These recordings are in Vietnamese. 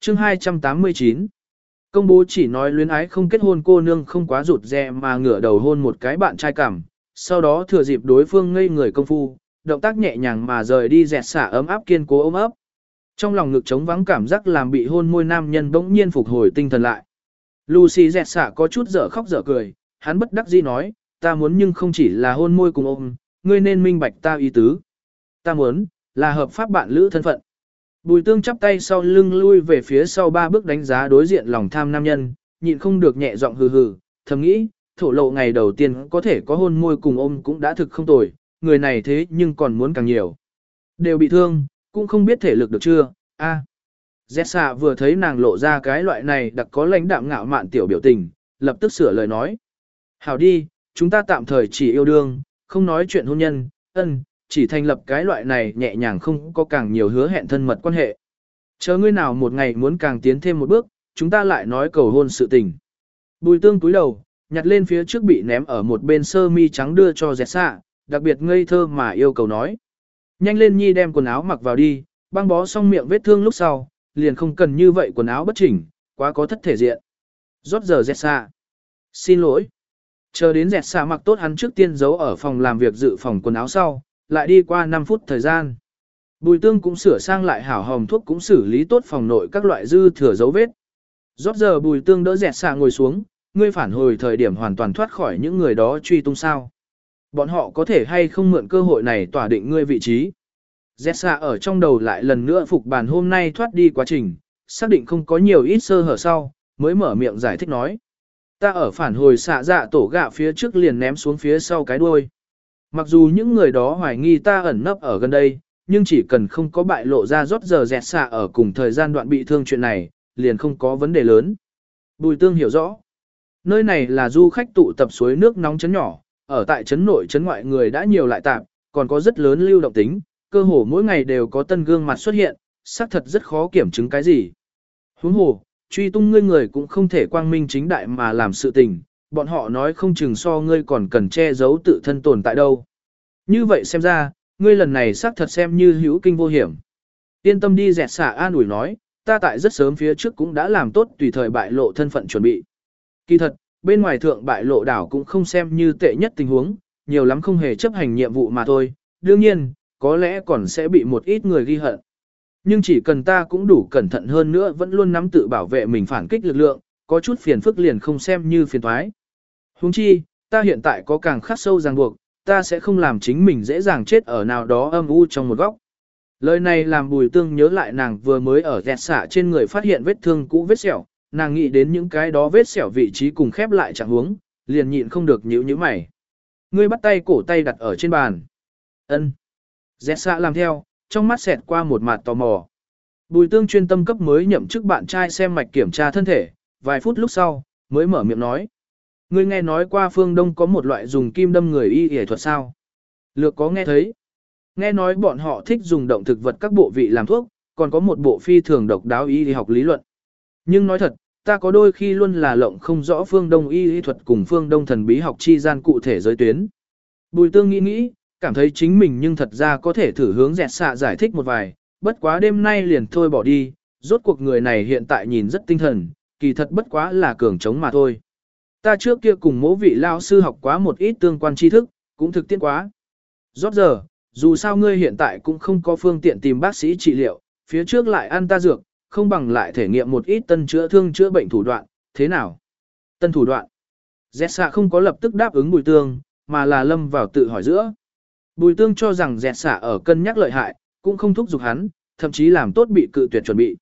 Chương 289 Công bố chỉ nói luyến ái không kết hôn cô nương không quá rụt rè mà ngửa đầu hôn một cái bạn trai cảm, sau đó thừa dịp đối phương ngây người công phu, động tác nhẹ nhàng mà rời đi dẹt xả ấm áp kiên cố ôm ấp. Trong lòng ngực trống vắng cảm giác làm bị hôn môi nam nhân bỗng nhiên phục hồi tinh thần lại. Lucy dẹt xả có chút dở khóc dở cười, hắn bất đắc dĩ nói, ta muốn nhưng không chỉ là hôn môi cùng ôm, ngươi nên minh bạch ta ý tứ. Ta muốn, là hợp pháp bạn lữ thân phận. Bùi tương chắp tay sau lưng lui về phía sau ba bước đánh giá đối diện lòng tham nam nhân, nhịn không được nhẹ giọng hừ hừ, thầm nghĩ, thổ lộ ngày đầu tiên có thể có hôn môi cùng ôm cũng đã thực không tồi, người này thế nhưng còn muốn càng nhiều. Đều bị thương, cũng không biết thể lực được chưa, a. À. vừa thấy nàng lộ ra cái loại này đặc có lãnh đạm ngạo mạn tiểu biểu tình, lập tức sửa lời nói. Hảo đi, chúng ta tạm thời chỉ yêu đương, không nói chuyện hôn nhân, ân, chỉ thành lập cái loại này nhẹ nhàng không có càng nhiều hứa hẹn thân mật quan hệ. Chờ ngươi nào một ngày muốn càng tiến thêm một bước, chúng ta lại nói cầu hôn sự tình. Bùi tương túi đầu, nhặt lên phía trước bị ném ở một bên sơ mi trắng đưa cho dẹt xạ, đặc biệt ngây thơ mà yêu cầu nói. Nhanh lên nhi đem quần áo mặc vào đi, băng bó xong miệng vết thương lúc sau, liền không cần như vậy quần áo bất chỉnh, quá có thất thể diện. Rót giờ dẹt xạ. Xin lỗi. Chờ đến dẹt xạ mặc tốt hắn trước tiên giấu ở phòng làm việc dự phòng quần áo sau, lại đi qua 5 phút thời gian. Bùi tương cũng sửa sang lại hảo hồng thuốc cũng xử lý tốt phòng nội các loại dư thừa dấu vết. Rót giờ bùi tương đỡ dẹt xạ ngồi xuống, ngươi phản hồi thời điểm hoàn toàn thoát khỏi những người đó truy tung sao. Bọn họ có thể hay không mượn cơ hội này tỏa định ngươi vị trí. Dẹt xạ ở trong đầu lại lần nữa phục bàn hôm nay thoát đi quá trình, xác định không có nhiều ít sơ hở sau, mới mở miệng giải thích nói. Ta ở phản hồi xạ dạ tổ gạ phía trước liền ném xuống phía sau cái đuôi. Mặc dù những người đó hoài nghi ta ẩn nấp ở gần đây, nhưng chỉ cần không có bại lộ ra rót giờ dẹt xạ ở cùng thời gian đoạn bị thương chuyện này, liền không có vấn đề lớn. Bùi tương hiểu rõ. Nơi này là du khách tụ tập suối nước nóng chấn nhỏ, ở tại chấn nội chấn ngoại người đã nhiều lại tạp, còn có rất lớn lưu động tính, cơ hồ mỗi ngày đều có tân gương mặt xuất hiện, xác thật rất khó kiểm chứng cái gì. Huống hồ, truy tung ngươi người cũng không thể quang minh chính đại mà làm sự tình, bọn họ nói không chừng so ngươi còn cần che giấu tự thân tồn tại đâu. Như vậy xem ra, ngươi lần này xác thật xem như hữu kinh vô hiểm. Yên tâm đi dẹt xả an ủi nói, ta tại rất sớm phía trước cũng đã làm tốt tùy thời bại lộ thân phận chuẩn bị. Kỳ thật, bên ngoài thượng bại lộ đảo cũng không xem như tệ nhất tình huống, nhiều lắm không hề chấp hành nhiệm vụ mà thôi, đương nhiên, có lẽ còn sẽ bị một ít người ghi hận. Nhưng chỉ cần ta cũng đủ cẩn thận hơn nữa vẫn luôn nắm tự bảo vệ mình phản kích lực lượng, có chút phiền phức liền không xem như phiền thoái. Huống chi, ta hiện tại có càng khắc sâu ràng buộc, ta sẽ không làm chính mình dễ dàng chết ở nào đó âm u trong một góc. Lời này làm bùi tương nhớ lại nàng vừa mới ở dẹt xả trên người phát hiện vết thương cũ vết sẹo, nàng nghĩ đến những cái đó vết sẹo vị trí cùng khép lại chẳng huống, liền nhịn không được nhíu nhíu mày. Ngươi bắt tay cổ tay đặt ở trên bàn. Ân. Dẹt xạ làm theo, trong mắt xẹt qua một mặt tò mò. Bùi tương chuyên tâm cấp mới nhậm chức bạn trai xem mạch kiểm tra thân thể, vài phút lúc sau, mới mở miệng nói. Ngươi nghe nói qua phương Đông có một loại dùng kim đâm người y y thuật sao? Lược có nghe thấy. Nghe nói bọn họ thích dùng động thực vật các bộ vị làm thuốc, còn có một bộ phi thường độc đáo y học lý luận. Nhưng nói thật, ta có đôi khi luôn là lộng không rõ phương Đông y y thuật cùng phương Đông thần bí học chi gian cụ thể giới tuyến. Bùi tương nghĩ nghĩ, cảm thấy chính mình nhưng thật ra có thể thử hướng dẹt xạ giải thích một vài, bất quá đêm nay liền thôi bỏ đi, rốt cuộc người này hiện tại nhìn rất tinh thần, kỳ thật bất quá là cường trống mà thôi. Ta trước kia cùng mỗ vị lao sư học quá một ít tương quan tri thức, cũng thực tiễn quá. Rốt giờ, dù sao ngươi hiện tại cũng không có phương tiện tìm bác sĩ trị liệu, phía trước lại ăn ta dược, không bằng lại thể nghiệm một ít tân chữa thương chữa bệnh thủ đoạn, thế nào? Tân thủ đoạn. Dẹt xạ không có lập tức đáp ứng bùi tương, mà là lâm vào tự hỏi giữa. Bùi tương cho rằng dẹt xạ ở cân nhắc lợi hại, cũng không thúc giục hắn, thậm chí làm tốt bị cự tuyệt chuẩn bị.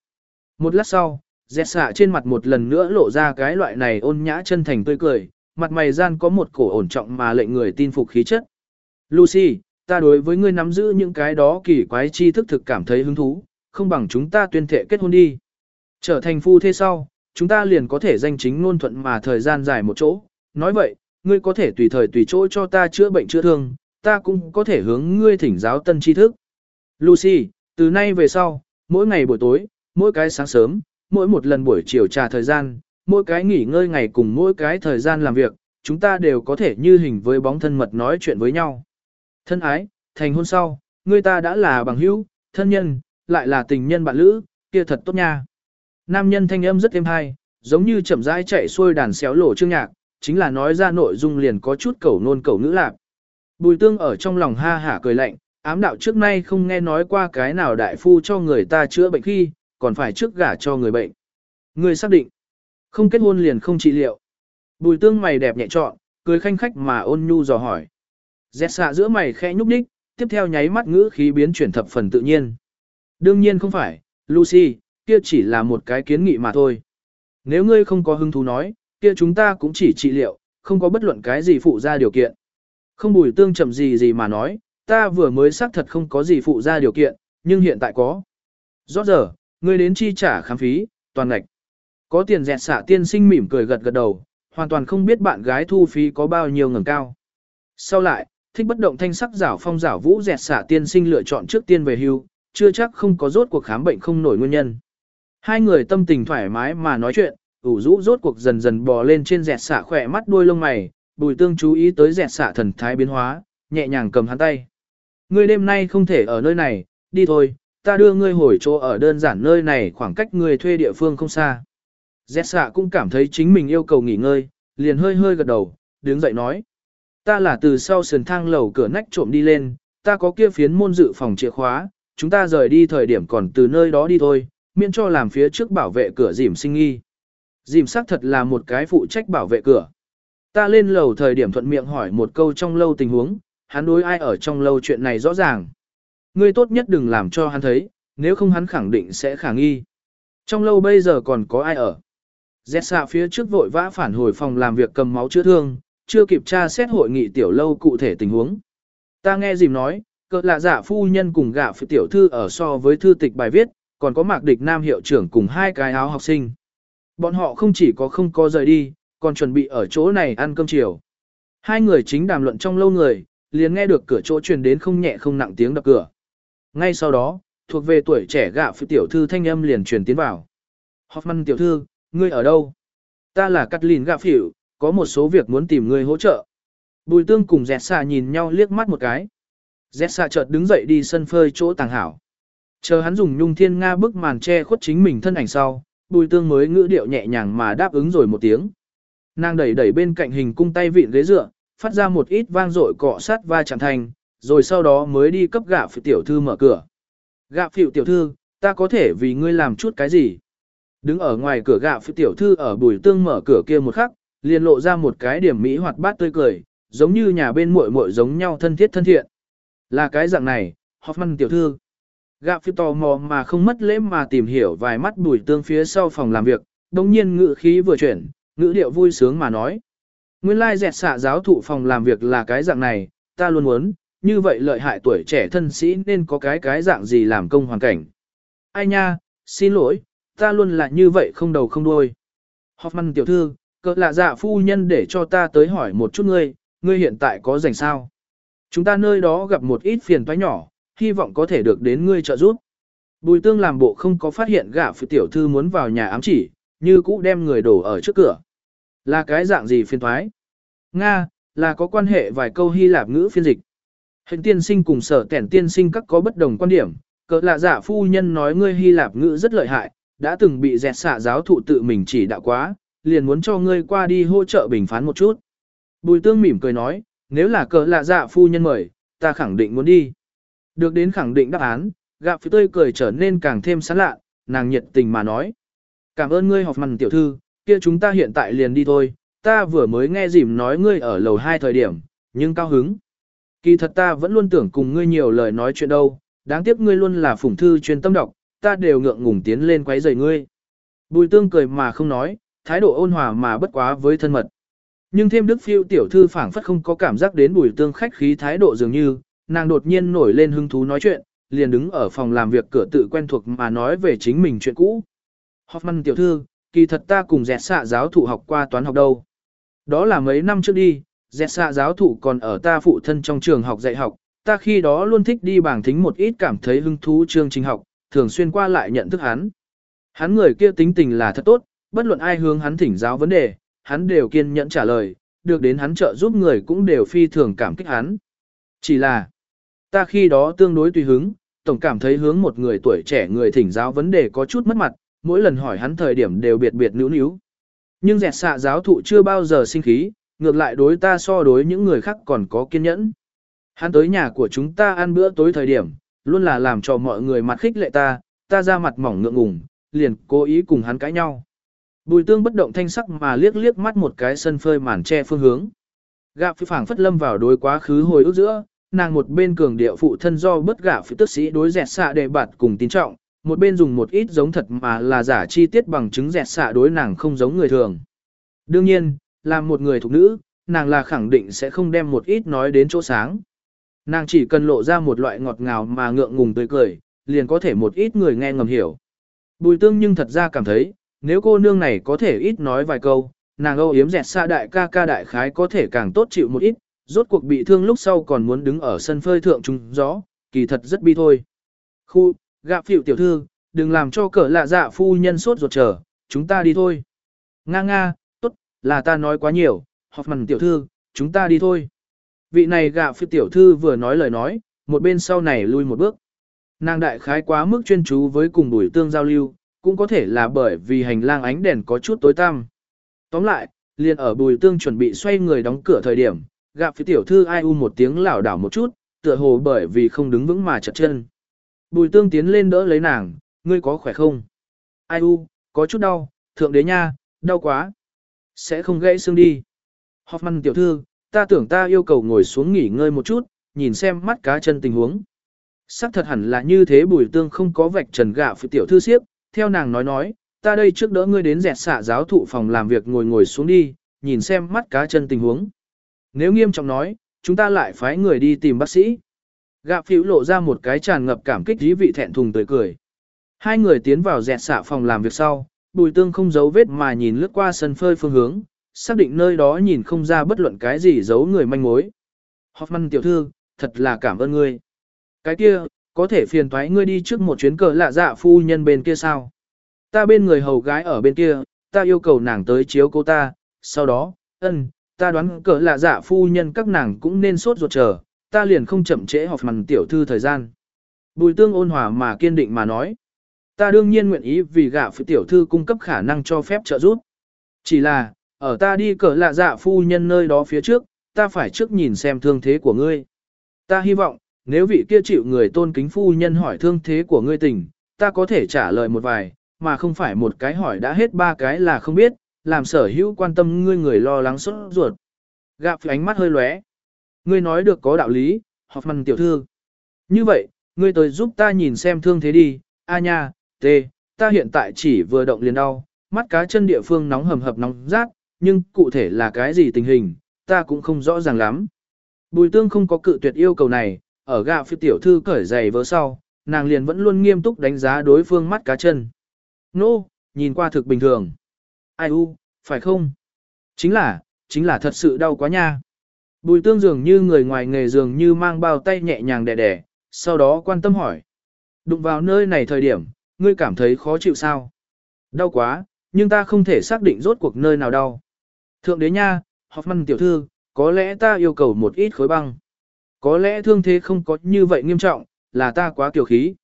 Một lát sau, dẹt xạ trên mặt một lần nữa lộ ra cái loại này ôn nhã chân thành tươi cười, mặt mày gian có một cổ ổn trọng mà lệnh người tin phục khí chất. Lucy, ta đối với ngươi nắm giữ những cái đó kỳ quái chi thức thực cảm thấy hứng thú, không bằng chúng ta tuyên thệ kết hôn đi. Trở thành phu thế sau, chúng ta liền có thể danh chính ngôn thuận mà thời gian dài một chỗ. Nói vậy, ngươi có thể tùy thời tùy chỗ cho ta chữa bệnh chữa thương, ta cũng có thể hướng ngươi thỉnh giáo tân tri thức. Lucy, từ nay về sau, mỗi ngày buổi tối, mỗi cái sáng sớm, mỗi một lần buổi chiều trà thời gian, mỗi cái nghỉ ngơi ngày cùng mỗi cái thời gian làm việc, chúng ta đều có thể như hình với bóng thân mật nói chuyện với nhau. Thân ái, thành hôn sau, người ta đã là bằng hữu, thân nhân, lại là tình nhân bạn lữ, kia thật tốt nha. nam nhân thanh âm rất êm hay, giống như chậm rãi chạy xuôi đàn xéo lổ chương nhạc, chính là nói ra nội dung liền có chút cẩu nôn cẩu ngữ lạc. Bùi tương ở trong lòng ha hả cười lạnh, ám đạo trước nay không nghe nói qua cái nào đại phu cho người ta chữa bệnh khi, còn phải trước gả cho người bệnh. Người xác định, không kết hôn liền không trị liệu. Bùi tương mày đẹp nhẹ trọn, cười khanh khách mà ôn nhu dò hỏi. Dẹt xạ giữa mày khẽ nhúc nhích, tiếp theo nháy mắt ngữ khí biến chuyển thập phần tự nhiên. Đương nhiên không phải, Lucy, kia chỉ là một cái kiến nghị mà thôi. Nếu ngươi không có hứng thú nói, kia chúng ta cũng chỉ trị liệu, không có bất luận cái gì phụ ra điều kiện. Không bùi tương chậm gì gì mà nói, ta vừa mới xác thật không có gì phụ ra điều kiện, nhưng hiện tại có. Rõ giờ, ngươi đến chi trả khám phí, toàn ngạch. Có tiền dẹt xạ tiên sinh mỉm cười gật gật đầu, hoàn toàn không biết bạn gái thu phí có bao nhiêu ngẩng cao. Sau lại, thích bất động thanh sắc giảo phong giảo vũ dẹt xạ tiên sinh lựa chọn trước tiên về hưu, chưa chắc không có rốt cuộc khám bệnh không nổi nguyên nhân. Hai người tâm tình thoải mái mà nói chuyện, ủ rũ rốt cuộc dần dần bò lên trên dẹt xạ khỏe mắt đuôi lông mày, bùi tương chú ý tới dẹt xạ thần thái biến hóa, nhẹ nhàng cầm hắn tay. Ngươi đêm nay không thể ở nơi này, đi thôi, ta đưa ngươi hồi chỗ ở đơn giản nơi này khoảng cách ngươi thuê địa phương không xa. Dẹt xạ cũng cảm thấy chính mình yêu cầu nghỉ ngơi, liền hơi hơi gật đầu, đứng dậy nói. Ta là từ sau sườn thang lầu cửa nách trộm đi lên, ta có kia phiến môn dự phòng chìa khóa, chúng ta rời đi thời điểm còn từ nơi đó đi thôi, miễn cho làm phía trước bảo vệ cửa dìm sinh nghi. Dìm xác thật là một cái phụ trách bảo vệ cửa. Ta lên lầu thời điểm thuận miệng hỏi một câu trong lâu tình huống, hắn đối ai ở trong lâu chuyện này rõ ràng. Ngươi tốt nhất đừng làm cho hắn thấy, nếu không hắn khẳng định sẽ khả nghi. Trong lâu bây giờ còn có ai ở? Dẹt xạ phía trước vội vã phản hồi phòng làm việc cầm máu chữa thương, chưa kịp tra xét hội nghị tiểu lâu cụ thể tình huống. Ta nghe dìm nói, cỡ lạ giả phu nhân cùng gạ phía tiểu thư ở so với thư tịch bài viết, còn có mạc địch nam hiệu trưởng cùng hai cái áo học sinh. Bọn họ không chỉ có không có rời đi, còn chuẩn bị ở chỗ này ăn cơm chiều. Hai người chính đàm luận trong lâu người, liền nghe được cửa chỗ truyền đến không nhẹ không nặng tiếng đập cửa. Ngay sau đó, thuộc về tuổi trẻ gạ phía tiểu thư thanh âm liền truyền tiến vào. Hoffman tiểu thư, ngươi ở đâu? Ta là Kathleen gạ phỉu, có một số việc muốn tìm ngươi hỗ trợ. Bùi tương cùng dẹt xà nhìn nhau liếc mắt một cái. Dẹt xà chợt đứng dậy đi sân phơi chỗ tàng hảo. Chờ hắn dùng nhung thiên nga bức màn che khuất chính mình thân ảnh sau, bùi tương mới ngữ điệu nhẹ nhàng mà đáp ứng rồi một tiếng. Nàng đẩy đẩy bên cạnh hình cung tay vịn ghế dựa, phát ra một ít vang dội cọ sát va chạm thành, rồi sau đó mới đi cấp gạ phụ tiểu thư mở cửa. Gạ phụ tiểu thư, ta có thể vì ngươi làm chút cái gì? Đứng ở ngoài cửa gạ phụ tiểu thư ở bùi tương mở cửa kia một khắc, liền lộ ra một cái điểm mỹ hoạt bát tươi cười, giống như nhà bên muội muội giống nhau thân thiết thân thiện. Là cái dạng này, Hoffman tiểu thư. Gạ phi tò mò mà không mất lễ mà tìm hiểu vài mắt bùi tương phía sau phòng làm việc, đồng nhiên ngữ khí vừa chuyển, ngữ điệu vui sướng mà nói. Nguyên lai dẹt xạ giáo thụ phòng làm việc là cái dạng này, ta luôn muốn, như vậy lợi hại tuổi trẻ thân sĩ nên có cái cái dạng gì làm công hoàn cảnh. Ai nha, xin lỗi, ta luôn là như vậy không đầu không đuôi. Hoffman tiểu thư, cỡ lạ dạ phu nhân để cho ta tới hỏi một chút ngươi, ngươi hiện tại có rảnh sao? Chúng ta nơi đó gặp một ít phiền toái nhỏ, hy vọng có thể được đến ngươi trợ giúp. Bùi tương làm bộ không có phát hiện gã phụ tiểu thư muốn vào nhà ám chỉ, như cũ đem người đổ ở trước cửa. Là cái dạng gì phiền thoái? Nga, là có quan hệ vài câu Hy Lạp ngữ phiên dịch. Hình tiên sinh cùng sở kẻn tiên sinh các có bất đồng quan điểm, cỡ lạ giả phu nhân nói ngươi Hy Lạp ngữ rất lợi hại, đã từng bị dẹt xạ giáo thụ tự mình chỉ đạo quá, liền muốn cho ngươi qua đi hỗ trợ bình phán một chút. Bùi tương mỉm cười nói, nếu là cỡ lạ dạ phu nhân mời, ta khẳng định muốn đi. Được đến khẳng định đáp án, gạo phía tươi cười trở nên càng thêm sán lạ, nàng nhiệt tình mà nói. Cảm ơn ngươi học mặn tiểu thư, kia chúng ta hiện tại liền đi thôi, ta vừa mới nghe dìm nói ngươi ở lầu hai thời điểm, nhưng cao hứng. Kỳ thật ta vẫn luôn tưởng cùng ngươi nhiều lời nói chuyện đâu, đáng tiếc ngươi luôn là phủng thư chuyên tâm đọc, ta đều ngượng ngùng tiến lên quấy rầy ngươi. Bùi tương cười mà không nói, thái độ ôn hòa mà bất quá với thân mật. Nhưng thêm đức phiêu tiểu thư phảng phất không có cảm giác đến bùi tương khách khí thái độ dường như, nàng đột nhiên nổi lên hứng thú nói chuyện, liền đứng ở phòng làm việc cửa tự quen thuộc mà nói về chính mình chuyện cũ. Hoffman tiểu thư, kỳ thật ta cùng dẹt xạ giáo thụ học qua toán học đâu. Đó là mấy năm trước đi, dẹt xạ giáo thụ còn ở ta phụ thân trong trường học dạy học, ta khi đó luôn thích đi bảng thính một ít cảm thấy hứng thú chương trình học, thường xuyên qua lại nhận thức hắn. Hắn người kia tính tình là thật tốt, bất luận ai hướng hắn thỉnh giáo vấn đề, hắn đều kiên nhẫn trả lời, được đến hắn trợ giúp người cũng đều phi thường cảm kích hắn. Chỉ là, ta khi đó tương đối tùy hứng, tổng cảm thấy hướng một người tuổi trẻ người thỉnh giáo vấn đề có chút mất mặt, mỗi lần hỏi hắn thời điểm đều biệt biệt níu níu. Nhưng dẹt xạ giáo thụ chưa bao giờ sinh khí, ngược lại đối ta so đối những người khác còn có kiên nhẫn. Hắn tới nhà của chúng ta ăn bữa tối thời điểm, luôn là làm cho mọi người mặt khích lệ ta, ta ra mặt mỏng ngượng ngùng, liền cố ý cùng hắn cãi nhau. Bùi tương bất động thanh sắc mà liếc liếc mắt một cái sân phơi màn che phương hướng. Gạ phi phảng phất lâm vào đối quá khứ hồi ức giữa, nàng một bên cường điệu phụ thân do bất gạ phi tức sĩ đối dẹt xạ để bạt cùng tín trọng, một bên dùng một ít giống thật mà là giả chi tiết bằng chứng dẹt xạ đối nàng không giống người thường. Đương nhiên, làm một người thục nữ, nàng là khẳng định sẽ không đem một ít nói đến chỗ sáng. Nàng chỉ cần lộ ra một loại ngọt ngào mà ngượng ngùng tươi cười, liền có thể một ít người nghe ngầm hiểu. Bùi tương nhưng thật ra cảm thấy, nếu cô nương này có thể ít nói vài câu, nàng âu yếm dẹt xa đại ca ca đại khái có thể càng tốt chịu một ít, rốt cuộc bị thương lúc sau còn muốn đứng ở sân phơi thượng trung gió, kỳ thật rất bi thôi. Khu, gạ phịu tiểu thư, đừng làm cho cỡ lạ dạ phu nhân sốt ruột chờ, chúng ta đi thôi. Nga nga, là ta nói quá nhiều, Hoffman tiểu thư, chúng ta đi thôi. Vị này gạ phi tiểu thư vừa nói lời nói, một bên sau này lui một bước. Nàng đại khái quá mức chuyên chú với cùng bùi tương giao lưu, cũng có thể là bởi vì hành lang ánh đèn có chút tối tăm. Tóm lại, liền ở bùi tương chuẩn bị xoay người đóng cửa thời điểm, gặp phía tiểu thư ai u một tiếng lảo đảo một chút, tựa hồ bởi vì không đứng vững mà chật chân. Bùi tương tiến lên đỡ lấy nàng, ngươi có khỏe không? Ai u, có chút đau, thượng đế nha, đau quá. Sẽ không gãy xương đi. Hoffman tiểu thư, ta tưởng ta yêu cầu ngồi xuống nghỉ ngơi một chút, nhìn xem mắt cá chân tình huống. Sắc thật hẳn là như thế bùi tương không có vạch trần gạ phụ tiểu thư siếp, theo nàng nói nói, ta đây trước đỡ ngươi đến dẹt xạ giáo thụ phòng làm việc ngồi ngồi xuống đi, nhìn xem mắt cá chân tình huống. Nếu nghiêm trọng nói, chúng ta lại phái người đi tìm bác sĩ. Gạ phiểu lộ ra một cái tràn ngập cảm kích dí vị thẹn thùng tươi cười. Hai người tiến vào dẹt xạ phòng làm việc sau, bùi tương không giấu vết mà nhìn lướt qua sân phơi phương hướng, xác định nơi đó nhìn không ra bất luận cái gì giấu người manh mối. Hoffman tiểu thư, thật là cảm ơn ngươi. Cái kia, có thể phiền thoái ngươi đi trước một chuyến cờ lạ dạ phu nhân bên kia sao? Ta bên người hầu gái ở bên kia, ta yêu cầu nàng tới chiếu cô ta, sau đó, ân, ta đoán cờ lạ dạ phu nhân các nàng cũng nên sốt ruột chờ, ta liền không chậm trễ Hoffman tiểu thư thời gian. Bùi tương ôn hòa mà kiên định mà nói. Ta đương nhiên nguyện ý vì gạ phụ tiểu thư cung cấp khả năng cho phép trợ giúp. Chỉ là, ở ta đi cờ lạ dạ phu nhân nơi đó phía trước, ta phải trước nhìn xem thương thế của ngươi. Ta hy vọng, nếu vị kia chịu người tôn kính phu nhân hỏi thương thế của ngươi tình, ta có thể trả lời một vài, mà không phải một cái hỏi đã hết ba cái là không biết, làm sở hữu quan tâm ngươi người lo lắng sốt ruột. Gạp ánh mắt hơi lóe. Ngươi nói được có đạo lý, Hoffman tiểu thư. Như vậy, ngươi tới giúp ta nhìn xem thương thế đi, a nha, T, ta hiện tại chỉ vừa động liền đau, mắt cá chân địa phương nóng hầm hập nóng rát, nhưng cụ thể là cái gì tình hình, ta cũng không rõ ràng lắm. Bùi tương không có cự tuyệt yêu cầu này, ở gạ phi tiểu thư cởi giày vớ sau, nàng liền vẫn luôn nghiêm túc đánh giá đối phương mắt cá chân. Nô, no, nhìn qua thực bình thường. Ai u, phải không? Chính là, chính là thật sự đau quá nha. Bùi tương dường như người ngoài nghề dường như mang bao tay nhẹ nhàng đẻ đẻ, sau đó quan tâm hỏi. Đụng vào nơi này thời điểm, ngươi cảm thấy khó chịu sao? Đau quá, nhưng ta không thể xác định rốt cuộc nơi nào đau. Thượng đế nha, Hoffman tiểu thư, có lẽ ta yêu cầu một ít khối băng. Có lẽ thương thế không có như vậy nghiêm trọng, là ta quá kiều khí.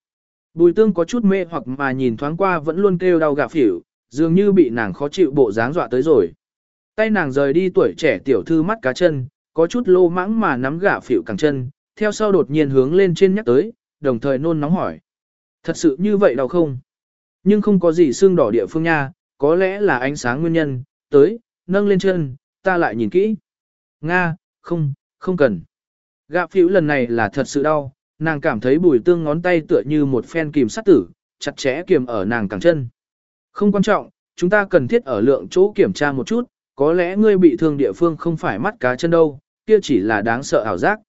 Bùi tương có chút mê hoặc mà nhìn thoáng qua vẫn luôn kêu đau gạ phỉu, dường như bị nàng khó chịu bộ dáng dọa tới rồi. Tay nàng rời đi tuổi trẻ tiểu thư mắt cá chân, có chút lô mãng mà nắm gạ phỉu càng chân, theo sau đột nhiên hướng lên trên nhắc tới, đồng thời nôn nóng hỏi. Thật sự như vậy đau không? Nhưng không có gì xương đỏ địa phương nha, có lẽ là ánh sáng nguyên nhân, tới, nâng lên chân, ta lại nhìn kỹ. Nga, không, không cần. Gạ phiểu lần này là thật sự đau, nàng cảm thấy bùi tương ngón tay tựa như một phen kìm sát tử, chặt chẽ kiềm ở nàng cẳng chân. Không quan trọng, chúng ta cần thiết ở lượng chỗ kiểm tra một chút, có lẽ ngươi bị thương địa phương không phải mắt cá chân đâu, kia chỉ là đáng sợ ảo giác.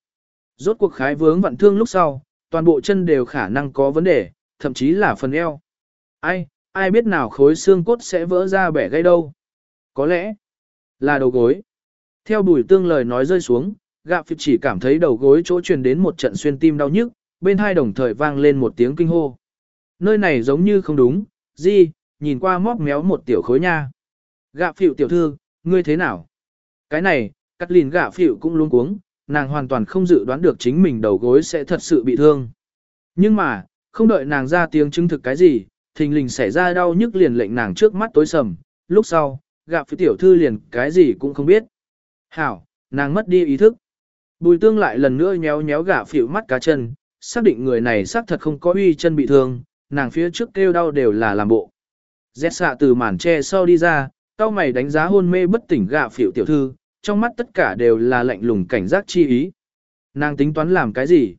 Rốt cuộc khái vướng vặn thương lúc sau, toàn bộ chân đều khả năng có vấn đề, thậm chí là phần eo. Ai, ai biết nào khối xương cốt sẽ vỡ ra bẻ gây đâu. Có lẽ là đầu gối. Theo bùi tương lời nói rơi xuống, gạ phịch chỉ cảm thấy đầu gối chỗ truyền đến một trận xuyên tim đau nhức, bên hai đồng thời vang lên một tiếng kinh hô. Nơi này giống như không đúng, gì, nhìn qua móc méo một tiểu khối nha. Gạ phịu tiểu thư, ngươi thế nào? Cái này, cắt lìn gạ phịu cũng luôn cuống, nàng hoàn toàn không dự đoán được chính mình đầu gối sẽ thật sự bị thương. Nhưng mà, không đợi nàng ra tiếng chứng thực cái gì, thình lình xảy ra đau nhức liền lệnh nàng trước mắt tối sầm, lúc sau, gặp phía tiểu thư liền cái gì cũng không biết. Hảo, nàng mất đi ý thức. Bùi tương lại lần nữa nhéo nhéo gã phỉu mắt cá chân, xác định người này xác thật không có uy chân bị thương, nàng phía trước kêu đau đều là làm bộ. Rét xạ từ màn tre sau đi ra, cao mày đánh giá hôn mê bất tỉnh gạ phỉu tiểu thư, trong mắt tất cả đều là lạnh lùng cảnh giác chi ý. Nàng tính toán làm cái gì?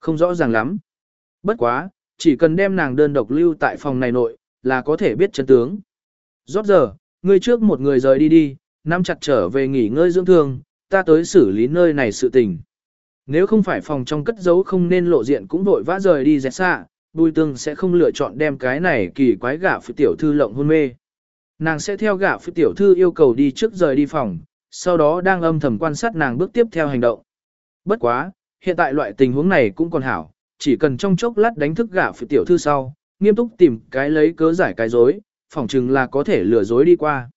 Không rõ ràng lắm. Bất quá, chỉ cần đem nàng đơn độc lưu tại phòng này nội, là có thể biết chân tướng. Rốt giờ, ngươi trước một người rời đi đi, nắm chặt trở về nghỉ ngơi dưỡng thương, ta tới xử lý nơi này sự tình. Nếu không phải phòng trong cất giấu không nên lộ diện cũng vội vã rời đi dẹt xa, bùi tương sẽ không lựa chọn đem cái này kỳ quái gả phụ tiểu thư lộng hôn mê. Nàng sẽ theo gả phụ tiểu thư yêu cầu đi trước rời đi phòng, sau đó đang âm thầm quan sát nàng bước tiếp theo hành động. Bất quá, hiện tại loại tình huống này cũng còn hảo, chỉ cần trong chốc lát đánh thức gã phụ tiểu thư sau, nghiêm túc tìm cái lấy cớ giải cái dối, phỏng chừng là có thể lừa dối đi qua.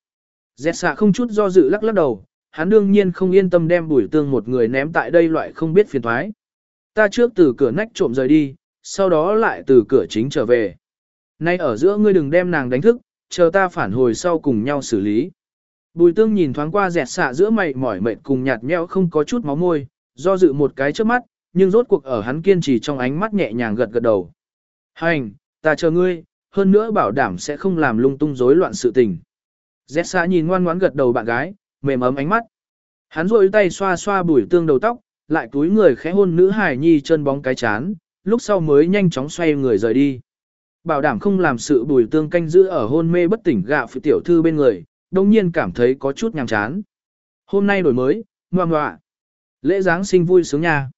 Dẹt xạ không chút do dự lắc lắc đầu, hắn đương nhiên không yên tâm đem bùi tương một người ném tại đây loại không biết phiền thoái. Ta trước từ cửa nách trộm rời đi, sau đó lại từ cửa chính trở về. Nay ở giữa ngươi đừng đem nàng đánh thức, chờ ta phản hồi sau cùng nhau xử lý. Bùi tương nhìn thoáng qua dẹt xạ giữa mày mỏi mệt cùng nhạt nhẽo không có chút máu môi, do dự một cái trước mắt, nhưng rốt cuộc ở hắn kiên trì trong ánh mắt nhẹ nhàng gật gật đầu. Hành, ta chờ ngươi, hơn nữa bảo đảm sẽ không làm lung tung rối loạn sự tình. Dẹt xạ nhìn ngoan ngoãn gật đầu bạn gái, mềm ấm ánh mắt. Hắn rôi tay xoa xoa bùi tương đầu tóc, lại túi người khẽ hôn nữ hài nhi chân bóng cái chán, lúc sau mới nhanh chóng xoay người rời đi. Bảo đảm không làm sự bùi tương canh giữ ở hôn mê bất tỉnh gạ phụ tiểu thư bên người, đồng nhiên cảm thấy có chút nhàm chán. Hôm nay đổi mới, ngoan ngoạ. Lễ Giáng sinh vui sướng nha.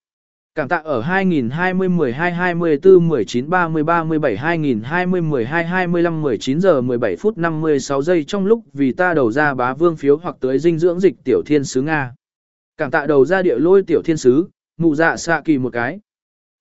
Cảm tạ ở 2020 12 24 19 30 37 2020 12 25 19 giờ 17 phút 56 giây trong lúc vì ta đầu ra bá vương phiếu hoặc tới dinh dưỡng dịch tiểu thiên sứ Nga. Cảm tạ đầu ra địa lôi tiểu thiên sứ, mụ dạ xạ kỳ một cái.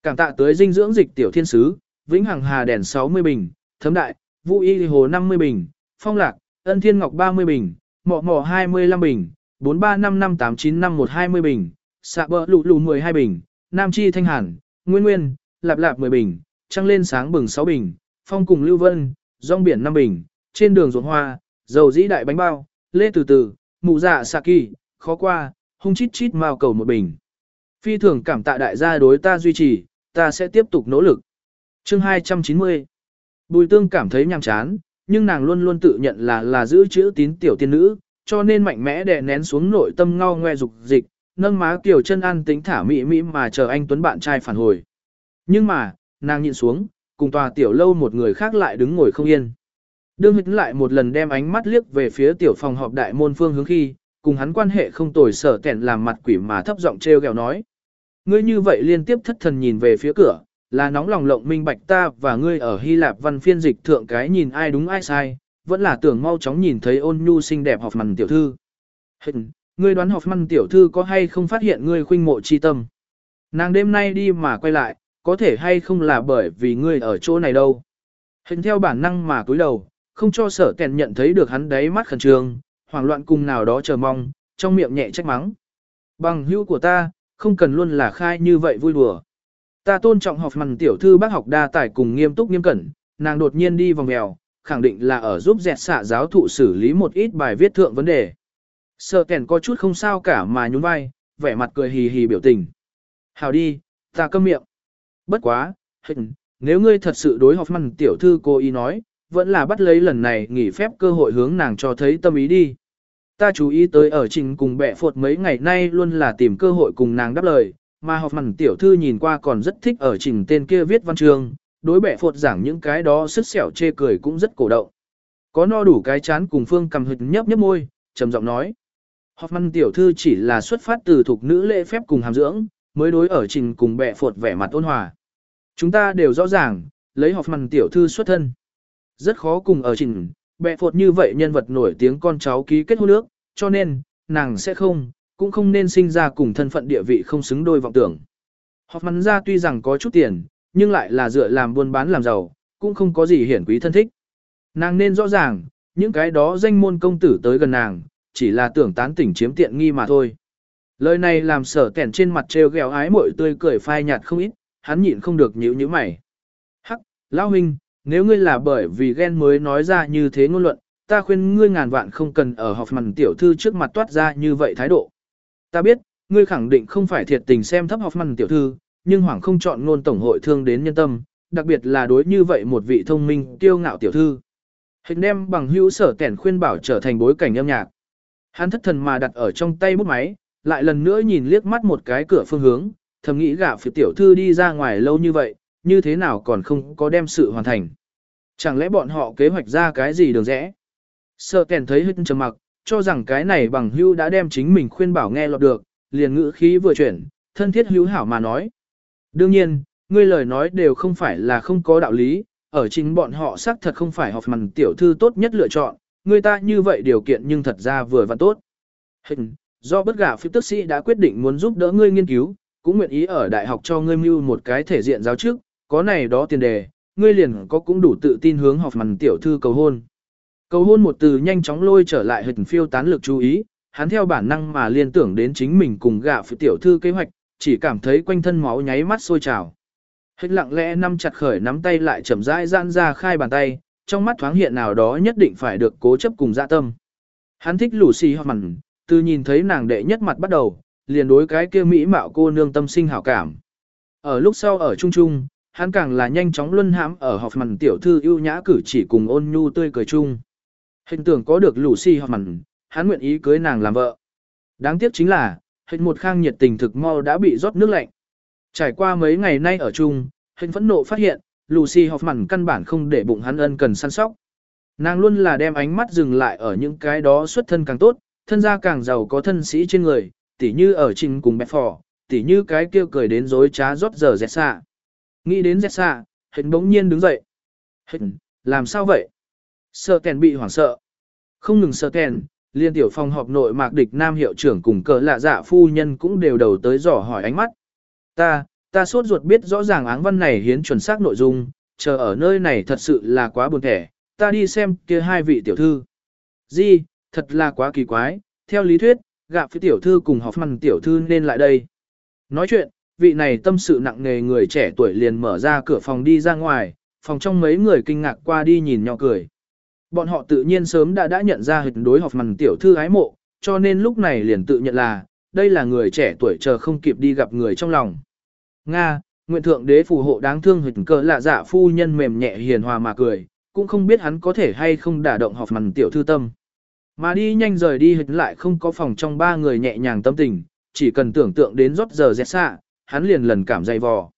Cảm tạ tới dinh dưỡng dịch tiểu thiên sứ, vĩnh hằng hà đèn 60 bình, thấm đại, vũ y hồ 50 bình, phong lạc, ân thiên ngọc 30 bình, mọ mọ 25 bình, 43558951 20 bình, xạ bờ lụ lụ 12 bình Nam Chi Thanh Hàn, Nguyên Nguyên, Lạp Lạp 10 bình, Trăng lên sáng bừng 6 bình, Phong cùng Lưu Vân, Rong biển 5 bình, Trên đường ruộng hoa, Dầu dĩ đại bánh bao, Lê Từ Từ, Mụ dạ xạ kỳ, Khó qua, Hung chít chít mao cầu một bình. Phi thường cảm tạ đại gia đối ta duy trì, ta sẽ tiếp tục nỗ lực. Chương 290 Bùi tương cảm thấy nhàm chán, nhưng nàng luôn luôn tự nhận là là giữ chữ tín tiểu tiên nữ, cho nên mạnh mẽ đè nén xuống nội tâm ngao ngoe dục dịch, nâng má kiểu chân ăn tính thả mị mị mà chờ anh Tuấn bạn trai phản hồi. Nhưng mà, nàng nhịn xuống, cùng tòa tiểu lâu một người khác lại đứng ngồi không yên. Đương hít lại một lần đem ánh mắt liếc về phía tiểu phòng họp đại môn phương hướng khi, cùng hắn quan hệ không tồi sở kẹn làm mặt quỷ mà thấp giọng treo gẹo nói. Ngươi như vậy liên tiếp thất thần nhìn về phía cửa, là nóng lòng lộng minh bạch ta và ngươi ở Hy Lạp văn phiên dịch thượng cái nhìn ai đúng ai sai, vẫn là tưởng mau chóng nhìn thấy ôn nhu xinh đẹp học mằn tiểu thư. Hình, Ngươi đoán Hoffman tiểu thư có hay không phát hiện ngươi khuynh mộ chi tâm? Nàng đêm nay đi mà quay lại, có thể hay không là bởi vì ngươi ở chỗ này đâu? Hình theo bản năng mà cúi đầu, không cho sở kèn nhận thấy được hắn đáy mắt khẩn trương, hoảng loạn cùng nào đó chờ mong, trong miệng nhẹ trách mắng. Bằng hữu của ta, không cần luôn là khai như vậy vui đùa. Ta tôn trọng học mằn tiểu thư bác học đa tài cùng nghiêm túc nghiêm cẩn, nàng đột nhiên đi vòng mèo, khẳng định là ở giúp dẹt xạ giáo thụ xử lý một ít bài viết thượng vấn đề. Sợ kèn có chút không sao cả mà nhún vai, vẻ mặt cười hì hì biểu tình. Hào đi, ta câm miệng. Bất quá, hình, nếu ngươi thật sự đối Hoffman tiểu thư cô ý nói, vẫn là bắt lấy lần này nghỉ phép cơ hội hướng nàng cho thấy tâm ý đi. Ta chú ý tới ở trình cùng bệ phột mấy ngày nay luôn là tìm cơ hội cùng nàng đáp lời, mà Hoffman tiểu thư nhìn qua còn rất thích ở trình tên kia viết văn chương, đối bệ phột giảng những cái đó sức sẹo chê cười cũng rất cổ động. Có no đủ cái chán cùng phương cầm hịch nhấp nhấp môi, trầm giọng nói. Hoffman tiểu thư chỉ là xuất phát từ thuộc nữ lễ phép cùng hàm dưỡng, mới đối ở trình cùng bệ phột vẻ mặt ôn hòa. Chúng ta đều rõ ràng, lấy Hoffman tiểu thư xuất thân. Rất khó cùng ở trình, bệ phột như vậy nhân vật nổi tiếng con cháu ký kết hôn nước, cho nên, nàng sẽ không, cũng không nên sinh ra cùng thân phận địa vị không xứng đôi vọng tưởng. Hoffman ra tuy rằng có chút tiền, nhưng lại là dựa làm buôn bán làm giàu, cũng không có gì hiển quý thân thích. Nàng nên rõ ràng, những cái đó danh môn công tử tới gần nàng, chỉ là tưởng tán tỉnh chiếm tiện nghi mà thôi. Lời này làm sở kẻn trên mặt treo gheo ái mội tươi cười phai nhạt không ít, hắn nhịn không được nhíu nhíu mày. Hắc, lão huynh, nếu ngươi là bởi vì ghen mới nói ra như thế ngôn luận, ta khuyên ngươi ngàn vạn không cần ở học mằn tiểu thư trước mặt toát ra như vậy thái độ. Ta biết, ngươi khẳng định không phải thiệt tình xem thấp học mằn tiểu thư, nhưng hoàng không chọn ngôn tổng hội thương đến nhân tâm, đặc biệt là đối như vậy một vị thông minh, kiêu ngạo tiểu thư. Hình đem bằng hữu sở kẻn khuyên bảo trở thành bối cảnh âm nhạc. Hắn thất thần mà đặt ở trong tay bút máy, lại lần nữa nhìn liếc mắt một cái cửa phương hướng, thầm nghĩ gã phiệt tiểu thư đi ra ngoài lâu như vậy, như thế nào còn không có đem sự hoàn thành. Chẳng lẽ bọn họ kế hoạch ra cái gì đường rẽ? Sợ kèn thấy hưng trầm mặc, cho rằng cái này bằng hưu đã đem chính mình khuyên bảo nghe lọt được, liền ngữ khí vừa chuyển, thân thiết hữu hảo mà nói. Đương nhiên, ngươi lời nói đều không phải là không có đạo lý, ở chính bọn họ xác thật không phải học mằn tiểu thư tốt nhất lựa chọn, người ta như vậy điều kiện nhưng thật ra vừa và tốt. Hình, do bất gả phi tức sĩ đã quyết định muốn giúp đỡ ngươi nghiên cứu, cũng nguyện ý ở đại học cho ngươi mưu một cái thể diện giáo chức, có này đó tiền đề, ngươi liền có cũng đủ tự tin hướng học màn tiểu thư cầu hôn. Cầu hôn một từ nhanh chóng lôi trở lại hình phiêu tán lực chú ý, hắn theo bản năng mà liên tưởng đến chính mình cùng gạ phi tiểu thư kế hoạch, chỉ cảm thấy quanh thân máu nháy mắt sôi trào. Hình lặng lẽ nắm chặt khởi nắm tay lại chậm rãi giãn ra khai bàn tay, trong mắt thoáng hiện nào đó nhất định phải được cố chấp cùng dạ tâm. Hắn thích Lucy Hoffman, từ nhìn thấy nàng đệ nhất mặt bắt đầu, liền đối cái kia mỹ mạo cô nương tâm sinh hảo cảm. Ở lúc sau ở chung chung, hắn càng là nhanh chóng luân hãm ở Hoffman tiểu thư ưu nhã cử chỉ cùng ôn nhu tươi cười chung. Hình tưởng có được Lucy Hoffman, hắn nguyện ý cưới nàng làm vợ. Đáng tiếc chính là, hình một khang nhiệt tình thực mau đã bị rót nước lạnh. Trải qua mấy ngày nay ở chung, hình phẫn nộ phát hiện, Lucy Hoffman căn bản không để bụng hắn ân cần săn sóc. Nàng luôn là đem ánh mắt dừng lại ở những cái đó xuất thân càng tốt, thân gia càng giàu có thân sĩ trên người, tỉ như ở trình cùng bẹp phò, tỉ như cái kêu cười đến dối trá rót giờ dẹt xạ. Nghĩ đến dẹt xạ, hình bỗng nhiên đứng dậy. Hình, làm sao vậy? Sợ kèn bị hoảng sợ. Không ngừng sợ kèn, liên tiểu phòng họp nội mạc địch nam hiệu trưởng cùng cờ lạ dạ phu nhân cũng đều đầu tới dò hỏi ánh mắt. Ta, ta sốt ruột biết rõ ràng áng văn này hiến chuẩn xác nội dung, chờ ở nơi này thật sự là quá buồn thẻ, ta đi xem kia hai vị tiểu thư. Di, thật là quá kỳ quái, theo lý thuyết, gặp phía tiểu thư cùng học mặn tiểu thư nên lại đây. Nói chuyện, vị này tâm sự nặng nề người trẻ tuổi liền mở ra cửa phòng đi ra ngoài, phòng trong mấy người kinh ngạc qua đi nhìn nhỏ cười. Bọn họ tự nhiên sớm đã đã nhận ra hình đối học mặn tiểu thư ái mộ, cho nên lúc này liền tự nhận là, đây là người trẻ tuổi chờ không kịp đi gặp người trong lòng. Nga, nguyện thượng đế phù hộ đáng thương hình cờ lạ dạ phu nhân mềm nhẹ hiền hòa mà cười, cũng không biết hắn có thể hay không đả động họp mằn tiểu thư tâm. Mà đi nhanh rời đi hình lại không có phòng trong ba người nhẹ nhàng tâm tình, chỉ cần tưởng tượng đến rót giờ dẹt xạ, hắn liền lần cảm dày vò.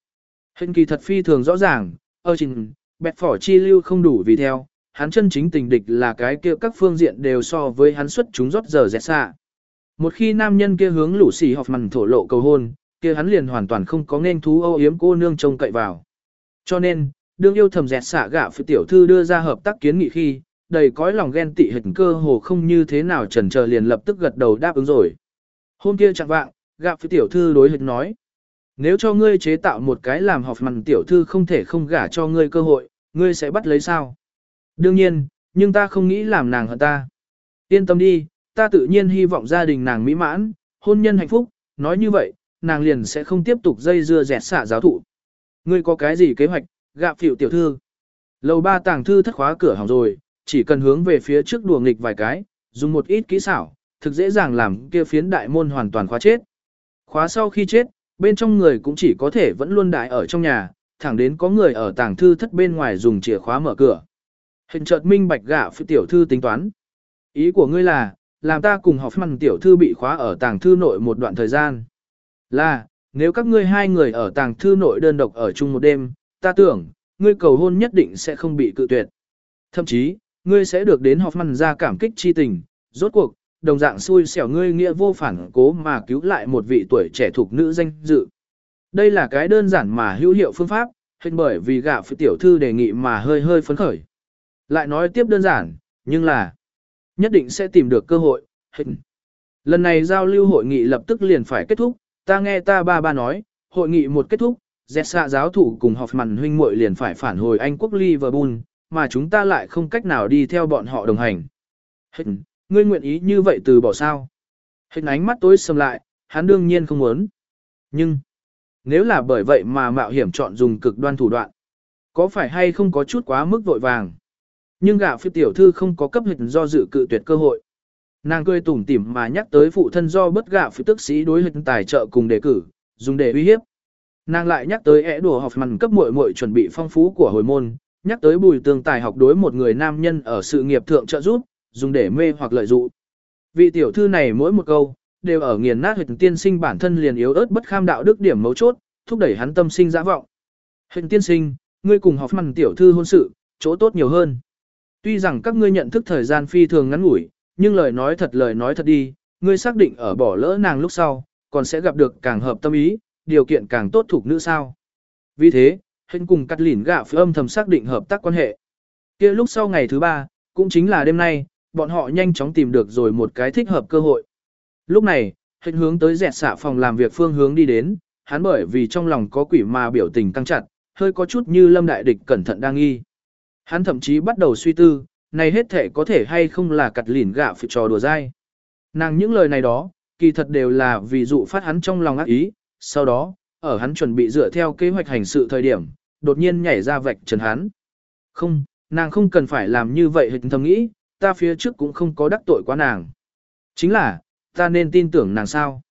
Hình kỳ thật phi thường rõ ràng, ơ trình, bẹt phỏ chi lưu không đủ vì theo, hắn chân chính tình địch là cái kia các phương diện đều so với hắn xuất chúng rót giờ dẹt xạ. Một khi nam nhân kia hướng lũ xì họp mằn thổ lộ cầu hôn, kia hắn liền hoàn toàn không có nên thú âu yếm cô nương trông cậy vào. Cho nên, đương yêu thầm dẹt xạ gạ phụ tiểu thư đưa ra hợp tác kiến nghị khi, đầy cõi lòng ghen tị hình cơ hồ không như thế nào trần chờ liền lập tức gật đầu đáp ứng rồi. Hôm kia chẳng vạng, gạ phụ tiểu thư đối hình nói, nếu cho ngươi chế tạo một cái làm học mặn tiểu thư không thể không gả cho ngươi cơ hội, ngươi sẽ bắt lấy sao? Đương nhiên, nhưng ta không nghĩ làm nàng hơn ta. Yên tâm đi, ta tự nhiên hy vọng gia đình nàng mỹ mãn, hôn nhân hạnh phúc, nói như vậy, nàng liền sẽ không tiếp tục dây dưa dẹt xả giáo thụ. Ngươi có cái gì kế hoạch, gạ phịu tiểu thư? Lầu ba tàng thư thất khóa cửa hỏng rồi, chỉ cần hướng về phía trước đùa nghịch vài cái, dùng một ít kỹ xảo, thực dễ dàng làm kia phiến đại môn hoàn toàn khóa chết. Khóa sau khi chết, bên trong người cũng chỉ có thể vẫn luôn đại ở trong nhà, thẳng đến có người ở tàng thư thất bên ngoài dùng chìa khóa mở cửa. Hình chợt minh bạch gạ phi tiểu thư tính toán. Ý của ngươi là, làm ta cùng học mặn tiểu thư bị khóa ở tàng thư nội một đoạn thời gian. Là, nếu các ngươi hai người ở tàng thư nội đơn độc ở chung một đêm, ta tưởng, ngươi cầu hôn nhất định sẽ không bị cự tuyệt. Thậm chí, ngươi sẽ được đến học mặn ra cảm kích chi tình, rốt cuộc, đồng dạng xui xẻo ngươi nghĩa vô phản cố mà cứu lại một vị tuổi trẻ thuộc nữ danh dự. Đây là cái đơn giản mà hữu hiệu phương pháp, hình bởi vì gạ phụ tiểu thư đề nghị mà hơi hơi phấn khởi. Lại nói tiếp đơn giản, nhưng là nhất định sẽ tìm được cơ hội. Hình. Lần này giao lưu hội nghị lập tức liền phải kết thúc, ta nghe ta ba ba nói, hội nghị một kết thúc, dẹt xạ giáo thủ cùng họp màn huynh muội liền phải phản hồi Anh quốc Liverpool, mà chúng ta lại không cách nào đi theo bọn họ đồng hành. Hình, ngươi nguyện ý như vậy từ bỏ sao? Hình ánh mắt tối sầm lại, hắn đương nhiên không muốn. Nhưng, nếu là bởi vậy mà mạo hiểm chọn dùng cực đoan thủ đoạn, Có phải hay không có chút quá mức vội vàng? Nhưng gạo phi tiểu thư không có cấp hình do dự cự tuyệt cơ hội. Nàng cười tủm tỉm mà nhắc tới phụ thân do bất gạo phụ tức sĩ đối hình tài trợ cùng đề cử, dùng để uy hiếp. Nàng lại nhắc tới ẻ đùa học mặn cấp muội muội chuẩn bị phong phú của hồi môn, nhắc tới bùi tương tài học đối một người nam nhân ở sự nghiệp thượng trợ giúp, dùng để mê hoặc lợi dụng. Vị tiểu thư này mỗi một câu, đều ở nghiền nát hình tiên sinh bản thân liền yếu ớt bất kham đạo đức điểm mấu chốt, thúc đẩy hắn tâm sinh dã vọng. Hình tiên sinh, ngươi cùng học mặn tiểu thư hôn sự, chỗ tốt nhiều hơn. Tuy rằng các ngươi nhận thức thời gian phi thường ngắn ngủi, nhưng lời nói thật lời nói thật đi, ngươi xác định ở bỏ lỡ nàng lúc sau, còn sẽ gặp được càng hợp tâm ý, điều kiện càng tốt thuộc nữ sao. Vì thế, hình cùng cắt lỉn gạ phía âm thầm xác định hợp tác quan hệ. kia lúc sau ngày thứ ba, cũng chính là đêm nay, bọn họ nhanh chóng tìm được rồi một cái thích hợp cơ hội. Lúc này, hình hướng tới dẹt xạ phòng làm việc phương hướng đi đến, hắn bởi vì trong lòng có quỷ mà biểu tình căng chặt, hơi có chút như lâm đại địch cẩn thận đang nghi. Hắn thậm chí bắt đầu suy tư, này hết thể có thể hay không là cặt lỉn gạ phụ trò đùa dai. Nàng những lời này đó, kỳ thật đều là vì dụ phát hắn trong lòng ác ý, sau đó, ở hắn chuẩn bị dựa theo kế hoạch hành sự thời điểm, đột nhiên nhảy ra vạch trần hắn. Không, nàng không cần phải làm như vậy hình thầm nghĩ, ta phía trước cũng không có đắc tội quá nàng. Chính là, ta nên tin tưởng nàng sao?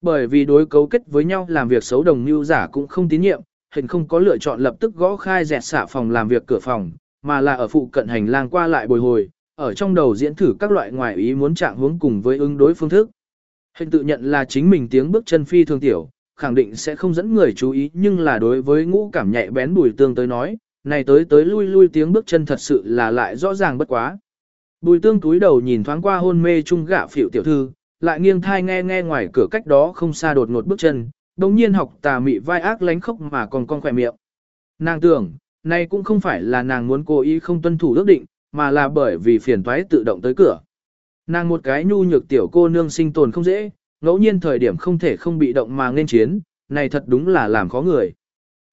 Bởi vì đối cấu kết với nhau làm việc xấu đồng mưu giả cũng không tín nhiệm, hình không có lựa chọn lập tức gõ khai dẹt xả phòng làm việc cửa phòng, mà là ở phụ cận hành lang qua lại bồi hồi, ở trong đầu diễn thử các loại ngoại ý muốn trạng hướng cùng với ứng đối phương thức. Hình tự nhận là chính mình tiếng bước chân phi thường tiểu, khẳng định sẽ không dẫn người chú ý nhưng là đối với ngũ cảm nhạy bén bùi tương tới nói, này tới tới lui lui tiếng bước chân thật sự là lại rõ ràng bất quá. Bùi tương túi đầu nhìn thoáng qua hôn mê chung gạ phiểu tiểu thư, lại nghiêng thai nghe nghe ngoài cửa cách đó không xa đột ngột bước chân, đồng nhiên học tà mị vai ác lánh khóc mà còn con khỏe miệng. Nàng tưởng, này cũng không phải là nàng muốn cố ý không tuân thủ ước định, mà là bởi vì phiền toái tự động tới cửa. Nàng một cái nhu nhược tiểu cô nương sinh tồn không dễ, ngẫu nhiên thời điểm không thể không bị động mà nên chiến, này thật đúng là làm khó người.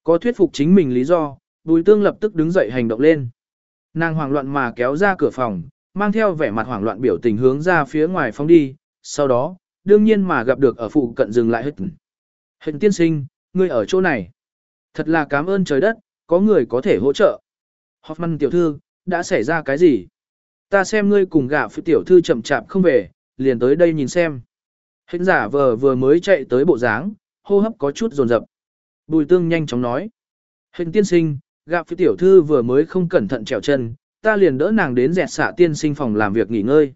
Có thuyết phục chính mình lý do, bùi tương lập tức đứng dậy hành động lên. Nàng hoảng loạn mà kéo ra cửa phòng, mang theo vẻ mặt hoảng loạn biểu tình hướng ra phía ngoài phóng đi, sau đó, đương nhiên mà gặp được ở phụ cận dừng lại hết. Hình tiên sinh, ngươi ở chỗ này. Thật là cảm ơn trời đất, có người có thể hỗ trợ. Hoffman tiểu thư, đã xảy ra cái gì? Ta xem ngươi cùng gạ phụ tiểu thư chậm chạp không về, liền tới đây nhìn xem. Hình giả vờ vừa mới chạy tới bộ dáng, hô hấp có chút rồn rập. Bùi tương nhanh chóng nói. Hình tiên sinh, gạ phụ tiểu thư vừa mới không cẩn thận trèo chân, ta liền đỡ nàng đến dẹt xạ tiên sinh phòng làm việc nghỉ ngơi.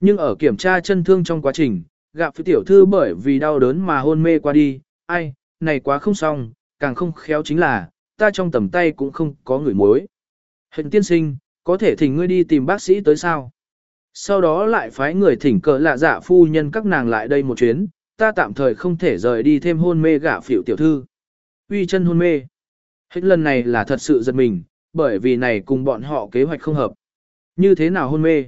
Nhưng ở kiểm tra chân thương trong quá trình, gạ phụ tiểu thư bởi vì đau đớn mà hôn mê qua đi, ai, này quá không xong, càng không khéo chính là, ta trong tầm tay cũng không có người mối. Hình tiên sinh, có thể thỉnh ngươi đi tìm bác sĩ tới sao? Sau đó lại phái người thỉnh cờ lạ giả phu nhân các nàng lại đây một chuyến, ta tạm thời không thể rời đi thêm hôn mê gả phiểu tiểu thư. Uy chân hôn mê. Hết lần này là thật sự giật mình, bởi vì này cùng bọn họ kế hoạch không hợp. Như thế nào hôn mê?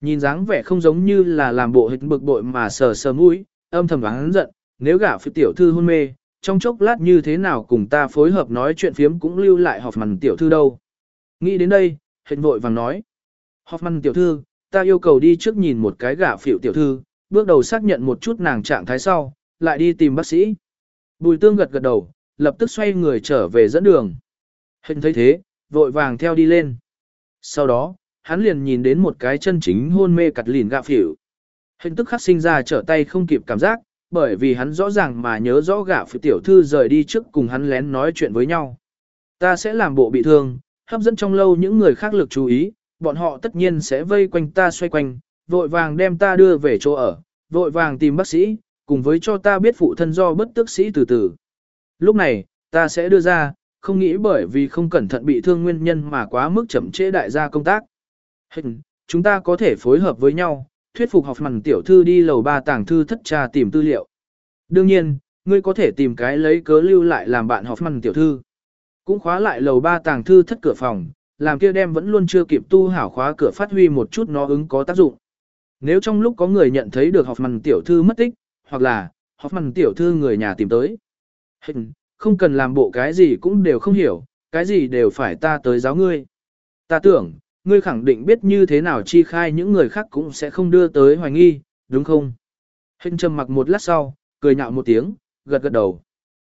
Nhìn dáng vẻ không giống như là làm bộ hịch bực bội mà sờ sờ mũi, âm thầm hắn giận, nếu gả phiểu tiểu thư hôn mê, trong chốc lát như thế nào cùng ta phối hợp nói chuyện phiếm cũng lưu lại họp mằn tiểu thư đâu. Nghĩ đến đây, hệt vội vàng nói. Họp mằn tiểu thư, ta yêu cầu đi trước nhìn một cái gả phiệu tiểu thư, bước đầu xác nhận một chút nàng trạng thái sau, lại đi tìm bác sĩ. Bùi tương gật gật đầu, lập tức xoay người trở về dẫn đường. Hình thấy thế, vội vàng theo đi lên. Sau đó, hắn liền nhìn đến một cái chân chính hôn mê cặt lìn gạ phỉu. Hình tức khắc sinh ra trở tay không kịp cảm giác, bởi vì hắn rõ ràng mà nhớ rõ gã phụ tiểu thư rời đi trước cùng hắn lén nói chuyện với nhau. Ta sẽ làm bộ bị thương, hấp dẫn trong lâu những người khác lực chú ý, bọn họ tất nhiên sẽ vây quanh ta xoay quanh, vội vàng đem ta đưa về chỗ ở, vội vàng tìm bác sĩ, cùng với cho ta biết phụ thân do bất tức sĩ từ từ. Lúc này, ta sẽ đưa ra, không nghĩ bởi vì không cẩn thận bị thương nguyên nhân mà quá mức chậm trễ đại gia công tác. Hình, chúng ta có thể phối hợp với nhau, thuyết phục học mặn tiểu thư đi lầu ba tàng thư thất trà tìm tư liệu. Đương nhiên, ngươi có thể tìm cái lấy cớ lưu lại làm bạn học mặn tiểu thư. Cũng khóa lại lầu ba tàng thư thất cửa phòng, làm kia đem vẫn luôn chưa kịp tu hảo khóa cửa phát huy một chút nó ứng có tác dụng. Nếu trong lúc có người nhận thấy được học mặn tiểu thư mất tích, hoặc là học mặn tiểu thư người nhà tìm tới. Hình, không cần làm bộ cái gì cũng đều không hiểu, cái gì đều phải ta tới giáo ngươi. Ta tưởng, ngươi khẳng định biết như thế nào chi khai những người khác cũng sẽ không đưa tới hoài nghi, đúng không? Hình trầm mặc một lát sau, cười nhạo một tiếng, gật gật đầu.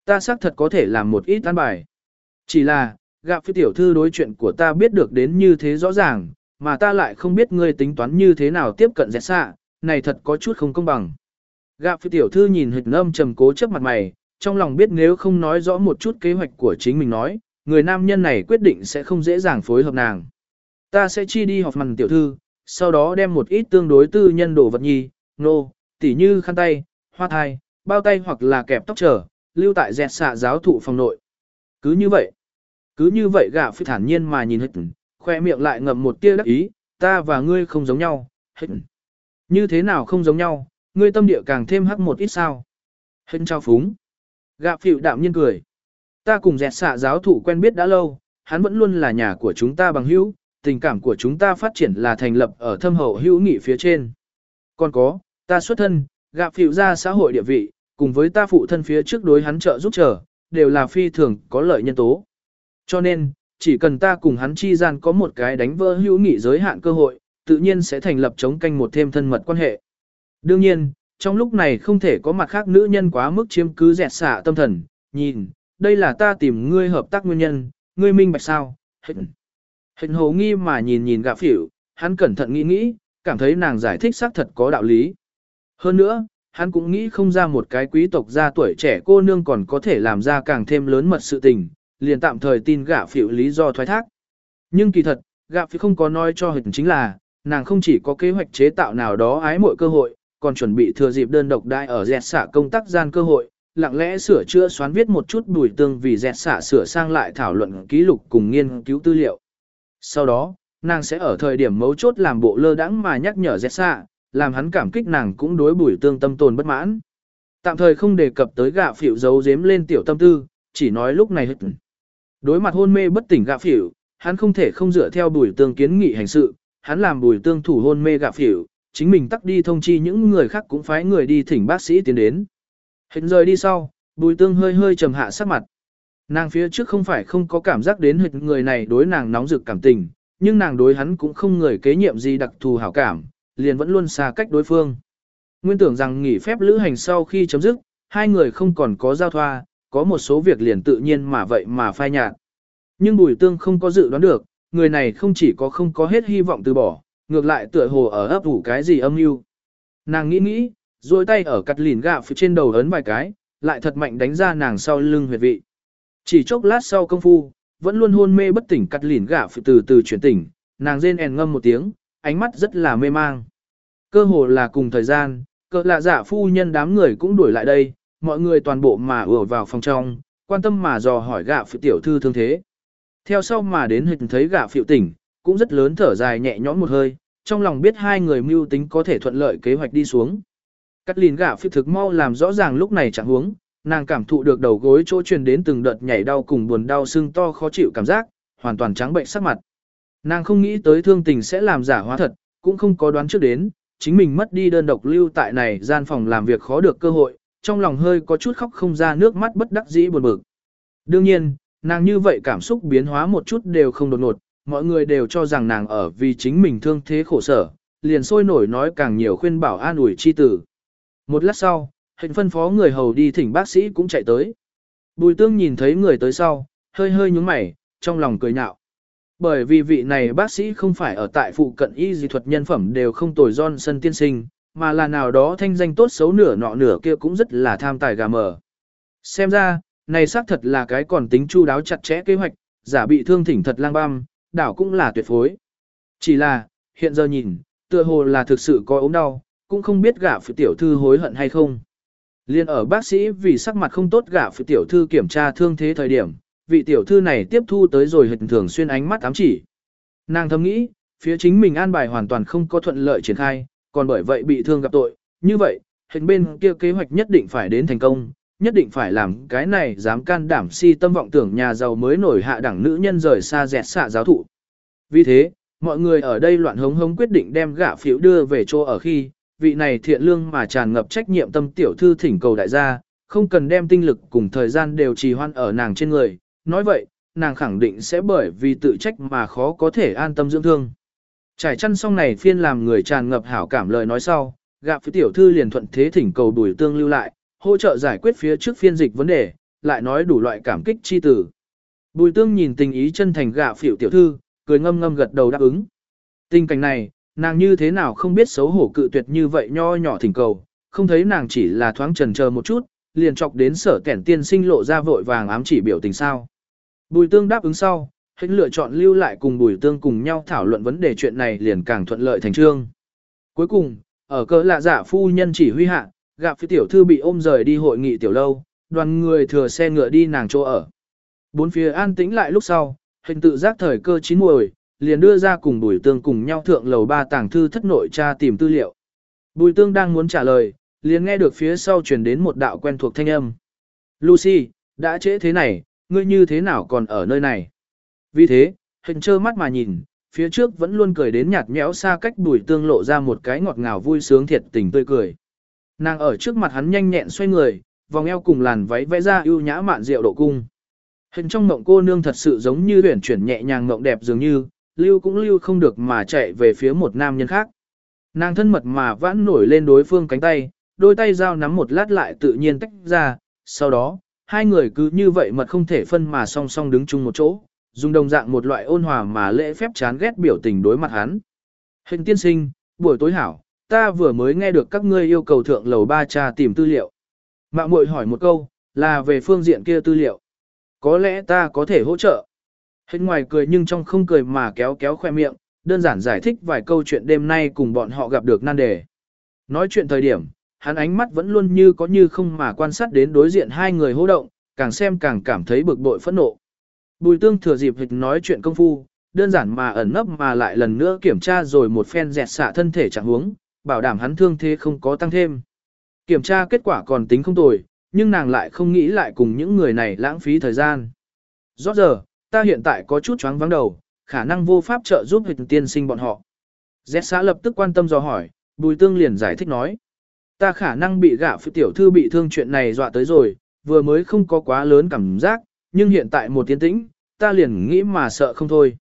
Ta xác thật có thể làm một ít an bài. Chỉ là, gặp phi tiểu thư đối chuyện của ta biết được đến như thế rõ ràng, mà ta lại không biết ngươi tính toán như thế nào tiếp cận dẹt xạ, này thật có chút không công bằng. Gặp phi tiểu thư nhìn hình âm trầm cố chấp mặt mày, trong lòng biết nếu không nói rõ một chút kế hoạch của chính mình nói, người nam nhân này quyết định sẽ không dễ dàng phối hợp nàng. Ta sẽ chi đi học mằn tiểu thư, sau đó đem một ít tương đối tư nhân đồ vật nhi, nô, tỉ như khăn tay, hoa thai, bao tay hoặc là kẹp tóc trở, lưu tại dẹt xạ giáo thụ phòng nội. Cứ như vậy, cứ như vậy gạ phi thản nhiên mà nhìn hết, khoe miệng lại ngậm một tia đắc ý, ta và ngươi không giống nhau, hết. Như thế nào không giống nhau, ngươi tâm địa càng thêm hắc một ít sao. Hết trao phúng. Gạ phịu đạm nhiên cười. Ta cùng dẹt xạ giáo thụ quen biết đã lâu, hắn vẫn luôn là nhà của chúng ta bằng hữu, tình cảm của chúng ta phát triển là thành lập ở thâm hậu hữu nghị phía trên. Còn có, ta xuất thân, gạ phịu ra xã hội địa vị, cùng với ta phụ thân phía trước đối hắn trợ giúp trở, đều là phi thường có lợi nhân tố. Cho nên, chỉ cần ta cùng hắn chi gian có một cái đánh vỡ hữu nghị giới hạn cơ hội, tự nhiên sẽ thành lập chống canh một thêm thân mật quan hệ. Đương nhiên, trong lúc này không thể có mặt khác nữ nhân quá mức chiếm cứ dẹt xả tâm thần, nhìn, đây là ta tìm ngươi hợp tác nguyên nhân, ngươi minh bạch sao, hình. Hình hồ nghi mà nhìn nhìn gạ phỉu, hắn cẩn thận nghĩ nghĩ, cảm thấy nàng giải thích xác thật có đạo lý. Hơn nữa, hắn cũng nghĩ không ra một cái quý tộc gia tuổi trẻ cô nương còn có thể làm ra càng thêm lớn mật sự tình, liền tạm thời tin gạ phỉu lý do thoái thác. Nhưng kỳ thật, gạ phỉu không có nói cho hình chính là, nàng không chỉ có kế hoạch chế tạo nào đó ái mọi cơ hội, còn chuẩn bị thừa dịp đơn độc đại ở dẹt xả công tác gian cơ hội, lặng lẽ sửa chữa xoán viết một chút bùi tương vì dẹt xả sửa sang lại thảo luận ký lục cùng nghiên cứu tư liệu. Sau đó, nàng sẽ ở thời điểm mấu chốt làm bộ lơ đãng mà nhắc nhở dẹt xạ, làm hắn cảm kích nàng cũng đối bùi tương tâm tồn bất mãn. Tạm thời không đề cập tới gạ phỉu giấu giếm lên tiểu tâm tư, chỉ nói lúc này hết. Đối mặt hôn mê bất tỉnh gạ phỉu, hắn không thể không dựa theo bùi tương kiến nghị hành sự, hắn làm bùi tương thủ hôn mê gạ phỉu, chính mình tắt đi thông chi những người khác cũng phái người đi thỉnh bác sĩ tiến đến. Hết rời đi sau, bùi tương hơi hơi trầm hạ sắc mặt. Nàng phía trước không phải không có cảm giác đến hình người này đối nàng nóng rực cảm tình, nhưng nàng đối hắn cũng không người kế nhiệm gì đặc thù hảo cảm, liền vẫn luôn xa cách đối phương. Nguyên tưởng rằng nghỉ phép lữ hành sau khi chấm dứt, hai người không còn có giao thoa, có một số việc liền tự nhiên mà vậy mà phai nhạt. Nhưng bùi tương không có dự đoán được, người này không chỉ có không có hết hy vọng từ bỏ, ngược lại tựa hồ ở ấp ủ cái gì âm mưu. Nàng nghĩ nghĩ, duỗi tay ở cắt lìn gạo phía trên đầu ấn vài cái, lại thật mạnh đánh ra nàng sau lưng huyệt vị. Chỉ chốc lát sau công phu, vẫn luôn hôn mê bất tỉnh cắt lỉn gả phụ từ từ chuyển tỉnh, nàng rên èn ngâm một tiếng, ánh mắt rất là mê mang. Cơ hồ là cùng thời gian, cỡ lạ giả phu nhân đám người cũng đuổi lại đây, mọi người toàn bộ mà ùa vào phòng trong, quan tâm mà dò hỏi gạ phụ tiểu thư thương thế. Theo sau mà đến hình thấy gạ phụ tỉnh, cũng rất lớn thở dài nhẹ nhõm một hơi, trong lòng biết hai người mưu tính có thể thuận lợi kế hoạch đi xuống. Cắt lìn gạ phụ thực mau làm rõ ràng lúc này chẳng huống, nàng cảm thụ được đầu gối chỗ truyền đến từng đợt nhảy đau cùng buồn đau sưng to khó chịu cảm giác, hoàn toàn trắng bệnh sắc mặt. Nàng không nghĩ tới thương tình sẽ làm giả hóa thật, cũng không có đoán trước đến, chính mình mất đi đơn độc lưu tại này gian phòng làm việc khó được cơ hội, trong lòng hơi có chút khóc không ra nước mắt bất đắc dĩ buồn bực. Đương nhiên, nàng như vậy cảm xúc biến hóa một chút đều không đột ngột, mọi người đều cho rằng nàng ở vì chính mình thương thế khổ sở, liền sôi nổi nói càng nhiều khuyên bảo an ủi chi tử. Một lát sau, hình phân phó người hầu đi thỉnh bác sĩ cũng chạy tới. Bùi tương nhìn thấy người tới sau, hơi hơi nhúng mày, trong lòng cười nhạo. Bởi vì vị này bác sĩ không phải ở tại phụ cận y dị thuật nhân phẩm đều không tồi sân tiên sinh, mà là nào đó thanh danh tốt xấu nửa nọ nửa kia cũng rất là tham tài gà mờ. Xem ra, này xác thật là cái còn tính chu đáo chặt chẽ kế hoạch, giả bị thương thỉnh thật lang băm, đảo cũng là tuyệt phối. Chỉ là, hiện giờ nhìn, tựa hồ là thực sự có ốm đau, cũng không biết gạ phụ tiểu thư hối hận hay không. Liên ở bác sĩ vì sắc mặt không tốt gả phụ tiểu thư kiểm tra thương thế thời điểm, vị tiểu thư này tiếp thu tới rồi hình thường xuyên ánh mắt ám chỉ. Nàng thầm nghĩ, phía chính mình an bài hoàn toàn không có thuận lợi triển khai, còn bởi vậy bị thương gặp tội, như vậy, hình bên kia kế hoạch nhất định phải đến thành công, nhất định phải làm cái này dám can đảm si tâm vọng tưởng nhà giàu mới nổi hạ đẳng nữ nhân rời xa dẹt xạ giáo thụ. Vì thế, mọi người ở đây loạn hống hống quyết định đem gạ phiếu đưa về chỗ ở khi, vị này thiện lương mà tràn ngập trách nhiệm tâm tiểu thư thỉnh cầu đại gia, không cần đem tinh lực cùng thời gian đều trì hoan ở nàng trên người, nói vậy, nàng khẳng định sẽ bởi vì tự trách mà khó có thể an tâm dưỡng thương. Trải chăn xong này phiên làm người tràn ngập hảo cảm lời nói sau, gạ phía tiểu thư liền thuận thế thỉnh cầu đuổi tương lưu lại, hỗ trợ giải quyết phía trước phiên dịch vấn đề, lại nói đủ loại cảm kích chi tử. Bùi tương nhìn tình ý chân thành gạ phiểu tiểu thư, cười ngâm ngâm gật đầu đáp ứng. Tình cảnh này, nàng như thế nào không biết xấu hổ cự tuyệt như vậy nho nhỏ thỉnh cầu, không thấy nàng chỉ là thoáng trần chờ một chút, liền chọc đến sở kẻn tiên sinh lộ ra vội vàng ám chỉ biểu tình sao. Bùi tương đáp ứng sau, hãy lựa chọn lưu lại cùng bùi tương cùng nhau thảo luận vấn đề chuyện này liền càng thuận lợi thành trương. Cuối cùng, ở cỡ lạ giả phu nhân chỉ huy hạ, gặp phía tiểu thư bị ôm rời đi hội nghị tiểu lâu, đoàn người thừa xe ngựa đi nàng chỗ ở. Bốn phía an tĩnh lại lúc sau, hình tự giác thời cơ chín muồi, liền đưa ra cùng bùi tương cùng nhau thượng lầu ba tàng thư thất nội tra tìm tư liệu. Bùi tương đang muốn trả lời, liền nghe được phía sau truyền đến một đạo quen thuộc thanh âm. Lucy, đã trễ thế này, ngươi như thế nào còn ở nơi này? Vì thế, hình trơ mắt mà nhìn, phía trước vẫn luôn cười đến nhạt nhẽo xa cách bùi tương lộ ra một cái ngọt ngào vui sướng thiệt tình tươi cười. Nàng ở trước mặt hắn nhanh nhẹn xoay người, vòng eo cùng làn váy vẽ ra ưu nhã mạn rượu độ cung. Hình trong mộng cô nương thật sự giống như huyển chuyển nhẹ nhàng mộng đẹp dường như, lưu cũng lưu không được mà chạy về phía một nam nhân khác. Nàng thân mật mà vãn nổi lên đối phương cánh tay, đôi tay dao nắm một lát lại tự nhiên tách ra, sau đó, hai người cứ như vậy mật không thể phân mà song song đứng chung một chỗ, dùng đồng dạng một loại ôn hòa mà lễ phép chán ghét biểu tình đối mặt hắn. Hình tiên sinh, buổi tối hảo, ta vừa mới nghe được các ngươi yêu cầu thượng lầu ba cha tìm tư liệu. Mạng muội hỏi một câu, là về phương diện kia tư liệu. Có lẽ ta có thể hỗ trợ. Hết ngoài cười nhưng trong không cười mà kéo kéo khoe miệng, đơn giản giải thích vài câu chuyện đêm nay cùng bọn họ gặp được nan đề. Nói chuyện thời điểm, hắn ánh mắt vẫn luôn như có như không mà quan sát đến đối diện hai người hô động, càng xem càng cảm thấy bực bội phẫn nộ. Bùi tương thừa dịp hịch nói chuyện công phu, đơn giản mà ẩn nấp mà lại lần nữa kiểm tra rồi một phen dẹt xạ thân thể trạng huống, bảo đảm hắn thương thế không có tăng thêm. Kiểm tra kết quả còn tính không tồi, nhưng nàng lại không nghĩ lại cùng những người này lãng phí thời gian. Rõ giờ, ta hiện tại có chút choáng vắng đầu, khả năng vô pháp trợ giúp hình tiên sinh bọn họ. Dẹt xã lập tức quan tâm do hỏi, bùi tương liền giải thích nói. Ta khả năng bị gã phụ tiểu thư bị thương chuyện này dọa tới rồi, vừa mới không có quá lớn cảm giác, nhưng hiện tại một tiến tĩnh, ta liền nghĩ mà sợ không thôi.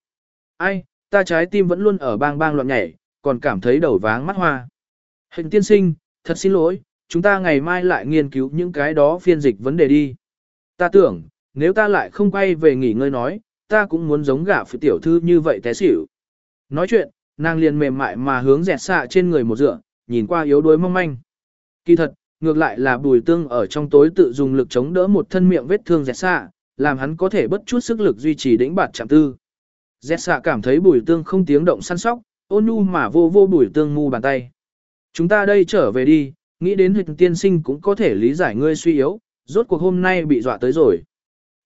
Ai, ta trái tim vẫn luôn ở bang bang loạn nhảy, còn cảm thấy đầu váng mắt hoa. Hình tiên sinh, thật xin lỗi, chúng ta ngày mai lại nghiên cứu những cái đó phiên dịch vấn đề đi. Ta tưởng, nếu ta lại không quay về nghỉ ngơi nói, ta cũng muốn giống gả phụ tiểu thư như vậy té xỉu. Nói chuyện, nàng liền mềm mại mà hướng dẹt xạ trên người một dựa, nhìn qua yếu đuối mong manh. Kỳ thật, ngược lại là bùi tương ở trong tối tự dùng lực chống đỡ một thân miệng vết thương dẹt xạ, làm hắn có thể bất chút sức lực duy trì đỉnh bạt chạm tư. Dẹt xạ cảm thấy bùi tương không tiếng động săn sóc, ôn nhu mà vô vô bùi tương ngu bàn tay. Chúng ta đây trở về đi, nghĩ đến hình tiên sinh cũng có thể lý giải ngươi suy yếu, rốt cuộc hôm nay bị dọa tới rồi.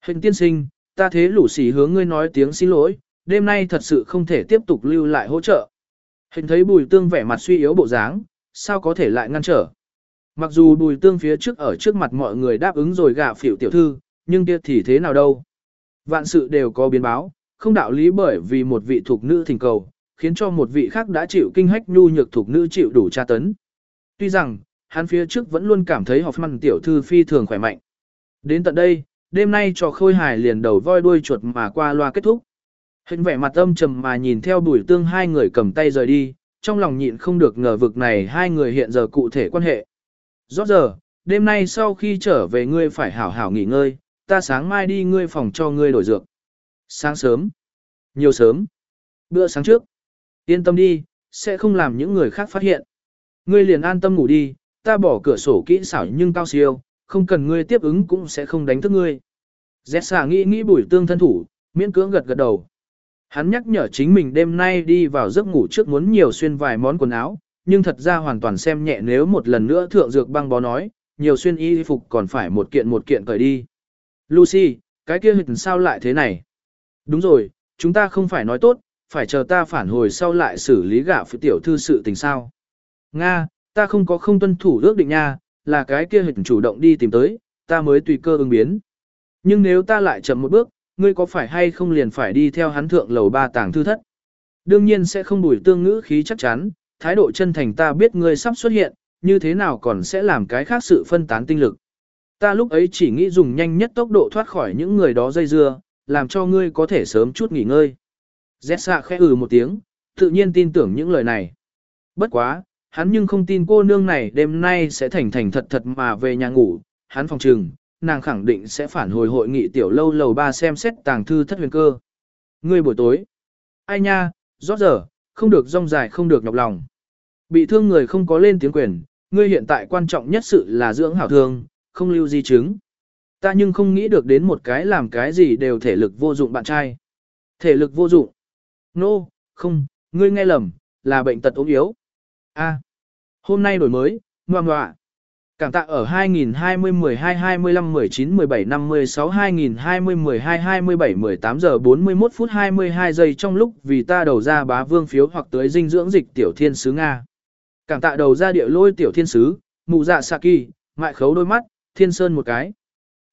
Hình tiên sinh, ta thế lũ xỉ hướng ngươi nói tiếng xin lỗi, đêm nay thật sự không thể tiếp tục lưu lại hỗ trợ. Hình thấy bùi tương vẻ mặt suy yếu bộ dáng, sao có thể lại ngăn trở. Mặc dù bùi tương phía trước ở trước mặt mọi người đáp ứng rồi gạ phỉu tiểu thư, nhưng kia thì thế nào đâu. Vạn sự đều có biến báo, không đạo lý bởi vì một vị thuộc nữ thỉnh cầu, khiến cho một vị khác đã chịu kinh hách nhu nhược thuộc nữ chịu đủ tra tấn. Tuy rằng, hắn phía trước vẫn luôn cảm thấy Hoffman tiểu thư phi thường khỏe mạnh. Đến tận đây, đêm nay trò khôi hài liền đầu voi đuôi chuột mà qua loa kết thúc. Hình vẻ mặt âm trầm mà nhìn theo bùi tương hai người cầm tay rời đi, trong lòng nhịn không được ngờ vực này hai người hiện giờ cụ thể quan hệ. Rõ giờ, đêm nay sau khi trở về ngươi phải hảo hảo nghỉ ngơi, ta sáng mai đi ngươi phòng cho ngươi đổi dược. Sáng sớm. Nhiều sớm. Bữa sáng trước. Yên tâm đi, sẽ không làm những người khác phát hiện. Ngươi liền an tâm ngủ đi, ta bỏ cửa sổ kỹ xảo nhưng cao siêu, không cần ngươi tiếp ứng cũng sẽ không đánh thức ngươi. Dẹt xà nghĩ nghĩ bùi tương thân thủ, miễn cưỡng gật gật đầu. Hắn nhắc nhở chính mình đêm nay đi vào giấc ngủ trước muốn nhiều xuyên vài món quần áo, nhưng thật ra hoàn toàn xem nhẹ nếu một lần nữa thượng dược băng bó nói, nhiều xuyên y phục còn phải một kiện một kiện cởi đi. Lucy, cái kia hình sao lại thế này? Đúng rồi, chúng ta không phải nói tốt, phải chờ ta phản hồi sau lại xử lý gả phụ tiểu thư sự tình sao. Nga, ta không có không tuân thủ ước định nha, là cái kia hình chủ động đi tìm tới, ta mới tùy cơ ứng biến. Nhưng nếu ta lại chậm một bước, ngươi có phải hay không liền phải đi theo hắn thượng lầu ba tàng thư thất? Đương nhiên sẽ không đuổi tương ngữ khí chắc chắn, thái độ chân thành ta biết ngươi sắp xuất hiện, như thế nào còn sẽ làm cái khác sự phân tán tinh lực. Ta lúc ấy chỉ nghĩ dùng nhanh nhất tốc độ thoát khỏi những người đó dây dưa, làm cho ngươi có thể sớm chút nghỉ ngơi. Z khẽ ừ một tiếng, tự nhiên tin tưởng những lời này. Bất quá, hắn nhưng không tin cô nương này đêm nay sẽ thành thành thật thật mà về nhà ngủ, hắn phòng trừng, nàng khẳng định sẽ phản hồi hội nghị tiểu lâu lầu ba xem xét tàng thư thất huyền cơ. Ngươi buổi tối. Ai nha, rót giờ, không được rong dài không được nhọc lòng. Bị thương người không có lên tiếng quyền, ngươi hiện tại quan trọng nhất sự là dưỡng hảo thương, không lưu di chứng. Ta nhưng không nghĩ được đến một cái làm cái gì đều thể lực vô dụng bạn trai. Thể lực vô dụng. Nô, no, không, ngươi nghe lầm, là bệnh tật ốm yếu. A, hôm nay đổi mới, ngoan ngoạ. Cảm tạ ở 2020 12 25 19 17 56 2020 12 27 18 giờ 41 phút 22 giây trong lúc vì ta đầu ra bá vương phiếu hoặc tới dinh dưỡng dịch tiểu thiên sứ Nga. Cảm tạ đầu ra địa lôi tiểu thiên sứ, mụ dạ Saki, mại khấu đôi mắt, thiên sơn một cái.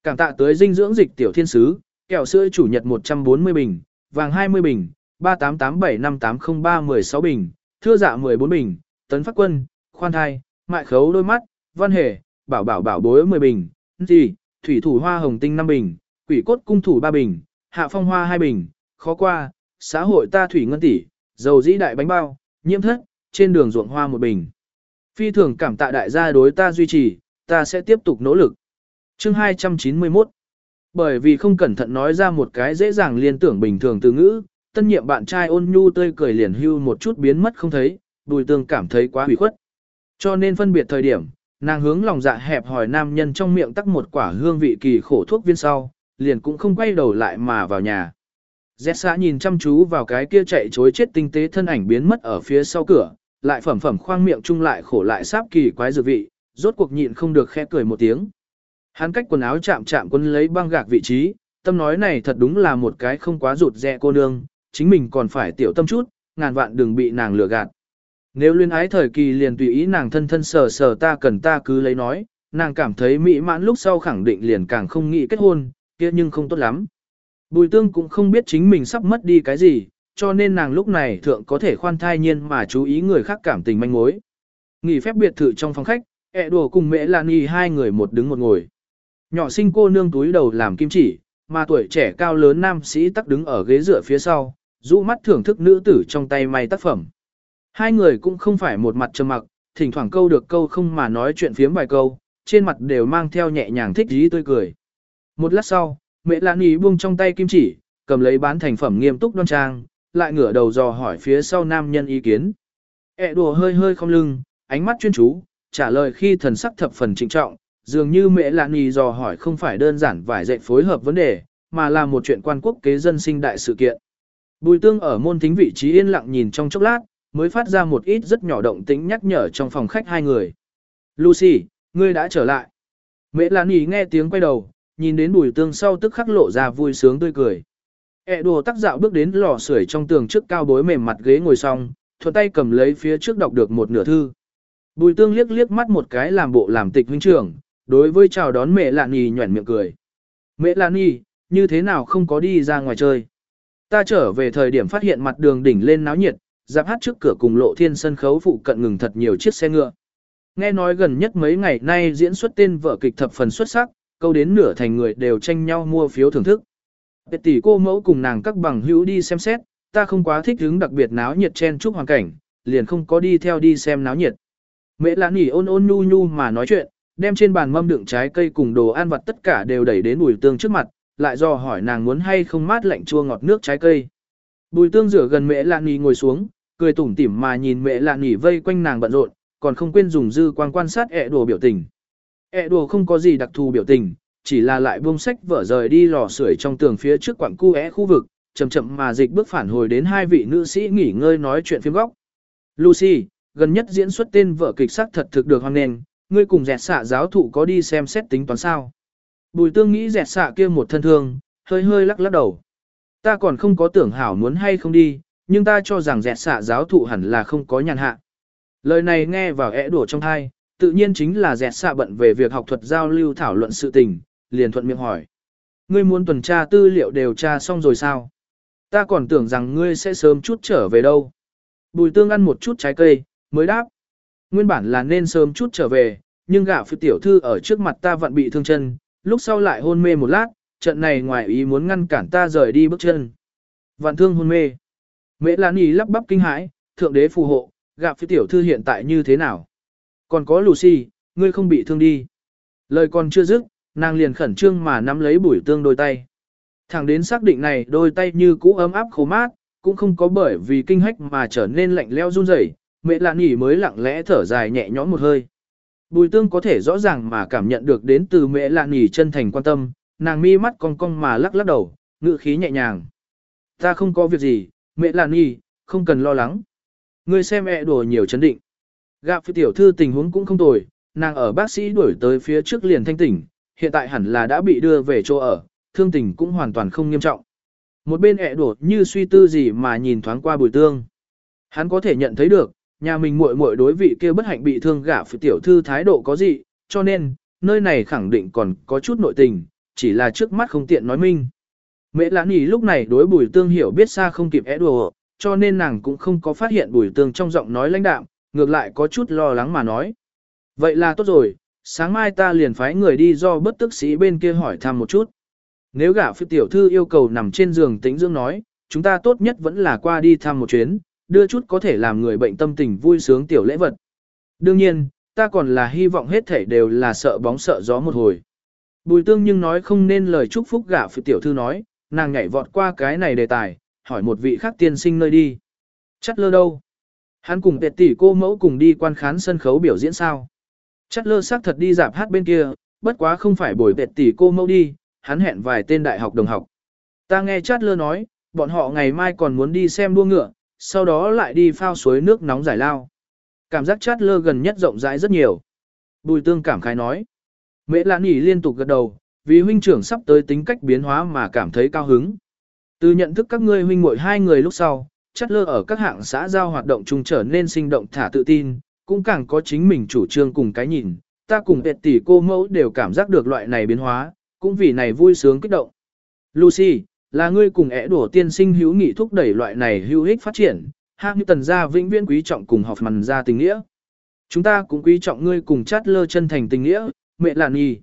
Cảm tạ tới dinh dưỡng dịch tiểu thiên sứ, kẹo sữa chủ nhật 140 bình, vàng 20 bình, 3887580316 bình, thưa dạ 14 bình, tấn phát quân, khoan thai, mại khấu đôi mắt, văn hề, bảo bảo bảo bối 10 bình, gì, thủy thủ hoa hồng tinh 5 bình, quỷ cốt cung thủ 3 bình, hạ phong hoa 2 bình, khó qua, xã hội ta thủy ngân tỷ, dầu dĩ đại bánh bao, nhiễm thất, trên đường ruộng hoa một bình. Phi thường cảm tạ đại gia đối ta duy trì, ta sẽ tiếp tục nỗ lực. Chương 291 Bởi vì không cẩn thận nói ra một cái dễ dàng liên tưởng bình thường từ ngữ, tân nhiệm bạn trai ôn nhu tươi cười liền hưu một chút biến mất không thấy, bùi tương cảm thấy quá hủy khuất. Cho nên phân biệt thời điểm, nàng hướng lòng dạ hẹp hỏi nam nhân trong miệng tắc một quả hương vị kỳ khổ thuốc viên sau, liền cũng không quay đầu lại mà vào nhà. Dẹt xã nhìn chăm chú vào cái kia chạy chối chết tinh tế thân ảnh biến mất ở phía sau cửa, lại phẩm phẩm khoang miệng chung lại khổ lại sáp kỳ quái dự vị, rốt cuộc nhịn không được khẽ cười một tiếng. Hắn cách quần áo chạm chạm quân lấy băng gạc vị trí, tâm nói này thật đúng là một cái không quá rụt rẹ cô nương, chính mình còn phải tiểu tâm chút, ngàn vạn đừng bị nàng lừa gạt. Nếu luyên ái thời kỳ liền tùy ý nàng thân thân sờ sờ ta cần ta cứ lấy nói, nàng cảm thấy mỹ mãn lúc sau khẳng định liền càng không nghĩ kết hôn, kia nhưng không tốt lắm. Bùi tương cũng không biết chính mình sắp mất đi cái gì, cho nên nàng lúc này thượng có thể khoan thai nhiên mà chú ý người khác cảm tình manh mối. Nghỉ phép biệt thự trong phòng khách, ẹ đùa cùng mẹ lan y hai người một đứng một ngồi. Nhỏ sinh cô nương túi đầu làm kim chỉ, mà tuổi trẻ cao lớn nam sĩ tắc đứng ở ghế dựa phía sau, rũ mắt thưởng thức nữ tử trong tay may tác phẩm. Hai người cũng không phải một mặt trầm mặc, thỉnh thoảng câu được câu không mà nói chuyện phiếm vài câu, trên mặt đều mang theo nhẹ nhàng thích ý tươi cười. Một lát sau, mẹ lãn Ý buông trong tay kim chỉ, cầm lấy bán thành phẩm nghiêm túc đoan trang, lại ngửa đầu dò hỏi phía sau nam nhân ý kiến. ẹ đùa hơi hơi không lưng, ánh mắt chuyên chú, trả lời khi thần sắc thập phần trịnh trọng, dường như mẹ lãn Ý dò hỏi không phải đơn giản vài dạy phối hợp vấn đề, mà là một chuyện quan quốc kế dân sinh đại sự kiện. Bùi tương ở môn thính vị trí yên lặng nhìn trong chốc lát, mới phát ra một ít rất nhỏ động tĩnh nhắc nhở trong phòng khách hai người. Lucy, ngươi đã trở lại. Mẹ Lan Ý nghe tiếng quay đầu, nhìn đến bùi tương sau tức khắc lộ ra vui sướng tươi cười. E đùa tắc dạo bước đến lò sưởi trong tường trước cao bối mềm mặt ghế ngồi xong, thuận tay cầm lấy phía trước đọc được một nửa thư. Bùi tương liếc liếc mắt một cái làm bộ làm tịch huynh trưởng, đối với chào đón mẹ Lan nhì nhuẩn miệng cười. Mẹ Lan nhì, như thế nào không có đi ra ngoài chơi. Ta trở về thời điểm phát hiện mặt đường đỉnh lên náo nhiệt, giáp hát trước cửa cùng lộ thiên sân khấu phụ cận ngừng thật nhiều chiếc xe ngựa. Nghe nói gần nhất mấy ngày nay diễn xuất tên vở kịch thập phần xuất sắc, câu đến nửa thành người đều tranh nhau mua phiếu thưởng thức. Tệ tỷ cô mẫu cùng nàng các bằng hữu đi xem xét, ta không quá thích hứng đặc biệt náo nhiệt chen chúc hoàn cảnh, liền không có đi theo đi xem náo nhiệt. Mẹ lãn nhỉ ôn ôn nhu nhu mà nói chuyện, đem trên bàn mâm đựng trái cây cùng đồ ăn vặt tất cả đều đẩy đến bùi tương trước mặt, lại do hỏi nàng muốn hay không mát lạnh chua ngọt nước trái cây. Bùi tương rửa gần mẹ lãn nhỉ ngồi xuống, cười tủm tỉm mà nhìn mẹ lạ nhỉ vây quanh nàng bận rộn, còn không quên dùng dư quan quan sát ẹ đồ biểu tình. ẹ đồ không có gì đặc thù biểu tình, chỉ là lại buông sách vở rời đi lò sưởi trong tường phía trước quảng cu é khu vực, chậm chậm mà dịch bước phản hồi đến hai vị nữ sĩ nghỉ ngơi nói chuyện phim góc. Lucy, gần nhất diễn xuất tên vở kịch sắc thật thực được hoan nghênh, ngươi cùng dẹt xạ giáo thụ có đi xem xét tính toán sao. Bùi tương nghĩ dẹt xạ kia một thân thương, hơi hơi lắc lắc đầu. Ta còn không có tưởng hảo muốn hay không đi, nhưng ta cho rằng dẹt xạ giáo thụ hẳn là không có nhàn hạ. Lời này nghe vào ẻ đổ trong thai, tự nhiên chính là dẹt xạ bận về việc học thuật giao lưu thảo luận sự tình, liền thuận miệng hỏi. Ngươi muốn tuần tra tư liệu đều tra xong rồi sao? Ta còn tưởng rằng ngươi sẽ sớm chút trở về đâu. Bùi tương ăn một chút trái cây, mới đáp. Nguyên bản là nên sớm chút trở về, nhưng gạo phi tiểu thư ở trước mặt ta vẫn bị thương chân, lúc sau lại hôn mê một lát, trận này ngoài ý muốn ngăn cản ta rời đi bước chân. Vạn thương hôn mê. Mễ Lan Nhi lắp bắp kinh hãi, thượng đế phù hộ, gặp phi tiểu thư hiện tại như thế nào? Còn có Lucy, ngươi không bị thương đi. Lời còn chưa dứt, nàng liền khẩn trương mà nắm lấy bùi tương đôi tay. Thẳng đến xác định này đôi tay như cũ ấm áp khô mát, cũng không có bởi vì kinh hách mà trở nên lạnh leo run rẩy, mẹ lạ nhỉ mới lặng lẽ thở dài nhẹ nhõm một hơi. Bùi tương có thể rõ ràng mà cảm nhận được đến từ mẹ lạ nhỉ chân thành quan tâm, nàng mi mắt cong cong mà lắc lắc đầu, ngự khí nhẹ nhàng. Ta không có việc gì, mẹ lạ nhỉ, không cần lo lắng. Ngươi xem mẹ đùa nhiều chấn định. Gặp phi tiểu thư tình huống cũng không tồi, nàng ở bác sĩ đuổi tới phía trước liền thanh tỉnh, hiện tại hẳn là đã bị đưa về chỗ ở, thương tình cũng hoàn toàn không nghiêm trọng. Một bên ẹ đổ như suy tư gì mà nhìn thoáng qua bùi tương. Hắn có thể nhận thấy được, nhà mình muội muội đối vị kia bất hạnh bị thương gả phi tiểu thư thái độ có gì, cho nên, nơi này khẳng định còn có chút nội tình, chỉ là trước mắt không tiện nói minh. Mẹ lãn ý lúc này đối bùi tương hiểu biết xa không kịp ẹ đùa, cho nên nàng cũng không có phát hiện bùi tương trong giọng nói lãnh đạm, ngược lại có chút lo lắng mà nói. Vậy là tốt rồi, sáng mai ta liền phái người đi do bất tức sĩ bên kia hỏi thăm một chút. Nếu gả phi tiểu thư yêu cầu nằm trên giường tĩnh dưỡng nói, chúng ta tốt nhất vẫn là qua đi thăm một chuyến, đưa chút có thể làm người bệnh tâm tình vui sướng tiểu lễ vật. Đương nhiên, ta còn là hy vọng hết thể đều là sợ bóng sợ gió một hồi. Bùi tương nhưng nói không nên lời chúc phúc gả phi tiểu thư nói, nàng nhảy vọt qua cái này đề tài, hỏi một vị khác tiên sinh nơi đi. Chắt lơ đâu? Hắn cùng tệ tỷ cô mẫu cùng đi quan khán sân khấu biểu diễn sao? Chắt lơ xác thật đi dạp hát bên kia, bất quá không phải bồi tệ tỷ cô mẫu đi, hắn hẹn vài tên đại học đồng học. Ta nghe chát lơ nói, bọn họ ngày mai còn muốn đi xem đua ngựa, sau đó lại đi phao suối nước nóng giải lao. Cảm giác chát lơ gần nhất rộng rãi rất nhiều. Bùi tương cảm khái nói. Mễ lãn nhỉ liên tục gật đầu, vì huynh trưởng sắp tới tính cách biến hóa mà cảm thấy cao hứng. Từ nhận thức các ngươi huynh muội hai người lúc sau, chất lơ ở các hạng xã giao hoạt động chung trở nên sinh động thả tự tin, cũng càng có chính mình chủ trương cùng cái nhìn. Ta cùng tệ tỷ cô mẫu đều cảm giác được loại này biến hóa, cũng vì này vui sướng kích động. Lucy, là ngươi cùng ẻ đổ tiên sinh hữu nghị thúc đẩy loại này hữu ích phát triển, hạng như tần gia vĩnh viễn quý trọng cùng học mằn ra tình nghĩa. Chúng ta cũng quý trọng ngươi cùng chát lơ chân thành tình nghĩa, mẹ lạn nhi.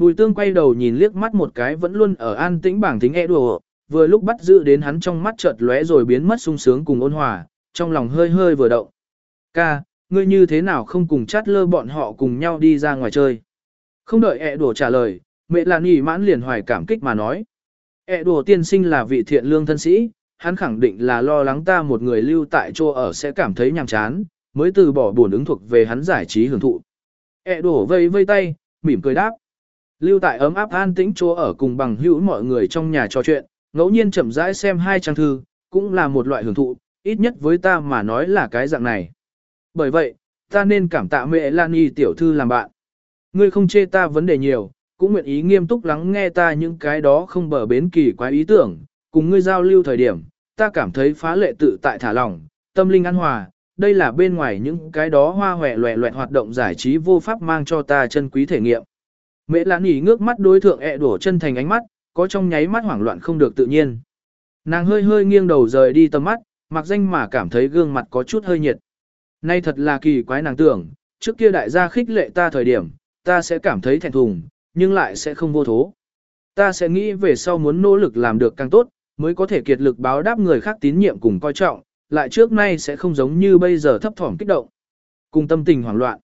Bùi tương quay đầu nhìn liếc mắt một cái vẫn luôn ở an tĩnh bảng tính e đùa, vừa lúc bắt giữ đến hắn trong mắt chợt lóe rồi biến mất sung sướng cùng ôn hòa, trong lòng hơi hơi vừa động. Ca, ngươi như thế nào không cùng chát lơ bọn họ cùng nhau đi ra ngoài chơi? Không đợi ẹ đùa trả lời, mẹ là nỉ mãn liền hoài cảm kích mà nói. ẹ đùa tiên sinh là vị thiện lương thân sĩ, hắn khẳng định là lo lắng ta một người lưu tại chỗ ở sẽ cảm thấy nhàm chán, mới từ bỏ buồn ứng thuộc về hắn giải trí hưởng thụ. ẹ đùa vây vây tay, mỉm cười đáp. Lưu tại ấm áp an tĩnh chỗ ở cùng bằng hữu mọi người trong nhà trò chuyện, ngẫu nhiên chậm rãi xem hai trang thư, cũng là một loại hưởng thụ, ít nhất với ta mà nói là cái dạng này. Bởi vậy, ta nên cảm tạ mẹ Lan Y tiểu thư làm bạn. Ngươi không chê ta vấn đề nhiều, cũng nguyện ý nghiêm túc lắng nghe ta những cái đó không bờ bến kỳ quái ý tưởng, cùng ngươi giao lưu thời điểm, ta cảm thấy phá lệ tự tại thả lỏng, tâm linh an hòa, đây là bên ngoài những cái đó hoa hòe loẹ loẹt hoạt động giải trí vô pháp mang cho ta chân quý thể nghiệm. Mẹ Lan Nỉ ngước mắt đối thượng ẹ đổ chân thành ánh mắt, có trong nháy mắt hoảng loạn không được tự nhiên. Nàng hơi hơi nghiêng đầu rời đi tầm mắt, mặc danh mà cảm thấy gương mặt có chút hơi nhiệt. Nay thật là kỳ quái nàng tưởng, trước kia đại gia khích lệ ta thời điểm, ta sẽ cảm thấy thẹn thùng, nhưng lại sẽ không vô thố. Ta sẽ nghĩ về sau muốn nỗ lực làm được càng tốt, mới có thể kiệt lực báo đáp người khác tín nhiệm cùng coi trọng, lại trước nay sẽ không giống như bây giờ thấp thỏm kích động. Cùng tâm tình hoảng loạn.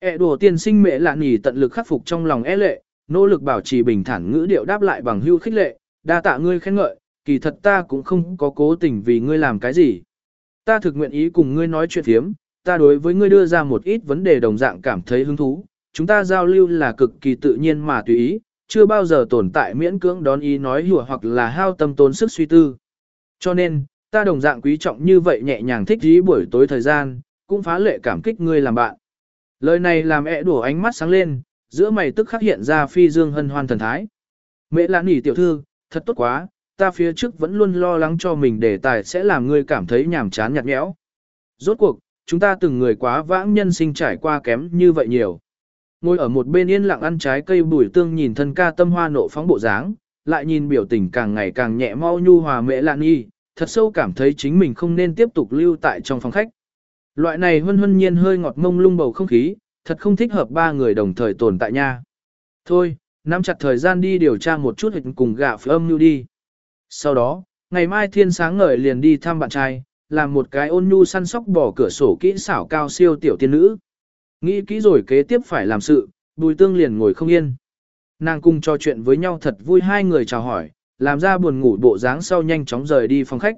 E đùa tiên sinh mẹ lạ nhì tận lực khắc phục trong lòng e lệ, nỗ lực bảo trì bình thản ngữ điệu đáp lại bằng hưu khích lệ, đa tạ ngươi khen ngợi, kỳ thật ta cũng không có cố tình vì ngươi làm cái gì. Ta thực nguyện ý cùng ngươi nói chuyện thiếm, ta đối với ngươi đưa ra một ít vấn đề đồng dạng cảm thấy hứng thú, chúng ta giao lưu là cực kỳ tự nhiên mà tùy ý, chưa bao giờ tồn tại miễn cưỡng đón ý nói hùa hoặc là hao tâm tốn sức suy tư. Cho nên, ta đồng dạng quý trọng như vậy nhẹ nhàng thích ý buổi tối thời gian, cũng phá lệ cảm kích ngươi làm bạn. Lời này làm ẹ đổ ánh mắt sáng lên, giữa mày tức khắc hiện ra phi dương hân hoan thần thái. Mẹ lãn nỉ tiểu thư, thật tốt quá, ta phía trước vẫn luôn lo lắng cho mình để tài sẽ làm ngươi cảm thấy nhàm chán nhạt nhẽo. Rốt cuộc, chúng ta từng người quá vãng nhân sinh trải qua kém như vậy nhiều. Ngồi ở một bên yên lặng ăn trái cây bùi tương nhìn thân ca tâm hoa nộ phóng bộ dáng, lại nhìn biểu tình càng ngày càng nhẹ mau nhu hòa mẹ lạn y, thật sâu cảm thấy chính mình không nên tiếp tục lưu tại trong phòng khách. Loại này huân huân nhiên hơi ngọt mông lung bầu không khí, thật không thích hợp ba người đồng thời tồn tại nha. Thôi, nắm chặt thời gian đi điều tra một chút hình cùng gạ phía âm nhu đi. Sau đó, ngày mai thiên sáng ngời liền đi thăm bạn trai, làm một cái ôn nhu săn sóc bỏ cửa sổ kỹ xảo cao siêu tiểu tiên nữ. Nghĩ kỹ rồi kế tiếp phải làm sự, bùi tương liền ngồi không yên. nàng cùng trò chuyện với nhau thật vui hai người chào hỏi, làm ra buồn ngủ bộ dáng sau nhanh chóng rời đi phòng khách.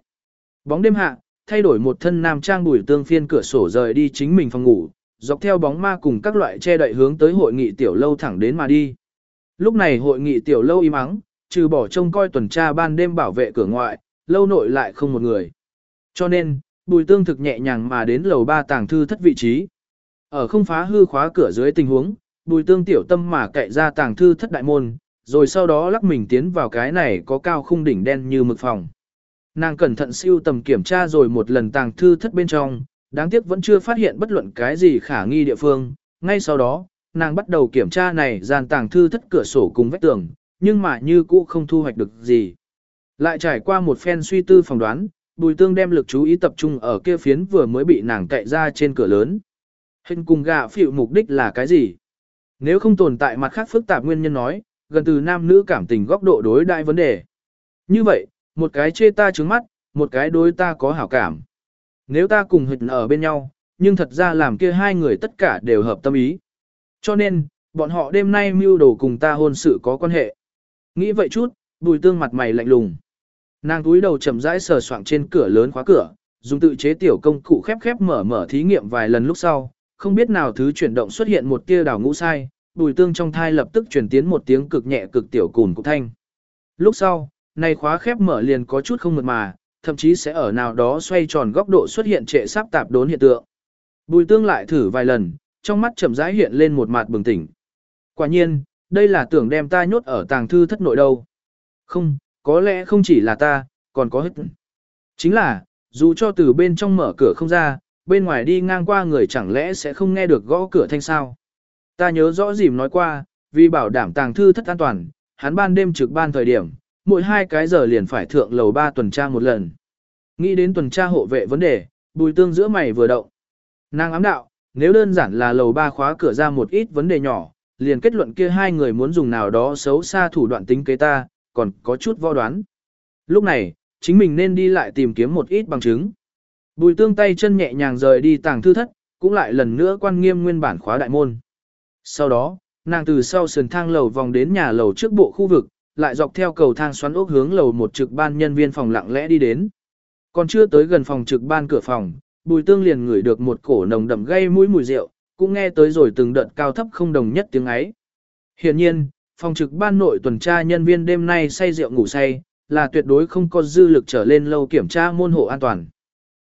Bóng đêm hạ, thay đổi một thân nam trang bùi tương phiên cửa sổ rời đi chính mình phòng ngủ, dọc theo bóng ma cùng các loại che đậy hướng tới hội nghị tiểu lâu thẳng đến mà đi. Lúc này hội nghị tiểu lâu im ắng, trừ bỏ trông coi tuần tra ban đêm bảo vệ cửa ngoại, lâu nội lại không một người. Cho nên, bùi tương thực nhẹ nhàng mà đến lầu ba tàng thư thất vị trí. Ở không phá hư khóa cửa dưới tình huống, bùi tương tiểu tâm mà cậy ra tàng thư thất đại môn, rồi sau đó lắc mình tiến vào cái này có cao khung đỉnh đen như mực phòng. Nàng cẩn thận siêu tầm kiểm tra rồi một lần tàng thư thất bên trong, đáng tiếc vẫn chưa phát hiện bất luận cái gì khả nghi địa phương. Ngay sau đó, nàng bắt đầu kiểm tra này gian tàng thư thất cửa sổ cùng vách tường, nhưng mà như cũ không thu hoạch được gì. Lại trải qua một phen suy tư phỏng đoán, Bùi Tương đem lực chú ý tập trung ở kia phiến vừa mới bị nàng cậy ra trên cửa lớn. Hình cùng gạ phịu mục đích là cái gì? Nếu không tồn tại mặt khác phức tạp nguyên nhân nói, gần từ nam nữ cảm tình góc độ đối đại vấn đề. Như vậy, một cái chê ta trứng mắt, một cái đối ta có hảo cảm. Nếu ta cùng hình ở bên nhau, nhưng thật ra làm kia hai người tất cả đều hợp tâm ý. Cho nên, bọn họ đêm nay mưu đồ cùng ta hôn sự có quan hệ. Nghĩ vậy chút, bùi tương mặt mày lạnh lùng. Nàng túi đầu chậm rãi sờ soạng trên cửa lớn khóa cửa, dùng tự chế tiểu công cụ khép khép mở mở thí nghiệm vài lần lúc sau, không biết nào thứ chuyển động xuất hiện một tia đảo ngũ sai, bùi tương trong thai lập tức chuyển tiến một tiếng cực nhẹ cực tiểu cùn cục thanh. Lúc sau, này khóa khép mở liền có chút không mượt mà, thậm chí sẽ ở nào đó xoay tròn góc độ xuất hiện trệ sắp tạp đốn hiện tượng. Bùi tương lại thử vài lần, trong mắt chậm rãi hiện lên một mặt bừng tỉnh. Quả nhiên, đây là tưởng đem ta nhốt ở tàng thư thất nội đâu. Không, có lẽ không chỉ là ta, còn có hết. Chính là, dù cho từ bên trong mở cửa không ra, bên ngoài đi ngang qua người chẳng lẽ sẽ không nghe được gõ cửa thanh sao. Ta nhớ rõ dìm nói qua, vì bảo đảm tàng thư thất an toàn, hắn ban đêm trực ban thời điểm, mỗi hai cái giờ liền phải thượng lầu ba tuần tra một lần. Nghĩ đến tuần tra hộ vệ vấn đề, bùi tương giữa mày vừa động. Nàng ám đạo, nếu đơn giản là lầu ba khóa cửa ra một ít vấn đề nhỏ, liền kết luận kia hai người muốn dùng nào đó xấu xa thủ đoạn tính kế ta, còn có chút vo đoán. Lúc này, chính mình nên đi lại tìm kiếm một ít bằng chứng. Bùi tương tay chân nhẹ nhàng rời đi tàng thư thất, cũng lại lần nữa quan nghiêm nguyên bản khóa đại môn. Sau đó, nàng từ sau sườn thang lầu vòng đến nhà lầu trước bộ khu vực, lại dọc theo cầu thang xoắn ốc hướng lầu một trực ban nhân viên phòng lặng lẽ đi đến. Còn chưa tới gần phòng trực ban cửa phòng, bùi tương liền ngửi được một cổ nồng đậm gây mũi mùi rượu, cũng nghe tới rồi từng đợt cao thấp không đồng nhất tiếng ấy. Hiện nhiên, phòng trực ban nội tuần tra nhân viên đêm nay say rượu ngủ say, là tuyệt đối không có dư lực trở lên lâu kiểm tra môn hộ an toàn.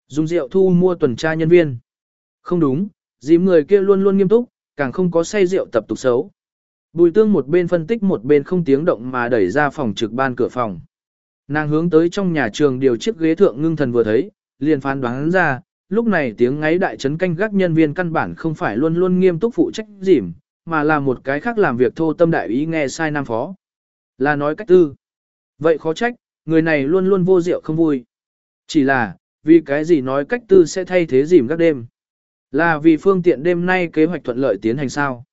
Dùng rượu thu mua tuần tra nhân viên. Không đúng, dìm người kia luôn luôn nghiêm túc, càng không có say rượu tập tục xấu. Bùi tương một bên phân tích một bên không tiếng động mà đẩy ra phòng trực ban cửa phòng. Nàng hướng tới trong nhà trường điều chiếc ghế thượng ngưng thần vừa thấy, liền phán đoán ra, lúc này tiếng ngáy đại trấn canh gác nhân viên căn bản không phải luôn luôn nghiêm túc phụ trách dìm, mà là một cái khác làm việc thô tâm đại ý nghe sai nam phó. Là nói cách tư. Vậy khó trách, người này luôn luôn vô rượu không vui. Chỉ là, vì cái gì nói cách tư sẽ thay thế dìm các đêm. Là vì phương tiện đêm nay kế hoạch thuận lợi tiến hành sao.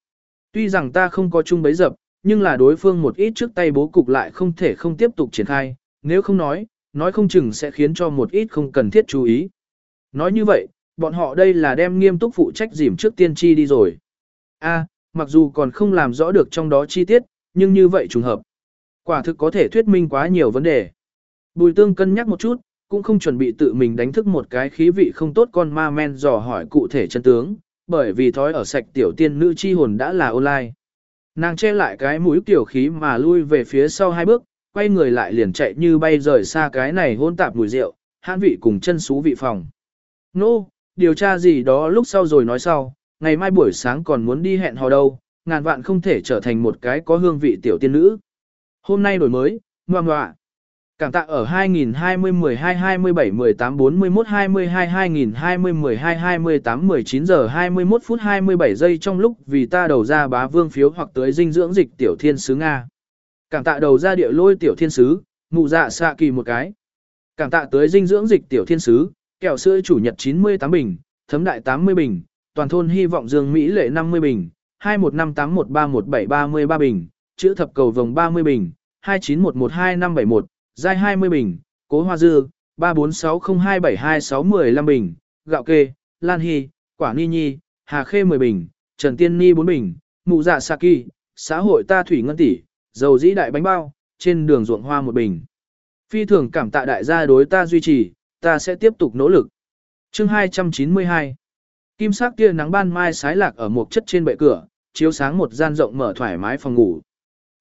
Tuy rằng ta không có chung bấy dập, nhưng là đối phương một ít trước tay bố cục lại không thể không tiếp tục triển khai, nếu không nói, nói không chừng sẽ khiến cho một ít không cần thiết chú ý. Nói như vậy, bọn họ đây là đem nghiêm túc phụ trách dìm trước tiên tri đi rồi. A, mặc dù còn không làm rõ được trong đó chi tiết, nhưng như vậy trùng hợp. Quả thực có thể thuyết minh quá nhiều vấn đề. Bùi tương cân nhắc một chút, cũng không chuẩn bị tự mình đánh thức một cái khí vị không tốt con ma men dò hỏi cụ thể chân tướng, bởi vì thói ở sạch tiểu tiên nữ chi hồn đã là online. Nàng che lại cái mũi tiểu khí mà lui về phía sau hai bước, quay người lại liền chạy như bay rời xa cái này hôn tạp mùi rượu, hãn vị cùng chân xú vị phòng. Nô, no, điều tra gì đó lúc sau rồi nói sau, ngày mai buổi sáng còn muốn đi hẹn hò đâu, ngàn vạn không thể trở thành một cái có hương vị tiểu tiên nữ. Hôm nay đổi mới, ngoan ngoạ. Cảm tạ ở 2020 12 27 18 41 22 2020 12 28 19 giờ 21 phút 27 giây trong lúc vì ta đầu ra bá vương phiếu hoặc tới dinh dưỡng dịch tiểu thiên sứ Nga. Cảm tạ đầu ra địa lôi tiểu thiên sứ, mụ dạ xạ kỳ một cái. Cảm tạ tới dinh dưỡng dịch tiểu thiên sứ, kẹo sữa chủ nhật 98 bình, thấm đại 80 bình, toàn thôn hy vọng dương Mỹ lệ 50 bình, 21581317333 bình, chữ thập cầu vòng 30 bình, 291125571, dai 20 bình, cố hoa dư, 3460272615 bình, gạo kê, lan hy, quả ni nhi, hà khê 10 bình, trần tiên ni 4 bình, mụ dạ saki, xã hội ta thủy ngân tỷ, dầu dĩ đại bánh bao, trên đường ruộng hoa một bình. Phi thường cảm tạ đại gia đối ta duy trì, ta sẽ tiếp tục nỗ lực. Chương 292 Kim sắc kia nắng ban mai sái lạc ở một chất trên bệ cửa, chiếu sáng một gian rộng mở thoải mái phòng ngủ.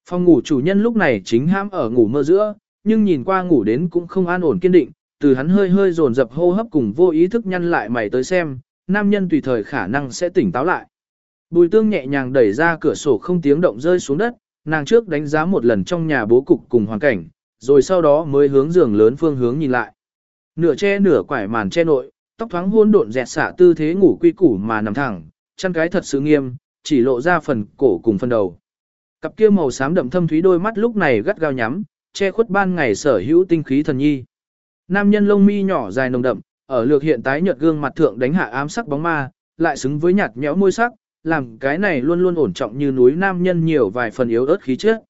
Phòng ngủ chủ nhân lúc này chính ham ở ngủ mơ giữa, nhưng nhìn qua ngủ đến cũng không an ổn kiên định, từ hắn hơi hơi dồn dập hô hấp cùng vô ý thức nhăn lại mày tới xem, nam nhân tùy thời khả năng sẽ tỉnh táo lại. Bùi tương nhẹ nhàng đẩy ra cửa sổ không tiếng động rơi xuống đất, nàng trước đánh giá một lần trong nhà bố cục cùng hoàn cảnh, rồi sau đó mới hướng giường lớn phương hướng nhìn lại. Nửa che nửa quải màn che nội, tóc thoáng hôn độn dẹt xả tư thế ngủ quy củ mà nằm thẳng, chân cái thật sự nghiêm, chỉ lộ ra phần cổ cùng phần đầu. Cặp kia màu xám đậm thâm thúy đôi mắt lúc này gắt gao nhắm, che khuất ban ngày sở hữu tinh khí thần nhi. Nam nhân lông mi nhỏ dài nồng đậm, ở lược hiện tái nhợt gương mặt thượng đánh hạ ám sắc bóng ma, lại xứng với nhạt nhẽo môi sắc, làm cái này luôn luôn ổn trọng như núi nam nhân nhiều vài phần yếu ớt khí chất.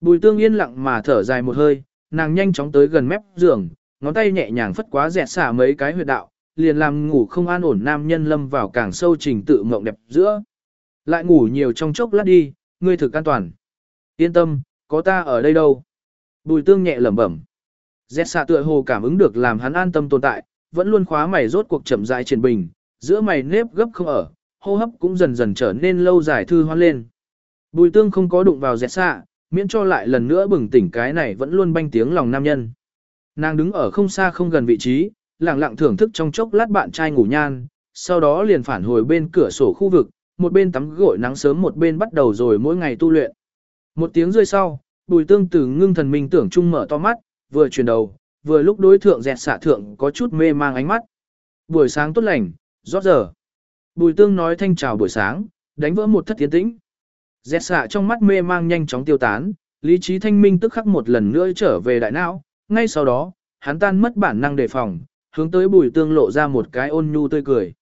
Bùi tương yên lặng mà thở dài một hơi, nàng nhanh chóng tới gần mép giường, ngón tay nhẹ nhàng phất quá dẹt xả mấy cái huyệt đạo, liền làm ngủ không an ổn nam nhân lâm vào càng sâu trình tự mộng đẹp giữa. Lại ngủ nhiều trong chốc lát đi, ngươi thực an toàn. Yên tâm, có ta ở đây đâu. Bùi tương nhẹ lẩm bẩm. Dẹt xạ tựa hồ cảm ứng được làm hắn an tâm tồn tại, vẫn luôn khóa mày rốt cuộc chậm rãi triển bình, giữa mày nếp gấp không ở, hô hấp cũng dần dần trở nên lâu dài thư hoan lên. Bùi tương không có đụng vào dẹt xạ, miễn cho lại lần nữa bừng tỉnh cái này vẫn luôn banh tiếng lòng nam nhân. Nàng đứng ở không xa không gần vị trí, lặng lặng thưởng thức trong chốc lát bạn trai ngủ nhan, sau đó liền phản hồi bên cửa sổ khu vực, một bên tắm gội nắng sớm một bên bắt đầu rồi mỗi ngày tu luyện. Một tiếng rơi sau, bùi tương từ ngưng thần minh tưởng chung mở to mắt, vừa chuyển đầu, vừa lúc đối thượng dẹt xạ thượng có chút mê mang ánh mắt. Buổi sáng tốt lành, rót giờ. Bùi tương nói thanh chào buổi sáng, đánh vỡ một thất tiến tĩnh. Dẹt xạ trong mắt mê mang nhanh chóng tiêu tán, lý trí thanh minh tức khắc một lần nữa trở về đại não, ngay sau đó, hắn tan mất bản năng đề phòng, hướng tới bùi tương lộ ra một cái ôn nhu tươi cười.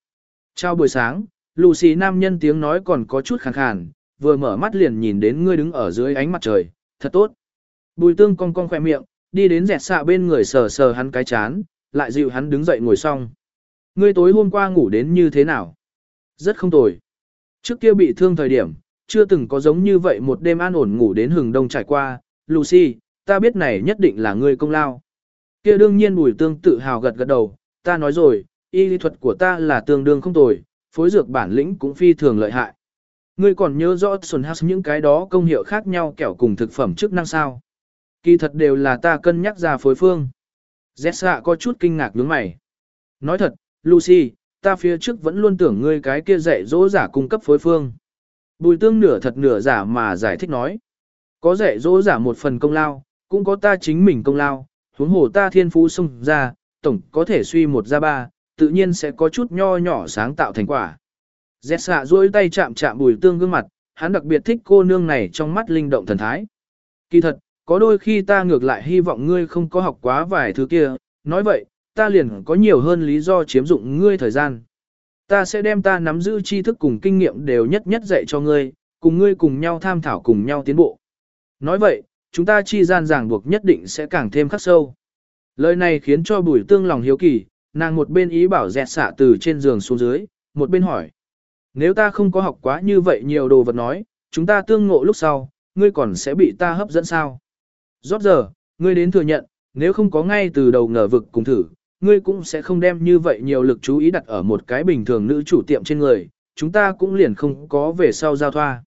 Chào buổi sáng, Lucy nam nhân tiếng nói còn có chút khàn khàn, vừa mở mắt liền nhìn đến ngươi đứng ở dưới ánh mặt trời, thật tốt. Bùi tương cong cong khỏe miệng, đi đến dẹt xạ bên người sờ sờ hắn cái chán, lại dịu hắn đứng dậy ngồi xong. Ngươi tối hôm qua ngủ đến như thế nào? Rất không tồi. Trước kia bị thương thời điểm, chưa từng có giống như vậy một đêm an ổn ngủ đến hừng đông trải qua. Lucy, ta biết này nhất định là ngươi công lao. Kia đương nhiên bùi tương tự hào gật gật đầu, ta nói rồi, y lý thuật của ta là tương đương không tồi, phối dược bản lĩnh cũng phi thường lợi hại. Ngươi còn nhớ rõ Sun House những cái đó công hiệu khác nhau kẻo cùng thực phẩm chức năng sao? Kỳ thật đều là ta cân nhắc ra phối phương. Zsa có chút kinh ngạc nhướng mày. Nói thật, Lucy, ta phía trước vẫn luôn tưởng ngươi cái kia dạy dỗ giả cung cấp phối phương. Bùi tương nửa thật nửa giả mà giải thích nói. Có dạy dỗ giả một phần công lao, cũng có ta chính mình công lao, huống hồ ta thiên phú xung ra, tổng có thể suy một ra ba, tự nhiên sẽ có chút nho nhỏ sáng tạo thành quả. Dẹt xạ duỗi tay chạm chạm bùi tương gương mặt, hắn đặc biệt thích cô nương này trong mắt linh động thần thái. Kỳ thật, có đôi khi ta ngược lại hy vọng ngươi không có học quá vài thứ kia, nói vậy, ta liền có nhiều hơn lý do chiếm dụng ngươi thời gian. Ta sẽ đem ta nắm giữ tri thức cùng kinh nghiệm đều nhất nhất dạy cho ngươi, cùng ngươi cùng nhau tham thảo cùng nhau tiến bộ. Nói vậy, chúng ta chi gian ràng buộc nhất định sẽ càng thêm khắc sâu. Lời này khiến cho bùi tương lòng hiếu kỳ, nàng một bên ý bảo dẹt xạ từ trên giường xuống dưới, một bên hỏi. Nếu ta không có học quá như vậy nhiều đồ vật nói, chúng ta tương ngộ lúc sau, ngươi còn sẽ bị ta hấp dẫn sao? rốt giờ, ngươi đến thừa nhận, nếu không có ngay từ đầu ngờ vực cùng thử, ngươi cũng sẽ không đem như vậy nhiều lực chú ý đặt ở một cái bình thường nữ chủ tiệm trên người, chúng ta cũng liền không có về sau giao thoa.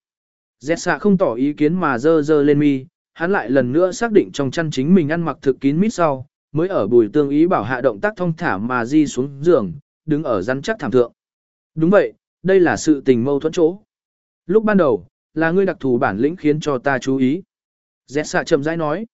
Dẹt xạ không tỏ ý kiến mà dơ dơ lên mi, hắn lại lần nữa xác định trong chăn chính mình ăn mặc thực kín mít sau, mới ở bùi tương ý bảo hạ động tác thông thả mà di xuống giường, đứng ở rắn chắc thảm thượng. Đúng vậy, đây là sự tình mâu thuẫn chỗ. Lúc ban đầu, là ngươi đặc thù bản lĩnh khiến cho ta chú ý. Dẹt xạ chậm rãi nói.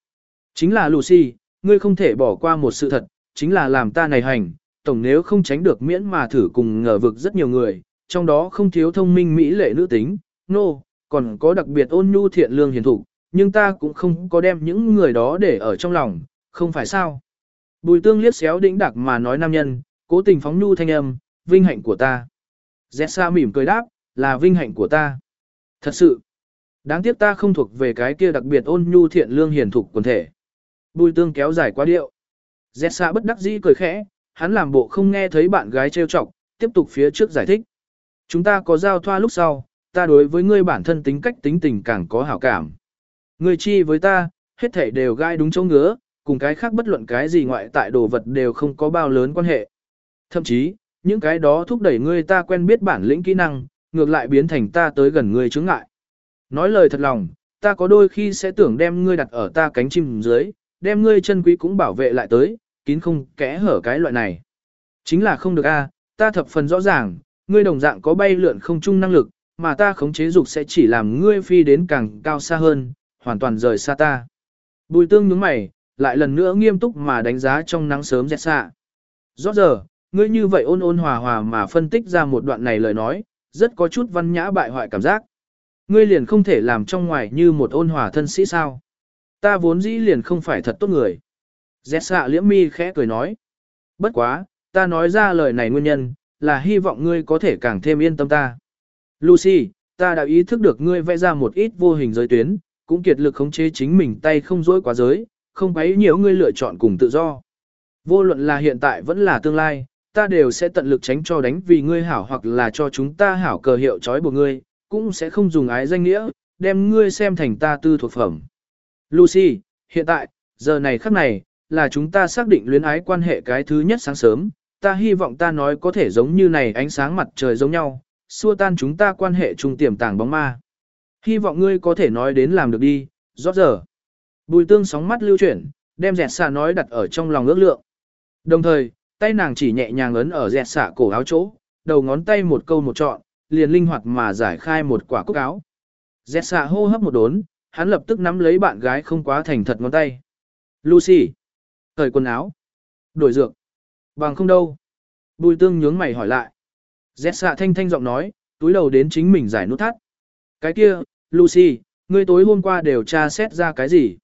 Chính là Lucy, ngươi không thể bỏ qua một sự thật, chính là làm ta này hành, tổng nếu không tránh được miễn mà thử cùng ngờ vực rất nhiều người, trong đó không thiếu thông minh mỹ lệ nữ tính, nô, no, còn có đặc biệt ôn nhu thiện lương hiền thụ, nhưng ta cũng không có đem những người đó để ở trong lòng, không phải sao. Bùi tương liếc xéo đĩnh đặc mà nói nam nhân, cố tình phóng nhu thanh âm, vinh hạnh của ta. Jessa mỉm cười đáp, là vinh hạnh của ta. Thật sự, đáng tiếc ta không thuộc về cái kia đặc biệt ôn nhu thiện lương hiền thục quần thể. Bùi tương kéo dài quá điệu. Jessa bất đắc dĩ cười khẽ, hắn làm bộ không nghe thấy bạn gái trêu chọc, tiếp tục phía trước giải thích. Chúng ta có giao thoa lúc sau, ta đối với ngươi bản thân tính cách tính tình càng có hảo cảm. Ngươi chi với ta, hết thảy đều gai đúng chỗ ngứa, cùng cái khác bất luận cái gì ngoại tại đồ vật đều không có bao lớn quan hệ. Thậm chí, những cái đó thúc đẩy ngươi ta quen biết bản lĩnh kỹ năng, ngược lại biến thành ta tới gần ngươi chướng ngại. Nói lời thật lòng, ta có đôi khi sẽ tưởng đem ngươi đặt ở ta cánh chim dưới, đem ngươi chân quý cũng bảo vệ lại tới, kín không kẽ hở cái loại này. Chính là không được a, ta thập phần rõ ràng, ngươi đồng dạng có bay lượn không chung năng lực, mà ta khống chế dục sẽ chỉ làm ngươi phi đến càng cao xa hơn, hoàn toàn rời xa ta. Bùi tương nhướng mày, lại lần nữa nghiêm túc mà đánh giá trong nắng sớm rét xạ. Rõ giờ, ngươi như vậy ôn ôn hòa hòa mà phân tích ra một đoạn này lời nói, rất có chút văn nhã bại hoại cảm giác. Ngươi liền không thể làm trong ngoài như một ôn hòa thân sĩ sao. Ta vốn dĩ liền không phải thật tốt người. Rét xạ liễm mi khẽ cười nói. Bất quá, ta nói ra lời này nguyên nhân, là hy vọng ngươi có thể càng thêm yên tâm ta. Lucy, ta đã ý thức được ngươi vẽ ra một ít vô hình giới tuyến, cũng kiệt lực khống chế chính mình tay không dối quá giới, không bấy nhiều ngươi lựa chọn cùng tự do. Vô luận là hiện tại vẫn là tương lai, ta đều sẽ tận lực tránh cho đánh vì ngươi hảo hoặc là cho chúng ta hảo cờ hiệu trói buộc ngươi, cũng sẽ không dùng ái danh nghĩa, đem ngươi xem thành ta tư thuộc phẩm. Lucy, hiện tại, giờ này khắc này, là chúng ta xác định luyến ái quan hệ cái thứ nhất sáng sớm, ta hy vọng ta nói có thể giống như này ánh sáng mặt trời giống nhau, xua tan chúng ta quan hệ chung tiềm tàng bóng ma. Hy vọng ngươi có thể nói đến làm được đi, rót giờ. Bùi tương sóng mắt lưu chuyển, đem dẹt xa nói đặt ở trong lòng ước lượng. Đồng thời, tay nàng chỉ nhẹ nhàng ấn ở dẹt xả cổ áo chỗ, đầu ngón tay một câu một trọn, liền linh hoạt mà giải khai một quả cúc áo. Dẹt xả hô hấp một đốn, hắn lập tức nắm lấy bạn gái không quá thành thật ngón tay. Lucy. cởi quần áo. Đổi dược. Bằng không đâu. Bùi tương nhướng mày hỏi lại. Dẹt xạ thanh thanh giọng nói, túi đầu đến chính mình giải nút thắt. Cái kia, Lucy, ngươi tối hôm qua đều tra xét ra cái gì?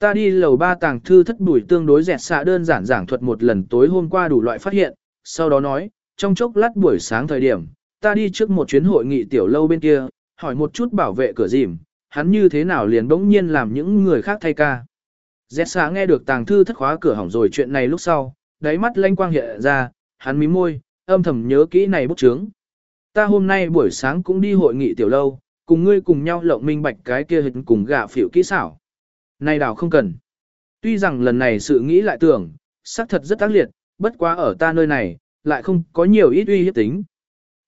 Ta đi lầu ba tàng thư thất bùi tương đối dẹt xạ đơn giản giảng thuật một lần tối hôm qua đủ loại phát hiện, sau đó nói, trong chốc lát buổi sáng thời điểm, ta đi trước một chuyến hội nghị tiểu lâu bên kia, hỏi một chút bảo vệ cửa dìm, hắn như thế nào liền bỗng nhiên làm những người khác thay ca. Dẹt xạ nghe được tàng thư thất khóa cửa hỏng rồi chuyện này lúc sau, đáy mắt lanh quang hiện ra, hắn mím môi, âm thầm nhớ kỹ này bức trướng. Ta hôm nay buổi sáng cũng đi hội nghị tiểu lâu, cùng ngươi cùng nhau lộng minh bạch cái kia hình cùng gạ phiểu kỹ xảo. Này đảo không cần. Tuy rằng lần này sự nghĩ lại tưởng, xác thật rất ác liệt, bất quá ở ta nơi này, lại không có nhiều ít uy hiếp tính.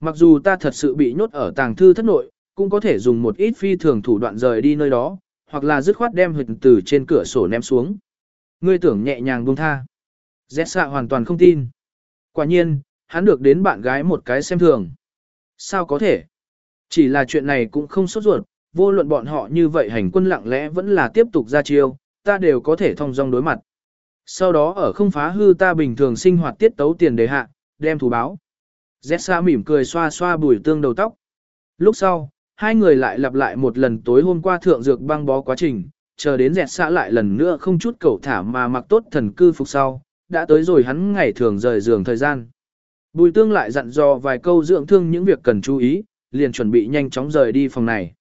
Mặc dù ta thật sự bị nhốt ở tàng thư thất nội, cũng có thể dùng một ít phi thường thủ đoạn rời đi nơi đó, hoặc là dứt khoát đem hình từ trên cửa sổ ném xuống. Ngươi tưởng nhẹ nhàng buông tha. Dẹt xạ hoàn toàn không tin. Quả nhiên, hắn được đến bạn gái một cái xem thường. Sao có thể? Chỉ là chuyện này cũng không sốt ruột, vô luận bọn họ như vậy hành quân lặng lẽ vẫn là tiếp tục ra chiêu, ta đều có thể thông dong đối mặt. Sau đó ở không phá hư ta bình thường sinh hoạt tiết tấu tiền đề hạ, đem thù báo. Zessa mỉm cười xoa xoa bùi tương đầu tóc. Lúc sau, hai người lại lặp lại một lần tối hôm qua thượng dược băng bó quá trình, chờ đến dẹt xã lại lần nữa không chút cầu thả mà mặc tốt thần cư phục sau, đã tới rồi hắn ngày thường rời giường thời gian. Bùi tương lại dặn dò vài câu dưỡng thương những việc cần chú ý, liền chuẩn bị nhanh chóng rời đi phòng này.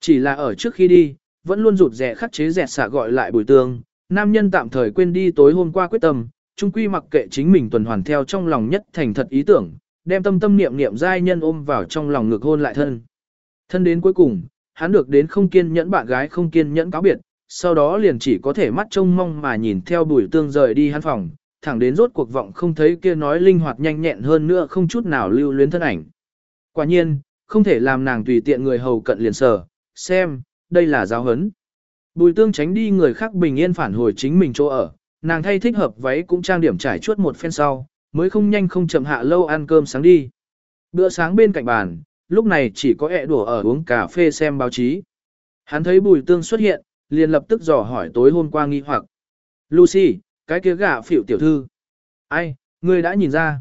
Chỉ là ở trước khi đi, vẫn luôn rụt rẻ khắc chế dẹt xạ gọi lại bùi tương, nam nhân tạm thời quên đi tối hôm qua quyết tâm, chung quy mặc kệ chính mình tuần hoàn theo trong lòng nhất thành thật ý tưởng, đem tâm tâm niệm niệm giai nhân ôm vào trong lòng ngược hôn lại thân. Thân đến cuối cùng, hắn được đến không kiên nhẫn bạn gái không kiên nhẫn cáo biệt, sau đó liền chỉ có thể mắt trông mong mà nhìn theo bùi tương rời đi hắn phòng, thẳng đến rốt cuộc vọng không thấy kia nói linh hoạt nhanh nhẹn hơn nữa không chút nào lưu luyến thân ảnh. Quả nhiên, không thể làm nàng tùy tiện người hầu cận liền sở, xem, đây là giáo hấn. Bùi tương tránh đi người khác bình yên phản hồi chính mình chỗ ở, nàng thay thích hợp váy cũng trang điểm trải chuốt một phen sau, mới không nhanh không chậm hạ lâu ăn cơm sáng đi. Bữa sáng bên cạnh bàn, lúc này chỉ có ẹ đùa ở uống cà phê xem báo chí. Hắn thấy bùi tương xuất hiện, liền lập tức dò hỏi tối hôm qua nghi hoặc. Lucy, cái kia gạ phỉu tiểu thư. Ai, ngươi đã nhìn ra.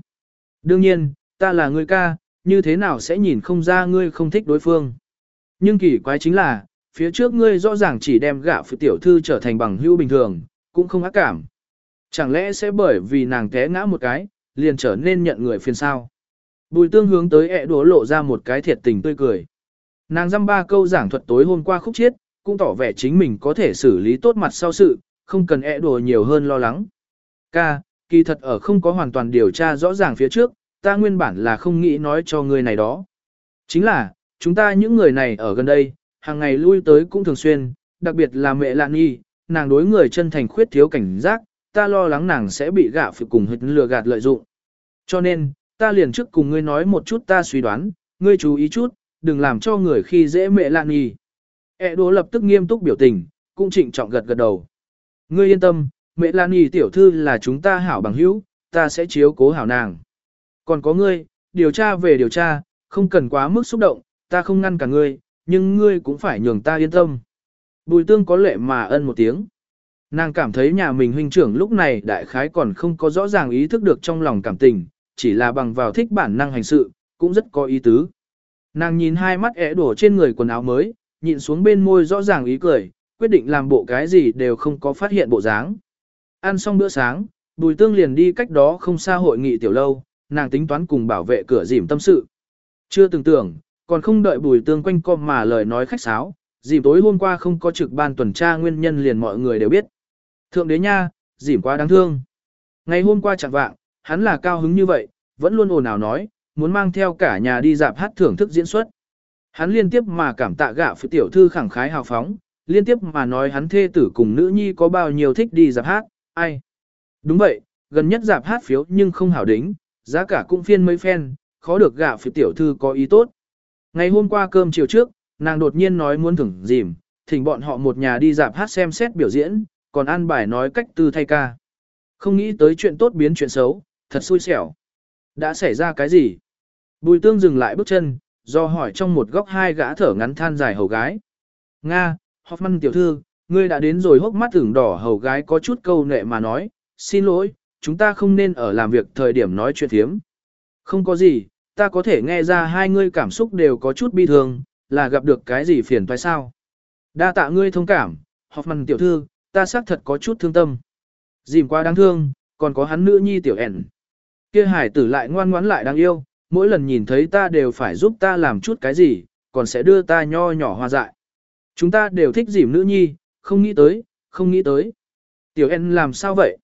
Đương nhiên, ta là người ca, như thế nào sẽ nhìn không ra ngươi không thích đối phương. Nhưng kỳ quái chính là, phía trước ngươi rõ ràng chỉ đem gã phụ tiểu thư trở thành bằng hữu bình thường, cũng không ác cảm. Chẳng lẽ sẽ bởi vì nàng té ngã một cái, liền trở nên nhận người phiền sao? Bùi tương hướng tới ẹ đổ lộ ra một cái thiệt tình tươi cười. Nàng dăm ba câu giảng thuật tối hôm qua khúc chiết, cũng tỏ vẻ chính mình có thể xử lý tốt mặt sau sự, không cần ẹ đổ nhiều hơn lo lắng. Ca, kỳ thật ở không có hoàn toàn điều tra rõ ràng phía trước, ta nguyên bản là không nghĩ nói cho người này đó. Chính là, chúng ta những người này ở gần đây, hàng ngày lui tới cũng thường xuyên, đặc biệt là mẹ lạn nhi, nàng đối người chân thành khuyết thiếu cảnh giác, ta lo lắng nàng sẽ bị gạ phụ cùng hịch lừa gạt lợi dụng. Cho nên, ta liền trước cùng ngươi nói một chút ta suy đoán, ngươi chú ý chút, đừng làm cho người khi dễ mẹ lạn nhi. E đố lập tức nghiêm túc biểu tình, cũng trịnh trọng gật gật đầu. Ngươi yên tâm, mẹ Lan Nhi tiểu thư là chúng ta hảo bằng hữu, ta sẽ chiếu cố hảo nàng. Còn có ngươi, điều tra về điều tra, không cần quá mức xúc động, ta không ngăn cả ngươi, nhưng ngươi cũng phải nhường ta yên tâm. Bùi tương có lệ mà ân một tiếng. Nàng cảm thấy nhà mình huynh trưởng lúc này đại khái còn không có rõ ràng ý thức được trong lòng cảm tình, chỉ là bằng vào thích bản năng hành sự, cũng rất có ý tứ. Nàng nhìn hai mắt ẻ đổ trên người quần áo mới, nhìn xuống bên môi rõ ràng ý cười, quyết định làm bộ cái gì đều không có phát hiện bộ dáng. Ăn xong bữa sáng, Bùi Tương liền đi cách đó không xa hội nghị tiểu lâu, nàng tính toán cùng bảo vệ cửa dìm tâm sự. Chưa từng tưởng, còn không đợi Bùi Tương quanh co mà lời nói khách sáo, dìm tối hôm qua không có trực ban tuần tra nguyên nhân liền mọi người đều biết. Thượng đế nha, dìm quá đáng thương. Ngày hôm qua chẳng vạng, hắn là cao hứng như vậy, vẫn luôn ồn ào nói, muốn mang theo cả nhà đi dạp hát thưởng thức diễn xuất. Hắn liên tiếp mà cảm tạ gạ phụ tiểu thư khẳng khái hào phóng, liên tiếp mà nói hắn thê tử cùng nữ nhi có bao nhiêu thích đi dạp hát, ai. Đúng vậy, gần nhất dạp hát phiếu nhưng không hảo đính, giá cả cũng phiên mấy phen, khó được gạ phụ tiểu thư có ý tốt. Ngày hôm qua cơm chiều trước, nàng đột nhiên nói muốn thưởng dìm, thỉnh bọn họ một nhà đi dạp hát xem xét biểu diễn, còn ăn bài nói cách tư thay ca. Không nghĩ tới chuyện tốt biến chuyện xấu, thật xui xẻo. Đã xảy ra cái gì? Bùi tương dừng lại bước chân, do hỏi trong một góc hai gã thở ngắn than dài hầu gái. Nga, Hoffman tiểu thư, ngươi đã đến rồi hốc mắt tưởng đỏ hầu gái có chút câu nệ mà nói, xin lỗi, chúng ta không nên ở làm việc thời điểm nói chuyện thiếm. Không có gì, ta có thể nghe ra hai ngươi cảm xúc đều có chút bi thương, là gặp được cái gì phiền phải sao. Đa tạ ngươi thông cảm, Hoffman tiểu thư, ta xác thật có chút thương tâm. Dìm quá đáng thương, còn có hắn nữ nhi tiểu ẻn. Kia hải tử lại ngoan ngoãn lại đáng yêu, mỗi lần nhìn thấy ta đều phải giúp ta làm chút cái gì, còn sẽ đưa ta nho nhỏ hoa dại. Chúng ta đều thích dìm nữ nhi, không nghĩ tới, không nghĩ tới. Tiểu En làm sao vậy?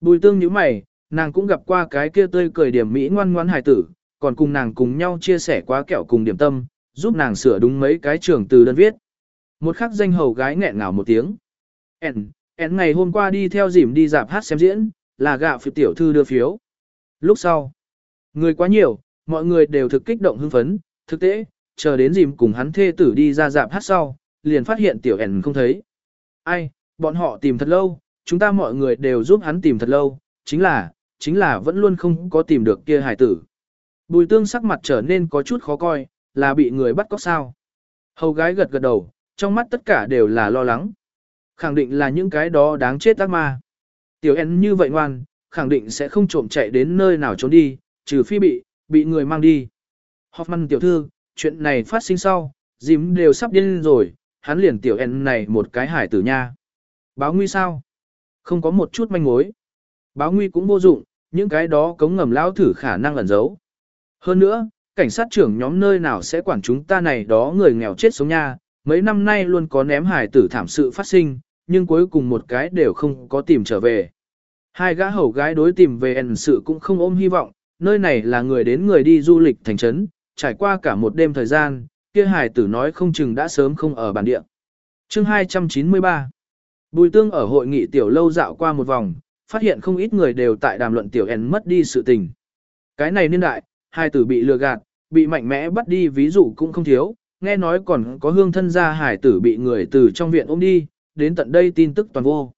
Bùi tương như mày, nàng cũng gặp qua cái kia tươi cười điểm mỹ ngoan ngoan hài tử, còn cùng nàng cùng nhau chia sẻ quá kẹo cùng điểm tâm, giúp nàng sửa đúng mấy cái trường từ đơn viết. Một khắc danh hầu gái nghẹn ngào một tiếng. En, En ngày hôm qua đi theo dìm đi dạp hát xem diễn, là gạo phiếu tiểu thư đưa phiếu. Lúc sau, người quá nhiều, mọi người đều thực kích động hưng phấn, thực tế, chờ đến dìm cùng hắn thê tử đi ra dạp hát sau, liền phát hiện tiểu ẻn không thấy. Ai, bọn họ tìm thật lâu, chúng ta mọi người đều giúp hắn tìm thật lâu, chính là, chính là vẫn luôn không có tìm được kia hải tử. Bùi tương sắc mặt trở nên có chút khó coi, là bị người bắt cóc sao. Hầu gái gật gật đầu, trong mắt tất cả đều là lo lắng. Khẳng định là những cái đó đáng chết ác ma. Tiểu En như vậy ngoan, khẳng định sẽ không trộm chạy đến nơi nào trốn đi, trừ phi bị, bị người mang đi. Hoffman tiểu thư, chuyện này phát sinh sau, dìm đều sắp điên rồi, hắn liền tiểu en này một cái hải tử nha. Báo nguy sao? Không có một chút manh mối. Báo nguy cũng vô dụng, những cái đó cống ngầm lao thử khả năng ẩn giấu. Hơn nữa, cảnh sát trưởng nhóm nơi nào sẽ quản chúng ta này đó người nghèo chết sống nha, mấy năm nay luôn có ném hài tử thảm sự phát sinh, nhưng cuối cùng một cái đều không có tìm trở về. Hai gã hầu gái đối tìm về ẩn sự cũng không ôm hy vọng, nơi này là người đến người đi du lịch thành trấn, trải qua cả một đêm thời gian, kia hài tử nói không chừng đã sớm không ở bản địa. Chương 293 Bùi tương ở hội nghị tiểu lâu dạo qua một vòng, phát hiện không ít người đều tại đàm luận tiểu ẩn mất đi sự tình. Cái này niên đại, hai tử bị lừa gạt, bị mạnh mẽ bắt đi ví dụ cũng không thiếu, nghe nói còn có hương thân gia hải tử bị người từ trong viện ôm đi, đến tận đây tin tức toàn vô.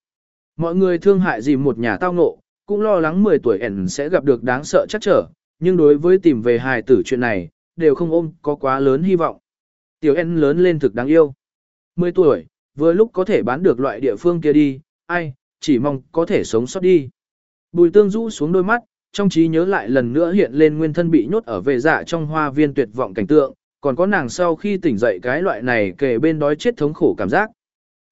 Mọi người thương hại gì một nhà tao ngộ, cũng lo lắng 10 tuổi ẻn sẽ gặp được đáng sợ chắc trở, nhưng đối với tìm về hài tử chuyện này, đều không ôm có quá lớn hy vọng. Tiểu En lớn lên thực đáng yêu. 10 tuổi, vừa lúc có thể bán được loại địa phương kia đi, ai, chỉ mong có thể sống sót đi. Bùi tương rũ xuống đôi mắt, trong trí nhớ lại lần nữa hiện lên nguyên thân bị nhốt ở vệ dạ trong hoa viên tuyệt vọng cảnh tượng, còn có nàng sau khi tỉnh dậy cái loại này kề bên đói chết thống khổ cảm giác.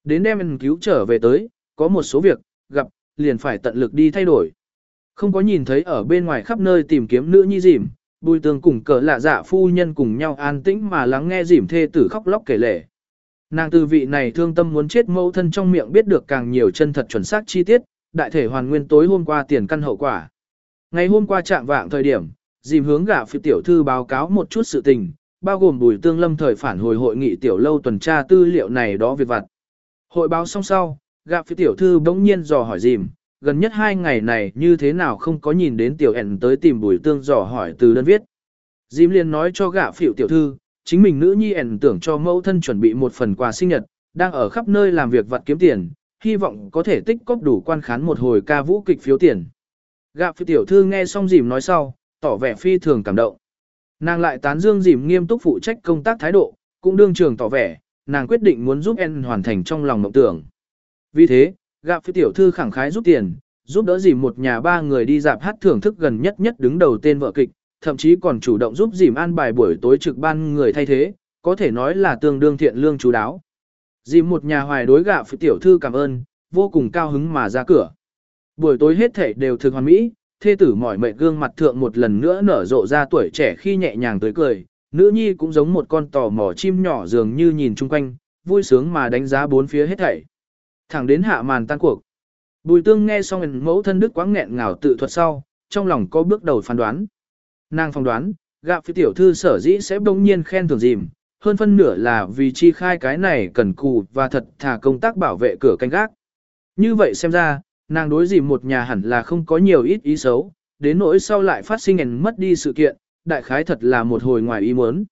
Đến đem cứu trở về tới, có một số việc, gặp, liền phải tận lực đi thay đổi. Không có nhìn thấy ở bên ngoài khắp nơi tìm kiếm nữ nhi dìm, bùi tường cùng cờ lạ dạ phu nhân cùng nhau an tĩnh mà lắng nghe dìm thê tử khóc lóc kể lể. Nàng từ vị này thương tâm muốn chết mẫu thân trong miệng biết được càng nhiều chân thật chuẩn xác chi tiết, đại thể hoàn nguyên tối hôm qua tiền căn hậu quả. Ngày hôm qua trạng vạng thời điểm, dìm hướng gạ phi tiểu thư báo cáo một chút sự tình, bao gồm bùi tương lâm thời phản hồi hội nghị tiểu lâu tuần tra tư liệu này đó việc vặt. Hội báo xong sau, gặp phi tiểu thư bỗng nhiên dò hỏi dìm, gần nhất hai ngày này như thế nào không có nhìn đến tiểu ẻn tới tìm bùi tương dò hỏi từ đơn viết. Dìm liền nói cho gạ phi tiểu thư, chính mình nữ nhi ẻn tưởng cho mẫu thân chuẩn bị một phần quà sinh nhật, đang ở khắp nơi làm việc vặt kiếm tiền, hy vọng có thể tích cóp đủ quan khán một hồi ca vũ kịch phiếu tiền. Gạ phỉu tiểu thư nghe xong dìm nói sau, tỏ vẻ phi thường cảm động. Nàng lại tán dương dìm nghiêm túc phụ trách công tác thái độ, cũng đương trường tỏ vẻ, nàng quyết định muốn giúp En hoàn thành trong lòng mộng tưởng. Vì thế, gặp phi tiểu thư khẳng khái giúp tiền, giúp đỡ dìm một nhà ba người đi dạp hát thưởng thức gần nhất nhất đứng đầu tên vợ kịch, thậm chí còn chủ động giúp dìm an bài buổi tối trực ban người thay thế, có thể nói là tương đương thiện lương chú đáo. Dìm một nhà hoài đối gạ phi tiểu thư cảm ơn, vô cùng cao hứng mà ra cửa. Buổi tối hết thể đều thực hoàn mỹ, thê tử mỏi mệt gương mặt thượng một lần nữa nở rộ ra tuổi trẻ khi nhẹ nhàng tới cười, nữ nhi cũng giống một con tò mò chim nhỏ dường như nhìn chung quanh, vui sướng mà đánh giá bốn phía hết thảy. Thẳng đến hạ màn tan cuộc. Bùi tương nghe xong mẫu thân đức quáng nghẹn ngào tự thuật sau, trong lòng có bước đầu phán đoán. Nàng phán đoán, gạo phi tiểu thư sở dĩ sẽ bỗng nhiên khen thưởng dìm, hơn phân nửa là vì chi khai cái này cần cù và thật thà công tác bảo vệ cửa canh gác. Như vậy xem ra, nàng đối dìm một nhà hẳn là không có nhiều ít ý xấu, đến nỗi sau lại phát sinh ẩn mất đi sự kiện, đại khái thật là một hồi ngoài ý muốn.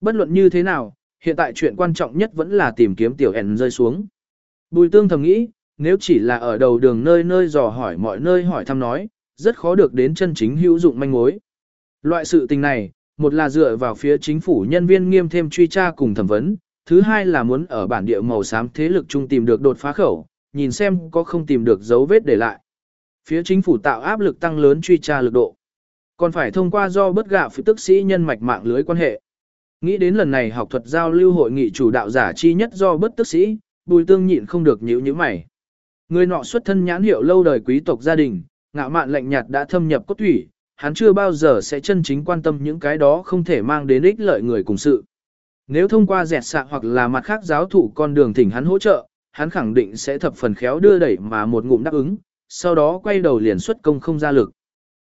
Bất luận như thế nào, hiện tại chuyện quan trọng nhất vẫn là tìm kiếm tiểu ẩn rơi xuống. Bùi tương thầm nghĩ, nếu chỉ là ở đầu đường nơi nơi dò hỏi mọi nơi hỏi thăm nói, rất khó được đến chân chính hữu dụng manh mối. Loại sự tình này, một là dựa vào phía chính phủ nhân viên nghiêm thêm truy tra cùng thẩm vấn, thứ hai là muốn ở bản địa màu xám thế lực chung tìm được đột phá khẩu, nhìn xem có không tìm được dấu vết để lại. Phía chính phủ tạo áp lực tăng lớn truy tra lực độ. Còn phải thông qua do bất gạo phía tức sĩ nhân mạch mạng lưới quan hệ. Nghĩ đến lần này học thuật giao lưu hội nghị chủ đạo giả chi nhất do bất tức sĩ, bùi tương nhịn không được nhíu nhíu mày. Người nọ xuất thân nhãn hiệu lâu đời quý tộc gia đình, ngạo mạn lạnh nhạt đã thâm nhập cốt thủy, hắn chưa bao giờ sẽ chân chính quan tâm những cái đó không thể mang đến ích lợi người cùng sự. Nếu thông qua dẹt xạ hoặc là mặt khác giáo thủ con đường thỉnh hắn hỗ trợ, hắn khẳng định sẽ thập phần khéo đưa đẩy mà một ngụm đáp ứng, sau đó quay đầu liền xuất công không ra lực.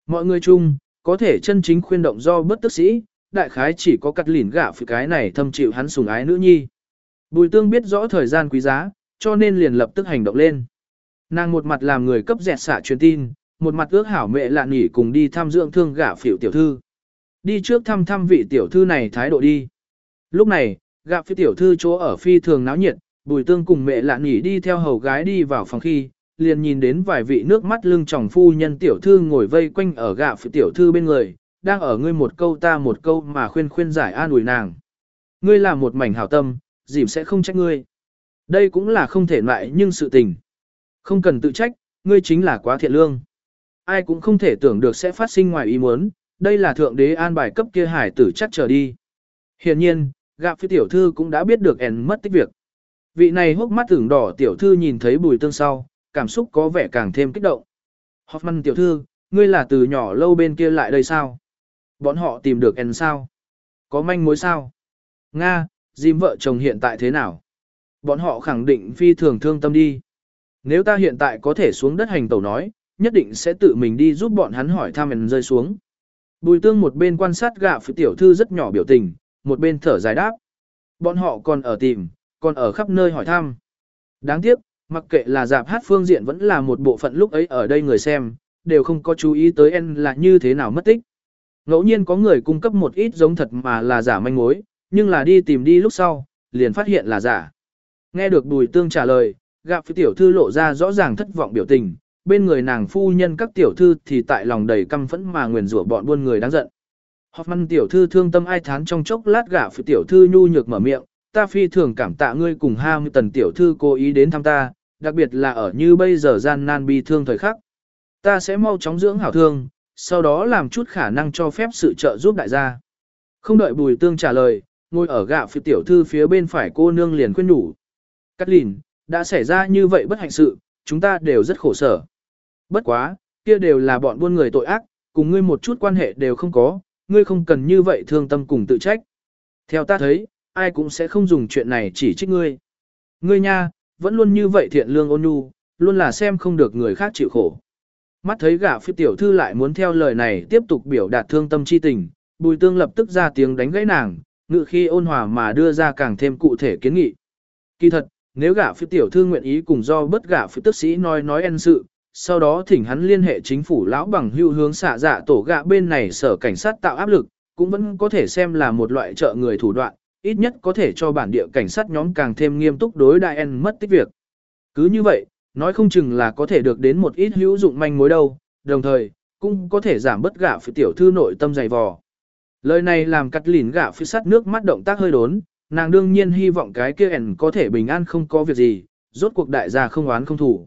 Mọi người chung, có thể chân chính khuyên động do bất tức sĩ, đại khái chỉ có cắt lỉn gạ phía cái này thâm chịu hắn sùng ái nữ nhi. Bùi tương biết rõ thời gian quý giá, cho nên liền lập tức hành động lên. Nàng một mặt làm người cấp dẹt xả truyền tin, một mặt ước hảo mẹ lạ nghỉ cùng đi thăm dưỡng thương gả phiểu tiểu thư. Đi trước thăm thăm vị tiểu thư này thái độ đi. Lúc này, gạ phiểu tiểu thư chỗ ở phi thường náo nhiệt, bùi tương cùng mẹ lạ nghỉ đi theo hầu gái đi vào phòng khi, liền nhìn đến vài vị nước mắt lưng tròng phu nhân tiểu thư ngồi vây quanh ở gạ phụ tiểu thư bên người, đang ở ngươi một câu ta một câu mà khuyên khuyên giải an ủi nàng. Ngươi là một mảnh hảo tâm, dìm sẽ không trách ngươi. Đây cũng là không thể loại nhưng sự tình. Không cần tự trách, ngươi chính là quá thiện lương. Ai cũng không thể tưởng được sẽ phát sinh ngoài ý muốn, đây là thượng đế an bài cấp kia hải tử chắc trở đi. Hiện nhiên, gạ phi tiểu thư cũng đã biết được ẻn mất tích việc. Vị này hốc mắt tưởng đỏ tiểu thư nhìn thấy bùi tương sau, cảm xúc có vẻ càng thêm kích động. Hoffman tiểu thư, ngươi là từ nhỏ lâu bên kia lại đây sao? Bọn họ tìm được ẻn sao? Có manh mối sao? Nga, Dìm vợ chồng hiện tại thế nào? Bọn họ khẳng định phi thường thương tâm đi. Nếu ta hiện tại có thể xuống đất hành tẩu nói, nhất định sẽ tự mình đi giúp bọn hắn hỏi thăm mình rơi xuống. Bùi tương một bên quan sát gạ phụ tiểu thư rất nhỏ biểu tình, một bên thở dài đáp. Bọn họ còn ở tìm, còn ở khắp nơi hỏi thăm. Đáng tiếc, mặc kệ là dạp hát phương diện vẫn là một bộ phận lúc ấy ở đây người xem, đều không có chú ý tới en là như thế nào mất tích. Ngẫu nhiên có người cung cấp một ít giống thật mà là giả manh mối, nhưng là đi tìm đi lúc sau, liền phát hiện là giả. Nghe được bùi tương trả lời, gặp phi tiểu thư lộ ra rõ ràng thất vọng biểu tình, bên người nàng phu nhân các tiểu thư thì tại lòng đầy căm phẫn mà nguyền rủa bọn buôn người đáng giận. Hoffman tiểu thư thương tâm ai thán trong chốc lát gả phi tiểu thư nhu nhược mở miệng, ta phi thường cảm tạ ngươi cùng hai tần tiểu thư cố ý đến thăm ta, đặc biệt là ở như bây giờ gian nan bi thương thời khắc. Ta sẽ mau chóng dưỡng hảo thương, sau đó làm chút khả năng cho phép sự trợ giúp đại gia. Không đợi bùi tương trả lời, ngồi ở gạo phi tiểu thư phía bên phải cô nương liền khuyên nhủ. Cát lìn, đã xảy ra như vậy bất hạnh sự, chúng ta đều rất khổ sở. Bất quá, kia đều là bọn buôn người tội ác, cùng ngươi một chút quan hệ đều không có, ngươi không cần như vậy thương tâm cùng tự trách. Theo ta thấy, ai cũng sẽ không dùng chuyện này chỉ trích ngươi. Ngươi nha, vẫn luôn như vậy thiện lương ôn nhu, luôn là xem không được người khác chịu khổ. Mắt thấy gã phi tiểu thư lại muốn theo lời này tiếp tục biểu đạt thương tâm chi tình, bùi tương lập tức ra tiếng đánh gãy nàng, ngự khi ôn hòa mà đưa ra càng thêm cụ thể kiến nghị. Kỳ thật, Nếu gã phi tiểu thư nguyện ý cùng do bất gã phi tức sĩ nói nói ân sự, sau đó thỉnh hắn liên hệ chính phủ lão bằng hưu hướng xả dạ tổ gạ bên này sở cảnh sát tạo áp lực, cũng vẫn có thể xem là một loại trợ người thủ đoạn, ít nhất có thể cho bản địa cảnh sát nhóm càng thêm nghiêm túc đối đại en mất tích việc. Cứ như vậy, nói không chừng là có thể được đến một ít hữu dụng manh mối đâu, đồng thời, cũng có thể giảm bất gạ phi tiểu thư nội tâm dày vò. Lời này làm cắt lìn gạ phi sắt nước mắt động tác hơi đốn, nàng đương nhiên hy vọng cái kia ẻn có thể bình an không có việc gì, rốt cuộc đại gia không oán không thủ.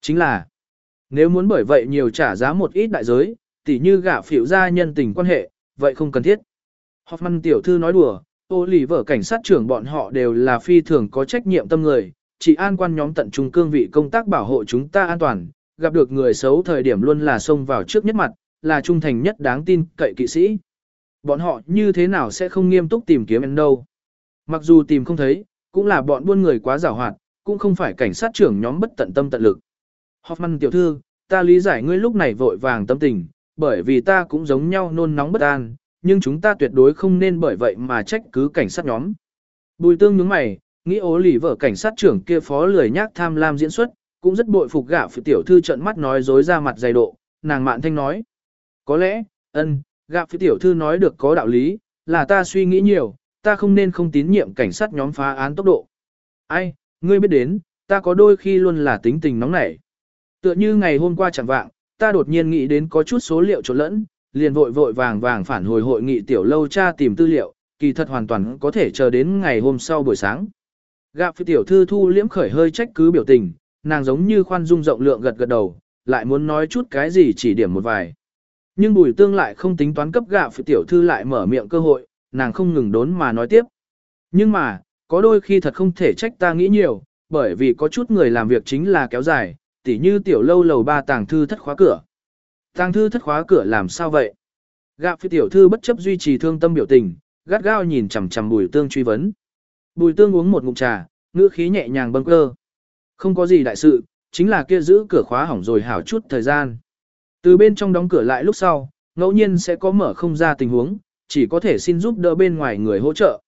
Chính là, nếu muốn bởi vậy nhiều trả giá một ít đại giới, tỉ như gạ phiểu gia nhân tình quan hệ, vậy không cần thiết. Hoffman tiểu thư nói đùa, ô lì vợ cảnh sát trưởng bọn họ đều là phi thường có trách nhiệm tâm người, chỉ an quan nhóm tận trung cương vị công tác bảo hộ chúng ta an toàn, gặp được người xấu thời điểm luôn là xông vào trước nhất mặt, là trung thành nhất đáng tin cậy kỵ sĩ. Bọn họ như thế nào sẽ không nghiêm túc tìm kiếm em đâu. Mặc dù tìm không thấy, cũng là bọn buôn người quá giàu hoạt, cũng không phải cảnh sát trưởng nhóm bất tận tâm tận lực. Hoffman tiểu thư, ta lý giải ngươi lúc này vội vàng tâm tình, bởi vì ta cũng giống nhau nôn nóng bất an, nhưng chúng ta tuyệt đối không nên bởi vậy mà trách cứ cảnh sát nhóm. Bùi tương nhướng mày, nghĩ ố lì vợ cảnh sát trưởng kia phó lười nhác tham lam diễn xuất, cũng rất bội phục gạ phụ tiểu thư trận mắt nói dối ra mặt dày độ, nàng mạn thanh nói. Có lẽ, ân, gạ phụ tiểu thư nói được có đạo lý, là ta suy nghĩ nhiều, ta không nên không tín nhiệm cảnh sát nhóm phá án tốc độ. Ai, ngươi biết đến, ta có đôi khi luôn là tính tình nóng nảy. Tựa như ngày hôm qua chẳng vạng, ta đột nhiên nghĩ đến có chút số liệu trộn lẫn, liền vội vội vàng vàng phản hồi hội nghị tiểu lâu cha tìm tư liệu, kỳ thật hoàn toàn có thể chờ đến ngày hôm sau buổi sáng. Gặp phi tiểu thư thu liễm khởi hơi trách cứ biểu tình, nàng giống như khoan dung rộng lượng gật gật đầu, lại muốn nói chút cái gì chỉ điểm một vài. Nhưng bùi tương lại không tính toán cấp gạo phi tiểu thư lại mở miệng cơ hội, nàng không ngừng đốn mà nói tiếp. Nhưng mà, có đôi khi thật không thể trách ta nghĩ nhiều, bởi vì có chút người làm việc chính là kéo dài, tỉ như tiểu lâu lầu ba tàng thư thất khóa cửa. Tang thư thất khóa cửa làm sao vậy? Gạ phi tiểu thư bất chấp duy trì thương tâm biểu tình, gắt gao nhìn chằm chằm bùi tương truy vấn. Bùi tương uống một ngụm trà, ngữ khí nhẹ nhàng bâng cơ. Không có gì đại sự, chính là kia giữ cửa khóa hỏng rồi hảo chút thời gian. Từ bên trong đóng cửa lại lúc sau, ngẫu nhiên sẽ có mở không ra tình huống, chỉ có thể xin giúp đỡ bên ngoài người hỗ trợ.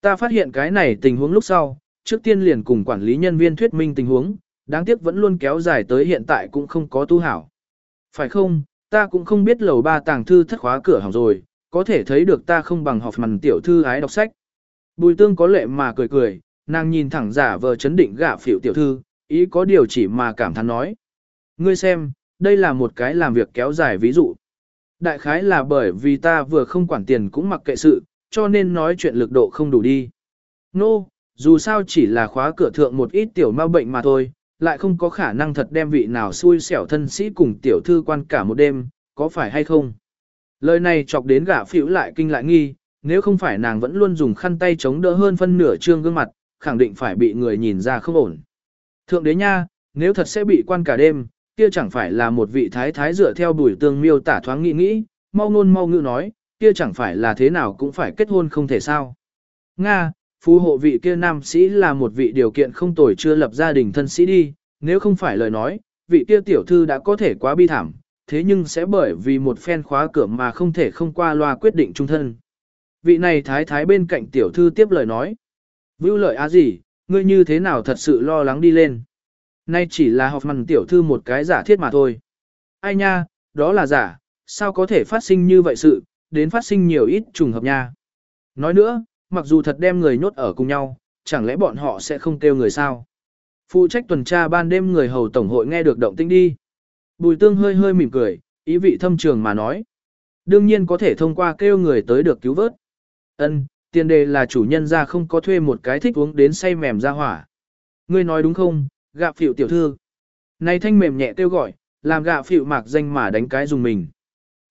Ta phát hiện cái này tình huống lúc sau, trước tiên liền cùng quản lý nhân viên thuyết minh tình huống, đáng tiếc vẫn luôn kéo dài tới hiện tại cũng không có tu hảo. Phải không, ta cũng không biết lầu ba tàng thư thất khóa cửa hỏng rồi, có thể thấy được ta không bằng học mằn tiểu thư ái đọc sách. Bùi tương có lệ mà cười cười, nàng nhìn thẳng giả vờ chấn định gạ phỉu tiểu thư, ý có điều chỉ mà cảm thán nói. Ngươi xem, đây là một cái làm việc kéo dài ví dụ. Đại khái là bởi vì ta vừa không quản tiền cũng mặc kệ sự, cho nên nói chuyện lực độ không đủ đi. Nô, no, dù sao chỉ là khóa cửa thượng một ít tiểu ma bệnh mà thôi, lại không có khả năng thật đem vị nào xui xẻo thân sĩ cùng tiểu thư quan cả một đêm, có phải hay không? Lời này chọc đến gã phỉu lại kinh lại nghi, nếu không phải nàng vẫn luôn dùng khăn tay chống đỡ hơn phân nửa trương gương mặt, khẳng định phải bị người nhìn ra không ổn. Thượng đế nha, nếu thật sẽ bị quan cả đêm, kia chẳng phải là một vị thái thái dựa theo bùi tương miêu tả thoáng nghĩ nghĩ, mau ngôn mau ngữ nói, kia chẳng phải là thế nào cũng phải kết hôn không thể sao. Nga, phú hộ vị kia nam sĩ là một vị điều kiện không tồi chưa lập gia đình thân sĩ đi, nếu không phải lời nói, vị kia tiểu thư đã có thể quá bi thảm, thế nhưng sẽ bởi vì một phen khóa cửa mà không thể không qua loa quyết định trung thân. Vị này thái thái bên cạnh tiểu thư tiếp lời nói. Vưu lợi á gì, ngươi như thế nào thật sự lo lắng đi lên. Nay chỉ là học mặn tiểu thư một cái giả thiết mà thôi. Ai nha, đó là giả, sao có thể phát sinh như vậy sự, đến phát sinh nhiều ít trùng hợp nha. Nói nữa, mặc dù thật đem người nhốt ở cùng nhau, chẳng lẽ bọn họ sẽ không kêu người sao? Phụ trách tuần tra ban đêm người hầu tổng hội nghe được động tĩnh đi. Bùi tương hơi hơi mỉm cười, ý vị thâm trường mà nói. Đương nhiên có thể thông qua kêu người tới được cứu vớt. Ân, tiền đề là chủ nhân ra không có thuê một cái thích uống đến say mềm ra hỏa. Ngươi nói đúng không, gạ phịu tiểu thư. Này thanh mềm nhẹ kêu gọi, làm gạ phịu mạc danh mà đánh cái dùng mình.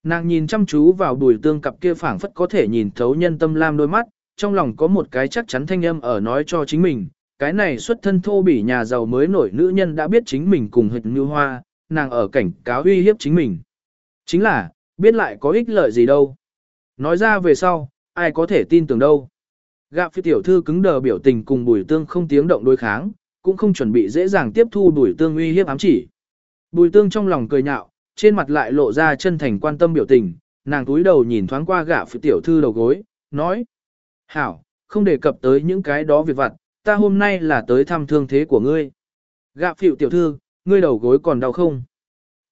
Nàng nhìn chăm chú vào bùi tương cặp kia phảng phất có thể nhìn thấu nhân tâm lam đôi mắt, trong lòng có một cái chắc chắn thanh âm ở nói cho chính mình, cái này xuất thân thô bỉ nhà giàu mới nổi nữ nhân đã biết chính mình cùng hịch như hoa, nàng ở cảnh cáo uy hiếp chính mình. Chính là, biết lại có ích lợi gì đâu. Nói ra về sau, ai có thể tin tưởng đâu. Gạ phi tiểu thư cứng đờ biểu tình cùng bùi tương không tiếng động đối kháng, cũng không chuẩn bị dễ dàng tiếp thu bùi tương uy hiếp ám chỉ. Bùi tương trong lòng cười nhạo, trên mặt lại lộ ra chân thành quan tâm biểu tình, nàng túi đầu nhìn thoáng qua gạ phi tiểu thư đầu gối, nói. Hảo, không đề cập tới những cái đó việc vặt, ta hôm nay là tới thăm thương thế của ngươi. Gạ phịu tiểu thư, ngươi đầu gối còn đau không?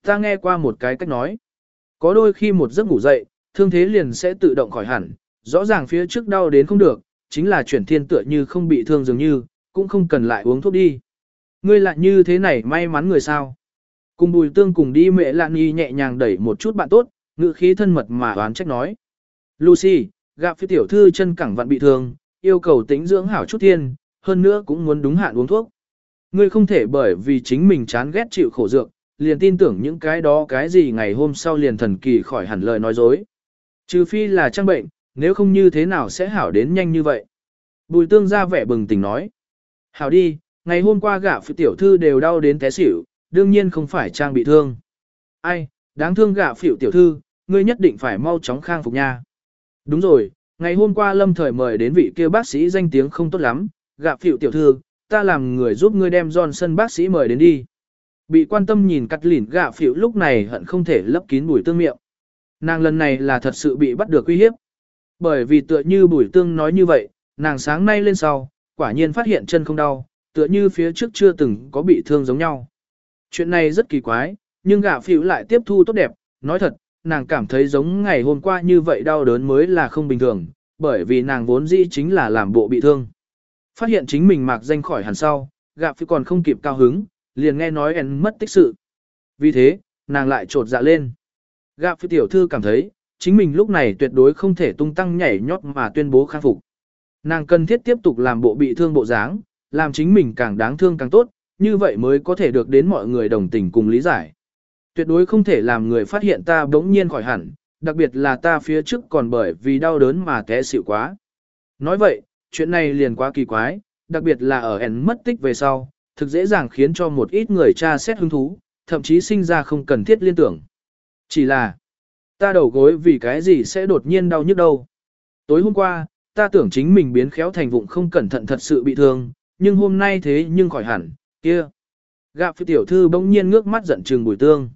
Ta nghe qua một cái cách nói. Có đôi khi một giấc ngủ dậy, thương thế liền sẽ tự động khỏi hẳn, rõ ràng phía trước đau đến không được, chính là chuyển thiên tựa như không bị thương dường như, cũng không cần lại uống thuốc đi. Ngươi lại như thế này may mắn người sao? Cùng bùi tương cùng đi mẹ lạn y nhẹ nhàng đẩy một chút bạn tốt, ngự khí thân mật mà đoán trách nói. Lucy, gặp phía tiểu thư chân cẳng vặn bị thương, yêu cầu tĩnh dưỡng hảo chút thiên, hơn nữa cũng muốn đúng hạn uống thuốc. Ngươi không thể bởi vì chính mình chán ghét chịu khổ dược, liền tin tưởng những cái đó cái gì ngày hôm sau liền thần kỳ khỏi hẳn lời nói dối. Trừ phi là trang bệnh, nếu không như thế nào sẽ hảo đến nhanh như vậy. Bùi tương ra vẻ bừng tỉnh nói. Hảo đi, ngày hôm qua gạ phi tiểu thư đều đau đến té xỉu, đương nhiên không phải trang bị thương. Ai, đáng thương gạ phiểu tiểu thư, ngươi nhất định phải mau chóng khang phục nha. Đúng rồi, ngày hôm qua lâm thời mời đến vị kia bác sĩ danh tiếng không tốt lắm, gạ phụ tiểu thư, ta làm người giúp ngươi đem Johnson bác sĩ mời đến đi. Bị quan tâm nhìn cắt lỉn gạ phụ lúc này hận không thể lấp kín bùi tương miệng. Nàng lần này là thật sự bị bắt được uy hiếp. Bởi vì tựa như bùi tương nói như vậy, nàng sáng nay lên sau, quả nhiên phát hiện chân không đau, tựa như phía trước chưa từng có bị thương giống nhau. Chuyện này rất kỳ quái, nhưng gạ phỉu lại tiếp thu tốt đẹp, nói thật, nàng cảm thấy giống ngày hôm qua như vậy đau đớn mới là không bình thường, bởi vì nàng vốn dĩ chính là làm bộ bị thương. Phát hiện chính mình mạc danh khỏi hẳn sau, gạ phi còn không kịp cao hứng, liền nghe nói en mất tích sự. Vì thế, nàng lại trột dạ lên. Gạ phi tiểu thư cảm thấy, chính mình lúc này tuyệt đối không thể tung tăng nhảy nhót mà tuyên bố khang phục. Nàng cần thiết tiếp tục làm bộ bị thương bộ dáng, làm chính mình càng đáng thương càng tốt, như vậy mới có thể được đến mọi người đồng tình cùng lý giải. Tuyệt đối không thể làm người phát hiện ta bỗng nhiên khỏi hẳn, đặc biệt là ta phía trước còn bởi vì đau đớn mà té xỉu quá. Nói vậy, chuyện này liền quá kỳ quái, đặc biệt là ở ẻn mất tích về sau, thực dễ dàng khiến cho một ít người tra xét hứng thú, thậm chí sinh ra không cần thiết liên tưởng. Chỉ là, ta đầu gối vì cái gì sẽ đột nhiên đau nhức đâu. Tối hôm qua, ta tưởng chính mình biến khéo thành vụng không cẩn thận thật sự bị thương, nhưng hôm nay thế nhưng khỏi hẳn, kia. Gạo phi tiểu thư bỗng nhiên ngước mắt giận trừng bùi tương.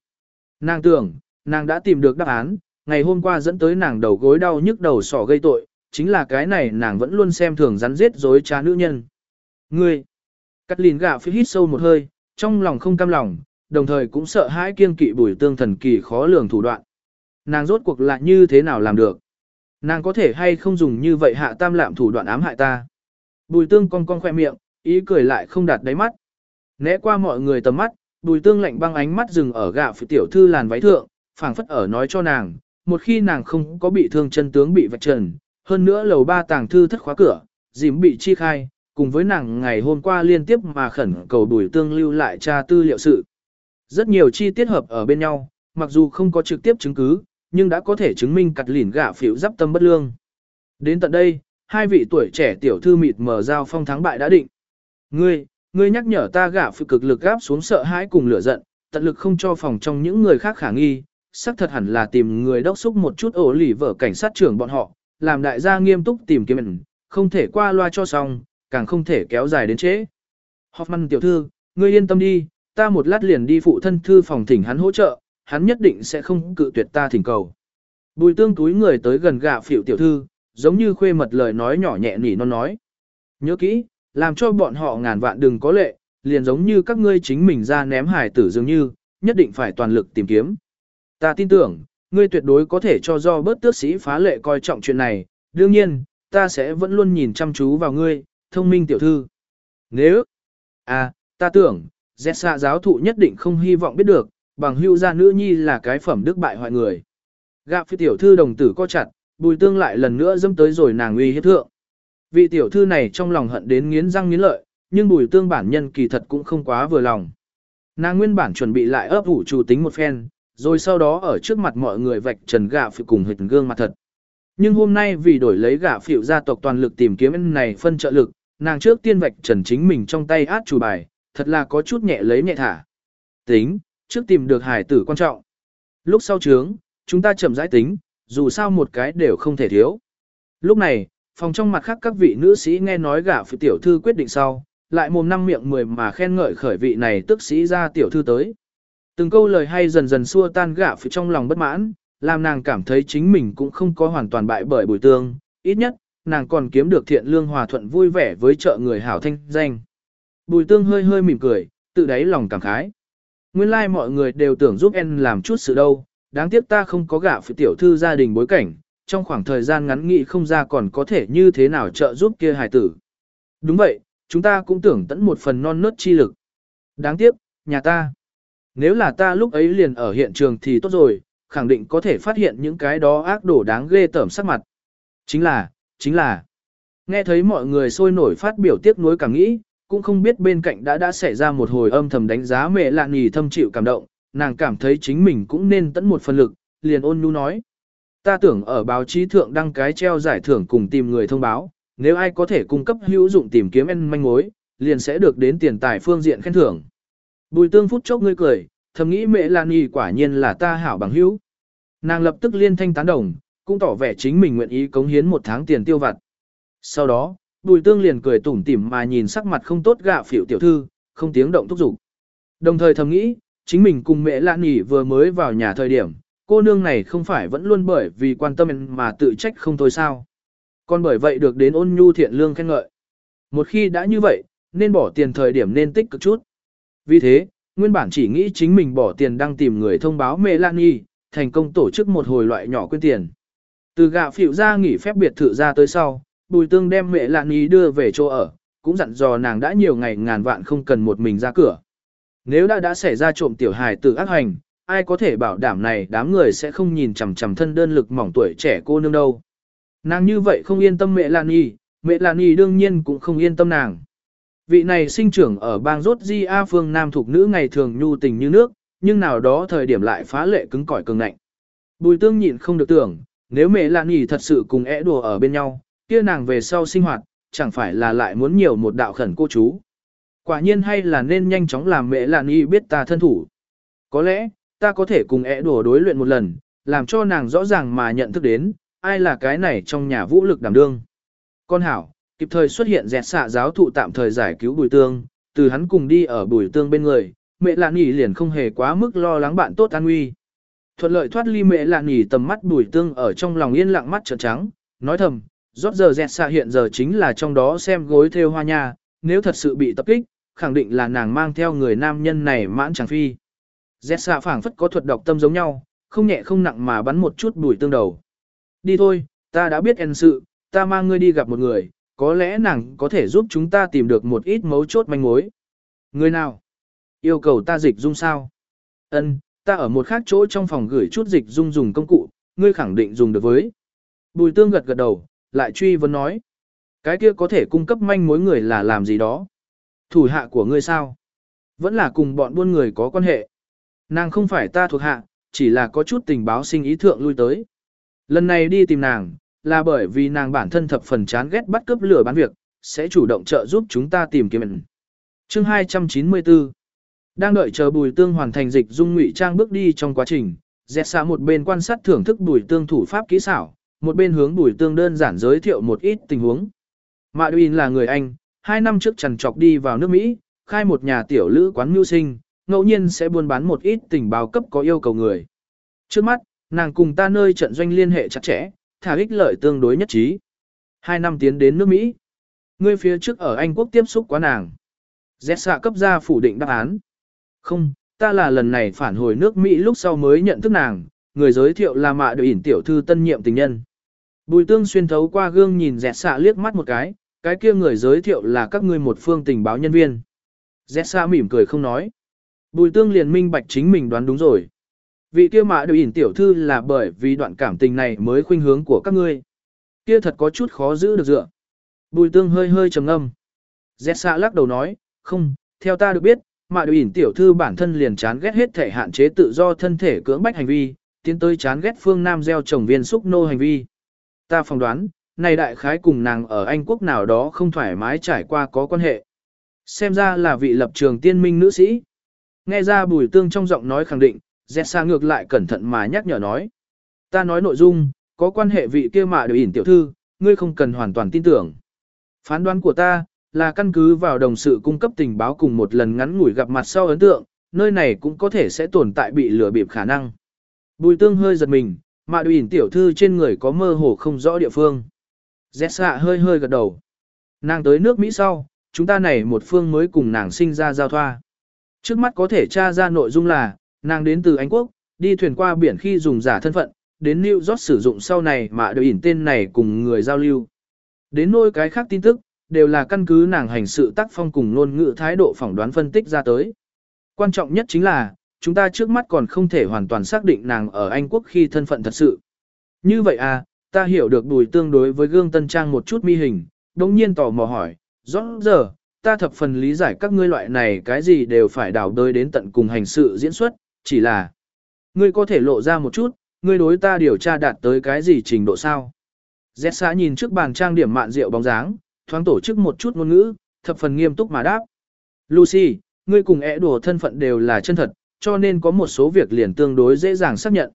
Nàng tưởng, nàng đã tìm được đáp án, ngày hôm qua dẫn tới nàng đầu gối đau nhức đầu sỏ gây tội, chính là cái này nàng vẫn luôn xem thường rắn giết dối trá nữ nhân. Ngươi, cắt lìn gạo phía hít sâu một hơi, trong lòng không cam lòng, đồng thời cũng sợ hãi kiên kỵ bùi tương thần kỳ khó lường thủ đoạn. Nàng rốt cuộc lại như thế nào làm được? Nàng có thể hay không dùng như vậy hạ tam lạm thủ đoạn ám hại ta? Bùi tương cong cong khoe miệng, ý cười lại không đạt đáy mắt. Né qua mọi người tầm mắt, bùi tương lạnh băng ánh mắt dừng ở gạ phụ tiểu thư làn váy thượng, phảng phất ở nói cho nàng, một khi nàng không có bị thương chân tướng bị vạch trần, hơn nữa lầu ba tàng thư thất khóa cửa, dìm bị chi khai, cùng với nàng ngày hôm qua liên tiếp mà khẩn cầu bùi tương lưu lại tra tư liệu sự. Rất nhiều chi tiết hợp ở bên nhau, mặc dù không có trực tiếp chứng cứ, nhưng đã có thể chứng minh cặt lỉn gạ phiểu giáp tâm bất lương. Đến tận đây, hai vị tuổi trẻ tiểu thư mịt mờ giao phong thắng bại đã định. Ngươi, ngươi nhắc nhở ta gạ phụ cực lực gáp xuống sợ hãi cùng lửa giận, tận lực không cho phòng trong những người khác khả nghi, xác thật hẳn là tìm người đốc xúc một chút ổ lì vở cảnh sát trưởng bọn họ, làm đại gia nghiêm túc tìm kiếm không thể qua loa cho xong, càng không thể kéo dài đến trễ. Hoffman tiểu thư, ngươi yên tâm đi, ta một lát liền đi phụ thân thư phòng thỉnh hắn hỗ trợ, hắn nhất định sẽ không cự tuyệt ta thỉnh cầu. Bùi tương túi người tới gần gạ phiểu tiểu thư, giống như khuê mật lời nói nhỏ nhẹ nỉ non nói. Nhớ kỹ, làm cho bọn họ ngàn vạn đừng có lệ, liền giống như các ngươi chính mình ra ném hải tử dường như, nhất định phải toàn lực tìm kiếm. Ta tin tưởng, ngươi tuyệt đối có thể cho do bớt tước sĩ phá lệ coi trọng chuyện này, đương nhiên, ta sẽ vẫn luôn nhìn chăm chú vào ngươi, thông minh tiểu thư. Nếu, à, ta tưởng, dẹt xạ giáo thụ nhất định không hy vọng biết được, bằng hưu gia nữ nhi là cái phẩm đức bại hoại người. Gạo phi tiểu thư đồng tử co chặt, bùi tương lại lần nữa dâm tới rồi nàng uy hiếp thượng. Vị tiểu thư này trong lòng hận đến nghiến răng nghiến lợi, nhưng bùi tương bản nhân kỳ thật cũng không quá vừa lòng. Nàng nguyên bản chuẩn bị lại ấp ủ chủ tính một phen, rồi sau đó ở trước mặt mọi người vạch trần gạ phiệu cùng hình gương mặt thật. Nhưng hôm nay vì đổi lấy gạ phiệu gia tộc toàn lực tìm kiếm này phân trợ lực, nàng trước tiên vạch trần chính mình trong tay át chủ bài, thật là có chút nhẹ lấy nhẹ thả. Tính, trước tìm được hải tử quan trọng. Lúc sau trướng, chúng ta chậm rãi tính, dù sao một cái đều không thể thiếu. Lúc này, phòng trong mặt khác các vị nữ sĩ nghe nói gả phụ tiểu thư quyết định sau, lại mồm năm miệng mười mà khen ngợi khởi vị này tức sĩ ra tiểu thư tới. Từng câu lời hay dần dần xua tan gả phụ trong lòng bất mãn, làm nàng cảm thấy chính mình cũng không có hoàn toàn bại bởi bùi tương, ít nhất, nàng còn kiếm được thiện lương hòa thuận vui vẻ với chợ người hảo thanh danh. Bùi tương hơi hơi mỉm cười, tự đáy lòng cảm khái. Nguyên lai like mọi người đều tưởng giúp em làm chút sự đâu, đáng tiếc ta không có gả phụ tiểu thư gia đình bối cảnh, trong khoảng thời gian ngắn nghị không ra còn có thể như thế nào trợ giúp kia hài tử. Đúng vậy, chúng ta cũng tưởng tẫn một phần non nớt chi lực. Đáng tiếc, nhà ta. Nếu là ta lúc ấy liền ở hiện trường thì tốt rồi, khẳng định có thể phát hiện những cái đó ác đổ đáng ghê tởm sắc mặt. Chính là, chính là, nghe thấy mọi người sôi nổi phát biểu tiếc nuối cảm nghĩ, cũng không biết bên cạnh đã đã xảy ra một hồi âm thầm đánh giá mẹ lạ nhì thâm chịu cảm động, nàng cảm thấy chính mình cũng nên tẫn một phần lực, liền ôn nhu nói. Ta tưởng ở báo chí thượng đăng cái treo giải thưởng cùng tìm người thông báo, nếu ai có thể cung cấp hữu dụng tìm kiếm en manh mối, liền sẽ được đến tiền tài phương diện khen thưởng. Bùi tương phút chốc ngươi cười, thầm nghĩ mẹ Lan Y quả nhiên là ta hảo bằng hữu. Nàng lập tức liên thanh tán đồng, cũng tỏ vẻ chính mình nguyện ý cống hiến một tháng tiền tiêu vặt. Sau đó, bùi tương liền cười tủm tỉm mà nhìn sắc mặt không tốt gạ phiểu tiểu thư, không tiếng động thúc giục. Đồng thời thầm nghĩ, chính mình cùng mẹ Lan Y vừa mới vào nhà thời điểm, cô nương này không phải vẫn luôn bởi vì quan tâm mà tự trách không thôi sao. Còn bởi vậy được đến ôn nhu thiện lương khen ngợi. Một khi đã như vậy, nên bỏ tiền thời điểm nên tích cực chút. Vì thế, nguyên bản chỉ nghĩ chính mình bỏ tiền đang tìm người thông báo Melanie, thành công tổ chức một hồi loại nhỏ quyên tiền. Từ gạo phịu ra nghỉ phép biệt thự ra tới sau, Bùi Tương đem mẹ Lạn Ý đưa về chỗ ở, cũng dặn dò nàng đã nhiều ngày ngàn vạn không cần một mình ra cửa. Nếu đã đã xảy ra trộm tiểu hài tử ác hành, ai có thể bảo đảm này đám người sẽ không nhìn chằm chằm thân đơn lực mỏng tuổi trẻ cô nương đâu. Nàng như vậy không yên tâm mẹ Lan Y, mẹ Lan Y đương nhiên cũng không yên tâm nàng. Vị này sinh trưởng ở bang rốt di A phương Nam thuộc nữ ngày thường nhu tình như nước, nhưng nào đó thời điểm lại phá lệ cứng cỏi cường ngạnh. Bùi tương nhịn không được tưởng, nếu mẹ Lan Y thật sự cùng é đùa ở bên nhau, kia nàng về sau sinh hoạt, chẳng phải là lại muốn nhiều một đạo khẩn cô chú. Quả nhiên hay là nên nhanh chóng làm mẹ Lan Y biết ta thân thủ. Có lẽ, ta có thể cùng é đùa đối luyện một lần, làm cho nàng rõ ràng mà nhận thức đến, ai là cái này trong nhà vũ lực đảm đương. Con hảo, kịp thời xuất hiện dẹt xạ giáo thụ tạm thời giải cứu bùi tương, từ hắn cùng đi ở bùi tương bên người, mẹ lạ nỉ liền không hề quá mức lo lắng bạn tốt an nguy. Thuận lợi thoát ly mẹ lạ nỉ tầm mắt bùi tương ở trong lòng yên lặng mắt trợn trắng, nói thầm, rót giờ dẹt xạ hiện giờ chính là trong đó xem gối theo hoa nha, nếu thật sự bị tập kích, khẳng định là nàng mang theo người nam nhân này mãn chẳng phi. Dẹt xạ phảng phất có thuật độc tâm giống nhau, không nhẹ không nặng mà bắn một chút bùi tương đầu. Đi thôi, ta đã biết en sự, ta mang ngươi đi gặp một người, có lẽ nàng có thể giúp chúng ta tìm được một ít mấu chốt manh mối. Người nào? Yêu cầu ta dịch dung sao? Ân, ta ở một khác chỗ trong phòng gửi chút dịch dung dùng công cụ, ngươi khẳng định dùng được với. Bùi tương gật gật đầu, lại truy vấn nói. Cái kia có thể cung cấp manh mối người là làm gì đó? Thủ hạ của ngươi sao? Vẫn là cùng bọn buôn người có quan hệ. Nàng không phải ta thuộc hạ, chỉ là có chút tình báo sinh ý thượng lui tới. Lần này đi tìm nàng, là bởi vì nàng bản thân thập phần chán ghét bắt cướp lửa bán việc, sẽ chủ động trợ giúp chúng ta tìm kiếm. Chương 294 Đang đợi chờ bùi tương hoàn thành dịch dung ngụy trang bước đi trong quá trình, dẹt xa một bên quan sát thưởng thức bùi tương thủ pháp kỹ xảo, một bên hướng bùi tương đơn giản giới thiệu một ít tình huống. Mạ Uyên là người Anh, hai năm trước trần trọc đi vào nước Mỹ, khai một nhà tiểu lữ quán mưu sinh, ngẫu nhiên sẽ buôn bán một ít tình báo cấp có yêu cầu người. Trước mắt, nàng cùng ta nơi trận doanh liên hệ chặt chẽ, thả ích lợi tương đối nhất trí. Hai năm tiến đến nước Mỹ. Ngươi phía trước ở Anh Quốc tiếp xúc quá nàng. Dẹt xạ cấp ra phủ định đáp án. Không, ta là lần này phản hồi nước Mỹ lúc sau mới nhận thức nàng, người giới thiệu là mạ đội ỉn tiểu thư tân nhiệm tình nhân. Bùi tương xuyên thấu qua gương nhìn dẹt xạ liếc mắt một cái, cái kia người giới thiệu là các ngươi một phương tình báo nhân viên. Dẹt xạ mỉm cười không nói. Bùi tương liền minh bạch chính mình đoán đúng rồi. Vị kia mạ đều ỉn tiểu thư là bởi vì đoạn cảm tình này mới khuynh hướng của các ngươi. Kia thật có chút khó giữ được dựa. Bùi tương hơi hơi trầm ngâm. Dẹt xạ lắc đầu nói, không, theo ta được biết, mạ đều ỉn tiểu thư bản thân liền chán ghét hết thể hạn chế tự do thân thể cưỡng bách hành vi, tiến tới chán ghét phương Nam gieo trồng viên xúc nô hành vi. Ta phỏng đoán, này đại khái cùng nàng ở Anh quốc nào đó không thoải mái trải qua có quan hệ. Xem ra là vị lập trường tiên minh nữ sĩ. Nghe ra bùi tương trong giọng nói khẳng định, Dẹt xa ngược lại cẩn thận mà nhắc nhở nói. Ta nói nội dung, có quan hệ vị kia mà đều ỉn tiểu thư, ngươi không cần hoàn toàn tin tưởng. Phán đoán của ta, là căn cứ vào đồng sự cung cấp tình báo cùng một lần ngắn ngủi gặp mặt sau ấn tượng, nơi này cũng có thể sẽ tồn tại bị lừa bịp khả năng. Bùi tương hơi giật mình, mà đều ỉn tiểu thư trên người có mơ hồ không rõ địa phương. Zessa hơi hơi gật đầu. Nàng tới nước Mỹ sau, chúng ta này một phương mới cùng nàng sinh ra giao thoa. Trước mắt có thể tra ra nội dung là, nàng đến từ Anh Quốc, đi thuyền qua biển khi dùng giả thân phận, đến New York sử dụng sau này mà đều ỉn tên này cùng người giao lưu. Đến nôi cái khác tin tức, đều là căn cứ nàng hành sự tác phong cùng ngôn ngữ thái độ phỏng đoán phân tích ra tới. Quan trọng nhất chính là, chúng ta trước mắt còn không thể hoàn toàn xác định nàng ở Anh Quốc khi thân phận thật sự. Như vậy à, ta hiểu được đùi tương đối với gương tân trang một chút mi hình, đồng nhiên tò mò hỏi, rõ giờ, ta thập phần lý giải các ngươi loại này cái gì đều phải đào đới đến tận cùng hành sự diễn xuất, chỉ là ngươi có thể lộ ra một chút, ngươi đối ta điều tra đạt tới cái gì trình độ sao. Dẹt xã nhìn trước bàn trang điểm mạn rượu bóng dáng, thoáng tổ chức một chút ngôn ngữ, thập phần nghiêm túc mà đáp. Lucy, ngươi cùng ẻ đùa thân phận đều là chân thật, cho nên có một số việc liền tương đối dễ dàng xác nhận.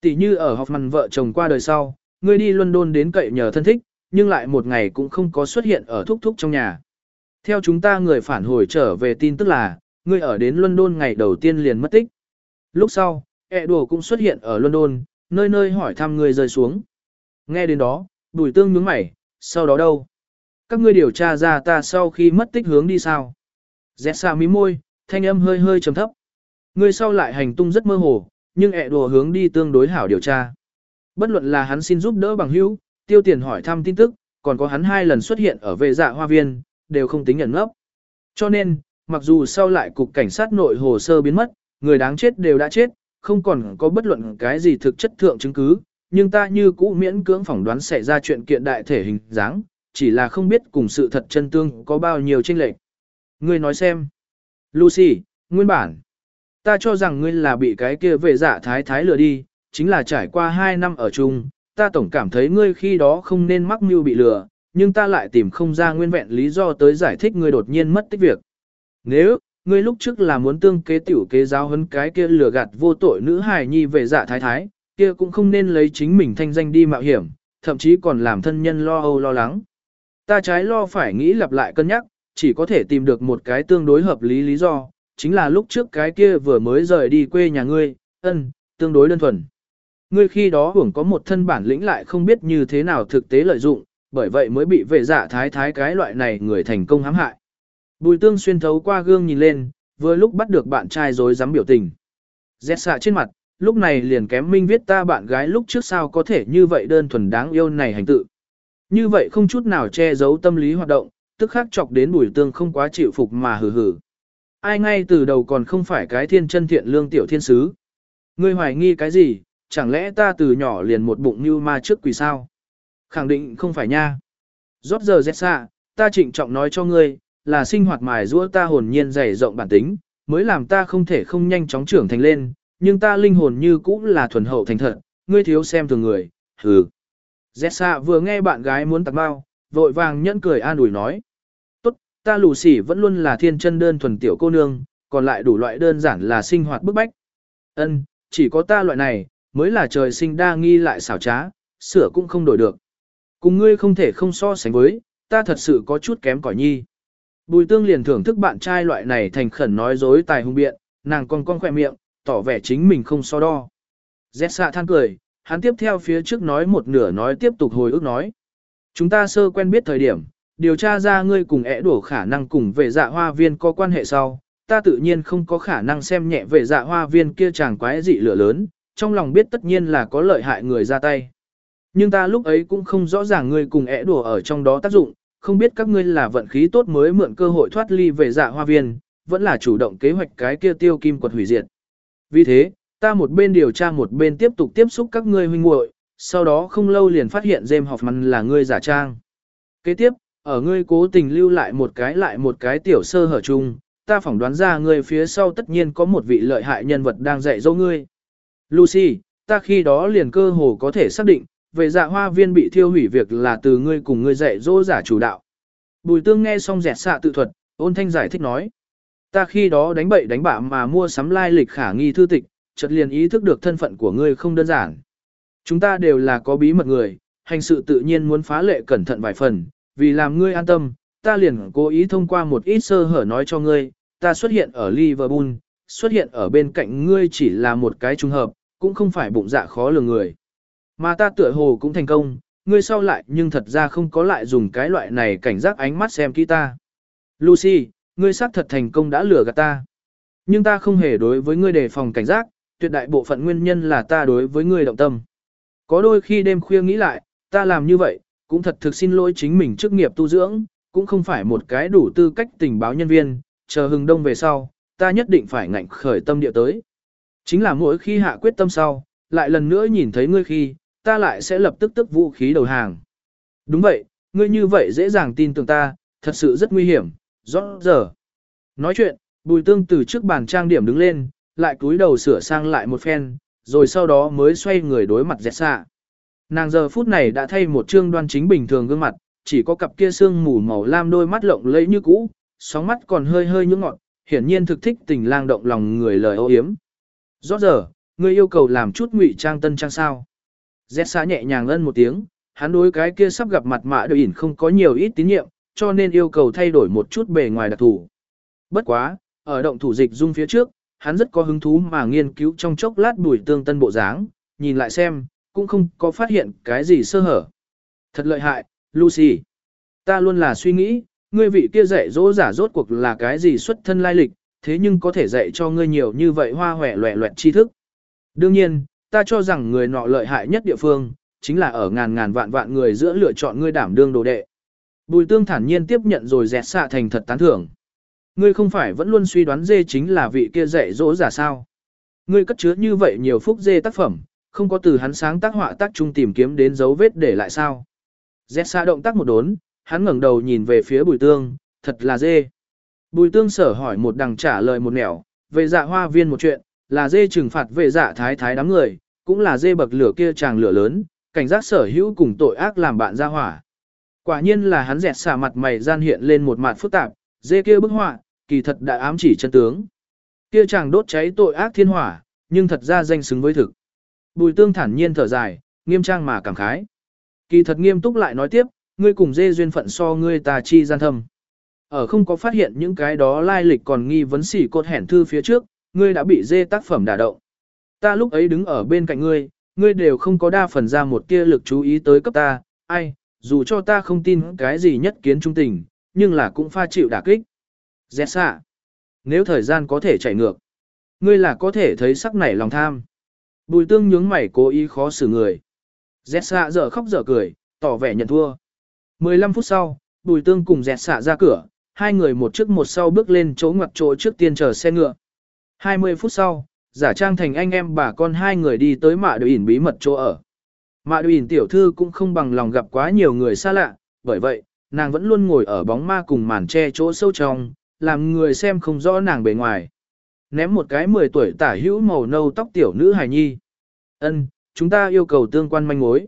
Tỷ như ở học mặn vợ chồng qua đời sau, ngươi đi London đến cậy nhờ thân thích, nhưng lại một ngày cũng không có xuất hiện ở thúc thúc trong nhà. Theo chúng ta người phản hồi trở về tin tức là, ngươi ở đến London ngày đầu tiên liền mất tích. Lúc sau, ẹ đùa cũng xuất hiện ở London, nơi nơi hỏi thăm ngươi rơi xuống. Nghe đến đó, bùi tương nhướng mày, sau đó đâu? Các ngươi điều tra ra ta sau khi mất tích hướng đi sao? Dẹt xa mí môi, thanh âm hơi hơi trầm thấp. Ngươi sau lại hành tung rất mơ hồ, nhưng ẹ đùa hướng đi tương đối hảo điều tra. Bất luận là hắn xin giúp đỡ bằng hữu, tiêu tiền hỏi thăm tin tức, còn có hắn hai lần xuất hiện ở vệ dạ hoa viên, đều không tính nhận ngốc. Cho nên, mặc dù sau lại cục cảnh sát nội hồ sơ biến mất, người đáng chết đều đã chết, không còn có bất luận cái gì thực chất thượng chứng cứ, nhưng ta như cũ miễn cưỡng phỏng đoán xảy ra chuyện kiện đại thể hình dáng, chỉ là không biết cùng sự thật chân tương có bao nhiêu chênh lệch. Ngươi nói xem. Lucy, nguyên bản. Ta cho rằng ngươi là bị cái kia vệ giả thái thái lừa đi, chính là trải qua 2 năm ở chung, ta tổng cảm thấy ngươi khi đó không nên mắc mưu bị lừa, nhưng ta lại tìm không ra nguyên vẹn lý do tới giải thích ngươi đột nhiên mất tích việc. Nếu, ngươi lúc trước là muốn tương kế tiểu kế giáo hấn cái kia lừa gạt vô tội nữ hài nhi về dạ thái thái, kia cũng không nên lấy chính mình thanh danh đi mạo hiểm, thậm chí còn làm thân nhân lo âu lo lắng. Ta trái lo phải nghĩ lặp lại cân nhắc, chỉ có thể tìm được một cái tương đối hợp lý lý do, chính là lúc trước cái kia vừa mới rời đi quê nhà ngươi, ân, tương đối đơn thuần. Ngươi khi đó hưởng có một thân bản lĩnh lại không biết như thế nào thực tế lợi dụng, bởi vậy mới bị vệ dạ thái thái cái loại này người thành công hãm hại. Bùi tương xuyên thấu qua gương nhìn lên, vừa lúc bắt được bạn trai dối dám biểu tình. Dẹt xạ trên mặt, lúc này liền kém minh viết ta bạn gái lúc trước sao có thể như vậy đơn thuần đáng yêu này hành tự. Như vậy không chút nào che giấu tâm lý hoạt động, tức khắc chọc đến bùi tương không quá chịu phục mà hừ hừ. Ai ngay từ đầu còn không phải cái thiên chân thiện lương tiểu thiên sứ. Ngươi hoài nghi cái gì, chẳng lẽ ta từ nhỏ liền một bụng như ma trước quỷ sao? Khẳng định không phải nha. Rót giờ dẹt xạ, ta trịnh trọng nói cho ngươi, là sinh hoạt mài giũa ta hồn nhiên dày rộng bản tính, mới làm ta không thể không nhanh chóng trưởng thành lên, nhưng ta linh hồn như cũ là thuần hậu thành thật, ngươi thiếu xem thường người, hừ. Dẹt xạ vừa nghe bạn gái muốn tặng bao, vội vàng nhẫn cười an ủi nói. Tốt, ta lù xỉ vẫn luôn là thiên chân đơn thuần tiểu cô nương, còn lại đủ loại đơn giản là sinh hoạt bức bách. Ân, chỉ có ta loại này, mới là trời sinh đa nghi lại xảo trá, sửa cũng không đổi được. Cùng ngươi không thể không so sánh với, ta thật sự có chút kém cỏi nhi. Bùi tương liền thưởng thức bạn trai loại này thành khẩn nói dối tài hung biện, nàng còn con khỏe miệng, tỏ vẻ chính mình không so đo. Dẹt xạ than cười, hắn tiếp theo phía trước nói một nửa nói tiếp tục hồi ức nói. Chúng ta sơ quen biết thời điểm, điều tra ra ngươi cùng ẻ đổ khả năng cùng về dạ hoa viên có quan hệ sau, ta tự nhiên không có khả năng xem nhẹ về dạ hoa viên kia chàng quái dị lửa lớn, trong lòng biết tất nhiên là có lợi hại người ra tay. Nhưng ta lúc ấy cũng không rõ ràng ngươi cùng ẻ đùa ở trong đó tác dụng, không biết các ngươi là vận khí tốt mới mượn cơ hội thoát ly về dạ hoa viên, vẫn là chủ động kế hoạch cái kia tiêu kim quật hủy diệt. Vì thế, ta một bên điều tra một bên tiếp tục tiếp xúc các ngươi huynh muội, sau đó không lâu liền phát hiện James Hoffman là ngươi giả trang. Kế tiếp, ở ngươi cố tình lưu lại một cái lại một cái tiểu sơ hở chung, ta phỏng đoán ra ngươi phía sau tất nhiên có một vị lợi hại nhân vật đang dạy dỗ ngươi. Lucy, ta khi đó liền cơ hồ có thể xác định, về dạ hoa viên bị thiêu hủy việc là từ ngươi cùng ngươi dạy dỗ giả chủ đạo. Bùi tương nghe xong dẹt xạ tự thuật, ôn thanh giải thích nói. Ta khi đó đánh bậy đánh bạ mà mua sắm lai lịch khả nghi thư tịch, chợt liền ý thức được thân phận của ngươi không đơn giản. Chúng ta đều là có bí mật người, hành sự tự nhiên muốn phá lệ cẩn thận vài phần, vì làm ngươi an tâm, ta liền cố ý thông qua một ít sơ hở nói cho ngươi, ta xuất hiện ở Liverpool, xuất hiện ở bên cạnh ngươi chỉ là một cái trùng hợp, cũng không phải bụng dạ khó lường người. Mà ta tựa hồ cũng thành công, ngươi sau lại nhưng thật ra không có lại dùng cái loại này cảnh giác ánh mắt xem kỹ ta. Lucy, ngươi xác thật thành công đã lừa gạt ta. Nhưng ta không hề đối với ngươi đề phòng cảnh giác, tuyệt đại bộ phận nguyên nhân là ta đối với ngươi động tâm. Có đôi khi đêm khuya nghĩ lại, ta làm như vậy, cũng thật thực xin lỗi chính mình trước nghiệp tu dưỡng, cũng không phải một cái đủ tư cách tình báo nhân viên, chờ hừng đông về sau, ta nhất định phải ngạnh khởi tâm địa tới. Chính là mỗi khi hạ quyết tâm sau, lại lần nữa nhìn thấy ngươi khi, ta lại sẽ lập tức tức vũ khí đầu hàng. Đúng vậy, ngươi như vậy dễ dàng tin tưởng ta, thật sự rất nguy hiểm, rõ giờ. Nói chuyện, bùi tương từ trước bàn trang điểm đứng lên, lại cúi đầu sửa sang lại một phen, rồi sau đó mới xoay người đối mặt dẹt xạ. Nàng giờ phút này đã thay một trương đoan chính bình thường gương mặt, chỉ có cặp kia xương mù màu lam đôi mắt lộng lẫy như cũ, sóng mắt còn hơi hơi nhướng ngọn, hiển nhiên thực thích tình lang động lòng người lời ô hiếm. Rõ giờ, ngươi yêu cầu làm chút ngụy trang tân trang sao. Dẹt xa nhẹ nhàng ân một tiếng, hắn đối cái kia sắp gặp mặt mạ đội ỉn không có nhiều ít tín nhiệm, cho nên yêu cầu thay đổi một chút bề ngoài đặc thủ. Bất quá, ở động thủ dịch dung phía trước, hắn rất có hứng thú mà nghiên cứu trong chốc lát bùi tương tân bộ dáng, nhìn lại xem, cũng không có phát hiện cái gì sơ hở. Thật lợi hại, Lucy. Ta luôn là suy nghĩ, ngươi vị kia dạy dỗ giả rốt cuộc là cái gì xuất thân lai lịch, thế nhưng có thể dạy cho ngươi nhiều như vậy hoa hòe loẹ loẹt tri thức. Đương nhiên, ta cho rằng người nọ lợi hại nhất địa phương, chính là ở ngàn ngàn vạn vạn người giữa lựa chọn ngươi đảm đương đồ đệ. Bùi tương thản nhiên tiếp nhận rồi dẹt xạ thành thật tán thưởng. Ngươi không phải vẫn luôn suy đoán dê chính là vị kia dạy dỗ giả sao. Ngươi cất chứa như vậy nhiều phúc dê tác phẩm, không có từ hắn sáng tác họa tác trung tìm kiếm đến dấu vết để lại sao. Dẹt xạ động tác một đốn, hắn ngẩng đầu nhìn về phía bùi tương, thật là dê. Bùi tương sở hỏi một đằng trả lời một nẻo, về dạ hoa viên một chuyện, là dê trừng phạt về dạ thái thái đám người, cũng là dê bậc lửa kia chàng lửa lớn, cảnh giác sở hữu cùng tội ác làm bạn ra hỏa. Quả nhiên là hắn dẹt xả mặt mày gian hiện lên một mặt phức tạp, dê kia bức họa, kỳ thật đã ám chỉ chân tướng. Kia chàng đốt cháy tội ác thiên hỏa, nhưng thật ra danh xứng với thực. Bùi tương thản nhiên thở dài, nghiêm trang mà cảm khái. Kỳ thật nghiêm túc lại nói tiếp, ngươi cùng dê duyên phận so ngươi tà chi gian thâm. Ở không có phát hiện những cái đó lai lịch còn nghi vấn xỉ cột hẻn thư phía trước, ngươi đã bị dê tác phẩm đả động. Ta lúc ấy đứng ở bên cạnh ngươi, ngươi đều không có đa phần ra một tia lực chú ý tới cấp ta, ai, dù cho ta không tin cái gì nhất kiến trung tình, nhưng là cũng pha chịu đả kích. Dẹt xạ. Nếu thời gian có thể chạy ngược, ngươi là có thể thấy sắc nảy lòng tham. Bùi tương nhướng mày cố ý khó xử người. Dẹt xạ dở khóc dở cười, tỏ vẻ nhận thua. 15 phút sau, bùi tương cùng dẹt xạ ra cửa, hai người một trước một sau bước lên chỗ ngoặt chỗ trước tiên chờ xe ngựa. 20 phút sau, giả trang thành anh em bà con hai người đi tới mạ đội ỉn bí mật chỗ ở. Mạ đội ỉn tiểu thư cũng không bằng lòng gặp quá nhiều người xa lạ, bởi vậy, nàng vẫn luôn ngồi ở bóng ma cùng màn che chỗ sâu trong, làm người xem không rõ nàng bề ngoài. Ném một cái 10 tuổi tả hữu màu nâu tóc tiểu nữ hài nhi. Ân, chúng ta yêu cầu tương quan manh mối.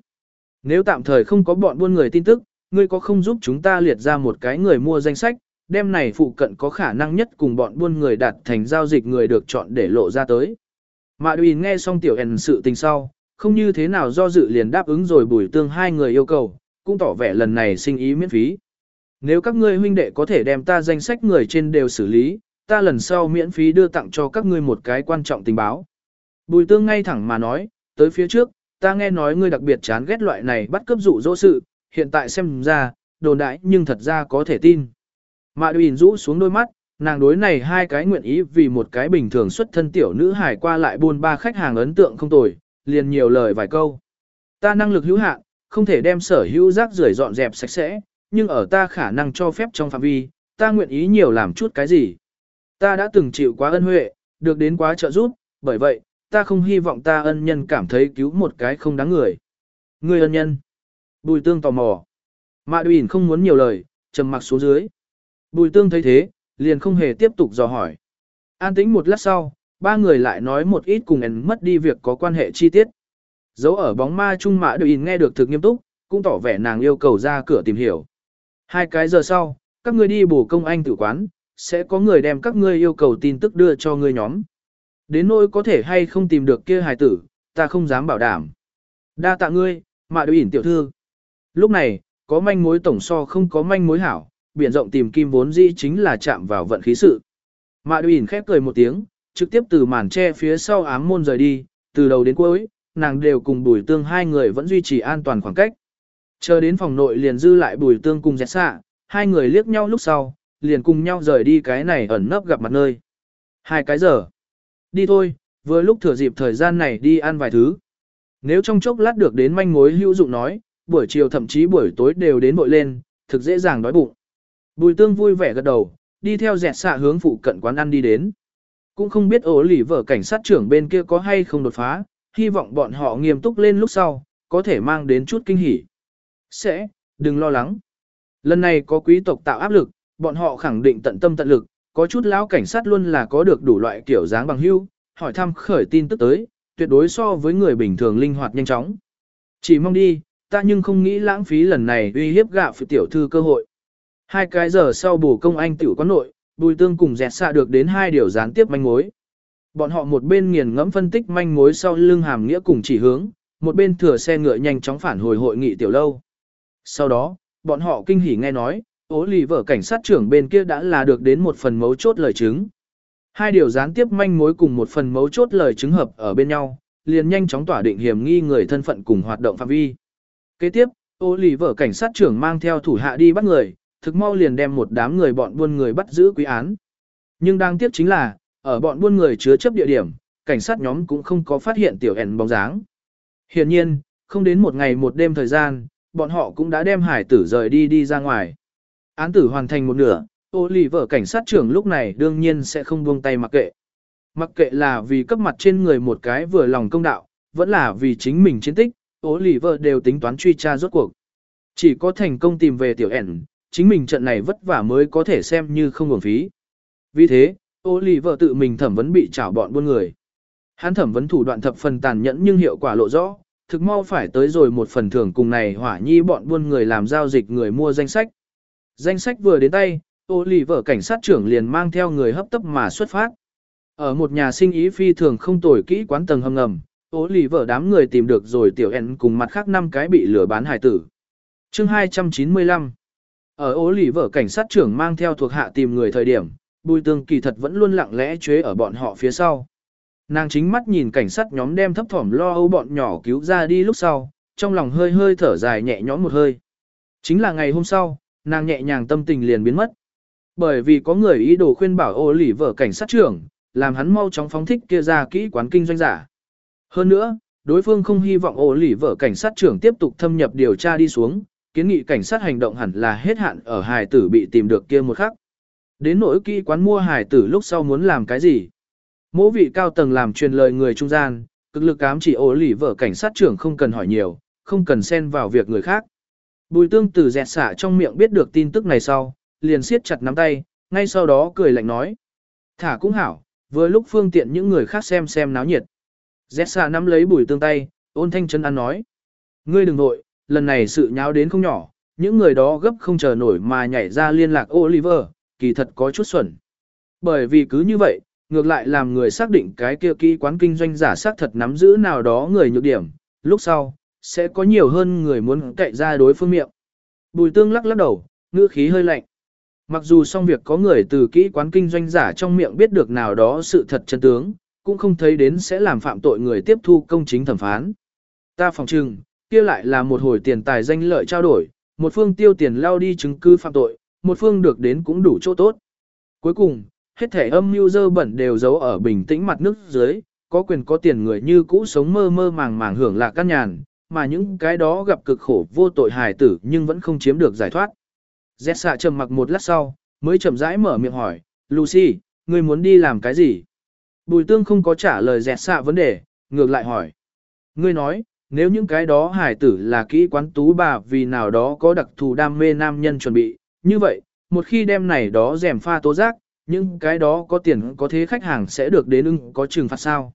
Nếu tạm thời không có bọn buôn người tin tức, ngươi có không giúp chúng ta liệt ra một cái người mua danh sách, đem này phụ cận có khả năng nhất cùng bọn buôn người đạt thành giao dịch người được chọn để lộ ra tới. Mạ Đùi nghe xong tiểu ẩn sự tình sau, không như thế nào do dự liền đáp ứng rồi bùi tương hai người yêu cầu, cũng tỏ vẻ lần này sinh ý miễn phí. Nếu các ngươi huynh đệ có thể đem ta danh sách người trên đều xử lý, ta lần sau miễn phí đưa tặng cho các ngươi một cái quan trọng tình báo. Bùi tương ngay thẳng mà nói, tới phía trước, ta nghe nói ngươi đặc biệt chán ghét loại này bắt cướp dụ dỗ sự, hiện tại xem ra, đồn đại nhưng thật ra có thể tin. Mạ Đùi rũ xuống đôi mắt, nàng đối này hai cái nguyện ý vì một cái bình thường xuất thân tiểu nữ hải qua lại buôn ba khách hàng ấn tượng không tồi, liền nhiều lời vài câu. Ta năng lực hữu hạn, không thể đem sở hữu rác rưởi dọn dẹp sạch sẽ, nhưng ở ta khả năng cho phép trong phạm vi, ta nguyện ý nhiều làm chút cái gì. Ta đã từng chịu quá ân huệ, được đến quá trợ giúp, bởi vậy, ta không hy vọng ta ân nhân cảm thấy cứu một cái không đáng người. Người ân nhân. Bùi tương tò mò. Mạ Đùi không muốn nhiều lời, trầm mặc xuống dưới. Bùi tương thấy thế, liền không hề tiếp tục dò hỏi. An tĩnh một lát sau, ba người lại nói một ít cùng ẩn mất đi việc có quan hệ chi tiết. Dấu ở bóng ma trung mã đều nghe được thực nghiêm túc, cũng tỏ vẻ nàng yêu cầu ra cửa tìm hiểu. Hai cái giờ sau, các ngươi đi bổ công anh tử quán, sẽ có người đem các ngươi yêu cầu tin tức đưa cho ngươi nhóm. Đến nỗi có thể hay không tìm được kia hài tử, ta không dám bảo đảm. Đa tạ ngươi, mạ đội ỉn tiểu thư. Lúc này, có manh mối tổng so không có manh mối hảo, biển rộng tìm kim vốn dĩ chính là chạm vào vận khí sự. Mạ Đùi khép cười một tiếng, trực tiếp từ màn tre phía sau ám môn rời đi, từ đầu đến cuối, nàng đều cùng bùi tương hai người vẫn duy trì an toàn khoảng cách. Chờ đến phòng nội liền dư lại bùi tương cùng dẹt xạ, hai người liếc nhau lúc sau, liền cùng nhau rời đi cái này ẩn nấp gặp mặt nơi. Hai cái giờ. Đi thôi, vừa lúc thừa dịp thời gian này đi ăn vài thứ. Nếu trong chốc lát được đến manh mối hữu dụng nói, buổi chiều thậm chí buổi tối đều đến bội lên, thực dễ dàng đói bụng. Bùi tương vui vẻ gật đầu, đi theo dẹt xạ hướng phụ cận quán ăn đi đến. Cũng không biết ổ lỉ vợ cảnh sát trưởng bên kia có hay không đột phá, hy vọng bọn họ nghiêm túc lên lúc sau, có thể mang đến chút kinh hỉ. Sẽ, đừng lo lắng. Lần này có quý tộc tạo áp lực, bọn họ khẳng định tận tâm tận lực, có chút lão cảnh sát luôn là có được đủ loại kiểu dáng bằng hưu, hỏi thăm khởi tin tức tới, tuyệt đối so với người bình thường linh hoạt nhanh chóng. Chỉ mong đi, ta nhưng không nghĩ lãng phí lần này uy hiếp gạo phụ tiểu thư cơ hội. Hai cái giờ sau bổ công anh tiểu quán nội, bùi tương cùng dẹt xạ được đến hai điều gián tiếp manh mối. Bọn họ một bên nghiền ngẫm phân tích manh mối sau lưng hàm nghĩa cùng chỉ hướng, một bên thừa xe ngựa nhanh chóng phản hồi hội nghị tiểu lâu. Sau đó, bọn họ kinh hỉ nghe nói, ố lì vợ cảnh sát trưởng bên kia đã là được đến một phần mấu chốt lời chứng. Hai điều gián tiếp manh mối cùng một phần mấu chốt lời chứng hợp ở bên nhau, liền nhanh chóng tỏa định hiểm nghi người thân phận cùng hoạt động phạm vi. Kế tiếp, ô lì vợ cảnh sát trưởng mang theo thủ hạ đi bắt người, thực mau liền đem một đám người bọn buôn người bắt giữ quý án. Nhưng đáng tiếc chính là, ở bọn buôn người chứa chấp địa điểm, cảnh sát nhóm cũng không có phát hiện tiểu ẻn bóng dáng. Hiển nhiên, không đến một ngày một đêm thời gian, bọn họ cũng đã đem hải tử rời đi đi ra ngoài. Án tử hoàn thành một nửa, ô lì vợ cảnh sát trưởng lúc này đương nhiên sẽ không buông tay mặc kệ. Mặc kệ là vì cấp mặt trên người một cái vừa lòng công đạo, vẫn là vì chính mình chiến tích, ô lì vợ đều tính toán truy tra rốt cuộc. Chỉ có thành công tìm về tiểu ẻn, chính mình trận này vất vả mới có thể xem như không uổng phí. Vì thế, ô lì vợ tự mình thẩm vấn bị trảo bọn buôn người. Hắn thẩm vấn thủ đoạn thập phần tàn nhẫn nhưng hiệu quả lộ rõ, thực mau phải tới rồi một phần thưởng cùng này hỏa nhi bọn buôn người làm giao dịch người mua danh sách. Danh sách vừa đến tay, ô lì vợ cảnh sát trưởng liền mang theo người hấp tấp mà xuất phát. Ở một nhà sinh ý phi thường không tồi kỹ quán tầng hầm ngầm, ô lì vợ đám người tìm được rồi tiểu ẻn cùng mặt khác năm cái bị lửa bán hải tử. chương 295 ở ố lì Vở cảnh sát trưởng mang theo thuộc hạ tìm người thời điểm, bùi tương kỳ thật vẫn luôn lặng lẽ chế ở bọn họ phía sau. Nàng chính mắt nhìn cảnh sát nhóm đem thấp thỏm lo âu bọn nhỏ cứu ra đi lúc sau, trong lòng hơi hơi thở dài nhẹ nhõm một hơi. Chính là ngày hôm sau, nàng nhẹ nhàng tâm tình liền biến mất. Bởi vì có người ý đồ khuyên bảo ô lỉ vợ cảnh sát trưởng, làm hắn mau chóng phóng thích kia ra kỹ quán kinh doanh giả. Hơn nữa, đối phương không hy vọng ô lỉ vợ cảnh sát trưởng tiếp tục thâm nhập điều tra đi xuống, kiến nghị cảnh sát hành động hẳn là hết hạn ở hài tử bị tìm được kia một khắc. Đến nỗi kỹ quán mua hài tử lúc sau muốn làm cái gì? Mỗ vị cao tầng làm truyền lời người trung gian, cực lực ám chỉ ổ lỉ vợ cảnh sát trưởng không cần hỏi nhiều, không cần xen vào việc người khác. Bùi tương từ dẹt xả trong miệng biết được tin tức này sau, liền siết chặt nắm tay, ngay sau đó cười lạnh nói. Thả cũng hảo, vừa lúc phương tiện những người khác xem xem náo nhiệt. Dẹt xả nắm lấy bùi tương tay, ôn thanh chân ăn nói. Ngươi đừng nội, lần này sự nháo đến không nhỏ, những người đó gấp không chờ nổi mà nhảy ra liên lạc Oliver, kỳ thật có chút xuẩn. Bởi vì cứ như vậy, ngược lại làm người xác định cái kia kỹ quán kinh doanh giả xác thật nắm giữ nào đó người nhược điểm, lúc sau, sẽ có nhiều hơn người muốn cậy ra đối phương miệng. Bùi tương lắc lắc đầu, ngữ khí hơi lạnh. Mặc dù xong việc có người từ kỹ quán kinh doanh giả trong miệng biết được nào đó sự thật chân tướng, cũng không thấy đến sẽ làm phạm tội người tiếp thu công chính thẩm phán. Ta phòng trừng, kia lại là một hồi tiền tài danh lợi trao đổi, một phương tiêu tiền lao đi chứng cứ phạm tội, một phương được đến cũng đủ chỗ tốt. Cuối cùng, hết thể âm mưu dơ bẩn đều giấu ở bình tĩnh mặt nước dưới, có quyền có tiền người như cũ sống mơ mơ màng màng hưởng lạc căn nhàn, mà những cái đó gặp cực khổ vô tội hài tử nhưng vẫn không chiếm được giải thoát. Dẹt xạ trầm mặc một lát sau, mới chậm rãi mở miệng hỏi, Lucy, ngươi muốn đi làm cái gì? Bùi tương không có trả lời dẹt xạ vấn đề, ngược lại hỏi. Ngươi nói, nếu những cái đó hải tử là kỹ quán tú bà vì nào đó có đặc thù đam mê nam nhân chuẩn bị, như vậy, một khi đem này đó rèm pha tố giác, những cái đó có tiền có thế khách hàng sẽ được đến ưng có trừng phạt sao.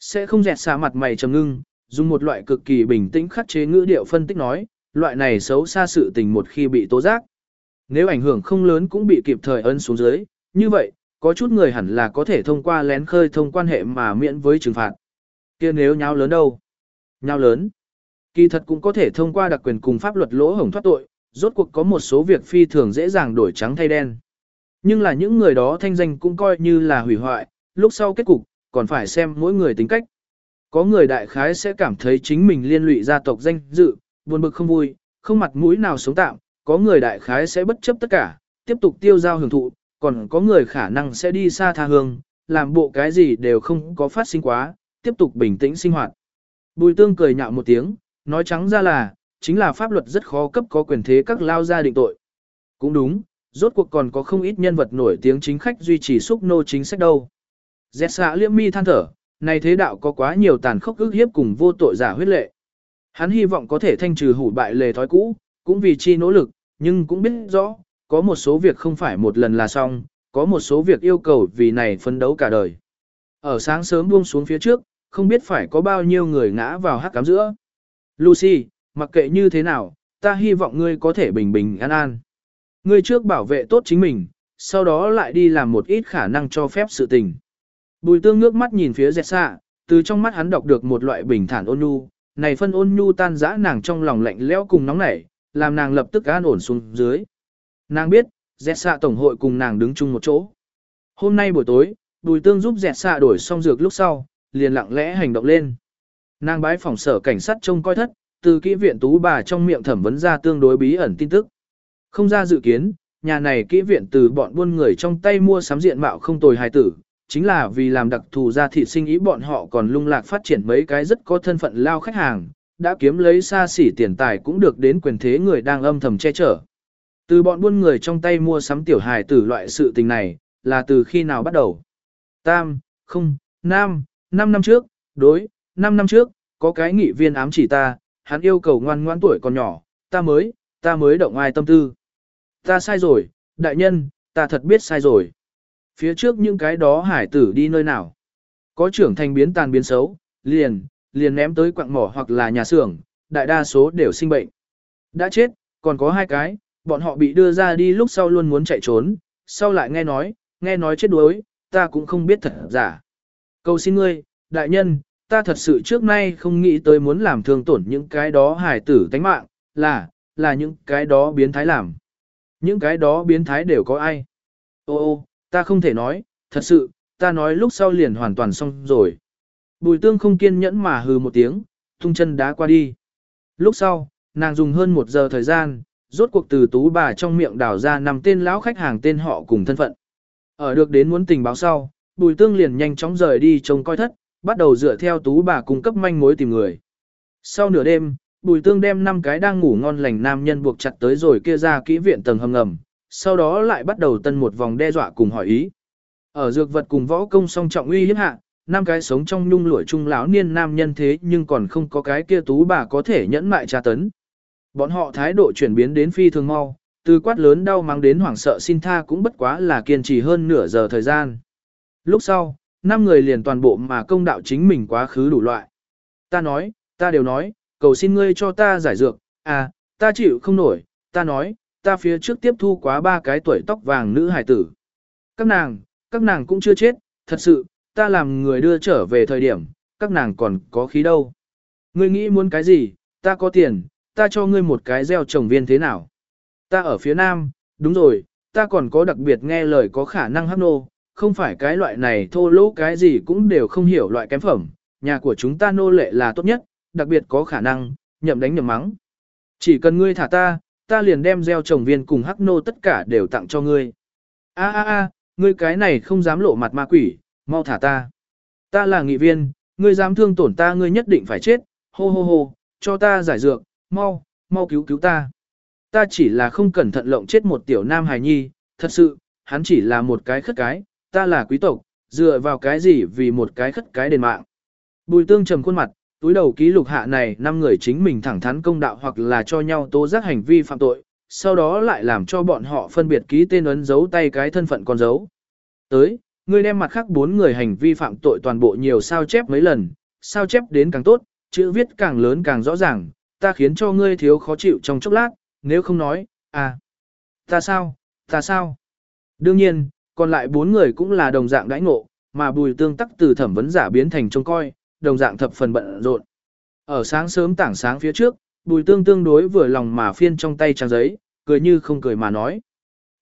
Sẽ không dẹt xa mặt mày trầm ngưng, dùng một loại cực kỳ bình tĩnh khắc chế ngữ điệu phân tích nói, loại này xấu xa sự tình một khi bị tố giác. Nếu ảnh hưởng không lớn cũng bị kịp thời ân xuống dưới, như vậy, có chút người hẳn là có thể thông qua lén khơi thông quan hệ mà miễn với trừng phạt. kia nếu nháo lớn đâu? Nhau lớn. Kỳ thật cũng có thể thông qua đặc quyền cùng pháp luật lỗ hổng thoát tội, rốt cuộc có một số việc phi thường dễ dàng đổi trắng thay đen. Nhưng là những người đó thanh danh cũng coi như là hủy hoại, lúc sau kết cục, còn phải xem mỗi người tính cách. Có người đại khái sẽ cảm thấy chính mình liên lụy gia tộc danh dự, buồn bực không vui, không mặt mũi nào sống tạm, có người đại khái sẽ bất chấp tất cả, tiếp tục tiêu giao hưởng thụ, còn có người khả năng sẽ đi xa tha hương, làm bộ cái gì đều không có phát sinh quá, tiếp tục bình tĩnh sinh hoạt. Bùi tương cười nhạo một tiếng, nói trắng ra là, chính là pháp luật rất khó cấp có quyền thế các lao gia định tội. Cũng đúng, rốt cuộc còn có không ít nhân vật nổi tiếng chính khách duy trì xúc nô chính sách đâu. Dẹt xạ liễm mi than thở, này thế đạo có quá nhiều tàn khốc ức hiếp cùng vô tội giả huyết lệ. Hắn hy vọng có thể thanh trừ hủ bại lề thói cũ, cũng vì chi nỗ lực, nhưng cũng biết rõ, có một số việc không phải một lần là xong, có một số việc yêu cầu vì này phấn đấu cả đời. Ở sáng sớm buông xuống phía trước, không biết phải có bao nhiêu người ngã vào hắc cám giữa. Lucy, mặc kệ như thế nào, ta hy vọng ngươi có thể bình bình an an. Ngươi trước bảo vệ tốt chính mình, sau đó lại đi làm một ít khả năng cho phép sự tình. Bùi tương nước mắt nhìn phía dẹt xạ, từ trong mắt hắn đọc được một loại bình thản ôn nhu, này phân ôn nhu tan dã nàng trong lòng lạnh lẽo cùng nóng nảy, làm nàng lập tức an ổn xuống dưới. Nàng biết, dẹt xạ tổng hội cùng nàng đứng chung một chỗ. Hôm nay buổi tối, bùi tương giúp dẹt xạ đổi xong dược lúc sau, liền lặng lẽ hành động lên. Nàng bái phòng sở cảnh sát trông coi thất, từ kỹ viện tú bà trong miệng thẩm vấn ra tương đối bí ẩn tin tức. Không ra dự kiến, nhà này kỹ viện từ bọn buôn người trong tay mua sắm diện mạo không tồi hài tử, chính là vì làm đặc thù ra thị sinh ý bọn họ còn lung lạc phát triển mấy cái rất có thân phận lao khách hàng, đã kiếm lấy xa xỉ tiền tài cũng được đến quyền thế người đang âm thầm che chở. Từ bọn buôn người trong tay mua sắm tiểu hài tử loại sự tình này, là từ khi nào bắt đầu? Tam, không, Nam, 5 năm trước, đối, 5 năm trước, có cái nghị viên ám chỉ ta, hắn yêu cầu ngoan ngoãn tuổi còn nhỏ, ta mới, ta mới động ai tâm tư. Ta sai rồi, đại nhân, ta thật biết sai rồi. Phía trước những cái đó hải tử đi nơi nào? Có trưởng thành biến tàn biến xấu, liền, liền ném tới quặng mỏ hoặc là nhà xưởng, đại đa số đều sinh bệnh. Đã chết, còn có hai cái, bọn họ bị đưa ra đi lúc sau luôn muốn chạy trốn, sau lại nghe nói, nghe nói chết đuối, ta cũng không biết thật giả. Cầu xin ngươi, đại nhân, ta thật sự trước nay không nghĩ tới muốn làm thương tổn những cái đó hải tử tánh mạng, là, là những cái đó biến thái làm. Những cái đó biến thái đều có ai? Ô ô, ta không thể nói, thật sự, ta nói lúc sau liền hoàn toàn xong rồi. Bùi tương không kiên nhẫn mà hừ một tiếng, tung chân đá qua đi. Lúc sau, nàng dùng hơn một giờ thời gian, rốt cuộc từ tú bà trong miệng đào ra năm tên lão khách hàng tên họ cùng thân phận. Ở được đến muốn tình báo sau, bùi tương liền nhanh chóng rời đi trông coi thất, bắt đầu dựa theo tú bà cung cấp manh mối tìm người. Sau nửa đêm, bùi tương đem năm cái đang ngủ ngon lành nam nhân buộc chặt tới rồi kia ra kỹ viện tầng hầm ngầm, sau đó lại bắt đầu tân một vòng đe dọa cùng hỏi ý. Ở dược vật cùng võ công song trọng uy hiếp hạ, năm cái sống trong nhung lụa trung lão niên nam nhân thế nhưng còn không có cái kia tú bà có thể nhẫn mại tra tấn. Bọn họ thái độ chuyển biến đến phi thường mau, từ quát lớn đau mang đến hoảng sợ xin tha cũng bất quá là kiên trì hơn nửa giờ thời gian. Lúc sau, năm người liền toàn bộ mà công đạo chính mình quá khứ đủ loại. Ta nói, ta đều nói, cầu xin ngươi cho ta giải dược, à, ta chịu không nổi, ta nói, ta phía trước tiếp thu quá ba cái tuổi tóc vàng nữ hải tử. Các nàng, các nàng cũng chưa chết, thật sự, ta làm người đưa trở về thời điểm, các nàng còn có khí đâu. Ngươi nghĩ muốn cái gì, ta có tiền, ta cho ngươi một cái gieo trồng viên thế nào. Ta ở phía nam, đúng rồi, ta còn có đặc biệt nghe lời có khả năng hấp nô, không phải cái loại này thô lỗ cái gì cũng đều không hiểu loại kém phẩm, nhà của chúng ta nô lệ là tốt nhất, đặc biệt có khả năng, nhậm đánh nhậm mắng. Chỉ cần ngươi thả ta, ta liền đem gieo trồng viên cùng hắc nô tất cả đều tặng cho ngươi. A a a, ngươi cái này không dám lộ mặt ma quỷ, mau thả ta. Ta là nghị viên, ngươi dám thương tổn ta ngươi nhất định phải chết, hô hô hô, cho ta giải dược, mau, mau cứu cứu ta. Ta chỉ là không cẩn thận lộng chết một tiểu nam hài nhi, thật sự, hắn chỉ là một cái khất cái, ta là quý tộc, dựa vào cái gì vì một cái khất cái đền mạng. Bùi tương trầm khuôn mặt, túi đầu ký lục hạ này năm người chính mình thẳng thắn công đạo hoặc là cho nhau tố giác hành vi phạm tội, sau đó lại làm cho bọn họ phân biệt ký tên ấn dấu tay cái thân phận con dấu. Tới, ngươi đem mặt khác bốn người hành vi phạm tội toàn bộ nhiều sao chép mấy lần, sao chép đến càng tốt, chữ viết càng lớn càng rõ ràng, ta khiến cho ngươi thiếu khó chịu trong chốc lát, nếu không nói, à, ta sao, ta sao. Đương nhiên, còn lại bốn người cũng là đồng dạng đãi ngộ, mà bùi tương tắc từ thẩm vấn giả biến thành trông coi, đồng dạng thập phần bận rộn. Ở sáng sớm tảng sáng phía trước, bùi tương tương đối vừa lòng mà phiên trong tay trang giấy, cười như không cười mà nói.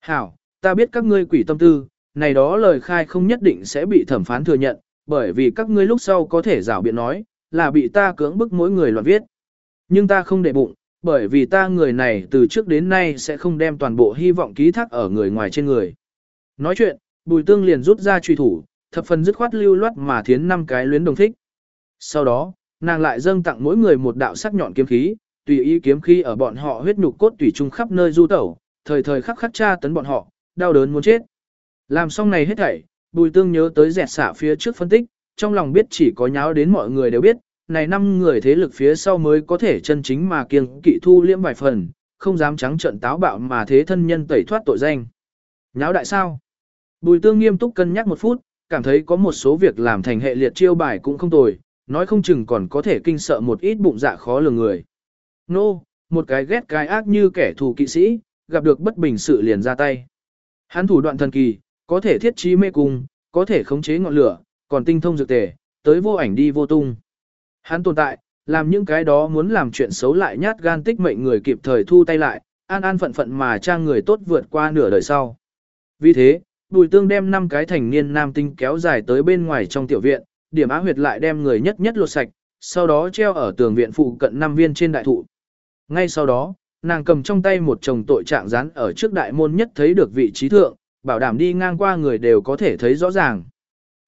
Hảo, ta biết các ngươi quỷ tâm tư, này đó lời khai không nhất định sẽ bị thẩm phán thừa nhận, bởi vì các ngươi lúc sau có thể rảo biện nói, là bị ta cưỡng bức mỗi người loạn viết. Nhưng ta không để bụng, bởi vì ta người này từ trước đến nay sẽ không đem toàn bộ hy vọng ký thác ở người ngoài trên người. Nói chuyện, bùi tương liền rút ra truy thủ, thập phần dứt khoát lưu loát mà thiến năm cái luyến đồng thích. Sau đó, nàng lại dâng tặng mỗi người một đạo sắc nhọn kiếm khí, tùy ý kiếm khí ở bọn họ huyết nhục cốt tùy trung khắp nơi du tẩu, thời thời khắc khắc tra tấn bọn họ, đau đớn muốn chết. Làm xong này hết thảy, Bùi Tương nhớ tới dẹt xả phía trước phân tích, trong lòng biết chỉ có nháo đến mọi người đều biết, này năm người thế lực phía sau mới có thể chân chính mà kiêng kỵ thu liễm vài phần, không dám trắng trợn táo bạo mà thế thân nhân tẩy thoát tội danh. Nháo đại sao? Bùi Tương nghiêm túc cân nhắc một phút, cảm thấy có một số việc làm thành hệ liệt chiêu bài cũng không tồi, nói không chừng còn có thể kinh sợ một ít bụng dạ khó lường người. Nô, no, một cái ghét cái ác như kẻ thù kỵ sĩ, gặp được bất bình sự liền ra tay. Hắn thủ đoạn thần kỳ, có thể thiết trí mê cung, có thể khống chế ngọn lửa, còn tinh thông dược tề, tới vô ảnh đi vô tung. Hắn tồn tại, làm những cái đó muốn làm chuyện xấu lại nhát gan tích mệnh người kịp thời thu tay lại, an an phận phận mà trang người tốt vượt qua nửa đời sau. Vì thế, Bùi Tương đem năm cái thành niên nam tinh kéo dài tới bên ngoài trong tiểu viện, điểm á huyệt lại đem người nhất nhất lột sạch, sau đó treo ở tường viện phụ cận năm viên trên đại thụ. Ngay sau đó, nàng cầm trong tay một chồng tội trạng rán ở trước đại môn nhất thấy được vị trí thượng, bảo đảm đi ngang qua người đều có thể thấy rõ ràng.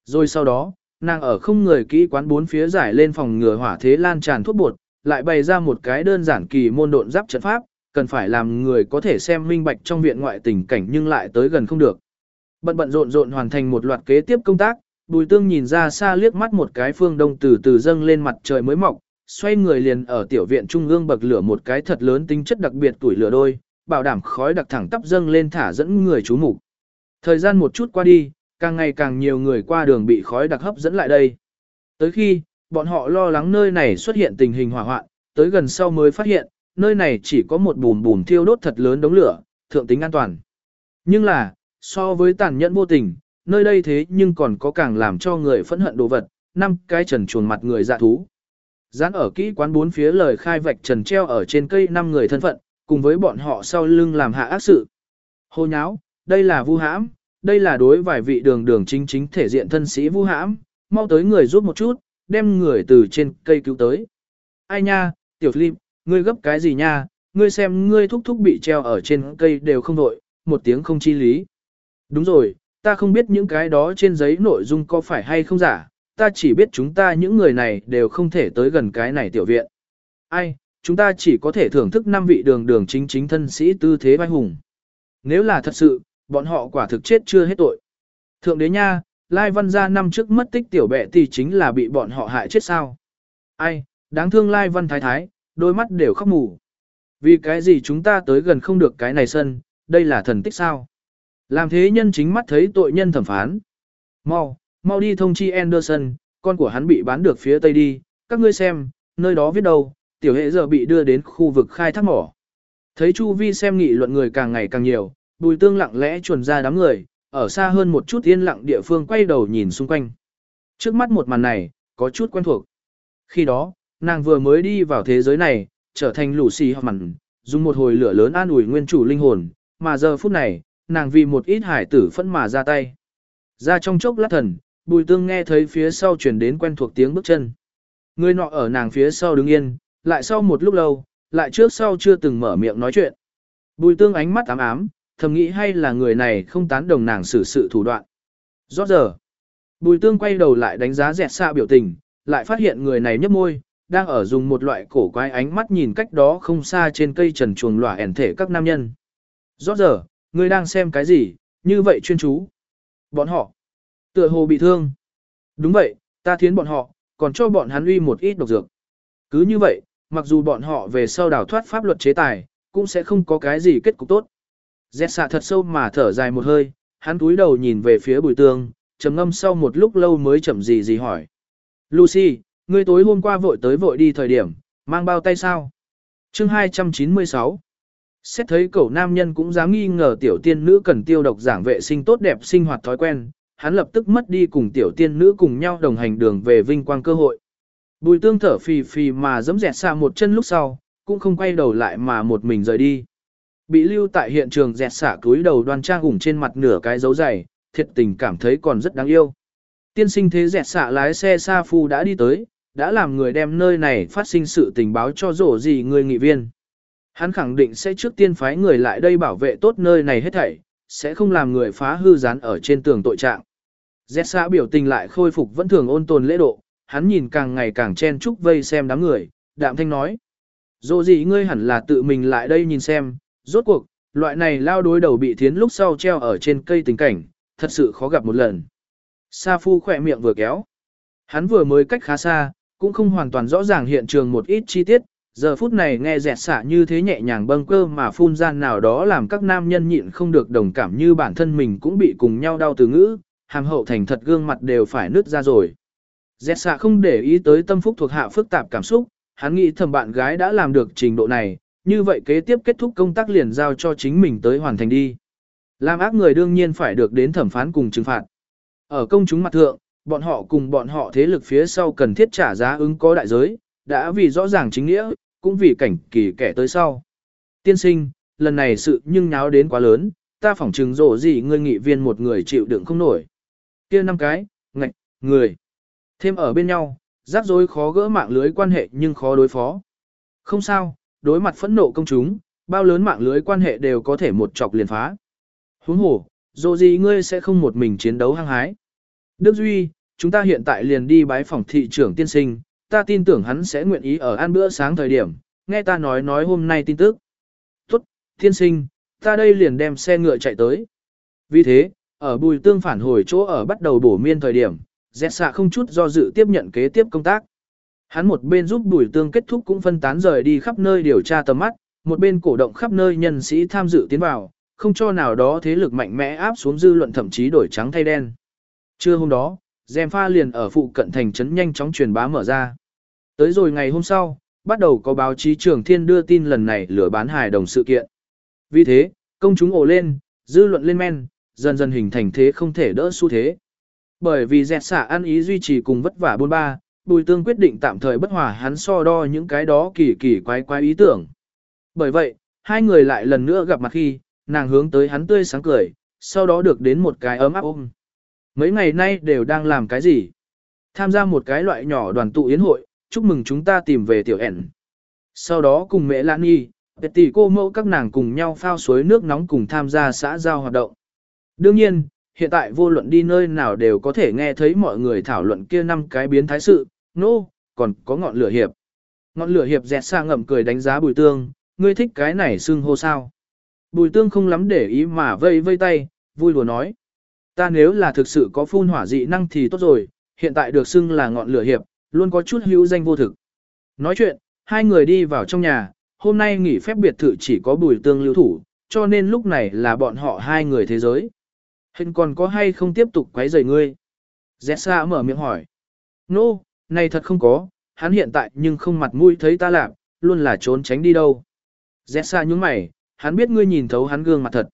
Rồi sau đó, nàng ở không người kỹ quán bốn phía giải lên phòng ngừa hỏa thế lan tràn thuốc bột, lại bày ra một cái đơn giản kỳ môn độn giáp trận pháp, cần phải làm người có thể xem minh bạch trong viện ngoại tình cảnh nhưng lại tới gần không được. Bận bận rộn rộn hoàn thành một loạt kế tiếp công tác, Bùi Tương nhìn ra xa liếc mắt một cái phương đông từ từ dâng lên mặt trời mới mọc, xoay người liền ở tiểu viện trung ương bậc lửa một cái thật lớn tính chất đặc biệt tuổi lửa đôi, bảo đảm khói đặc thẳng tắp dâng lên thả dẫn người chú mục. Thời gian một chút qua đi, càng ngày càng nhiều người qua đường bị khói đặc hấp dẫn lại đây. Tới khi, bọn họ lo lắng nơi này xuất hiện tình hình hỏa hoạn, tới gần sau mới phát hiện, nơi này chỉ có một bùm bùm thiêu đốt thật lớn đống lửa, thượng tính an toàn. Nhưng là, so với tàn nhẫn vô tình, nơi đây thế nhưng còn có càng làm cho người phẫn hận đồ vật, năm cái trần chuồn mặt người dạ thú. Dán ở kỹ quán bốn phía lời khai vạch trần treo ở trên cây năm người thân phận, cùng với bọn họ sau lưng làm hạ ác sự. Hô nháo, đây là vu hãm, đây là đối vài vị đường đường chính chính thể diện thân sĩ vu hãm, mau tới người giúp một chút, đem người từ trên cây cứu tới. Ai nha, tiểu phim, ngươi gấp cái gì nha, ngươi xem ngươi thúc thúc bị treo ở trên cây đều không đội, một tiếng không chi lý. Đúng rồi, ta không biết những cái đó trên giấy nội dung có phải hay không giả, ta chỉ biết chúng ta những người này đều không thể tới gần cái này tiểu viện. Ai, chúng ta chỉ có thể thưởng thức năm vị đường đường chính chính thân sĩ tư thế vai hùng. Nếu là thật sự, bọn họ quả thực chết chưa hết tội. Thượng đế nha, Lai Văn gia năm trước mất tích tiểu bệ thì chính là bị bọn họ hại chết sao. Ai, đáng thương Lai Văn thái thái, đôi mắt đều khóc mù. Vì cái gì chúng ta tới gần không được cái này sân, đây là thần tích sao? Làm thế nhân chính mắt thấy tội nhân thẩm phán. Mau, mau đi thông chi Anderson, con của hắn bị bán được phía tây đi, các ngươi xem, nơi đó viết đâu, tiểu hệ giờ bị đưa đến khu vực khai thác mỏ. Thấy Chu Vi xem nghị luận người càng ngày càng nhiều, bùi tương lặng lẽ chuồn ra đám người, ở xa hơn một chút yên lặng địa phương quay đầu nhìn xung quanh. Trước mắt một màn này, có chút quen thuộc. Khi đó, nàng vừa mới đi vào thế giới này, trở thành lũ xì hoặc mặn, dùng một hồi lửa lớn an ủi nguyên chủ linh hồn, mà giờ phút này, nàng vì một ít hải tử phẫn mà ra tay. Ra trong chốc lát thần, bùi tương nghe thấy phía sau chuyển đến quen thuộc tiếng bước chân. Người nọ ở nàng phía sau đứng yên, lại sau một lúc lâu, lại trước sau chưa từng mở miệng nói chuyện. Bùi tương ánh mắt ám ám, thầm nghĩ hay là người này không tán đồng nàng xử sự thủ đoạn. Rót giờ, bùi tương quay đầu lại đánh giá dẹt xa biểu tình, lại phát hiện người này nhấp môi, đang ở dùng một loại cổ quái ánh mắt nhìn cách đó không xa trên cây trần chuồng lỏa ẻn thể các nam nhân. Rót giờ, Ngươi đang xem cái gì, như vậy chuyên chú. Bọn họ, tựa hồ bị thương. Đúng vậy, ta thiến bọn họ, còn cho bọn hắn uy một ít độc dược. Cứ như vậy, mặc dù bọn họ về sau đào thoát pháp luật chế tài, cũng sẽ không có cái gì kết cục tốt. Dẹt xạ thật sâu mà thở dài một hơi, hắn túi đầu nhìn về phía bùi tương, trầm ngâm sau một lúc lâu mới chậm gì gì hỏi. Lucy, ngươi tối hôm qua vội tới vội đi thời điểm, mang bao tay sao? chương 296 Xét thấy cậu nam nhân cũng dám nghi ngờ tiểu tiên nữ cần tiêu độc giảng vệ sinh tốt đẹp sinh hoạt thói quen, hắn lập tức mất đi cùng tiểu tiên nữ cùng nhau đồng hành đường về vinh quang cơ hội. Bùi tương thở phì phì mà giẫm dẹt xa một chân lúc sau, cũng không quay đầu lại mà một mình rời đi. Bị lưu tại hiện trường dẹt xả túi đầu đoan trang ủng trên mặt nửa cái dấu dày, thiệt tình cảm thấy còn rất đáng yêu. Tiên sinh thế dẹt xả lái xe xa phu đã đi tới, đã làm người đem nơi này phát sinh sự tình báo cho rổ gì người nghị viên. Hắn khẳng định sẽ trước tiên phái người lại đây bảo vệ tốt nơi này hết thảy, sẽ không làm người phá hư dán ở trên tường tội trạng. Dẹt xã biểu tình lại khôi phục vẫn thường ôn tồn lễ độ, hắn nhìn càng ngày càng chen chúc vây xem đám người, đạm thanh nói. Dù gì ngươi hẳn là tự mình lại đây nhìn xem, rốt cuộc, loại này lao đối đầu bị thiến lúc sau treo ở trên cây tình cảnh, thật sự khó gặp một lần. Sa Phu khỏe miệng vừa kéo. Hắn vừa mới cách khá xa, cũng không hoàn toàn rõ ràng hiện trường một ít chi tiết, giờ phút này nghe dẹt xả như thế nhẹ nhàng bâng cơ mà phun ra nào đó làm các nam nhân nhịn không được đồng cảm như bản thân mình cũng bị cùng nhau đau từ ngữ, hàm hậu thành thật gương mặt đều phải nứt ra rồi. Dẹt xả không để ý tới tâm phúc thuộc hạ phức tạp cảm xúc, hắn nghĩ thầm bạn gái đã làm được trình độ này, như vậy kế tiếp kết thúc công tác liền giao cho chính mình tới hoàn thành đi. Làm ác người đương nhiên phải được đến thẩm phán cùng trừng phạt. Ở công chúng mặt thượng, bọn họ cùng bọn họ thế lực phía sau cần thiết trả giá ứng có đại giới, đã vì rõ ràng chính nghĩa, cũng vì cảnh kỳ kẻ tới sau. Tiên sinh, lần này sự nhưng nháo đến quá lớn, ta phỏng chừng rổ gì ngươi nghị viên một người chịu đựng không nổi. kia năm cái, ngạch, người. Thêm ở bên nhau, rắc rối khó gỡ mạng lưới quan hệ nhưng khó đối phó. Không sao, đối mặt phẫn nộ công chúng, bao lớn mạng lưới quan hệ đều có thể một chọc liền phá. Huống hồ, dù gì ngươi sẽ không một mình chiến đấu hăng hái. Đức Duy, chúng ta hiện tại liền đi bái phòng thị trưởng tiên sinh, ta tin tưởng hắn sẽ nguyện ý ở ăn bữa sáng thời điểm, nghe ta nói nói hôm nay tin tức. Tốt, Thiên sinh, ta đây liền đem xe ngựa chạy tới. Vì thế, ở bùi tương phản hồi chỗ ở bắt đầu bổ miên thời điểm, dẹt xạ không chút do dự tiếp nhận kế tiếp công tác. Hắn một bên giúp bùi tương kết thúc cũng phân tán rời đi khắp nơi điều tra tầm mắt, một bên cổ động khắp nơi nhân sĩ tham dự tiến vào, không cho nào đó thế lực mạnh mẽ áp xuống dư luận thậm chí đổi trắng thay đen. Trưa hôm đó, Dèm pha liền ở phụ cận thành trấn nhanh chóng truyền bá mở ra. Tới rồi ngày hôm sau, bắt đầu có báo chí trường thiên đưa tin lần này lửa bán hài đồng sự kiện. Vì thế, công chúng ồ lên, dư luận lên men, dần dần hình thành thế không thể đỡ xu thế. Bởi vì dẹt xả ăn ý duy trì cùng vất vả buôn ba, Bùi Tương quyết định tạm thời bất hòa hắn so đo những cái đó kỳ kỳ quái quái ý tưởng. Bởi vậy, hai người lại lần nữa gặp mặt khi, nàng hướng tới hắn tươi sáng cười, sau đó được đến một cái ấm áp ôm. Mấy ngày nay đều đang làm cái gì? Tham gia một cái loại nhỏ đoàn tụ yến hội, chúc mừng chúng ta tìm về tiểu ẻn. Sau đó cùng mẹ Lan Nhi, tỷ cô mẫu các nàng cùng nhau phao suối nước nóng cùng tham gia xã giao hoạt động. Đương nhiên, hiện tại vô luận đi nơi nào đều có thể nghe thấy mọi người thảo luận kia năm cái biến thái sự, nô, no, còn có ngọn lửa hiệp. Ngọn lửa hiệp dẹt xa ngậm cười đánh giá bùi tương, ngươi thích cái này xưng hô sao. Bùi tương không lắm để ý mà vây vây tay, vui lùa nói. Ta nếu là thực sự có phun hỏa dị năng thì tốt rồi, hiện tại được xưng là ngọn lửa hiệp, luôn có chút hữu danh vô thực. Nói chuyện, hai người đi vào trong nhà, hôm nay nghỉ phép biệt thự chỉ có bùi tương lưu thủ, cho nên lúc này là bọn họ hai người thế giới. Hình còn có hay không tiếp tục quấy rầy ngươi? Zessa mở miệng hỏi. Nô, no, này thật không có, hắn hiện tại nhưng không mặt mũi thấy ta làm, luôn là trốn tránh đi đâu. Zessa nhúng mày, hắn biết ngươi nhìn thấu hắn gương mặt thật.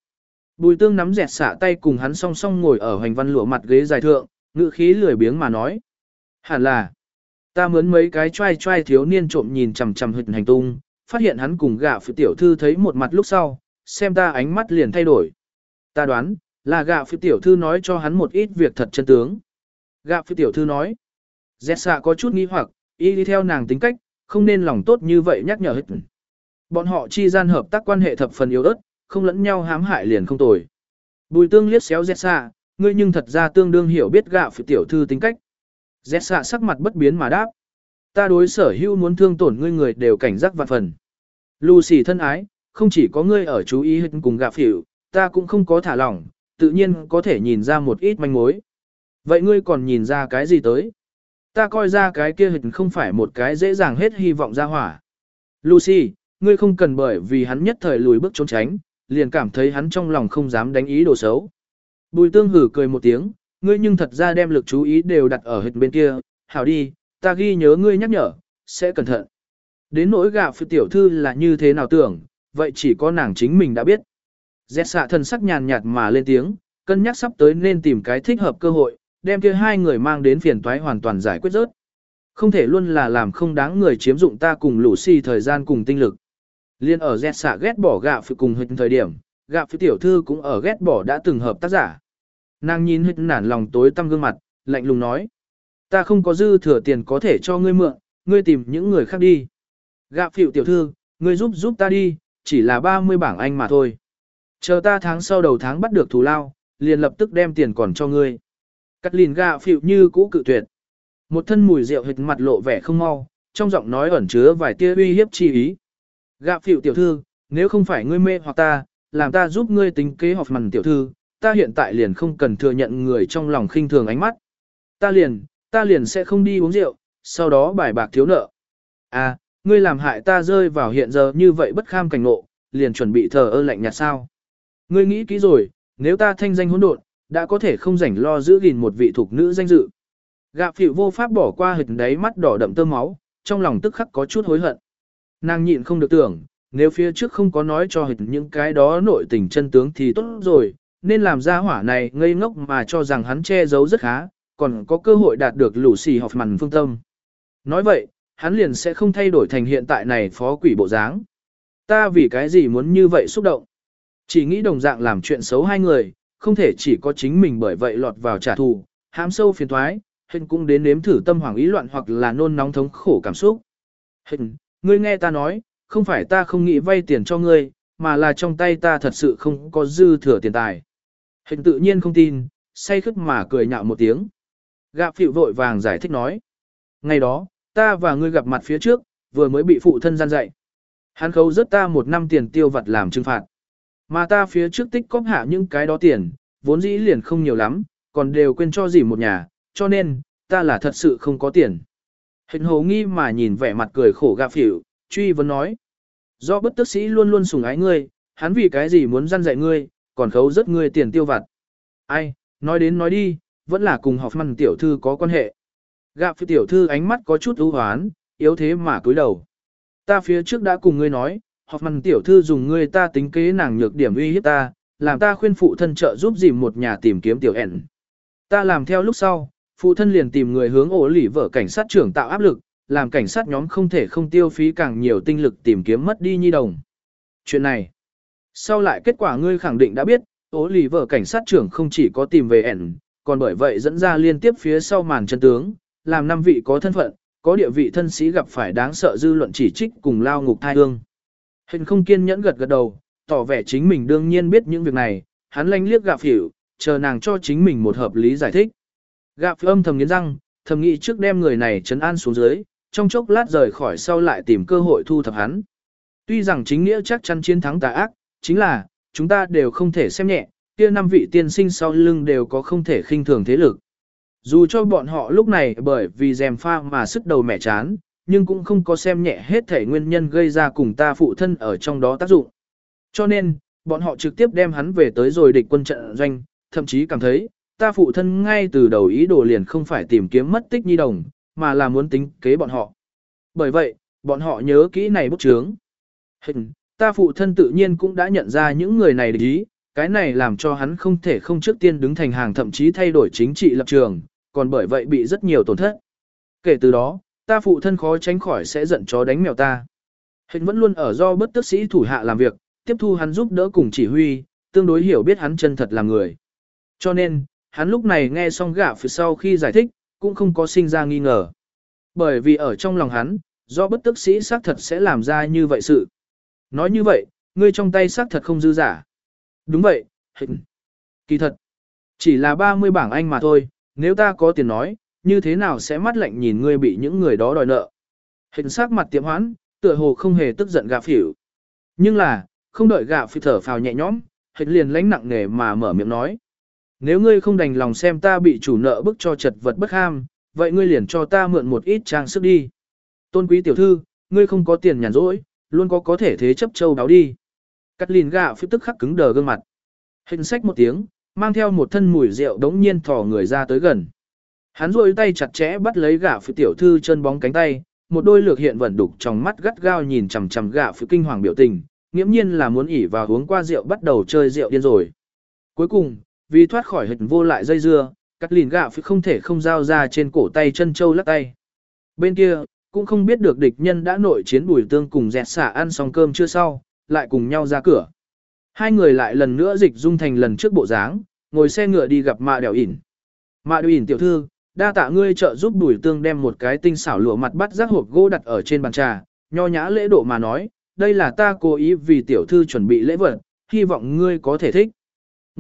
Bùi tương nắm dẹt xả tay cùng hắn song song ngồi ở hoành văn lụa mặt ghế dài thượng, ngữ khí lười biếng mà nói. Hẳn là, ta mướn mấy cái trai trai thiếu niên trộm nhìn chằm chằm hịch hành tung, phát hiện hắn cùng gạ phụ tiểu thư thấy một mặt lúc sau, xem ta ánh mắt liền thay đổi. Ta đoán, là gạ phụ tiểu thư nói cho hắn một ít việc thật chân tướng. Gạ phụ tiểu thư nói, dẹt xạ có chút nghi hoặc, y đi theo nàng tính cách, không nên lòng tốt như vậy nhắc nhở hịch. Bọn họ chi gian hợp tác quan hệ thập phần yếu ớt, không lẫn nhau hãm hại liền không tồi. Bùi tương liếc xéo dẹt xạ, ngươi nhưng thật ra tương đương hiểu biết gạo phụ tiểu thư tính cách. Dẹt xạ sắc mặt bất biến mà đáp. Ta đối sở hữu muốn thương tổn ngươi người đều cảnh giác vạn phần. Lucy thân ái, không chỉ có ngươi ở chú ý hình cùng gạo phỉu, ta cũng không có thả lỏng, tự nhiên có thể nhìn ra một ít manh mối. Vậy ngươi còn nhìn ra cái gì tới? Ta coi ra cái kia hình không phải một cái dễ dàng hết hy vọng ra hỏa. Lucy, ngươi không cần bởi vì hắn nhất thời lùi bước trốn tránh, liền cảm thấy hắn trong lòng không dám đánh ý đồ xấu. Bùi tương hử cười một tiếng, ngươi nhưng thật ra đem lực chú ý đều đặt ở hệt bên kia, hảo đi, ta ghi nhớ ngươi nhắc nhở, sẽ cẩn thận. Đến nỗi gạ phi tiểu thư là như thế nào tưởng, vậy chỉ có nàng chính mình đã biết. Dẹt xạ thần sắc nhàn nhạt mà lên tiếng, cân nhắc sắp tới nên tìm cái thích hợp cơ hội, đem kia hai người mang đến phiền toái hoàn toàn giải quyết rớt. Không thể luôn là làm không đáng người chiếm dụng ta cùng lũ si thời gian cùng tinh lực. Liên ở dẹt xạ ghét bỏ gạ phụ cùng hình thời điểm, gạ phụ tiểu thư cũng ở ghét bỏ đã từng hợp tác giả. Nàng nhìn hình nản lòng tối tăm gương mặt, lạnh lùng nói. Ta không có dư thừa tiền có thể cho ngươi mượn, ngươi tìm những người khác đi. gạ phụ tiểu thư, ngươi giúp giúp ta đi, chỉ là 30 bảng Anh mà thôi. Chờ ta tháng sau đầu tháng bắt được thù lao, liền lập tức đem tiền còn cho ngươi. Cắt lìn gạ phịu như cũ cự tuyệt. Một thân mùi rượu hịch mặt lộ vẻ không mau, trong giọng nói ẩn chứa vài tia uy hiếp chi ý. Gạ phịu tiểu thư, nếu không phải ngươi mê hoặc ta, làm ta giúp ngươi tính kế học mằn tiểu thư, ta hiện tại liền không cần thừa nhận người trong lòng khinh thường ánh mắt. Ta liền, ta liền sẽ không đi uống rượu, sau đó bài bạc thiếu nợ. À, ngươi làm hại ta rơi vào hiện giờ như vậy bất kham cảnh ngộ, liền chuẩn bị thờ ơ lạnh nhạt sao. Ngươi nghĩ kỹ rồi, nếu ta thanh danh hỗn độn, đã có thể không rảnh lo giữ gìn một vị thuộc nữ danh dự. Gạ phịu vô pháp bỏ qua hịch đáy mắt đỏ đậm tơ máu, trong lòng tức khắc có chút hối hận. Nàng nhịn không được tưởng, nếu phía trước không có nói cho hịch những cái đó nội tình chân tướng thì tốt rồi, nên làm ra hỏa này ngây ngốc mà cho rằng hắn che giấu rất khá, còn có cơ hội đạt được lũ xì học mằn phương tâm. Nói vậy, hắn liền sẽ không thay đổi thành hiện tại này phó quỷ bộ dáng. Ta vì cái gì muốn như vậy xúc động? Chỉ nghĩ đồng dạng làm chuyện xấu hai người, không thể chỉ có chính mình bởi vậy lọt vào trả thù, hãm sâu phiền thoái, hình cũng đến nếm thử tâm hoàng ý loạn hoặc là nôn nóng thống khổ cảm xúc. Hình, ngươi nghe ta nói, không phải ta không nghĩ vay tiền cho ngươi, mà là trong tay ta thật sự không có dư thừa tiền tài. Hình tự nhiên không tin, say khức mà cười nhạo một tiếng. Gạ phịu vội vàng giải thích nói. Ngày đó, ta và ngươi gặp mặt phía trước, vừa mới bị phụ thân gian dạy. Hắn khấu rất ta một năm tiền tiêu vặt làm trừng phạt. Mà ta phía trước tích cóp hạ những cái đó tiền, vốn dĩ liền không nhiều lắm, còn đều quên cho gì một nhà, cho nên, ta là thật sự không có tiền. Hình hồ nghi mà nhìn vẻ mặt cười khổ gạ phỉu, truy vấn nói. Do bất tức sĩ luôn luôn sủng ái ngươi, hắn vì cái gì muốn gian dạy ngươi, còn khấu rất ngươi tiền tiêu vặt. Ai, nói đến nói đi, vẫn là cùng học măn tiểu thư có quan hệ. Gạ phỉu tiểu thư ánh mắt có chút ưu hoán, yếu thế mà cúi đầu. Ta phía trước đã cùng ngươi nói, học măn tiểu thư dùng ngươi ta tính kế nàng nhược điểm uy hiếp ta, làm ta khuyên phụ thân trợ giúp dìm một nhà tìm kiếm tiểu ẻn. Ta làm theo lúc sau, phụ thân liền tìm người hướng ổ lỉ vợ cảnh sát trưởng tạo áp lực, làm cảnh sát nhóm không thể không tiêu phí càng nhiều tinh lực tìm kiếm mất đi nhi đồng. Chuyện này, sau lại kết quả ngươi khẳng định đã biết, ổ lì vợ cảnh sát trưởng không chỉ có tìm về ẻn, còn bởi vậy dẫn ra liên tiếp phía sau màn chân tướng, làm năm vị có thân phận, có địa vị thân sĩ gặp phải đáng sợ dư luận chỉ trích cùng lao ngục thai hương. Hình không kiên nhẫn gật gật đầu, tỏ vẻ chính mình đương nhiên biết những việc này, hắn lanh liếc gạ phỉu, chờ nàng cho chính mình một hợp lý giải thích. Gạ phi âm thầm nghiến răng, thầm nghĩ trước đem người này trấn an xuống dưới, trong chốc lát rời khỏi sau lại tìm cơ hội thu thập hắn. Tuy rằng chính nghĩa chắc chắn chiến thắng tà ác, chính là, chúng ta đều không thể xem nhẹ, kia năm vị tiên sinh sau lưng đều có không thể khinh thường thế lực. Dù cho bọn họ lúc này bởi vì dèm pha mà sức đầu mẹ chán, nhưng cũng không có xem nhẹ hết thể nguyên nhân gây ra cùng ta phụ thân ở trong đó tác dụng. Cho nên, bọn họ trực tiếp đem hắn về tới rồi địch quân trận doanh, thậm chí cảm thấy, ta phụ thân ngay từ đầu ý đồ liền không phải tìm kiếm mất tích nhi đồng, mà là muốn tính kế bọn họ. Bởi vậy, bọn họ nhớ kỹ này bút chướng. Hình, ta phụ thân tự nhiên cũng đã nhận ra những người này ý, cái này làm cho hắn không thể không trước tiên đứng thành hàng thậm chí thay đổi chính trị lập trường, còn bởi vậy bị rất nhiều tổn thất. Kể từ đó, ta phụ thân khó tránh khỏi sẽ giận chó đánh mèo ta. Hình vẫn luôn ở do bất tức sĩ thủ hạ làm việc, tiếp thu hắn giúp đỡ cùng chỉ huy, tương đối hiểu biết hắn chân thật là người. Cho nên, hắn lúc này nghe xong gã phía sau khi giải thích, cũng không có sinh ra nghi ngờ. Bởi vì ở trong lòng hắn, do bất tức sĩ xác thật sẽ làm ra như vậy sự. Nói như vậy, ngươi trong tay xác thật không dư giả. Đúng vậy, hình. Kỳ thật. Chỉ là 30 bảng Anh mà thôi, nếu ta có tiền nói, như thế nào sẽ mắt lạnh nhìn ngươi bị những người đó đòi nợ. Hình sắc mặt tiệm hoãn, tựa hồ không hề tức giận gạ phỉu. Nhưng là, không đợi gạ phỉ thở phào nhẹ nhõm, hình liền lãnh nặng nề mà mở miệng nói. Nếu ngươi không đành lòng xem ta bị chủ nợ bức cho chật vật bất ham, vậy ngươi liền cho ta mượn một ít trang sức đi. Tôn quý tiểu thư, ngươi không có tiền nhàn rỗi, luôn có có thể thế chấp châu đáo đi. Cắt lìn gạ phía tức khắc cứng đờ gương mặt. Hình sách một tiếng, mang theo một thân mùi rượu đống nhiên thò người ra tới gần. Hắn rôi tay chặt chẽ bắt lấy gạ phía tiểu thư chân bóng cánh tay, một đôi lược hiện vẩn đục trong mắt gắt gao nhìn chằm chằm gạ phía kinh hoàng biểu tình, nghiễm nhiên là muốn ỉ vào uống qua rượu bắt đầu chơi rượu điên rồi. Cuối cùng, vì thoát khỏi hình vô lại dây dưa, cắt lìn gạo phải không thể không giao ra trên cổ tay chân châu lắc tay. Bên kia, cũng không biết được địch nhân đã nội chiến bùi tương cùng dẹt xả ăn xong cơm chưa sau, lại cùng nhau ra cửa. Hai người lại lần nữa dịch dung thành lần trước bộ dáng, ngồi xe ngựa đi gặp mạ đèo ỉn. Mạ đèo ỉn tiểu thư, đa tạ ngươi trợ giúp bùi tương đem một cái tinh xảo lụa mặt bắt rác hộp gỗ đặt ở trên bàn trà, nho nhã lễ độ mà nói, đây là ta cố ý vì tiểu thư chuẩn bị lễ vật, hy vọng ngươi có thể thích.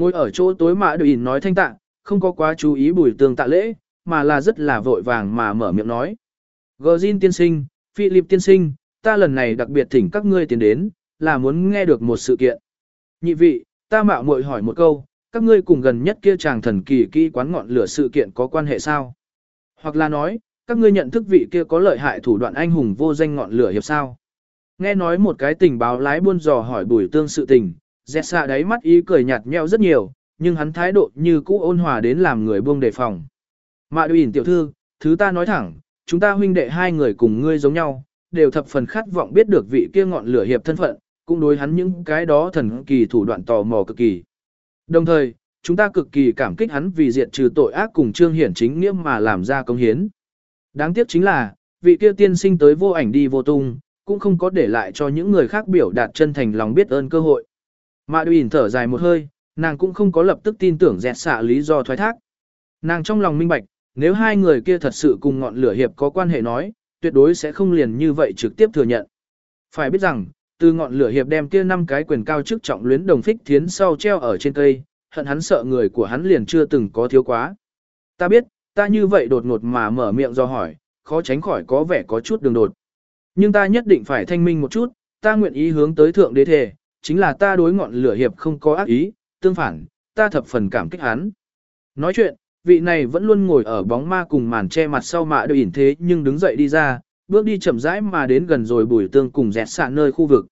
Ngồi ở chỗ tối mạ đùi nói thanh tạ, không có quá chú ý bùi tương tạ lễ, mà là rất là vội vàng mà mở miệng nói. Gờ tiên sinh, Philip tiên sinh, ta lần này đặc biệt thỉnh các ngươi tiến đến, là muốn nghe được một sự kiện. Nhị vị, ta mạo muội hỏi một câu, các ngươi cùng gần nhất kia chàng thần kỳ kỹ quán ngọn lửa sự kiện có quan hệ sao? Hoặc là nói, các ngươi nhận thức vị kia có lợi hại thủ đoạn anh hùng vô danh ngọn lửa hiệp sao? Nghe nói một cái tình báo lái buôn dò hỏi bùi tương sự tình, dẹt xạ đáy mắt ý cười nhạt nhẽo rất nhiều, nhưng hắn thái độ như cũ ôn hòa đến làm người buông đề phòng. Mạ đùi tiểu thư, thứ ta nói thẳng, chúng ta huynh đệ hai người cùng ngươi giống nhau, đều thập phần khát vọng biết được vị kia ngọn lửa hiệp thân phận, cũng đối hắn những cái đó thần kỳ thủ đoạn tò mò cực kỳ. Đồng thời, chúng ta cực kỳ cảm kích hắn vì diệt trừ tội ác cùng trương hiển chính nghĩa mà làm ra công hiến. Đáng tiếc chính là, vị kia tiên sinh tới vô ảnh đi vô tung, cũng không có để lại cho những người khác biểu đạt chân thành lòng biết ơn cơ hội. Mạ Đùi thở dài một hơi, nàng cũng không có lập tức tin tưởng dẹt xạ lý do thoái thác. Nàng trong lòng minh bạch, nếu hai người kia thật sự cùng ngọn lửa hiệp có quan hệ nói, tuyệt đối sẽ không liền như vậy trực tiếp thừa nhận. Phải biết rằng, từ ngọn lửa hiệp đem kia năm cái quyền cao chức trọng luyến đồng phích thiến sau treo ở trên cây, hận hắn sợ người của hắn liền chưa từng có thiếu quá. Ta biết, ta như vậy đột ngột mà mở miệng do hỏi, khó tránh khỏi có vẻ có chút đường đột. Nhưng ta nhất định phải thanh minh một chút, ta nguyện ý hướng tới thượng đế thể, chính là ta đối ngọn lửa hiệp không có ác ý, tương phản, ta thập phần cảm kích hắn. Nói chuyện, vị này vẫn luôn ngồi ở bóng ma cùng màn che mặt sau mạ đều ỉn thế nhưng đứng dậy đi ra, bước đi chậm rãi mà đến gần rồi bùi tương cùng dẹt xạ nơi khu vực.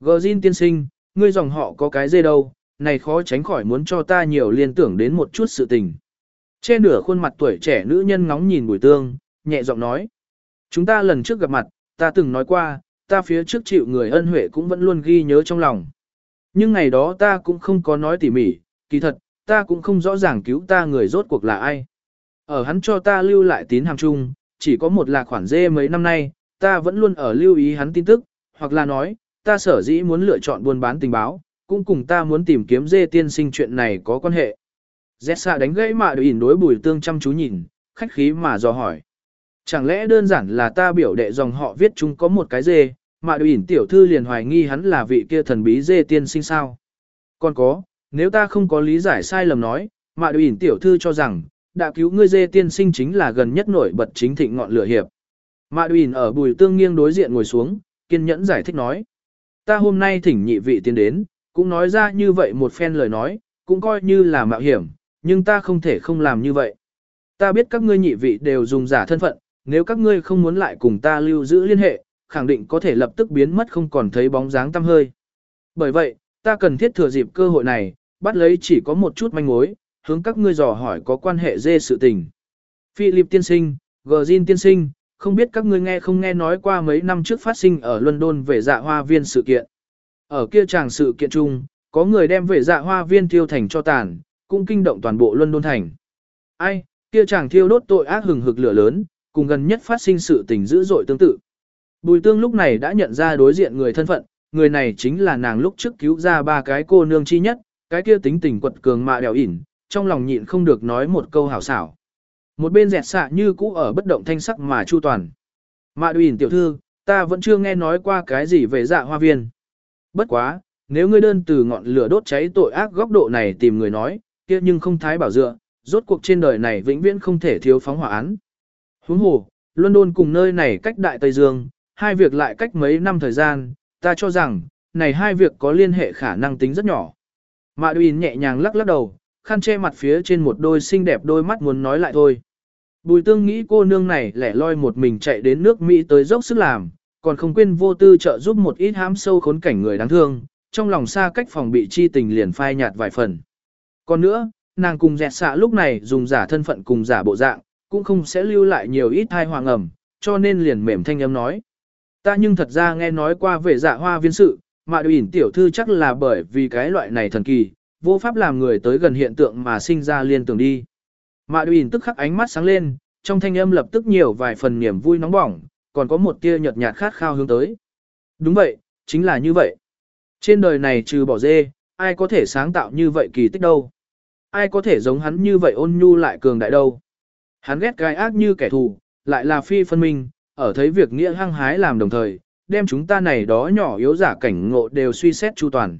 Gờ Jin tiên sinh, ngươi dòng họ có cái dê đâu, này khó tránh khỏi muốn cho ta nhiều liên tưởng đến một chút sự tình. Che nửa khuôn mặt tuổi trẻ nữ nhân ngóng nhìn bùi tương, nhẹ giọng nói. Chúng ta lần trước gặp mặt, ta từng nói qua, ta phía trước chịu người ân huệ cũng vẫn luôn ghi nhớ trong lòng. Nhưng ngày đó ta cũng không có nói tỉ mỉ, kỳ thật, ta cũng không rõ ràng cứu ta người rốt cuộc là ai. Ở hắn cho ta lưu lại tín hàng chung, chỉ có một là khoản dê mấy năm nay, ta vẫn luôn ở lưu ý hắn tin tức, hoặc là nói, ta sở dĩ muốn lựa chọn buôn bán tình báo, cũng cùng ta muốn tìm kiếm dê tiên sinh chuyện này có quan hệ. Zessa đánh gãy mạ đội ỉn đối bùi tương chăm chú nhìn, khách khí mà dò hỏi. Chẳng lẽ đơn giản là ta biểu đệ dòng họ viết chúng có một cái dê, mà đội ỉn tiểu thư liền hoài nghi hắn là vị kia thần bí dê tiên sinh sao? Còn có, nếu ta không có lý giải sai lầm nói, mà đội ỉn tiểu thư cho rằng, đã cứu ngươi dê tiên sinh chính là gần nhất nổi bật chính thịnh ngọn lửa hiệp. Mạ đội ở bùi tương nghiêng đối diện ngồi xuống, kiên nhẫn giải thích nói. Ta hôm nay thỉnh nhị vị tiến đến, cũng nói ra như vậy một phen lời nói, cũng coi như là mạo hiểm, nhưng ta không thể không làm như vậy. Ta biết các ngươi nhị vị đều dùng giả thân phận, nếu các ngươi không muốn lại cùng ta lưu giữ liên hệ, khẳng định có thể lập tức biến mất không còn thấy bóng dáng tăm hơi. Bởi vậy, ta cần thiết thừa dịp cơ hội này, bắt lấy chỉ có một chút manh mối, hướng các ngươi dò hỏi có quan hệ dê sự tình. Philip tiên sinh, Gjin tiên sinh, không biết các ngươi nghe không nghe nói qua mấy năm trước phát sinh ở London về dạ hoa viên sự kiện. Ở kia chàng sự kiện chung, có người đem về dạ hoa viên thiêu thành cho tàn, cũng kinh động toàn bộ London thành. Ai, kia chàng thiêu đốt tội ác hừng hực lửa lớn, cùng gần nhất phát sinh sự tình dữ dội tương tự. Bùi tương lúc này đã nhận ra đối diện người thân phận, người này chính là nàng lúc trước cứu ra ba cái cô nương chi nhất, cái kia tính tình quật cường mạ đèo ỉn, trong lòng nhịn không được nói một câu hảo xảo. Một bên dẹt xạ như cũ ở bất động thanh sắc mà chu toàn. Mạ ỉn tiểu thư, ta vẫn chưa nghe nói qua cái gì về dạ hoa viên. Bất quá, nếu ngươi đơn từ ngọn lửa đốt cháy tội ác góc độ này tìm người nói, kia nhưng không thái bảo dựa, rốt cuộc trên đời này vĩnh viễn không thể thiếu phóng hỏa án. Huống hồ, London cùng nơi này cách Đại Tây Dương, hai việc lại cách mấy năm thời gian, ta cho rằng, này hai việc có liên hệ khả năng tính rất nhỏ. Mạ Đùi nhẹ nhàng lắc lắc đầu, khăn che mặt phía trên một đôi xinh đẹp đôi mắt muốn nói lại thôi. Bùi tương nghĩ cô nương này lẻ loi một mình chạy đến nước Mỹ tới dốc sức làm, còn không quên vô tư trợ giúp một ít hãm sâu khốn cảnh người đáng thương, trong lòng xa cách phòng bị chi tình liền phai nhạt vài phần. Còn nữa, nàng cùng dẹt xạ lúc này dùng giả thân phận cùng giả bộ dạng, cũng không sẽ lưu lại nhiều ít thai hoàng ẩm, cho nên liền mềm thanh âm nói. Ta nhưng thật ra nghe nói qua về dạ hoa viên sự, mà đùi tiểu thư chắc là bởi vì cái loại này thần kỳ, vô pháp làm người tới gần hiện tượng mà sinh ra liên tưởng đi. Mạ đùi tức khắc ánh mắt sáng lên, trong thanh âm lập tức nhiều vài phần niềm vui nóng bỏng, còn có một tia nhợt nhạt khát khao hướng tới. Đúng vậy, chính là như vậy. Trên đời này trừ bỏ dê, ai có thể sáng tạo như vậy kỳ tích đâu. Ai có thể giống hắn như vậy ôn nhu lại cường đại đâu. Hắn ghét gai ác như kẻ thù, lại là phi phân minh, ở thấy việc nghĩa hăng hái làm đồng thời, đem chúng ta này đó nhỏ yếu giả cảnh ngộ đều suy xét chu toàn.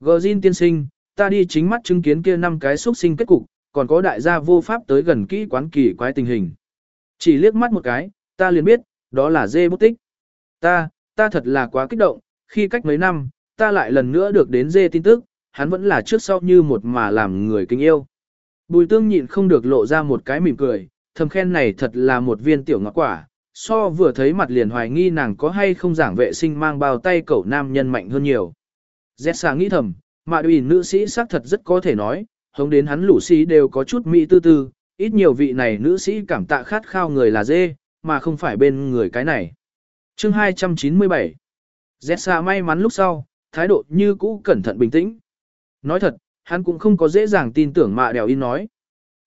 Gờ Jin tiên sinh, ta đi chính mắt chứng kiến kia năm cái xuất sinh kết cục, còn có đại gia vô pháp tới gần kỹ quán kỳ quái tình hình. Chỉ liếc mắt một cái, ta liền biết, đó là dê bút tích. Ta, ta thật là quá kích động, khi cách mấy năm, ta lại lần nữa được đến dê tin tức, hắn vẫn là trước sau như một mà làm người kính yêu. Bùi tương nhịn không được lộ ra một cái mỉm cười, thầm khen này thật là một viên tiểu ngọt quả, so vừa thấy mặt liền hoài nghi nàng có hay không giảng vệ sinh mang bao tay cậu nam nhân mạnh hơn nhiều. Zessa nghĩ thầm, mà đùi nữ sĩ xác thật rất có thể nói, hống đến hắn lũ sĩ đều có chút mỹ tư tư, ít nhiều vị này nữ sĩ cảm tạ khát khao người là dê, mà không phải bên người cái này. Chương 297 Zessa may mắn lúc sau, thái độ như cũ cẩn thận bình tĩnh. Nói thật, hắn cũng không có dễ dàng tin tưởng mạ đèo in nói.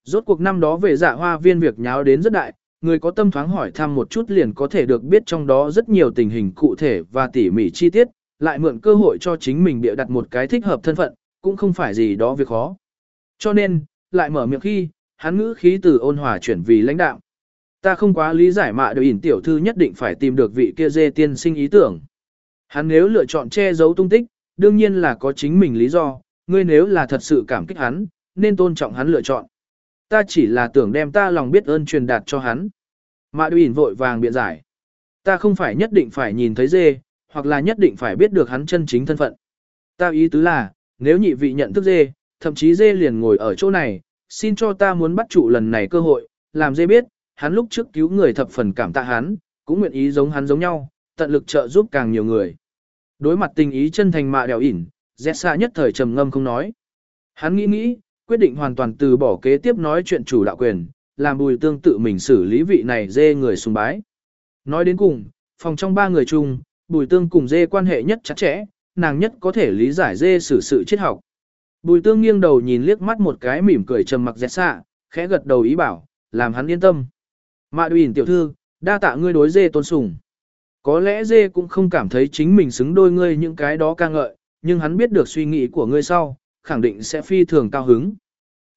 Rốt cuộc năm đó về dạ hoa viên việc nháo đến rất đại, người có tâm thoáng hỏi thăm một chút liền có thể được biết trong đó rất nhiều tình hình cụ thể và tỉ mỉ chi tiết, lại mượn cơ hội cho chính mình bịa đặt một cái thích hợp thân phận, cũng không phải gì đó việc khó. Cho nên, lại mở miệng khi, hắn ngữ khí từ ôn hòa chuyển vì lãnh đạo. Ta không quá lý giải mạ đều ỉn tiểu thư nhất định phải tìm được vị kia dê tiên sinh ý tưởng. Hắn nếu lựa chọn che giấu tung tích, đương nhiên là có chính mình lý do, ngươi nếu là thật sự cảm kích hắn, nên tôn trọng hắn lựa chọn. Ta chỉ là tưởng đem ta lòng biết ơn truyền đạt cho hắn. Mạ Duy vội vàng biện giải. Ta không phải nhất định phải nhìn thấy dê, hoặc là nhất định phải biết được hắn chân chính thân phận. Ta ý tứ là, nếu nhị vị nhận thức dê, thậm chí dê liền ngồi ở chỗ này, xin cho ta muốn bắt trụ lần này cơ hội, làm dê biết, hắn lúc trước cứu người thập phần cảm tạ hắn, cũng nguyện ý giống hắn giống nhau, tận lực trợ giúp càng nhiều người. Đối mặt tình ý chân thành mạ đèo ỉn, Zessa nhất thời trầm ngâm không nói. Hắn nghĩ nghĩ, quyết định hoàn toàn từ bỏ kế tiếp nói chuyện chủ đạo quyền, làm bùi tương tự mình xử lý vị này dê người sùng bái. Nói đến cùng, phòng trong ba người chung, bùi tương cùng dê quan hệ nhất chặt chẽ, nàng nhất có thể lý giải dê xử sự triết học. Bùi tương nghiêng đầu nhìn liếc mắt một cái mỉm cười trầm mặc dẹt xạ, khẽ gật đầu ý bảo, làm hắn yên tâm. Mạ đùn tiểu thư, đa tạ ngươi đối dê tôn sùng. Có lẽ dê cũng không cảm thấy chính mình xứng đôi ngươi những cái đó ca ngợi, nhưng hắn biết được suy nghĩ của ngươi sau, khẳng định sẽ phi thường cao hứng.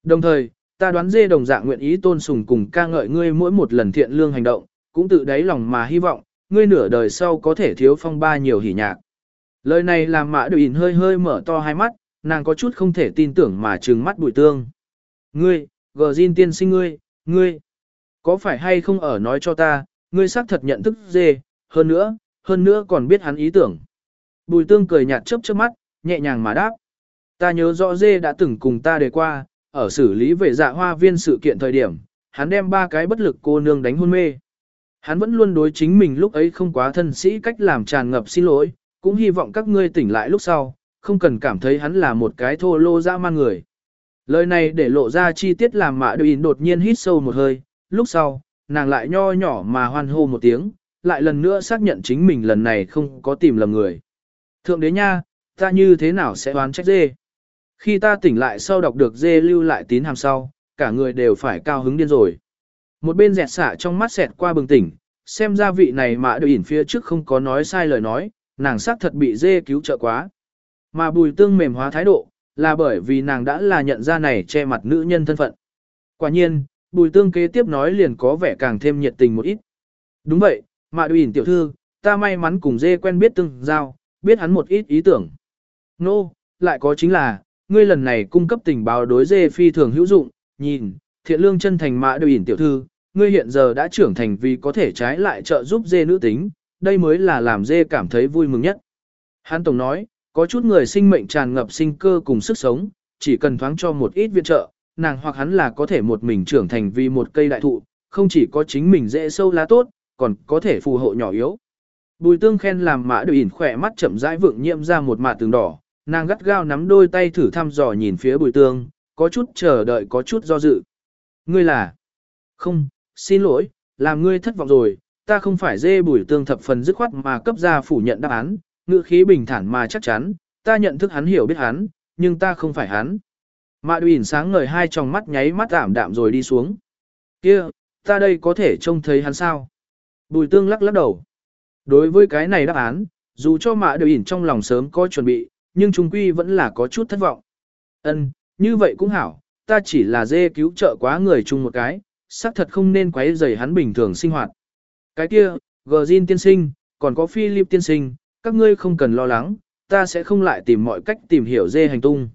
Đồng thời, ta đoán dê đồng dạng nguyện ý tôn sùng cùng ca ngợi ngươi mỗi một lần thiện lương hành động, cũng tự đáy lòng mà hy vọng, ngươi nửa đời sau có thể thiếu phong ba nhiều hỉ nhạc. Lời này làm mã đùn hơi hơi mở to hai mắt, nàng có chút không thể tin tưởng mà trừng mắt bụi tương. Ngươi, gờ Jin tiên sinh ngươi, ngươi, có phải hay không ở nói cho ta, ngươi xác thật nhận thức dê, hơn nữa, hơn nữa còn biết hắn ý tưởng. Bùi tương cười nhạt chớp chớp mắt, nhẹ nhàng mà đáp. Ta nhớ rõ dê đã từng cùng ta đề qua, ở xử lý về dạ hoa viên sự kiện thời điểm, hắn đem ba cái bất lực cô nương đánh hôn mê. Hắn vẫn luôn đối chính mình lúc ấy không quá thân sĩ cách làm tràn ngập xin lỗi, cũng hy vọng các ngươi tỉnh lại lúc sau, không cần cảm thấy hắn là một cái thô lô dã man người. Lời này để lộ ra chi tiết làm mạ đội đột nhiên hít sâu một hơi, lúc sau, nàng lại nho nhỏ mà hoan hô một tiếng, lại lần nữa xác nhận chính mình lần này không có tìm lầm người. Thượng đế nha, ta như thế nào sẽ đoán trách dê? Khi ta tỉnh lại sau đọc được dê lưu lại tín hàm sau, cả người đều phải cao hứng điên rồi. Một bên dẹt xả trong mắt xẹt qua bừng tỉnh, xem ra vị này mà đội ỉn phía trước không có nói sai lời nói, nàng xác thật bị dê cứu trợ quá. Mà bùi tương mềm hóa thái độ, là bởi vì nàng đã là nhận ra này che mặt nữ nhân thân phận. Quả nhiên, bùi tương kế tiếp nói liền có vẻ càng thêm nhiệt tình một ít. Đúng vậy, mà đội ỉn tiểu thư, ta may mắn cùng dê quen biết tương giao, biết hắn một ít ý tưởng. Nô, no, lại có chính là, ngươi lần này cung cấp tình báo đối dê phi thường hữu dụng, nhìn, thiện lương chân thành mã đội ỉn tiểu thư, ngươi hiện giờ đã trưởng thành vì có thể trái lại trợ giúp dê nữ tính, đây mới là làm dê cảm thấy vui mừng nhất. Hán Tổng nói, có chút người sinh mệnh tràn ngập sinh cơ cùng sức sống, chỉ cần thoáng cho một ít viện trợ, nàng hoặc hắn là có thể một mình trưởng thành vì một cây đại thụ, không chỉ có chính mình dễ sâu lá tốt, còn có thể phù hộ nhỏ yếu. Bùi tương khen làm mã đội ỉn khỏe mắt chậm rãi vượng nhiễm ra một mạ tường đỏ, nàng gắt gao nắm đôi tay thử thăm dò nhìn phía bùi tương, có chút chờ đợi có chút do dự. Ngươi là? Không, xin lỗi, làm ngươi thất vọng rồi, ta không phải dê bùi tương thập phần dứt khoát mà cấp ra phủ nhận đáp án, ngữ khí bình thản mà chắc chắn, ta nhận thức hắn hiểu biết hắn, nhưng ta không phải hắn. Mạ đùn sáng ngời hai tròng mắt nháy mắt ảm đạm rồi đi xuống. kia ta đây có thể trông thấy hắn sao? Bùi tương lắc lắc đầu. Đối với cái này đáp án, dù cho mạ đùn trong lòng sớm có chuẩn bị, nhưng trung quy vẫn là có chút thất vọng. Ân, như vậy cũng hảo, ta chỉ là dê cứu trợ quá người chung một cái, xác thật không nên quấy rầy hắn bình thường sinh hoạt. Cái kia, Gjin tiên sinh, còn có Philip tiên sinh, các ngươi không cần lo lắng, ta sẽ không lại tìm mọi cách tìm hiểu dê hành tung.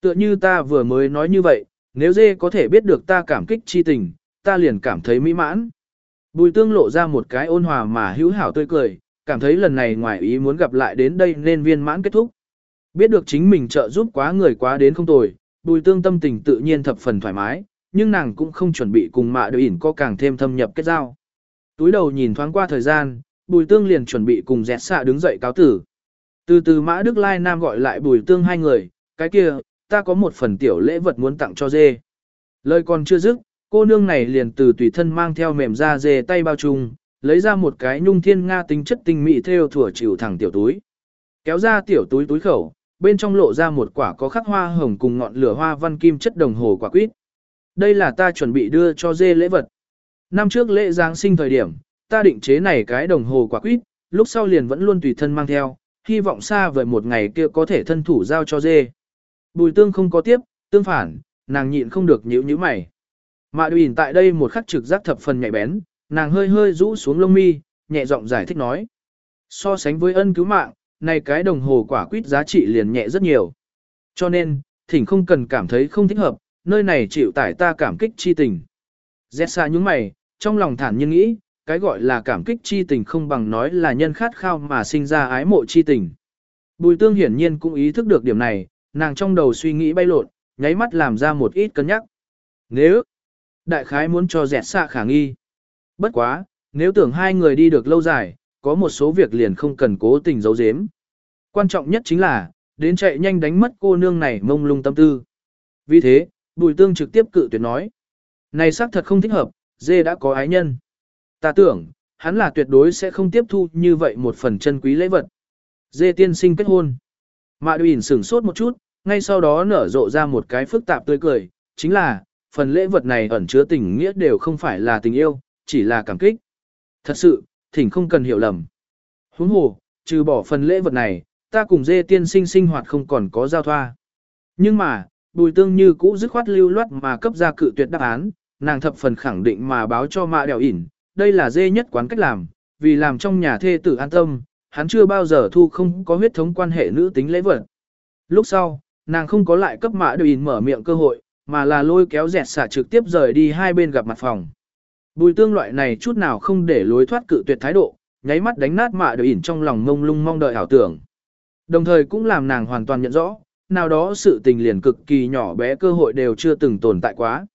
Tựa như ta vừa mới nói như vậy, nếu dê có thể biết được ta cảm kích chi tình, ta liền cảm thấy mỹ mãn. Bùi tương lộ ra một cái ôn hòa mà hữu hảo tươi cười, cảm thấy lần này ngoài ý muốn gặp lại đến đây nên viên mãn kết thúc. Biết được chính mình trợ giúp quá người quá đến không tồi, bùi tương tâm tình tự nhiên thập phần thoải mái, nhưng nàng cũng không chuẩn bị cùng mạ đội ỉn có càng thêm thâm nhập kết giao. Túi đầu nhìn thoáng qua thời gian, bùi tương liền chuẩn bị cùng dẹt xạ đứng dậy cáo tử. Từ từ mã Đức Lai Nam gọi lại bùi tương hai người, cái kia, ta có một phần tiểu lễ vật muốn tặng cho dê. Lời còn chưa dứt, cô nương này liền từ tùy thân mang theo mềm da dê tay bao trùng, lấy ra một cái nhung thiên nga tính chất tinh mỹ theo thủa chịu thẳng tiểu túi. Kéo ra tiểu túi túi khẩu, bên trong lộ ra một quả có khắc hoa hồng cùng ngọn lửa hoa văn kim chất đồng hồ quả quýt. Đây là ta chuẩn bị đưa cho dê lễ vật. Năm trước lễ Giáng sinh thời điểm, ta định chế này cái đồng hồ quả quýt, lúc sau liền vẫn luôn tùy thân mang theo, hy vọng xa vời một ngày kia có thể thân thủ giao cho dê. Bùi tương không có tiếp, tương phản, nàng nhịn không được nhíu nhíu mày. Mạ đùi tại đây một khắc trực giác thập phần nhạy bén, nàng hơi hơi rũ xuống lông mi, nhẹ giọng giải thích nói. So sánh với ân cứu mạng, này cái đồng hồ quả quýt giá trị liền nhẹ rất nhiều. Cho nên, thỉnh không cần cảm thấy không thích hợp, nơi này chịu tải ta cảm kích chi tình. Dẹt xa những mày, trong lòng thản nhiên nghĩ, cái gọi là cảm kích chi tình không bằng nói là nhân khát khao mà sinh ra ái mộ chi tình. Bùi tương hiển nhiên cũng ý thức được điểm này, nàng trong đầu suy nghĩ bay lộn, nháy mắt làm ra một ít cân nhắc. Nếu, đại khái muốn cho dẹt xạ khả nghi. Bất quá, nếu tưởng hai người đi được lâu dài, có một số việc liền không cần cố tình giấu giếm. Quan trọng nhất chính là, đến chạy nhanh đánh mất cô nương này mông lung tâm tư. Vì thế, bùi tương trực tiếp cự tuyệt nói. Này xác thật không thích hợp, dê đã có ái nhân. Ta tưởng, hắn là tuyệt đối sẽ không tiếp thu như vậy một phần chân quý lễ vật. Dê tiên sinh kết hôn. Mạ Đùyìn sửng sốt một chút, ngay sau đó nở rộ ra một cái phức tạp tươi cười, chính là, phần lễ vật này ẩn chứa tình nghĩa đều không phải là tình yêu, chỉ là cảm kích. Thật sự, thỉnh không cần hiểu lầm. Huống hồ, trừ bỏ phần lễ vật này, ta cùng dê tiên sinh sinh hoạt không còn có giao thoa. Nhưng mà, bùi tương như cũ dứt khoát lưu loát mà cấp ra cự tuyệt đáp án, nàng thập phần khẳng định mà báo cho mạ đèo ỉn, đây là dê nhất quán cách làm, vì làm trong nhà thê tử an tâm, hắn chưa bao giờ thu không có huyết thống quan hệ nữ tính lễ vật. Lúc sau, nàng không có lại cấp mạ đèo ỉn mở miệng cơ hội, mà là lôi kéo dẹt xả trực tiếp rời đi hai bên gặp mặt phòng. Bùi tương loại này chút nào không để lối thoát cự tuyệt thái độ, nháy mắt đánh nát mạ đèo ỉn trong lòng mông lung mong đợi ảo tưởng. Đồng thời cũng làm nàng hoàn toàn nhận rõ, nào đó sự tình liền cực kỳ nhỏ bé cơ hội đều chưa từng tồn tại quá.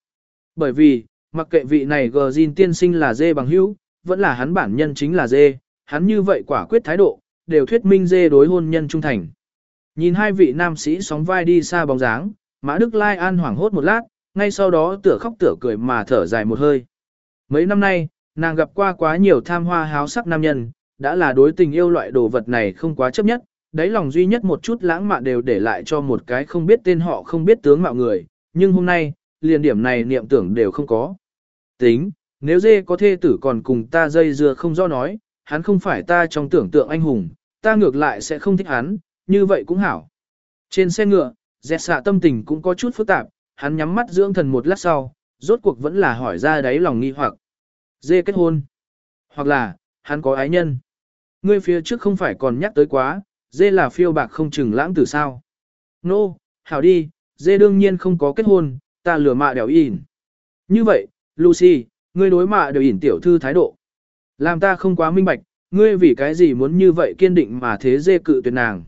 Bởi vì, mặc kệ vị này gờ Jin tiên sinh là dê bằng hữu, vẫn là hắn bản nhân chính là dê, hắn như vậy quả quyết thái độ, đều thuyết minh dê đối hôn nhân trung thành. Nhìn hai vị nam sĩ sóng vai đi xa bóng dáng, Mã Đức Lai An hoảng hốt một lát, ngay sau đó tựa khóc tựa cười mà thở dài một hơi. Mấy năm nay, nàng gặp qua quá nhiều tham hoa háo sắc nam nhân, đã là đối tình yêu loại đồ vật này không quá chấp nhất, đáy lòng duy nhất một chút lãng mạn đều để lại cho một cái không biết tên họ không biết tướng mạo người, nhưng hôm nay, liền điểm này niệm tưởng đều không có. Tính, nếu dê có thê tử còn cùng ta dây dưa không do nói, hắn không phải ta trong tưởng tượng anh hùng, ta ngược lại sẽ không thích hắn, như vậy cũng hảo. Trên xe ngựa, dẹt xạ tâm tình cũng có chút phức tạp, hắn nhắm mắt dưỡng thần một lát sau, rốt cuộc vẫn là hỏi ra đáy lòng nghi hoặc. Dê kết hôn. Hoặc là, hắn có ái nhân. Ngươi phía trước không phải còn nhắc tới quá, dê là phiêu bạc không chừng lãng tử sao. Nô, no, hảo đi, dê đương nhiên không có kết hôn, ta lừa mạ đèo ỉn. Như vậy, Lucy, ngươi đối mạ đều ỉn tiểu thư thái độ. Làm ta không quá minh bạch, ngươi vì cái gì muốn như vậy kiên định mà thế dê cự tuyệt nàng.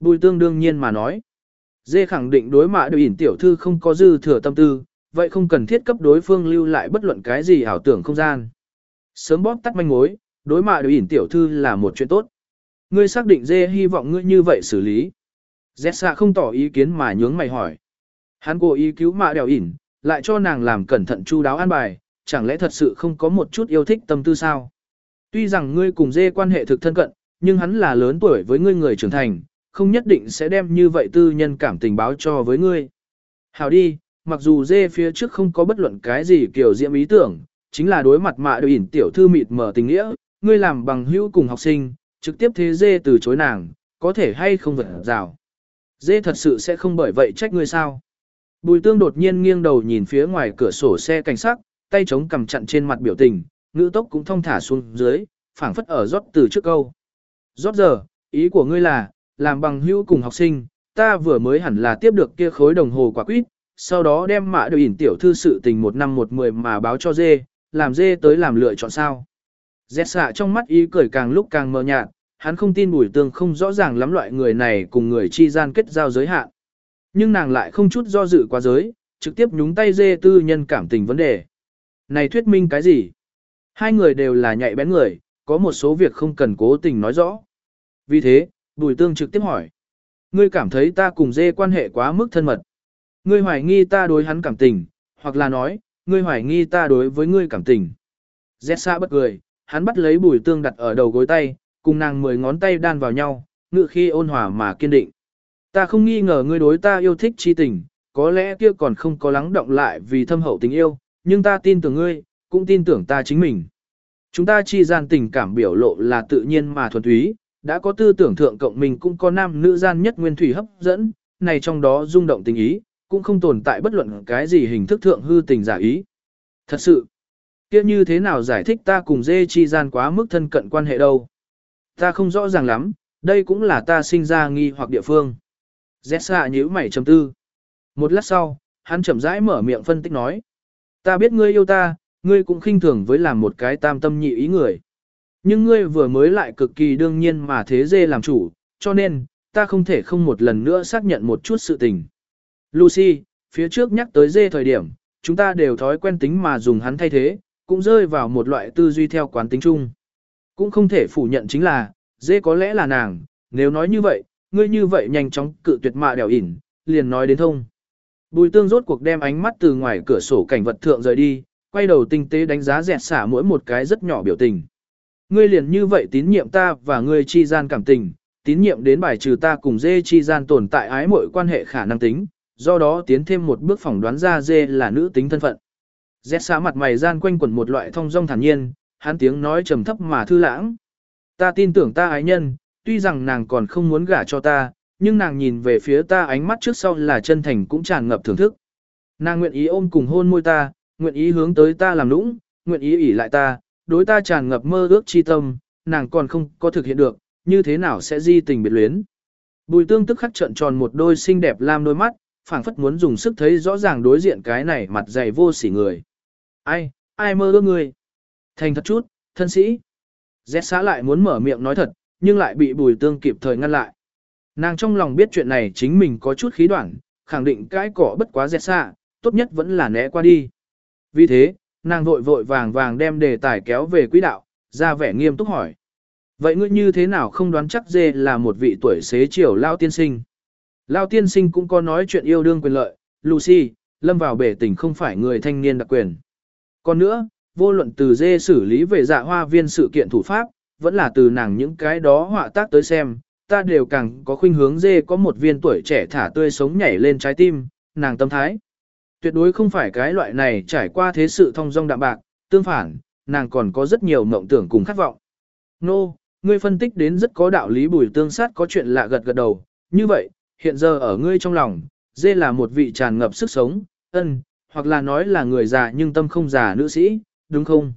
Bùi tương đương nhiên mà nói. Dê khẳng định đối mạ đều ỉn tiểu thư không có dư thừa tâm tư, vậy không cần thiết cấp đối phương lưu lại bất luận cái gì ảo tưởng không gian. Sớm bóp tắt manh mối, đối mạ đối ỉn tiểu thư là một chuyện tốt. Ngươi xác định dê hy vọng ngươi như vậy xử lý. Dẹt xạ không tỏ ý kiến mà nhướng mày hỏi. Hắn cố ý cứu mạ đèo ỉn, lại cho nàng làm cẩn thận chu đáo an bài, chẳng lẽ thật sự không có một chút yêu thích tâm tư sao? Tuy rằng ngươi cùng dê quan hệ thực thân cận, nhưng hắn là lớn tuổi với ngươi người trưởng thành, không nhất định sẽ đem như vậy tư nhân cảm tình báo cho với ngươi. Hảo đi, mặc dù dê phía trước không có bất luận cái gì kiểu diễm ý tưởng, chính là đối mặt mạ đều ỉn tiểu thư mịt mở tình nghĩa, ngươi làm bằng hữu cùng học sinh, trực tiếp thế dê từ chối nàng, có thể hay không vật rào. Dê thật sự sẽ không bởi vậy trách ngươi sao. Bùi tương đột nhiên nghiêng đầu nhìn phía ngoài cửa sổ xe cảnh sát, tay chống cầm chặn trên mặt biểu tình, ngữ tốc cũng thong thả xuống dưới, phảng phất ở rót từ trước câu. Rót giờ, ý của ngươi là, làm bằng hữu cùng học sinh, ta vừa mới hẳn là tiếp được kia khối đồng hồ quả quýt, sau đó đem mạ đội ỉn tiểu thư sự tình một năm một mười mà báo cho dê, làm dê tới làm lựa chọn sao. Dẹt xạ trong mắt ý cười càng lúc càng mờ nhạt, hắn không tin bùi tương không rõ ràng lắm loại người này cùng người chi gian kết giao giới hạn. Nhưng nàng lại không chút do dự quá giới, trực tiếp nhúng tay dê tư nhân cảm tình vấn đề. Này thuyết minh cái gì? Hai người đều là nhạy bén người, có một số việc không cần cố tình nói rõ. Vì thế, bùi tương trực tiếp hỏi. Ngươi cảm thấy ta cùng dê quan hệ quá mức thân mật. Ngươi hoài nghi ta đối hắn cảm tình, hoặc là nói, ngươi hoài nghi ta đối với ngươi cảm tình. Dẹt xa bất cười, hắn bắt lấy bùi tương đặt ở đầu gối tay, cùng nàng mười ngón tay đan vào nhau, ngự khi ôn hòa mà kiên định. Ta không nghi ngờ ngươi đối ta yêu thích chi tình, có lẽ kia còn không có lắng động lại vì thâm hậu tình yêu, nhưng ta tin tưởng ngươi, cũng tin tưởng ta chính mình. Chúng ta chi gian tình cảm biểu lộ là tự nhiên mà thuần túy, đã có tư tưởng thượng cộng mình cũng có nam nữ gian nhất nguyên thủy hấp dẫn, này trong đó rung động tình ý, cũng không tồn tại bất luận cái gì hình thức thượng hư tình giả ý. Thật sự, kia như thế nào giải thích ta cùng dê chi gian quá mức thân cận quan hệ đâu? Ta không rõ ràng lắm, đây cũng là ta sinh ra nghi hoặc địa phương. Dét xạ nhíu mày trầm tư. Một lát sau, hắn chậm rãi mở miệng phân tích nói. Ta biết ngươi yêu ta, ngươi cũng khinh thường với làm một cái tam tâm nhị ý người. Nhưng ngươi vừa mới lại cực kỳ đương nhiên mà thế dê làm chủ, cho nên, ta không thể không một lần nữa xác nhận một chút sự tình. Lucy, phía trước nhắc tới dê thời điểm, chúng ta đều thói quen tính mà dùng hắn thay thế, cũng rơi vào một loại tư duy theo quán tính chung. Cũng không thể phủ nhận chính là, dê có lẽ là nàng, nếu nói như vậy, ngươi như vậy nhanh chóng cự tuyệt mạ đèo ỉn, liền nói đến thông. Bùi tương rốt cuộc đem ánh mắt từ ngoài cửa sổ cảnh vật thượng rời đi, quay đầu tinh tế đánh giá dẹt xả mỗi một cái rất nhỏ biểu tình. Ngươi liền như vậy tín nhiệm ta và ngươi chi gian cảm tình, tín nhiệm đến bài trừ ta cùng dê chi gian tồn tại ái mọi quan hệ khả năng tính, do đó tiến thêm một bước phỏng đoán ra dê là nữ tính thân phận. Dẹt xã mặt mày gian quanh quẩn một loại thông dong thản nhiên, hắn tiếng nói trầm thấp mà thư lãng. Ta tin tưởng ta ái nhân, tuy rằng nàng còn không muốn gả cho ta, nhưng nàng nhìn về phía ta ánh mắt trước sau là chân thành cũng tràn ngập thưởng thức. Nàng nguyện ý ôm cùng hôn môi ta, nguyện ý hướng tới ta làm nũng, nguyện ý ỉ lại ta, đối ta tràn ngập mơ ước chi tâm, nàng còn không có thực hiện được, như thế nào sẽ di tình biệt luyến. Bùi tương tức khắc trợn tròn một đôi xinh đẹp lam đôi mắt, phảng phất muốn dùng sức thấy rõ ràng đối diện cái này mặt dày vô sỉ người. Ai, ai mơ ước người? Thành thật chút, thân sĩ. Dét xã lại muốn mở miệng nói thật, nhưng lại bị bùi tương kịp thời ngăn lại. Nàng trong lòng biết chuyện này chính mình có chút khí đoạn, khẳng định cái cỏ bất quá dẹt xa, tốt nhất vẫn là né qua đi. Vì thế, nàng vội vội vàng vàng đem đề tài kéo về quỹ đạo, ra vẻ nghiêm túc hỏi. Vậy ngươi như thế nào không đoán chắc dê là một vị tuổi xế chiều lao tiên sinh? Lao tiên sinh cũng có nói chuyện yêu đương quyền lợi, Lucy, lâm vào bể tình không phải người thanh niên đặc quyền. Còn nữa, vô luận từ dê xử lý về dạ hoa viên sự kiện thủ pháp, vẫn là từ nàng những cái đó họa tác tới xem, ta đều càng có khuynh hướng dê có một viên tuổi trẻ thả tươi sống nhảy lên trái tim, nàng tâm thái. Tuyệt đối không phải cái loại này trải qua thế sự thông dong đạm bạc, tương phản, nàng còn có rất nhiều mộng tưởng cùng khát vọng. Nô, no, ngươi phân tích đến rất có đạo lý bùi tương sát có chuyện lạ gật gật đầu, như vậy, hiện giờ ở ngươi trong lòng, dê là một vị tràn ngập sức sống, ân, hoặc là nói là người già nhưng tâm không già nữ sĩ, đúng không?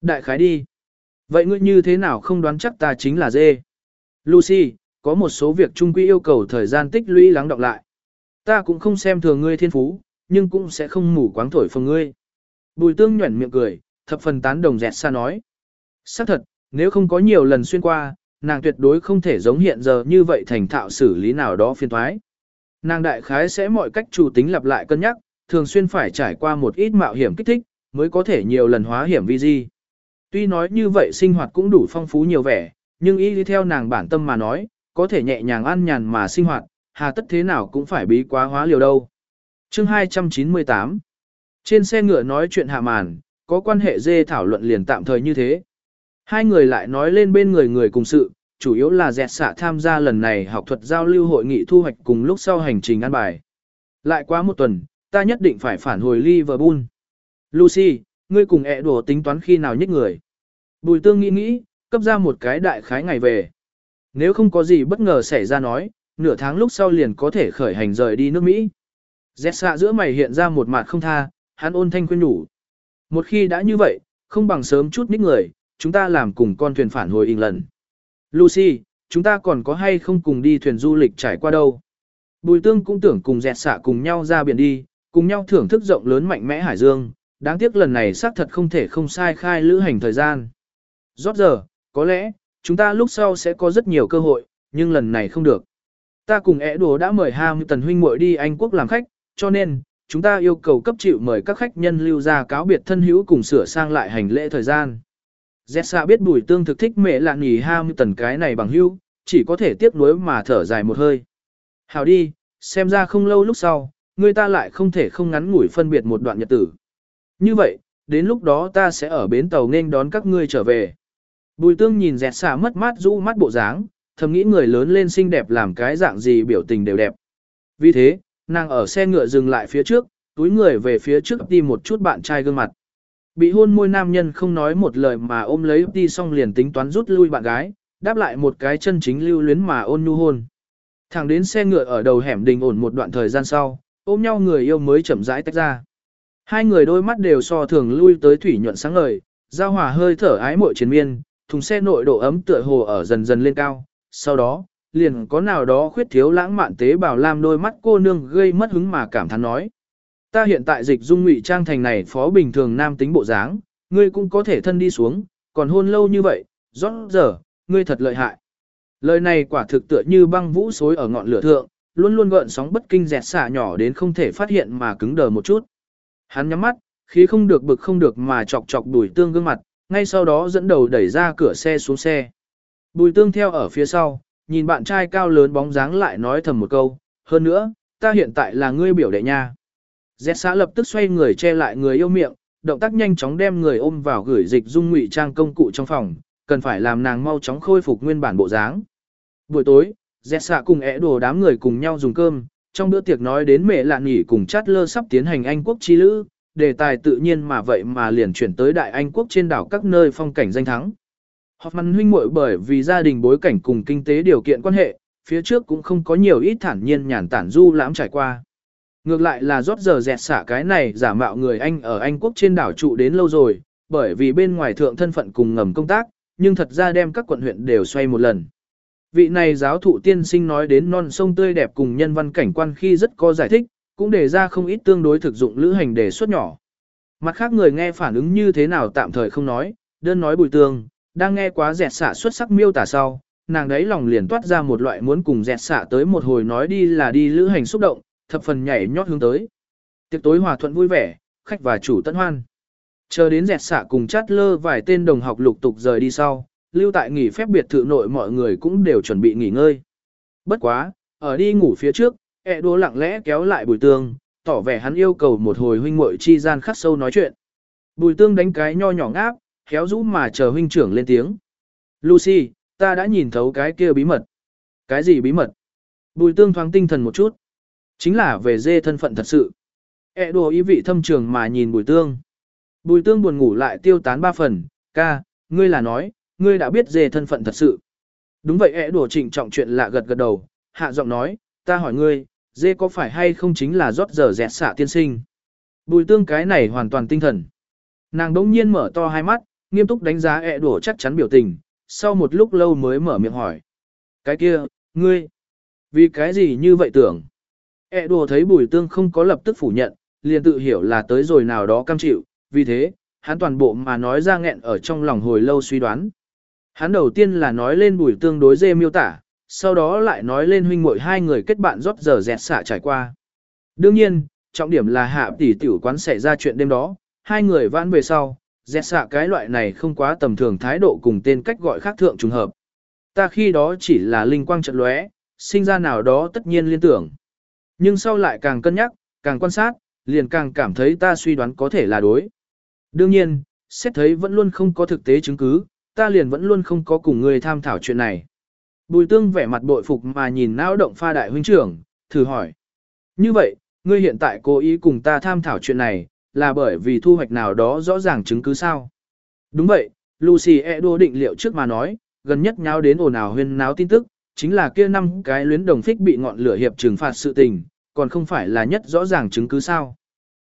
Đại khái đi. Vậy ngươi như thế nào không đoán chắc ta chính là dê? Lucy, có một số việc trung quy yêu cầu thời gian tích lũy lắng đọng lại. Ta cũng không xem thường ngươi thiên phú, nhưng cũng sẽ không mù quáng thổi phần ngươi. Bùi tương nhuẩn miệng cười, thập phần tán đồng dẹt xa nói. xác thật, nếu không có nhiều lần xuyên qua, nàng tuyệt đối không thể giống hiện giờ như vậy thành thạo xử lý nào đó phiên thoái. Nàng đại khái sẽ mọi cách chủ tính lặp lại cân nhắc, thường xuyên phải trải qua một ít mạo hiểm kích thích, mới có thể nhiều lần hóa hiểm vi di. Tuy nói như vậy sinh hoạt cũng đủ phong phú nhiều vẻ, nhưng ý đi theo nàng bản tâm mà nói, có thể nhẹ nhàng ăn nhàn mà sinh hoạt, hà tất thế nào cũng phải bí quá hóa liều đâu. Chương 298 Trên xe ngựa nói chuyện hạ màn, có quan hệ dê thảo luận liền tạm thời như thế. Hai người lại nói lên bên người người cùng sự, chủ yếu là dẹt xạ tham gia lần này học thuật giao lưu hội nghị thu hoạch cùng lúc sau hành trình ăn bài. Lại quá một tuần, ta nhất định phải phản hồi Liverpool. Lucy, ngươi cùng ẹ đùa tính toán khi nào nhích người. Bùi tương nghĩ nghĩ, cấp ra một cái đại khái ngày về. Nếu không có gì bất ngờ xảy ra nói, nửa tháng lúc sau liền có thể khởi hành rời đi nước Mỹ. Dẹt xạ giữa mày hiện ra một mặt không tha, hắn ôn thanh khuyên nhủ. Một khi đã như vậy, không bằng sớm chút ních người, chúng ta làm cùng con thuyền phản hồi lần. Lucy, chúng ta còn có hay không cùng đi thuyền du lịch trải qua đâu. Bùi tương cũng tưởng cùng dẹt xạ cùng nhau ra biển đi, cùng nhau thưởng thức rộng lớn mạnh mẽ hải dương, đáng tiếc lần này xác thật không thể không sai khai lữ hành thời gian. Rót giờ, có lẽ, chúng ta lúc sau sẽ có rất nhiều cơ hội, nhưng lần này không được. Ta cùng ẻ đồ đã mời Ham Tần huynh muội đi Anh quốc làm khách, cho nên, chúng ta yêu cầu cấp chịu mời các khách nhân lưu ra cáo biệt thân hữu cùng sửa sang lại hành lễ thời gian. Zessa biết bùi tương thực thích mẹ lạ nghỉ Ham Tần cái này bằng hữu, chỉ có thể tiếc nuối mà thở dài một hơi. Hào đi, xem ra không lâu lúc sau, người ta lại không thể không ngắn ngủi phân biệt một đoạn nhật tử. Như vậy, đến lúc đó ta sẽ ở bến tàu nên đón các ngươi trở về. Bùi tương nhìn dẹt xả mất mát rũ mắt bộ dáng, thầm nghĩ người lớn lên xinh đẹp làm cái dạng gì biểu tình đều đẹp. Vì thế, nàng ở xe ngựa dừng lại phía trước, túi người về phía trước đi một chút bạn trai gương mặt. Bị hôn môi nam nhân không nói một lời mà ôm lấy đi xong liền tính toán rút lui bạn gái, đáp lại một cái chân chính lưu luyến mà ôn nhu hôn. Thẳng đến xe ngựa ở đầu hẻm đình ổn một đoạn thời gian sau, ôm nhau người yêu mới chậm rãi tách ra. Hai người đôi mắt đều so thường lui tới thủy nhuận sáng ngời, giao hòa hơi thở ái mội chiến miên, thùng xe nội độ ấm tựa hồ ở dần dần lên cao. Sau đó, liền có nào đó khuyết thiếu lãng mạn tế bào lam đôi mắt cô nương gây mất hứng mà cảm thán nói. Ta hiện tại dịch dung ngụy trang thành này phó bình thường nam tính bộ dáng, ngươi cũng có thể thân đi xuống, còn hôn lâu như vậy, rõ giờ, ngươi thật lợi hại. Lời này quả thực tựa như băng vũ xối ở ngọn lửa thượng, luôn luôn gợn sóng bất kinh dẹt xả nhỏ đến không thể phát hiện mà cứng đờ một chút. Hắn nhắm mắt, khí không được bực không được mà chọc chọc đuổi tương gương mặt, ngay sau đó dẫn đầu đẩy ra cửa xe xuống xe. Bùi tương theo ở phía sau, nhìn bạn trai cao lớn bóng dáng lại nói thầm một câu, hơn nữa, ta hiện tại là ngươi biểu đệ nha. Dẹt xã lập tức xoay người che lại người yêu miệng, động tác nhanh chóng đem người ôm vào gửi dịch dung ngụy trang công cụ trong phòng, cần phải làm nàng mau chóng khôi phục nguyên bản bộ dáng. Buổi tối, dẹt xã cùng ẻ đồ đám người cùng nhau dùng cơm, trong bữa tiệc nói đến mẹ lạ nghỉ cùng chát lơ sắp tiến hành Anh quốc chi lữ, đề tài tự nhiên mà vậy mà liền chuyển tới Đại Anh quốc trên đảo các nơi phong cảnh danh thắng. Hoffman huynh muội bởi vì gia đình bối cảnh cùng kinh tế điều kiện quan hệ, phía trước cũng không có nhiều ít thản nhiên nhàn tản du lãm trải qua. Ngược lại là rót giờ dẹt xả cái này giả mạo người Anh ở Anh quốc trên đảo trụ đến lâu rồi, bởi vì bên ngoài thượng thân phận cùng ngầm công tác, nhưng thật ra đem các quận huyện đều xoay một lần. Vị này giáo thụ tiên sinh nói đến non sông tươi đẹp cùng nhân văn cảnh quan khi rất có giải thích, cũng đề ra không ít tương đối thực dụng lữ hành đề xuất nhỏ. Mặt khác người nghe phản ứng như thế nào tạm thời không nói, đơn nói bùi tương, đang nghe quá dẹt xả xuất sắc miêu tả sau, nàng đấy lòng liền toát ra một loại muốn cùng dẹt xả tới một hồi nói đi là đi lữ hành xúc động, thập phần nhảy nhót hướng tới. Tiệc tối hòa thuận vui vẻ, khách và chủ tận hoan. Chờ đến dẹt xạ cùng chát lơ vài tên đồng học lục tục rời đi sau, lưu tại nghỉ phép biệt thự nội mọi người cũng đều chuẩn bị nghỉ ngơi. Bất quá, ở đi ngủ phía trước, e ẹ đố lặng lẽ kéo lại bùi tương, tỏ vẻ hắn yêu cầu một hồi huynh muội chi gian khắc sâu nói chuyện. Bùi tương đánh cái nho nhỏ ngáp, khéo rũ mà chờ huynh trưởng lên tiếng. Lucy, ta đã nhìn thấu cái kia bí mật. Cái gì bí mật? Bùi tương thoáng tinh thần một chút. Chính là về dê thân phận thật sự. E đồ ý vị thâm trường mà nhìn bùi tương. Bùi tương buồn ngủ lại tiêu tán ba phần, ca, ngươi là nói, ngươi đã biết dê thân phận thật sự. Đúng vậy e đồ trịnh trọng chuyện lạ gật gật đầu, hạ giọng nói, ta hỏi ngươi, dê có phải hay không chính là rót giờ dẹt xạ tiên sinh. Bùi tương cái này hoàn toàn tinh thần. Nàng đống nhiên mở to hai mắt, nghiêm túc đánh giá e đổ chắc chắn biểu tình, sau một lúc lâu mới mở miệng hỏi. Cái kia, ngươi, vì cái gì như vậy tưởng? E đùa thấy bùi tương không có lập tức phủ nhận, liền tự hiểu là tới rồi nào đó cam chịu, vì thế, hắn toàn bộ mà nói ra nghẹn ở trong lòng hồi lâu suy đoán. Hắn đầu tiên là nói lên bùi tương đối dê miêu tả, sau đó lại nói lên huynh muội hai người kết bạn rót giờ dẹt xả trải qua. Đương nhiên, trọng điểm là hạ tỷ tiểu quán xảy ra chuyện đêm đó, hai người vãn về sau, dẹt xả cái loại này không quá tầm thường thái độ cùng tên cách gọi khác thượng trùng hợp. Ta khi đó chỉ là linh quang trận lóe, sinh ra nào đó tất nhiên liên tưởng. Nhưng sau lại càng cân nhắc, càng quan sát, liền càng cảm thấy ta suy đoán có thể là đối. Đương nhiên, xét thấy vẫn luôn không có thực tế chứng cứ, ta liền vẫn luôn không có cùng người tham thảo chuyện này. Bùi tương vẻ mặt bội phục mà nhìn não động pha đại huynh trưởng, thử hỏi. Như vậy, ngươi hiện tại cố ý cùng ta tham thảo chuyện này, là bởi vì thu hoạch nào đó rõ ràng chứng cứ sao? Đúng vậy, Lucy Edo định liệu trước mà nói, gần nhất nhau đến ồn ào huyên náo tin tức, chính là kia năm cái luyến đồng phích bị ngọn lửa hiệp trừng phạt sự tình, còn không phải là nhất rõ ràng chứng cứ sao.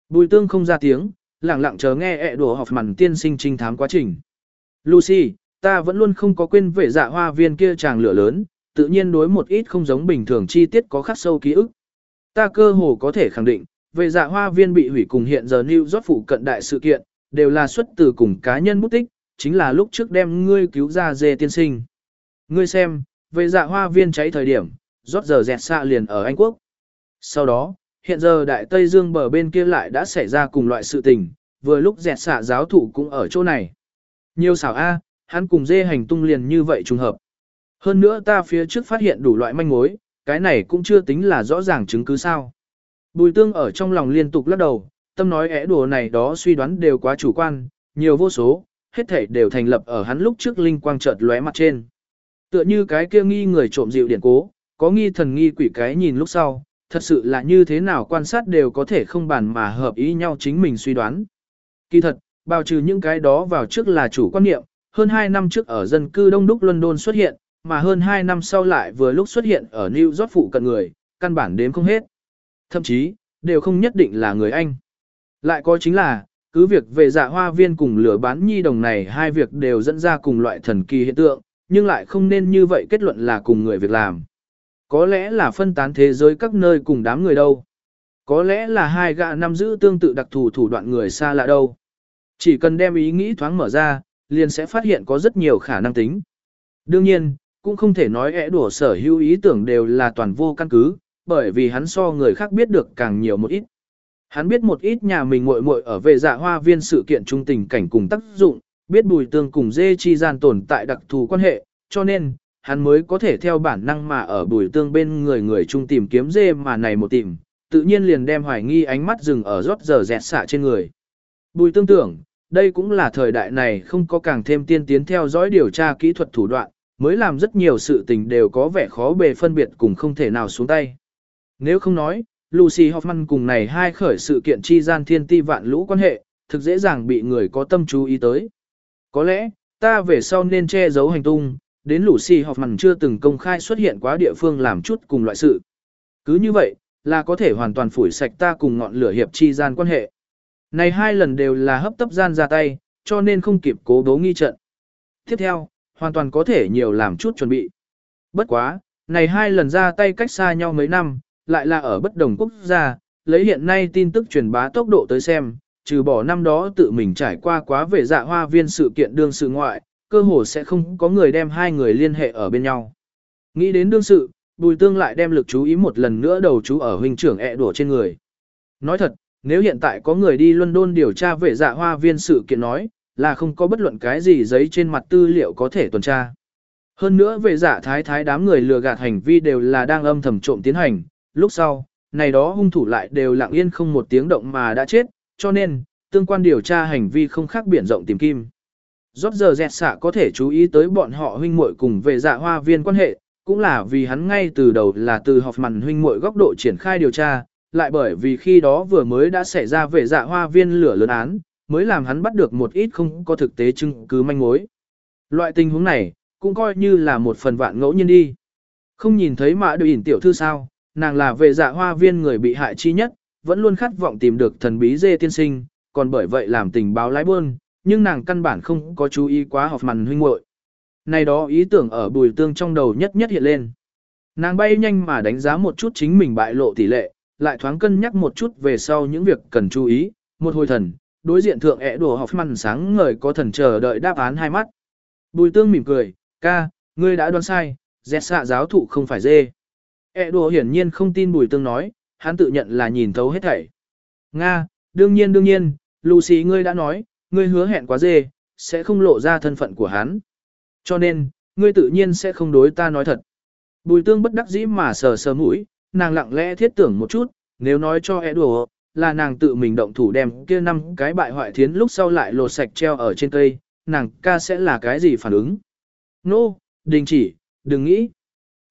Bùi tương không ra tiếng, lặng lặng chờ nghe ẹ đùa học màn tiên sinh trinh thám quá trình. Lucy, ta vẫn luôn không có quên về dạ hoa viên kia chàng lửa lớn, tự nhiên đối một ít không giống bình thường chi tiết có khắc sâu ký ức. Ta cơ hồ có thể khẳng định, về dạ hoa viên bị hủy cùng hiện giờ New York phụ cận đại sự kiện, đều là xuất từ cùng cá nhân bút tích, chính là lúc trước đem ngươi cứu ra dê tiên sinh. Ngươi xem, về dạ hoa viên cháy thời điểm, rót giờ dẹt xạ liền ở Anh Quốc. Sau đó, hiện giờ Đại Tây Dương bờ bên kia lại đã xảy ra cùng loại sự tình, vừa lúc dẹt xạ giáo thủ cũng ở chỗ này. Nhiều xảo A, hắn cùng dê hành tung liền như vậy trùng hợp. Hơn nữa ta phía trước phát hiện đủ loại manh mối, cái này cũng chưa tính là rõ ràng chứng cứ sao. Bùi tương ở trong lòng liên tục lắc đầu, tâm nói ẻ đùa này đó suy đoán đều quá chủ quan, nhiều vô số, hết thảy đều thành lập ở hắn lúc trước linh quang chợt lóe mặt trên. Tựa như cái kia nghi người trộm dịu điện cố, có nghi thần nghi quỷ cái nhìn lúc sau, thật sự là như thế nào quan sát đều có thể không bàn mà hợp ý nhau chính mình suy đoán. Kỳ thật, bao trừ những cái đó vào trước là chủ quan niệm, hơn 2 năm trước ở dân cư đông đúc London xuất hiện, mà hơn 2 năm sau lại vừa lúc xuất hiện ở New York phụ cận người, căn bản đếm không hết. Thậm chí, đều không nhất định là người Anh. Lại có chính là, cứ việc về dạ hoa viên cùng lửa bán nhi đồng này hai việc đều dẫn ra cùng loại thần kỳ hiện tượng, nhưng lại không nên như vậy kết luận là cùng người việc làm. Có lẽ là phân tán thế giới các nơi cùng đám người đâu. Có lẽ là hai gạ năm giữ tương tự đặc thù thủ đoạn người xa lạ đâu. Chỉ cần đem ý nghĩ thoáng mở ra, liền sẽ phát hiện có rất nhiều khả năng tính. Đương nhiên, cũng không thể nói ẻ đùa sở hữu ý tưởng đều là toàn vô căn cứ, bởi vì hắn so người khác biết được càng nhiều một ít. Hắn biết một ít nhà mình muội muội ở về dạ hoa viên sự kiện trung tình cảnh cùng tác dụng, biết bùi tương cùng dê chi gian tồn tại đặc thù quan hệ, cho nên, hắn mới có thể theo bản năng mà ở bùi tương bên người người chung tìm kiếm dê mà này một tìm, tự nhiên liền đem hoài nghi ánh mắt dừng ở rót giờ dẹt xạ trên người. Bùi tương tưởng, đây cũng là thời đại này không có càng thêm tiên tiến theo dõi điều tra kỹ thuật thủ đoạn, mới làm rất nhiều sự tình đều có vẻ khó bề phân biệt cùng không thể nào xuống tay. Nếu không nói, Lucy Hoffman cùng này hai khởi sự kiện chi gian thiên ti vạn lũ quan hệ, thực dễ dàng bị người có tâm chú ý tới. Có lẽ, ta về sau nên che giấu hành tung, đến Lucy Hoffman chưa từng công khai xuất hiện quá địa phương làm chút cùng loại sự. Cứ như vậy, là có thể hoàn toàn phủi sạch ta cùng ngọn lửa hiệp chi gian quan hệ. Này hai lần đều là hấp tấp gian ra tay, cho nên không kịp cố bố nghi trận. Tiếp theo, hoàn toàn có thể nhiều làm chút chuẩn bị. Bất quá, này hai lần ra tay cách xa nhau mấy năm, lại là ở bất đồng quốc gia, lấy hiện nay tin tức truyền bá tốc độ tới xem, trừ bỏ năm đó tự mình trải qua quá về dạ hoa viên sự kiện đương sự ngoại, cơ hồ sẽ không có người đem hai người liên hệ ở bên nhau. Nghĩ đến đương sự, Bùi Tương lại đem lực chú ý một lần nữa đầu chú ở huynh trưởng ẹ đổ trên người. Nói thật, nếu hiện tại có người đi London điều tra về dạ hoa viên sự kiện nói, là không có bất luận cái gì giấy trên mặt tư liệu có thể tuần tra. Hơn nữa về dạ thái thái đám người lừa gạt hành vi đều là đang âm thầm trộm tiến hành, lúc sau, này đó hung thủ lại đều lặng yên không một tiếng động mà đã chết, cho nên, tương quan điều tra hành vi không khác biển rộng tìm kim. Rốt giờ dẹt xạ có thể chú ý tới bọn họ huynh muội cùng về dạ hoa viên quan hệ, cũng là vì hắn ngay từ đầu là từ họp màn huynh muội góc độ triển khai điều tra, lại bởi vì khi đó vừa mới đã xảy ra về dạ hoa viên lửa lớn án, mới làm hắn bắt được một ít không có thực tế chứng cứ manh mối. Loại tình huống này, cũng coi như là một phần vạn ngẫu nhiên đi. Không nhìn thấy mã đội ỉn tiểu thư sao, nàng là về dạ hoa viên người bị hại chi nhất, vẫn luôn khát vọng tìm được thần bí dê tiên sinh, còn bởi vậy làm tình báo lái buôn, nhưng nàng căn bản không có chú ý quá học màn huynh muội. Này đó ý tưởng ở bùi tương trong đầu nhất nhất hiện lên. Nàng bay nhanh mà đánh giá một chút chính mình bại lộ tỷ lệ, lại thoáng cân nhắc một chút về sau những việc cần chú ý, một hồi thần, đối diện thượng ẻ đùa học màn sáng ngời có thần chờ đợi đáp án hai mắt. Bùi tương mỉm cười, ca, ngươi đã đoán sai, dẹt xạ giáo thụ không phải dê. ẹ đùa hiển nhiên không tin bùi tương nói, hắn tự nhận là nhìn thấu hết thảy. Nga, đương nhiên đương nhiên, Lucy ngươi đã nói, ngươi hứa hẹn quá dê, sẽ không lộ ra thân phận của hắn. Cho nên, ngươi tự nhiên sẽ không đối ta nói thật. Bùi tương bất đắc dĩ mà sờ sờ mũi, nàng lặng lẽ thiết tưởng một chút, nếu nói cho e đùa, là nàng tự mình động thủ đem kia năm cái bại hoại thiến lúc sau lại lột sạch treo ở trên cây, nàng ca sẽ là cái gì phản ứng? Nô, no, đình chỉ, đừng nghĩ.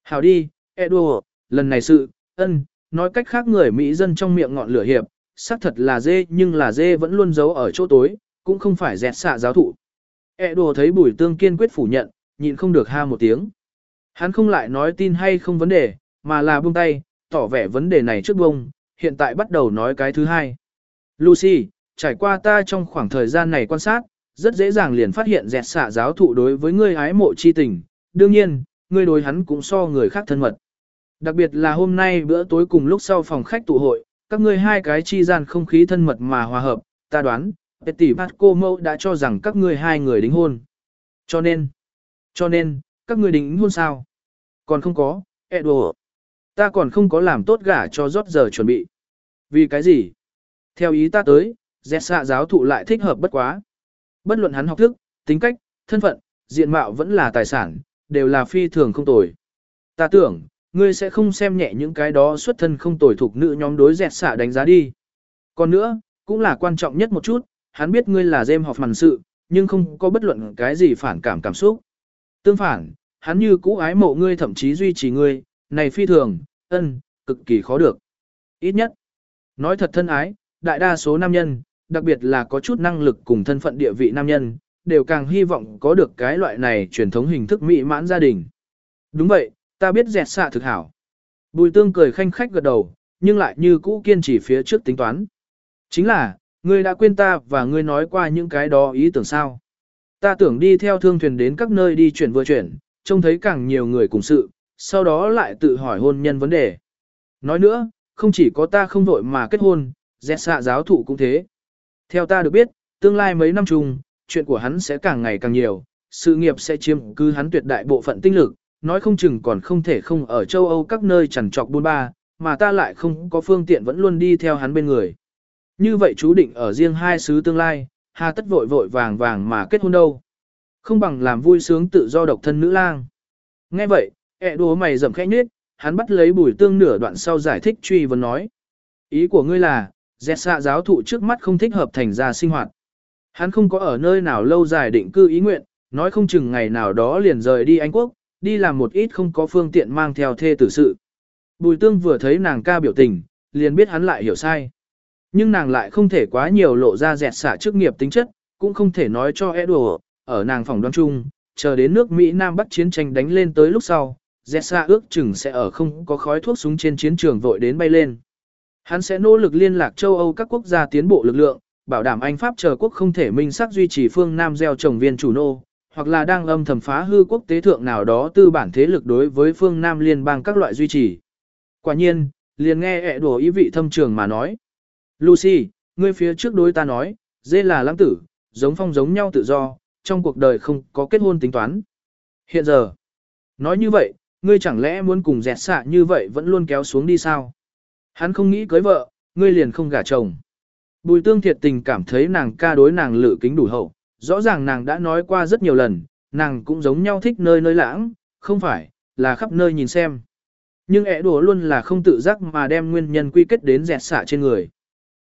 Hảo đi, e đùa, lần này sự, ân, nói cách khác người Mỹ dân trong miệng ngọn lửa hiệp, xác thật là dê nhưng là dê vẫn luôn giấu ở chỗ tối, cũng không phải dẹt xạ giáo thụ. E đồ thấy bùi tương kiên quyết phủ nhận, nhịn không được ha một tiếng. Hắn không lại nói tin hay không vấn đề, mà là buông tay, tỏ vẻ vấn đề này trước bông, hiện tại bắt đầu nói cái thứ hai. Lucy, trải qua ta trong khoảng thời gian này quan sát, rất dễ dàng liền phát hiện dẹt xạ giáo thụ đối với ngươi ái mộ chi tình, đương nhiên, ngươi đối hắn cũng so người khác thân mật. Đặc biệt là hôm nay bữa tối cùng lúc sau phòng khách tụ hội, các ngươi hai cái chi gian không khí thân mật mà hòa hợp, ta đoán, Petty Patco mâu đã cho rằng các ngươi hai người đính hôn. Cho nên, cho nên, các ngươi đính hôn sao? Còn không có, Edward. Ta còn không có làm tốt gả cho rót giờ chuẩn bị. Vì cái gì? Theo ý ta tới, dẹt xạ giáo thụ lại thích hợp bất quá. Bất luận hắn học thức, tính cách, thân phận, diện mạo vẫn là tài sản, đều là phi thường không tồi. Ta tưởng, ngươi sẽ không xem nhẹ những cái đó xuất thân không tồi thuộc nữ nhóm đối dẹt xạ đánh giá đi. Còn nữa, cũng là quan trọng nhất một chút, hắn biết ngươi là game học màn sự, nhưng không có bất luận cái gì phản cảm cảm xúc. Tương phản, hắn như cũ ái mộ ngươi thậm chí duy trì ngươi, này phi thường, ân, cực kỳ khó được. Ít nhất, nói thật thân ái, đại đa số nam nhân, đặc biệt là có chút năng lực cùng thân phận địa vị nam nhân, đều càng hy vọng có được cái loại này truyền thống hình thức mỹ mãn gia đình. Đúng vậy, ta biết dẹt xạ thực hảo. Bùi tương cười khanh khách gật đầu, nhưng lại như cũ kiên trì phía trước tính toán. Chính là, ngươi đã quên ta và ngươi nói qua những cái đó ý tưởng sao. Ta tưởng đi theo thương thuyền đến các nơi đi chuyển vừa chuyển, trông thấy càng nhiều người cùng sự, sau đó lại tự hỏi hôn nhân vấn đề. Nói nữa, không chỉ có ta không vội mà kết hôn, dẹt xạ giáo thụ cũng thế. Theo ta được biết, tương lai mấy năm chung, chuyện của hắn sẽ càng ngày càng nhiều, sự nghiệp sẽ chiếm cứ hắn tuyệt đại bộ phận tinh lực, nói không chừng còn không thể không ở châu Âu các nơi chẳng trọc buôn ba, mà ta lại không có phương tiện vẫn luôn đi theo hắn bên người. Như vậy chú định ở riêng hai xứ tương lai, hà tất vội vội vàng vàng mà kết hôn đâu. Không bằng làm vui sướng tự do độc thân nữ lang. Nghe vậy, ẹ đùa mày rậm khẽ nhết, hắn bắt lấy bùi tương nửa đoạn sau giải thích truy vấn nói. Ý của ngươi là, dẹt xạ giáo thụ trước mắt không thích hợp thành ra sinh hoạt. Hắn không có ở nơi nào lâu dài định cư ý nguyện, nói không chừng ngày nào đó liền rời đi Anh Quốc, đi làm một ít không có phương tiện mang theo thê tử sự. Bùi tương vừa thấy nàng ca biểu tình, liền biết hắn lại hiểu sai. Nhưng nàng lại không thể quá nhiều lộ ra dẹt xả chức nghiệp tính chất, cũng không thể nói cho Edward, ở nàng phòng đoan chung, chờ đến nước Mỹ Nam Bắc chiến tranh đánh lên tới lúc sau, dẹt xả ước chừng sẽ ở không có khói thuốc súng trên chiến trường vội đến bay lên. Hắn sẽ nỗ lực liên lạc châu Âu các quốc gia tiến bộ lực lượng, bảo đảm Anh Pháp chờ quốc không thể minh xác duy trì phương Nam gieo trồng viên chủ nô, hoặc là đang âm thầm phá hư quốc tế thượng nào đó tư bản thế lực đối với phương Nam liên bang các loại duy trì. Quả nhiên, liền nghe ẹ đùa ý vị thâm trường mà nói. Lucy, ngươi phía trước đối ta nói, dê là lãng tử, giống phong giống nhau tự do, trong cuộc đời không có kết hôn tính toán. Hiện giờ, nói như vậy, ngươi chẳng lẽ muốn cùng dẹt xạ như vậy vẫn luôn kéo xuống đi sao? Hắn không nghĩ cưới vợ, ngươi liền không gả chồng. Bùi tương thiệt tình cảm thấy nàng ca đối nàng lự kính đủ hậu, rõ ràng nàng đã nói qua rất nhiều lần, nàng cũng giống nhau thích nơi nơi lãng, không phải, là khắp nơi nhìn xem. Nhưng ẻ đùa luôn là không tự giác mà đem nguyên nhân quy kết đến dẹt xạ trên người.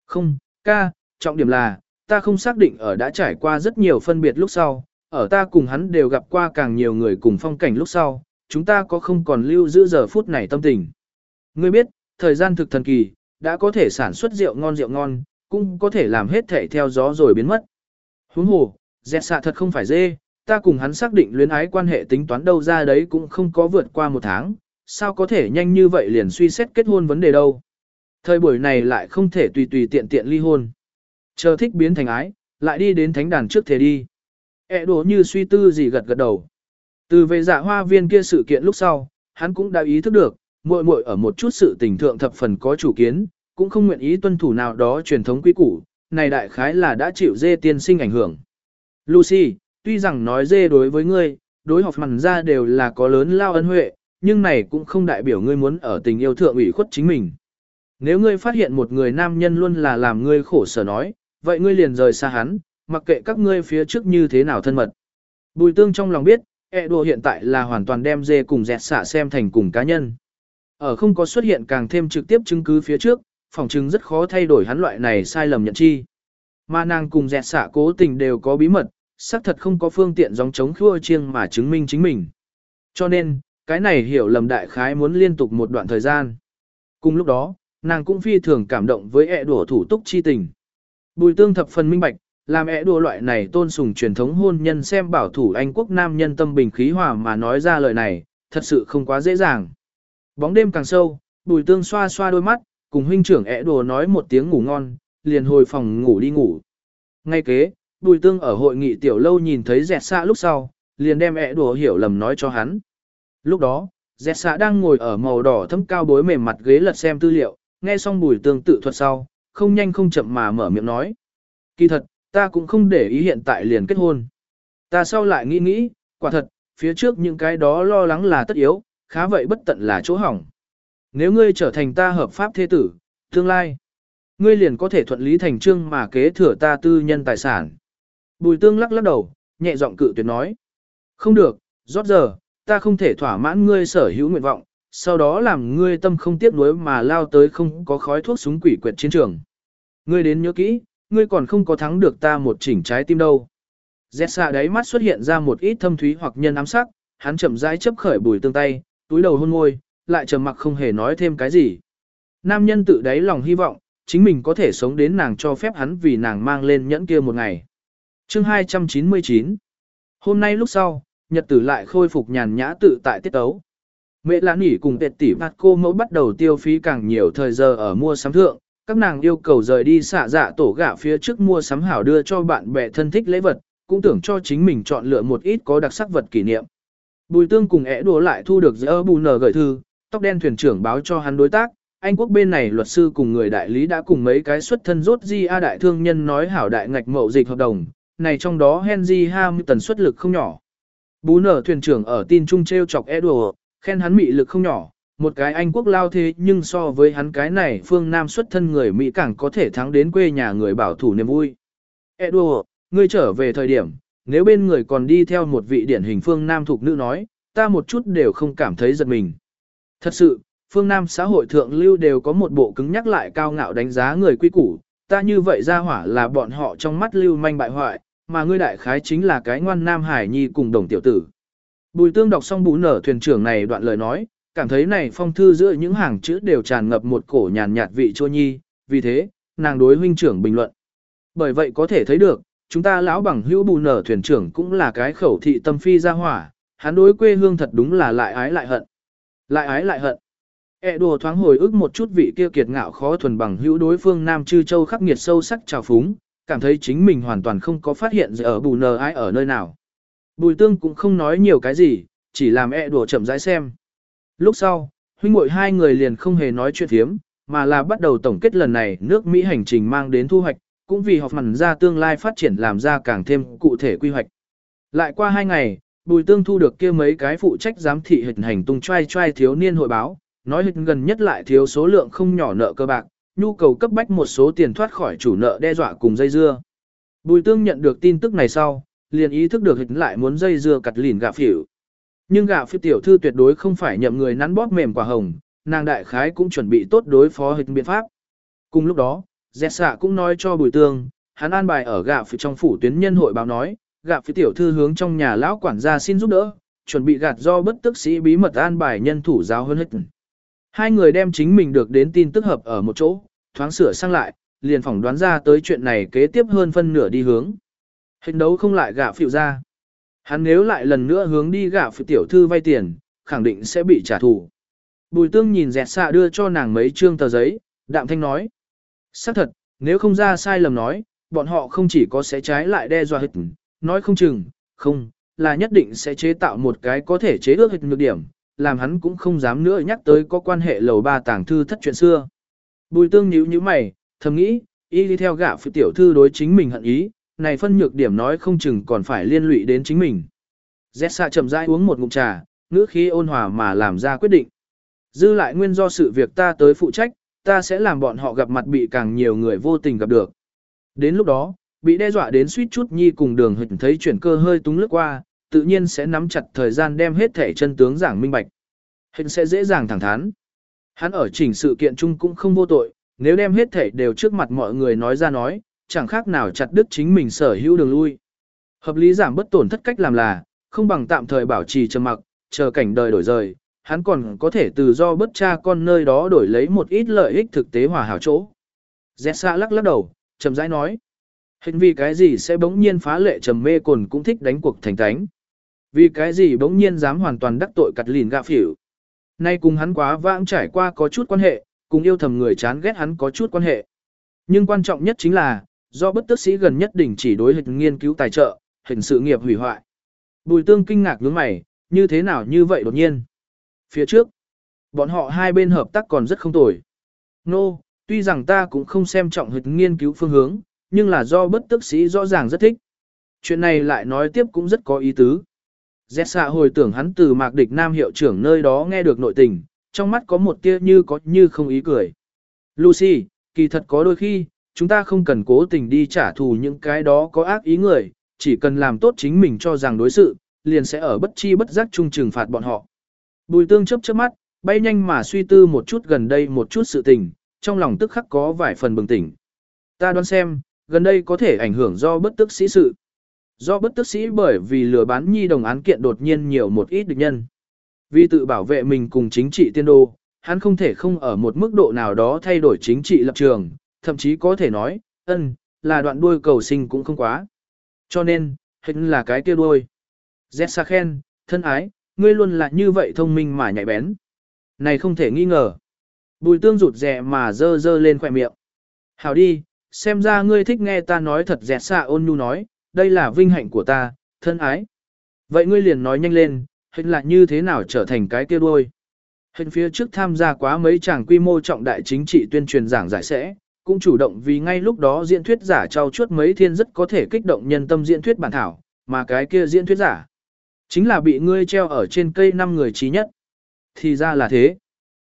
Không, ca, trọng điểm là, ta không xác định ở đã trải qua rất nhiều phân biệt lúc sau, ở ta cùng hắn đều gặp qua càng nhiều người cùng phong cảnh lúc sau, chúng ta có không còn lưu giữ giờ phút này tâm tình. Ngươi biết, thời gian thực thần kỳ, đã có thể sản xuất rượu ngon rượu ngon, cũng có thể làm hết thể theo gió rồi biến mất. Huống hồ, dẹt xạ thật không phải dê, ta cùng hắn xác định luyến ái quan hệ tính toán đâu ra đấy cũng không có vượt qua một tháng, sao có thể nhanh như vậy liền suy xét kết hôn vấn đề đâu. Thời buổi này lại không thể tùy tùy tiện tiện ly hôn. Chờ thích biến thành ái, lại đi đến thánh đàn trước thế đi. E đổ như suy tư gì gật gật đầu. Từ về dạ hoa viên kia sự kiện lúc sau, hắn cũng đã ý thức được, muội muội ở một chút sự tình thượng thập phần có chủ kiến, cũng không nguyện ý tuân thủ nào đó truyền thống quy củ, này đại khái là đã chịu dê tiên sinh ảnh hưởng. Lucy, tuy rằng nói dê đối với ngươi, đối học mặn ra đều là có lớn lao ân huệ, nhưng này cũng không đại biểu ngươi muốn ở tình yêu thượng ủy khuất chính mình. Nếu ngươi phát hiện một người nam nhân luôn là làm ngươi khổ sở nói, vậy ngươi liền rời xa hắn, mặc kệ các ngươi phía trước như thế nào thân mật. Bùi tương trong lòng biết, e đùa hiện tại là hoàn toàn đem dê cùng dẹt xả xem thành cùng cá nhân. Ở không có xuất hiện càng thêm trực tiếp chứng cứ phía trước, phòng chứng rất khó thay đổi hắn loại này sai lầm nhận chi. Mà nàng cùng dẹt xả cố tình đều có bí mật, xác thật không có phương tiện dòng chống khua chiêng mà chứng minh chính mình. Cho nên, cái này hiểu lầm đại khái muốn liên tục một đoạn thời gian. Cùng lúc đó, nàng cũng phi thường cảm động với ẹ đùa thủ túc chi tình. Bùi tương thập phần minh bạch, làm ẹ đùa loại này tôn sùng truyền thống hôn nhân xem bảo thủ Anh quốc nam nhân tâm bình khí hòa mà nói ra lời này, thật sự không quá dễ dàng. Bóng đêm càng sâu, bùi tương xoa xoa đôi mắt, cùng huynh trưởng ẹ đùa nói một tiếng ngủ ngon, liền hồi phòng ngủ đi ngủ. Ngay kế, Bùi tương ở hội nghị tiểu lâu nhìn thấy dẹt xạ lúc sau, liền đem ẹ đùa hiểu lầm nói cho hắn. Lúc đó, dẹt xạ đang ngồi ở màu đỏ thâm cao bối mềm mặt ghế lật xem tư liệu, nghe xong bùi tương tự thuật sau, không nhanh không chậm mà mở miệng nói. Kỳ thật, ta cũng không để ý hiện tại liền kết hôn. Ta sau lại nghĩ nghĩ, quả thật, phía trước những cái đó lo lắng là tất yếu, khá vậy bất tận là chỗ hỏng. Nếu ngươi trở thành ta hợp pháp thế tử, tương lai, ngươi liền có thể thuận lý thành trương mà kế thừa ta tư nhân tài sản. Bùi tương lắc lắc đầu, nhẹ giọng cự tuyệt nói. Không được, rót giờ, ta không thể thỏa mãn ngươi sở hữu nguyện vọng, sau đó làm ngươi tâm không tiếc nuối mà lao tới không có khói thuốc súng quỷ quyệt chiến trường. Ngươi đến nhớ kỹ, ngươi còn không có thắng được ta một chỉnh trái tim đâu. Dẹt xạ đáy mắt xuất hiện ra một ít thâm thúy hoặc nhân ám sắc, hắn chậm rãi chấp khởi bùi tương tay, túi đầu hôn môi, lại trầm mặc không hề nói thêm cái gì. Nam nhân tự đáy lòng hy vọng, chính mình có thể sống đến nàng cho phép hắn vì nàng mang lên nhẫn kia một ngày. Chương 299 Hôm nay lúc sau, nhật tử lại khôi phục nhàn nhã tự tại tiết tấu. Mẹ lãn nỉ cùng tệt tỷ bạt cô mẫu bắt đầu tiêu phí càng nhiều thời giờ ở mua sắm thượng, các nàng yêu cầu rời đi xạ dạ tổ gạo phía trước mua sắm hảo đưa cho bạn bè thân thích lễ vật, cũng tưởng cho chính mình chọn lựa một ít có đặc sắc vật kỷ niệm. Bùi tương cùng ẻ đùa lại thu được giữa bù nở gửi thư, tóc đen thuyền trưởng báo cho hắn đối tác, Anh quốc bên này luật sư cùng người đại lý đã cùng mấy cái xuất thân rốt di a đại thương nhân nói hảo đại ngạch mậu dịch hợp đồng, này trong đó Henry Ham tần suất lực không nhỏ. Bú nở thuyền trưởng ở tin trung treo chọc Edward, khen hắn mị lực không nhỏ, một cái Anh quốc lao thế nhưng so với hắn cái này phương Nam xuất thân người Mỹ càng có thể thắng đến quê nhà người bảo thủ niềm vui. Edward, ngươi trở về thời điểm, nếu bên người còn đi theo một vị điển hình phương Nam thuộc nữ nói, ta một chút đều không cảm thấy giật mình. Thật sự, phương Nam xã hội thượng lưu đều có một bộ cứng nhắc lại cao ngạo đánh giá người quy củ, ta như vậy ra hỏa là bọn họ trong mắt lưu manh bại hoại, mà ngươi đại khái chính là cái ngoan Nam Hải Nhi cùng đồng tiểu tử. Bùi tương đọc xong bú nở thuyền trưởng này đoạn lời nói, cảm thấy này phong thư giữa những hàng chữ đều tràn ngập một cổ nhàn nhạt vị chua nhi, vì thế, nàng đối huynh trưởng bình luận. Bởi vậy có thể thấy được, chúng ta lão bằng hữu bù nở thuyền trưởng cũng là cái khẩu thị tâm phi ra hỏa, hắn đối quê hương thật đúng là lại ái lại hận. Lại ái lại hận. E đùa thoáng hồi ức một chút vị kia kiệt ngạo khó thuần bằng hữu đối phương Nam Chư Châu khắc nghiệt sâu sắc trào phúng, cảm thấy chính mình hoàn toàn không có phát hiện ở bù nờ ai ở nơi nào. Bùi tương cũng không nói nhiều cái gì, chỉ làm e đùa chậm rãi xem. Lúc sau, huynh muội hai người liền không hề nói chuyện thiếm, mà là bắt đầu tổng kết lần này nước Mỹ hành trình mang đến thu hoạch, cũng vì học mặn ra tương lai phát triển làm ra càng thêm cụ thể quy hoạch. Lại qua hai ngày, Bùi Tương thu được kia mấy cái phụ trách giám thị hình hành tung trai trai thiếu niên hội báo, nói hình gần nhất lại thiếu số lượng không nhỏ nợ cơ bạc, nhu cầu cấp bách một số tiền thoát khỏi chủ nợ đe dọa cùng dây dưa. Bùi Tương nhận được tin tức này sau, liền ý thức được hình lại muốn dây dưa cặt lìn gạ phỉu. Nhưng gạ phiêu tiểu thư tuyệt đối không phải nhậm người nắn bóp mềm quả hồng, nàng đại khái cũng chuẩn bị tốt đối phó hình biện pháp. Cùng lúc đó, Dẹt xạ cũng nói cho Bùi Tương, hắn an bài ở gạ phiêu trong phủ tuyến nhân hội báo nói, gạ phiêu tiểu thư hướng trong nhà lão quản gia xin giúp đỡ, chuẩn bị gạt do bất tức sĩ bí mật an bài nhân thủ giáo hơn hết. Hai người đem chính mình được đến tin tức hợp ở một chỗ, thoáng sửa sang lại, liền phỏng đoán ra tới chuyện này kế tiếp hơn phân nửa đi hướng. Hình đấu không lại gạ phiêu ra. Hắn nếu lại lần nữa hướng đi gạ phiêu tiểu thư vay tiền, khẳng định sẽ bị trả thù. Bùi tương nhìn dẹt xạ đưa cho nàng mấy trương tờ giấy, đạm thanh nói. Xác thật, nếu không ra sai lầm nói, bọn họ không chỉ có sẽ trái lại đe dọa hịch, nói không chừng, không, là nhất định sẽ chế tạo một cái có thể chế ước hịch nhược điểm, làm hắn cũng không dám nữa nhắc tới có quan hệ lầu ba tàng thư thất chuyện xưa. Bùi tương nhíu như mày, thầm nghĩ, y đi theo gã phụ tiểu thư đối chính mình hận ý, này phân nhược điểm nói không chừng còn phải liên lụy đến chính mình. Dẹt xạ chậm rãi uống một ngụm trà, ngữ khí ôn hòa mà làm ra quyết định. Dư lại nguyên do sự việc ta tới phụ trách, ta sẽ làm bọn họ gặp mặt bị càng nhiều người vô tình gặp được. Đến lúc đó, bị đe dọa đến suýt chút nhi cùng đường hình thấy chuyển cơ hơi túng lướt qua, tự nhiên sẽ nắm chặt thời gian đem hết thể chân tướng giảng minh bạch. Hình sẽ dễ dàng thẳng thắn. Hắn ở chỉnh sự kiện chung cũng không vô tội, nếu đem hết thể đều trước mặt mọi người nói ra nói, chẳng khác nào chặt đứt chính mình sở hữu đường lui. Hợp lý giảm bất tổn thất cách làm là, không bằng tạm thời bảo trì trầm mặc, chờ cảnh đời đổi rời, hắn còn có thể từ do bất cha con nơi đó đổi lấy một ít lợi ích thực tế hòa hảo chỗ. Zessa lắc lắc đầu, chậm rãi nói. Hình vì cái gì sẽ bỗng nhiên phá lệ trầm mê cồn cũng thích đánh cuộc thành tánh. Vì cái gì bỗng nhiên dám hoàn toàn đắc tội cặt lìn gạ phỉu. Nay cùng hắn quá vãng trải qua có chút quan hệ, cùng yêu thầm người chán ghét hắn có chút quan hệ. Nhưng quan trọng nhất chính là, Do bất tức sĩ gần nhất đỉnh chỉ đối hình nghiên cứu tài trợ, hình sự nghiệp hủy hoại. Bùi tương kinh ngạc nhướng mày, như thế nào như vậy đột nhiên. Phía trước, bọn họ hai bên hợp tác còn rất không tồi. Nô, no, tuy rằng ta cũng không xem trọng hình nghiên cứu phương hướng, nhưng là do bất tức sĩ rõ ràng rất thích. Chuyện này lại nói tiếp cũng rất có ý tứ. Dẹt xạ hồi tưởng hắn từ mạc địch nam hiệu trưởng nơi đó nghe được nội tình, trong mắt có một tia như có như không ý cười. Lucy, kỳ thật có đôi khi, chúng ta không cần cố tình đi trả thù những cái đó có ác ý người, chỉ cần làm tốt chính mình cho rằng đối sự, liền sẽ ở bất chi bất giác chung trừng phạt bọn họ. Bùi tương chấp chớp mắt, bay nhanh mà suy tư một chút gần đây một chút sự tình, trong lòng tức khắc có vài phần bừng tỉnh. Ta đoán xem, gần đây có thể ảnh hưởng do bất tức sĩ sự. Do bất tức sĩ bởi vì lừa bán nhi đồng án kiện đột nhiên nhiều một ít địch nhân. Vì tự bảo vệ mình cùng chính trị tiên đô, hắn không thể không ở một mức độ nào đó thay đổi chính trị lập trường, thậm chí có thể nói, ân, là đoạn đuôi cầu sinh cũng không quá. Cho nên, hình là cái kia đuôi. Zessa khen, thân ái, ngươi luôn là như vậy thông minh mà nhạy bén. Này không thể nghi ngờ. Bùi tương rụt rè mà dơ dơ lên khỏe miệng. Hảo đi, xem ra ngươi thích nghe ta nói thật dẹt xạ ôn nhu nói, đây là vinh hạnh của ta, thân ái. Vậy ngươi liền nói nhanh lên, hình là như thế nào trở thành cái kia đuôi. Hình phía trước tham gia quá mấy chàng quy mô trọng đại chính trị tuyên truyền giảng giải sẽ, cũng chủ động vì ngay lúc đó diễn thuyết giả trao chuốt mấy thiên rất có thể kích động nhân tâm diễn thuyết bản thảo, mà cái kia diễn thuyết giả chính là bị ngươi treo ở trên cây năm người trí nhất. Thì ra là thế.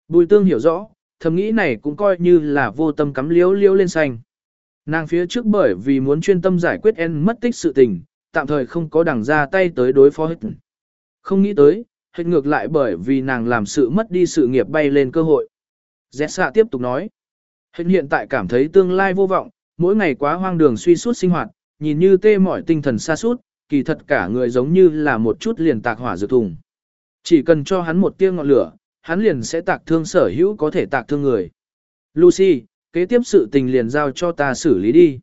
Bùi tương hiểu rõ, thầm nghĩ này cũng coi như là vô tâm cắm liếu liếu lên xanh. Nàng phía trước bởi vì muốn chuyên tâm giải quyết en mất tích sự tình, tạm thời không có đằng ra tay tới đối phó hết. Không nghĩ tới, hết ngược lại bởi vì nàng làm sự mất đi sự nghiệp bay lên cơ hội. Dẹt xạ tiếp tục nói. Hết hiện tại cảm thấy tương lai vô vọng, mỗi ngày quá hoang đường suy suốt sinh hoạt, nhìn như tê mỏi tinh thần xa suốt, kỳ thật cả người giống như là một chút liền tạc hỏa dược thùng. Chỉ cần cho hắn một tia ngọn lửa, hắn liền sẽ tạc thương sở hữu có thể tạc thương người. Lucy, kế tiếp sự tình liền giao cho ta xử lý đi.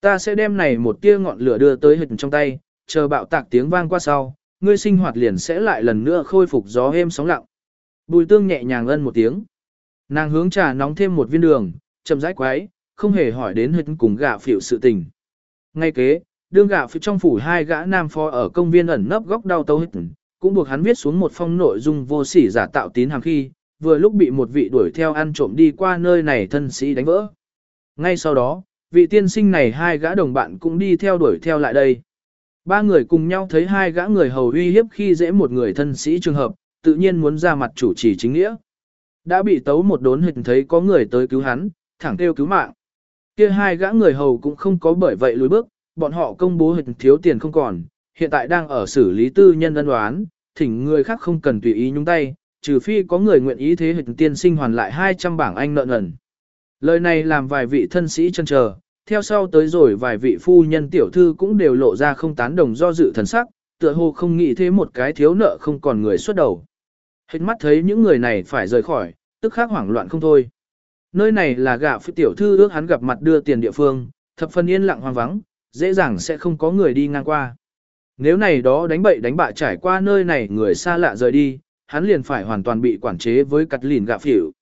Ta sẽ đem này một tia ngọn lửa đưa tới hình trong tay, chờ bạo tạc tiếng vang qua sau, ngươi sinh hoạt liền sẽ lại lần nữa khôi phục gió êm sóng lặng. Bùi tương nhẹ nhàng ân một tiếng. Nàng hướng trà nóng thêm một viên đường, chậm rãi quái, không hề hỏi đến hình cùng gạ phiểu sự tình. Ngay kế, đương gạ phiểu trong phủ hai gã nam phó ở công viên ẩn nấp góc đau tấu hình, cũng buộc hắn viết xuống một phong nội dung vô sỉ giả tạo tín hàng khi, vừa lúc bị một vị đuổi theo ăn trộm đi qua nơi này thân sĩ đánh vỡ. Ngay sau đó, vị tiên sinh này hai gã đồng bạn cũng đi theo đuổi theo lại đây. Ba người cùng nhau thấy hai gã người hầu uy hiếp khi dễ một người thân sĩ trường hợp, tự nhiên muốn ra mặt chủ trì chính nghĩa. Đã bị tấu một đốn hình thấy có người tới cứu hắn, thẳng kêu cứu mạng. Kia hai gã người hầu cũng không có bởi vậy lùi bước, bọn họ công bố hình thiếu tiền không còn, hiện tại đang ở xử lý tư nhân ân đoán, thỉnh người khác không cần tùy ý nhúng tay, trừ phi có người nguyện ý thế hình tiên sinh hoàn lại 200 bảng anh nợ nần. Lời này làm vài vị thân sĩ chân chờ, theo sau tới rồi vài vị phu nhân tiểu thư cũng đều lộ ra không tán đồng do dự thần sắc, tựa hồ không nghĩ thế một cái thiếu nợ không còn người xuất đầu. Hết mắt thấy những người này phải rời khỏi, tức khắc hoảng loạn không thôi. Nơi này là gạ phi tiểu thư ước hắn gặp mặt đưa tiền địa phương, thập phần yên lặng hoang vắng, dễ dàng sẽ không có người đi ngang qua. Nếu này đó đánh bậy đánh bạ trải qua nơi này người xa lạ rời đi, hắn liền phải hoàn toàn bị quản chế với cắt lìn gạ phỉu.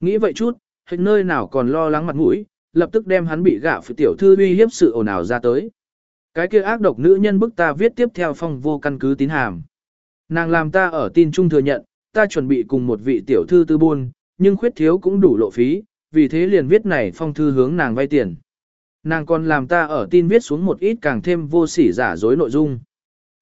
Nghĩ vậy chút, hết nơi nào còn lo lắng mặt mũi, lập tức đem hắn bị gạ phỉu tiểu thư uy hiếp sự ồn ào ra tới. Cái kia ác độc nữ nhân bức ta viết tiếp theo phong vô căn cứ tín hàm. Nàng làm ta ở tin trung thừa nhận, ta chuẩn bị cùng một vị tiểu thư tư buôn, nhưng khuyết thiếu cũng đủ lộ phí, vì thế liền viết này phong thư hướng nàng vay tiền. Nàng còn làm ta ở tin viết xuống một ít càng thêm vô sỉ giả dối nội dung.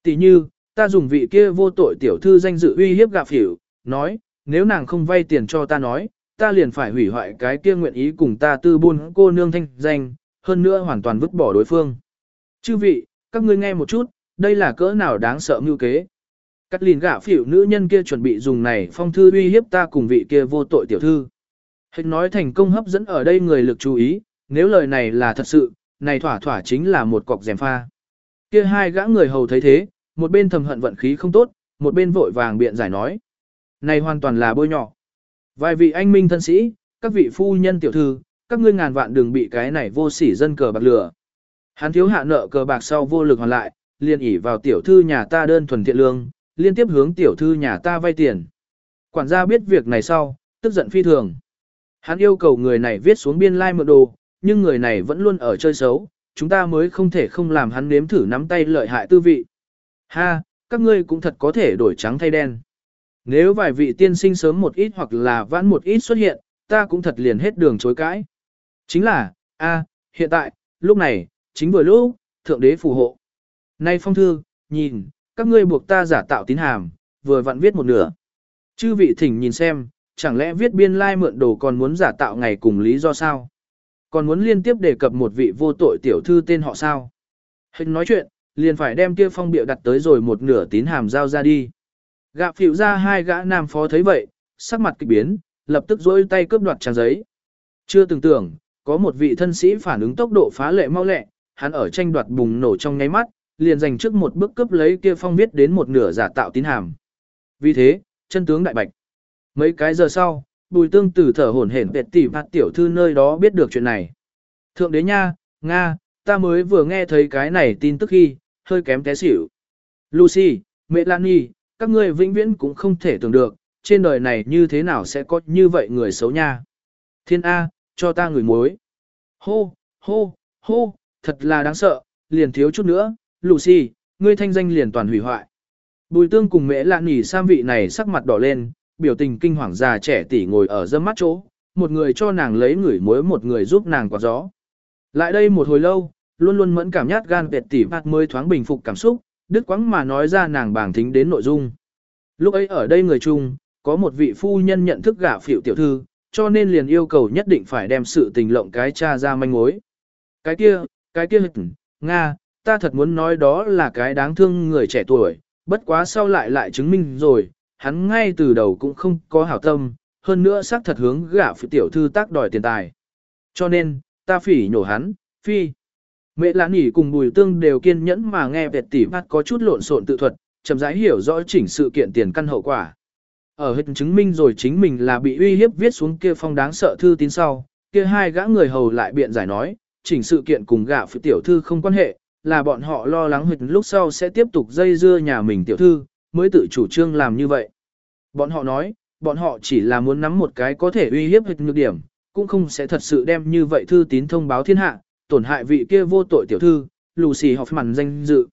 Tỷ như, ta dùng vị kia vô tội tiểu thư danh dự uy hiếp gạ phỉu, nói, nếu nàng không vay tiền cho ta nói, ta liền phải hủy hoại cái kia nguyện ý cùng ta tư buôn cô nương thanh danh, hơn nữa hoàn toàn vứt bỏ đối phương. Chư vị, các ngươi nghe một chút, đây là cỡ nào đáng sợ mưu kế. Cắt lìn gạ phỉu nữ nhân kia chuẩn bị dùng này phong thư uy hiếp ta cùng vị kia vô tội tiểu thư. Hịch nói thành công hấp dẫn ở đây người lực chú ý, nếu lời này là thật sự, này thỏa thỏa chính là một cọc rèm pha. Kia hai gã người hầu thấy thế, một bên thầm hận vận khí không tốt, một bên vội vàng biện giải nói. Này hoàn toàn là bôi nhỏ. Vài vị anh minh thân sĩ, các vị phu nhân tiểu thư, các ngươi ngàn vạn đừng bị cái này vô sỉ dân cờ bạc lừa. Hắn thiếu hạ nợ cờ bạc sau vô lực hoàn lại, liền ỉ vào tiểu thư nhà ta đơn thuần thiện lương, liên tiếp hướng tiểu thư nhà ta vay tiền. Quản gia biết việc này sau, tức giận phi thường. Hắn yêu cầu người này viết xuống biên lai like mượn đồ, nhưng người này vẫn luôn ở chơi xấu, chúng ta mới không thể không làm hắn nếm thử nắm tay lợi hại tư vị. Ha, các ngươi cũng thật có thể đổi trắng thay đen. Nếu vài vị tiên sinh sớm một ít hoặc là vãn một ít xuất hiện, ta cũng thật liền hết đường chối cãi. Chính là, a, hiện tại, lúc này, chính vừa lúc, thượng đế phù hộ. Nay phong thư, nhìn, các ngươi buộc ta giả tạo tín hàm, vừa vặn viết một nửa. Chư vị thỉnh nhìn xem, chẳng lẽ viết biên lai like mượn đồ còn muốn giả tạo ngày cùng lý do sao? Còn muốn liên tiếp đề cập một vị vô tội tiểu thư tên họ sao? Hình nói chuyện, liền phải đem kia phong biểu đặt tới rồi một nửa tín hàm giao ra đi. Gạ phịu ra hai gã nam phó thấy vậy, sắc mặt kịch biến, lập tức dối tay cướp đoạt trang giấy. Chưa từng tưởng, có một vị thân sĩ phản ứng tốc độ phá lệ mau lẹ, hắn ở tranh đoạt bùng nổ trong nháy mắt, liền giành trước một bước cướp lấy kia phong viết đến một nửa giả tạo tín hàm. Vì thế, chân tướng đại bạch. Mấy cái giờ sau, bùi tương tử thở hổn hển vẹt tỉ bạt tiểu thư nơi đó biết được chuyện này. Thượng đế nha, Nga, ta mới vừa nghe thấy cái này tin tức khi, hơi kém té xỉu. Lucy, Melanie, các ngươi vĩnh viễn cũng không thể tưởng được, trên đời này như thế nào sẽ có như vậy người xấu nha. Thiên A, cho ta người muối. Hô, hô, hô, thật là đáng sợ, liền thiếu chút nữa, Lucy, ngươi thanh danh liền toàn hủy hoại. Bùi tương cùng mẹ lạ nỉ sam vị này sắc mặt đỏ lên, biểu tình kinh hoàng già trẻ tỷ ngồi ở dâm mắt chỗ, một người cho nàng lấy người muối một người giúp nàng quạt gió. Lại đây một hồi lâu, luôn luôn mẫn cảm nhát gan vẹt tỉ bạc mới thoáng bình phục cảm xúc, đứt quãng mà nói ra nàng bảng thính đến nội dung. Lúc ấy ở đây người chung, có một vị phu nhân nhận thức gả phiệu tiểu thư, cho nên liền yêu cầu nhất định phải đem sự tình lộng cái cha ra manh mối. Cái kia, cái kia hịch, Nga, ta thật muốn nói đó là cái đáng thương người trẻ tuổi, bất quá sau lại lại chứng minh rồi, hắn ngay từ đầu cũng không có hảo tâm, hơn nữa xác thật hướng gả phiệu tiểu thư tác đòi tiền tài. Cho nên, ta phỉ nhổ hắn, phi. Mẹ là nỉ cùng bùi tương đều kiên nhẫn mà nghe vẹt tỉ bắt có chút lộn xộn tự thuật, chậm rãi hiểu rõ chỉnh sự kiện tiền căn hậu quả. Ở hết chứng minh rồi chính mình là bị uy hiếp viết xuống kia phong đáng sợ thư tín sau, kia hai gã người hầu lại biện giải nói, chỉnh sự kiện cùng gạ phụ tiểu thư không quan hệ, là bọn họ lo lắng huyệt lúc sau sẽ tiếp tục dây dưa nhà mình tiểu thư, mới tự chủ trương làm như vậy. Bọn họ nói, bọn họ chỉ là muốn nắm một cái có thể uy hiếp huyệt nhược điểm, cũng không sẽ thật sự đem như vậy thư tín thông báo thiên hạ, tổn hại vị kia vô tội tiểu thư, Lucy Hoffman danh dự.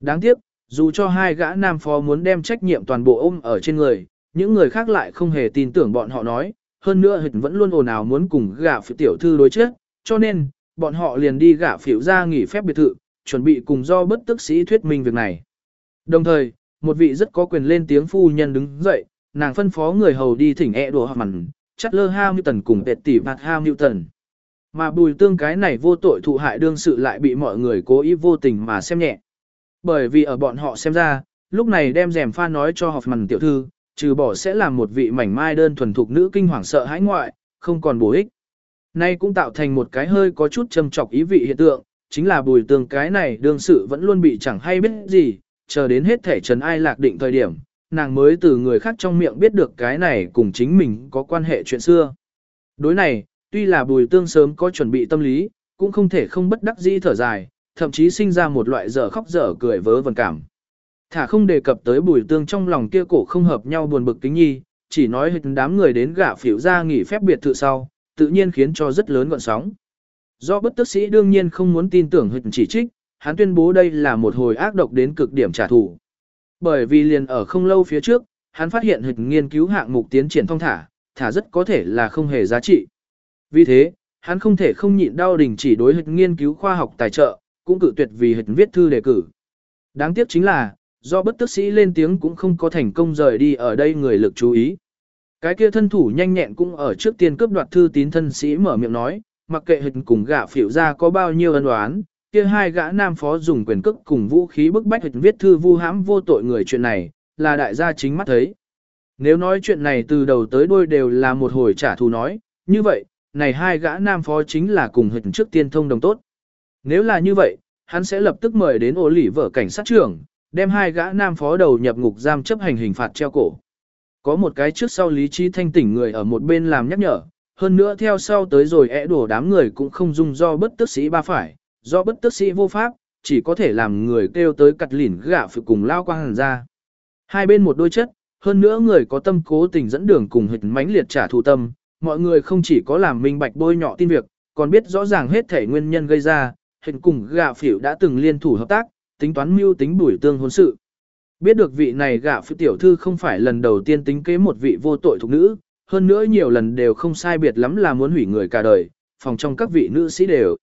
Đáng tiếc, dù cho hai gã nam phó muốn đem trách nhiệm toàn bộ ôm ở trên người, những người khác lại không hề tin tưởng bọn họ nói, hơn nữa hịch vẫn luôn ồn ào muốn cùng gã phiểu tiểu thư đối chết, cho nên, bọn họ liền đi gã phiểu ra nghỉ phép biệt thự, chuẩn bị cùng do bất tức sĩ thuyết minh việc này. Đồng thời, một vị rất có quyền lên tiếng phu nhân đứng dậy, nàng phân phó người hầu đi thỉnh e đồ học mặn, Chatler Hamilton cùng Tệt tỷ Bạt Hamilton. Mà bùi tương cái này vô tội thụ hại đương sự lại bị mọi người cố ý vô tình mà xem nhẹ. Bởi vì ở bọn họ xem ra, lúc này đem rèm pha nói cho học mần tiểu thư, trừ bỏ sẽ làm một vị mảnh mai đơn thuần thục nữ kinh hoàng sợ hãi ngoại, không còn bổ ích. Nay cũng tạo thành một cái hơi có chút châm trọc ý vị hiện tượng, chính là bùi tương cái này đương sự vẫn luôn bị chẳng hay biết gì, chờ đến hết thể trần ai lạc định thời điểm, nàng mới từ người khác trong miệng biết được cái này cùng chính mình có quan hệ chuyện xưa. Đối này, tuy là bùi tương sớm có chuẩn bị tâm lý, cũng không thể không bất đắc dĩ thở dài, thậm chí sinh ra một loại dở khóc dở cười vớ vẩn cảm. Thả không đề cập tới bùi tương trong lòng kia cổ không hợp nhau buồn bực kính nhi, chỉ nói hình đám người đến gả phiểu ra nghỉ phép biệt thự sau, tự nhiên khiến cho rất lớn gọn sóng. Do bất tức sĩ đương nhiên không muốn tin tưởng hình chỉ trích, hắn tuyên bố đây là một hồi ác độc đến cực điểm trả thù. Bởi vì liền ở không lâu phía trước, hắn phát hiện hình nghiên cứu hạng mục tiến triển thông thả, thả rất có thể là không hề giá trị. Vì thế, hắn không thể không nhịn đau đình chỉ đối hịch nghiên cứu khoa học tài trợ, cũng cự tuyệt vì hịch viết thư đề cử. Đáng tiếc chính là, do bất tức sĩ lên tiếng cũng không có thành công rời đi ở đây người lực chú ý. Cái kia thân thủ nhanh nhẹn cũng ở trước tiên cướp đoạt thư tín thân sĩ mở miệng nói, mặc kệ hịch cùng gã phiểu ra có bao nhiêu ân oán, kia hai gã nam phó dùng quyền cước cùng vũ khí bức bách hịch viết thư vu hãm vô tội người chuyện này, là đại gia chính mắt thấy. Nếu nói chuyện này từ đầu tới đuôi đều là một hồi trả thù nói, như vậy, này hai gã nam phó chính là cùng hình trước tiên thông đồng tốt. Nếu là như vậy, hắn sẽ lập tức mời đến ổ lỉ vợ cảnh sát trưởng, đem hai gã nam phó đầu nhập ngục giam chấp hành hình phạt treo cổ. Có một cái trước sau lý trí thanh tỉnh người ở một bên làm nhắc nhở, hơn nữa theo sau tới rồi ẽ đổ đám người cũng không dung do bất tức sĩ ba phải, do bất tức sĩ vô pháp, chỉ có thể làm người kêu tới cặt lỉn gạ phụ cùng lao quang hàn ra. Hai bên một đôi chất, hơn nữa người có tâm cố tình dẫn đường cùng hịch mãnh liệt trả thù tâm, mọi người không chỉ có làm minh bạch bôi nhọ tin việc, còn biết rõ ràng hết thể nguyên nhân gây ra, hình cùng gạ phỉu đã từng liên thủ hợp tác, tính toán mưu tính bùi tương hôn sự. Biết được vị này gạ phỉu tiểu thư không phải lần đầu tiên tính kế một vị vô tội thuộc nữ, hơn nữa nhiều lần đều không sai biệt lắm là muốn hủy người cả đời, phòng trong các vị nữ sĩ đều.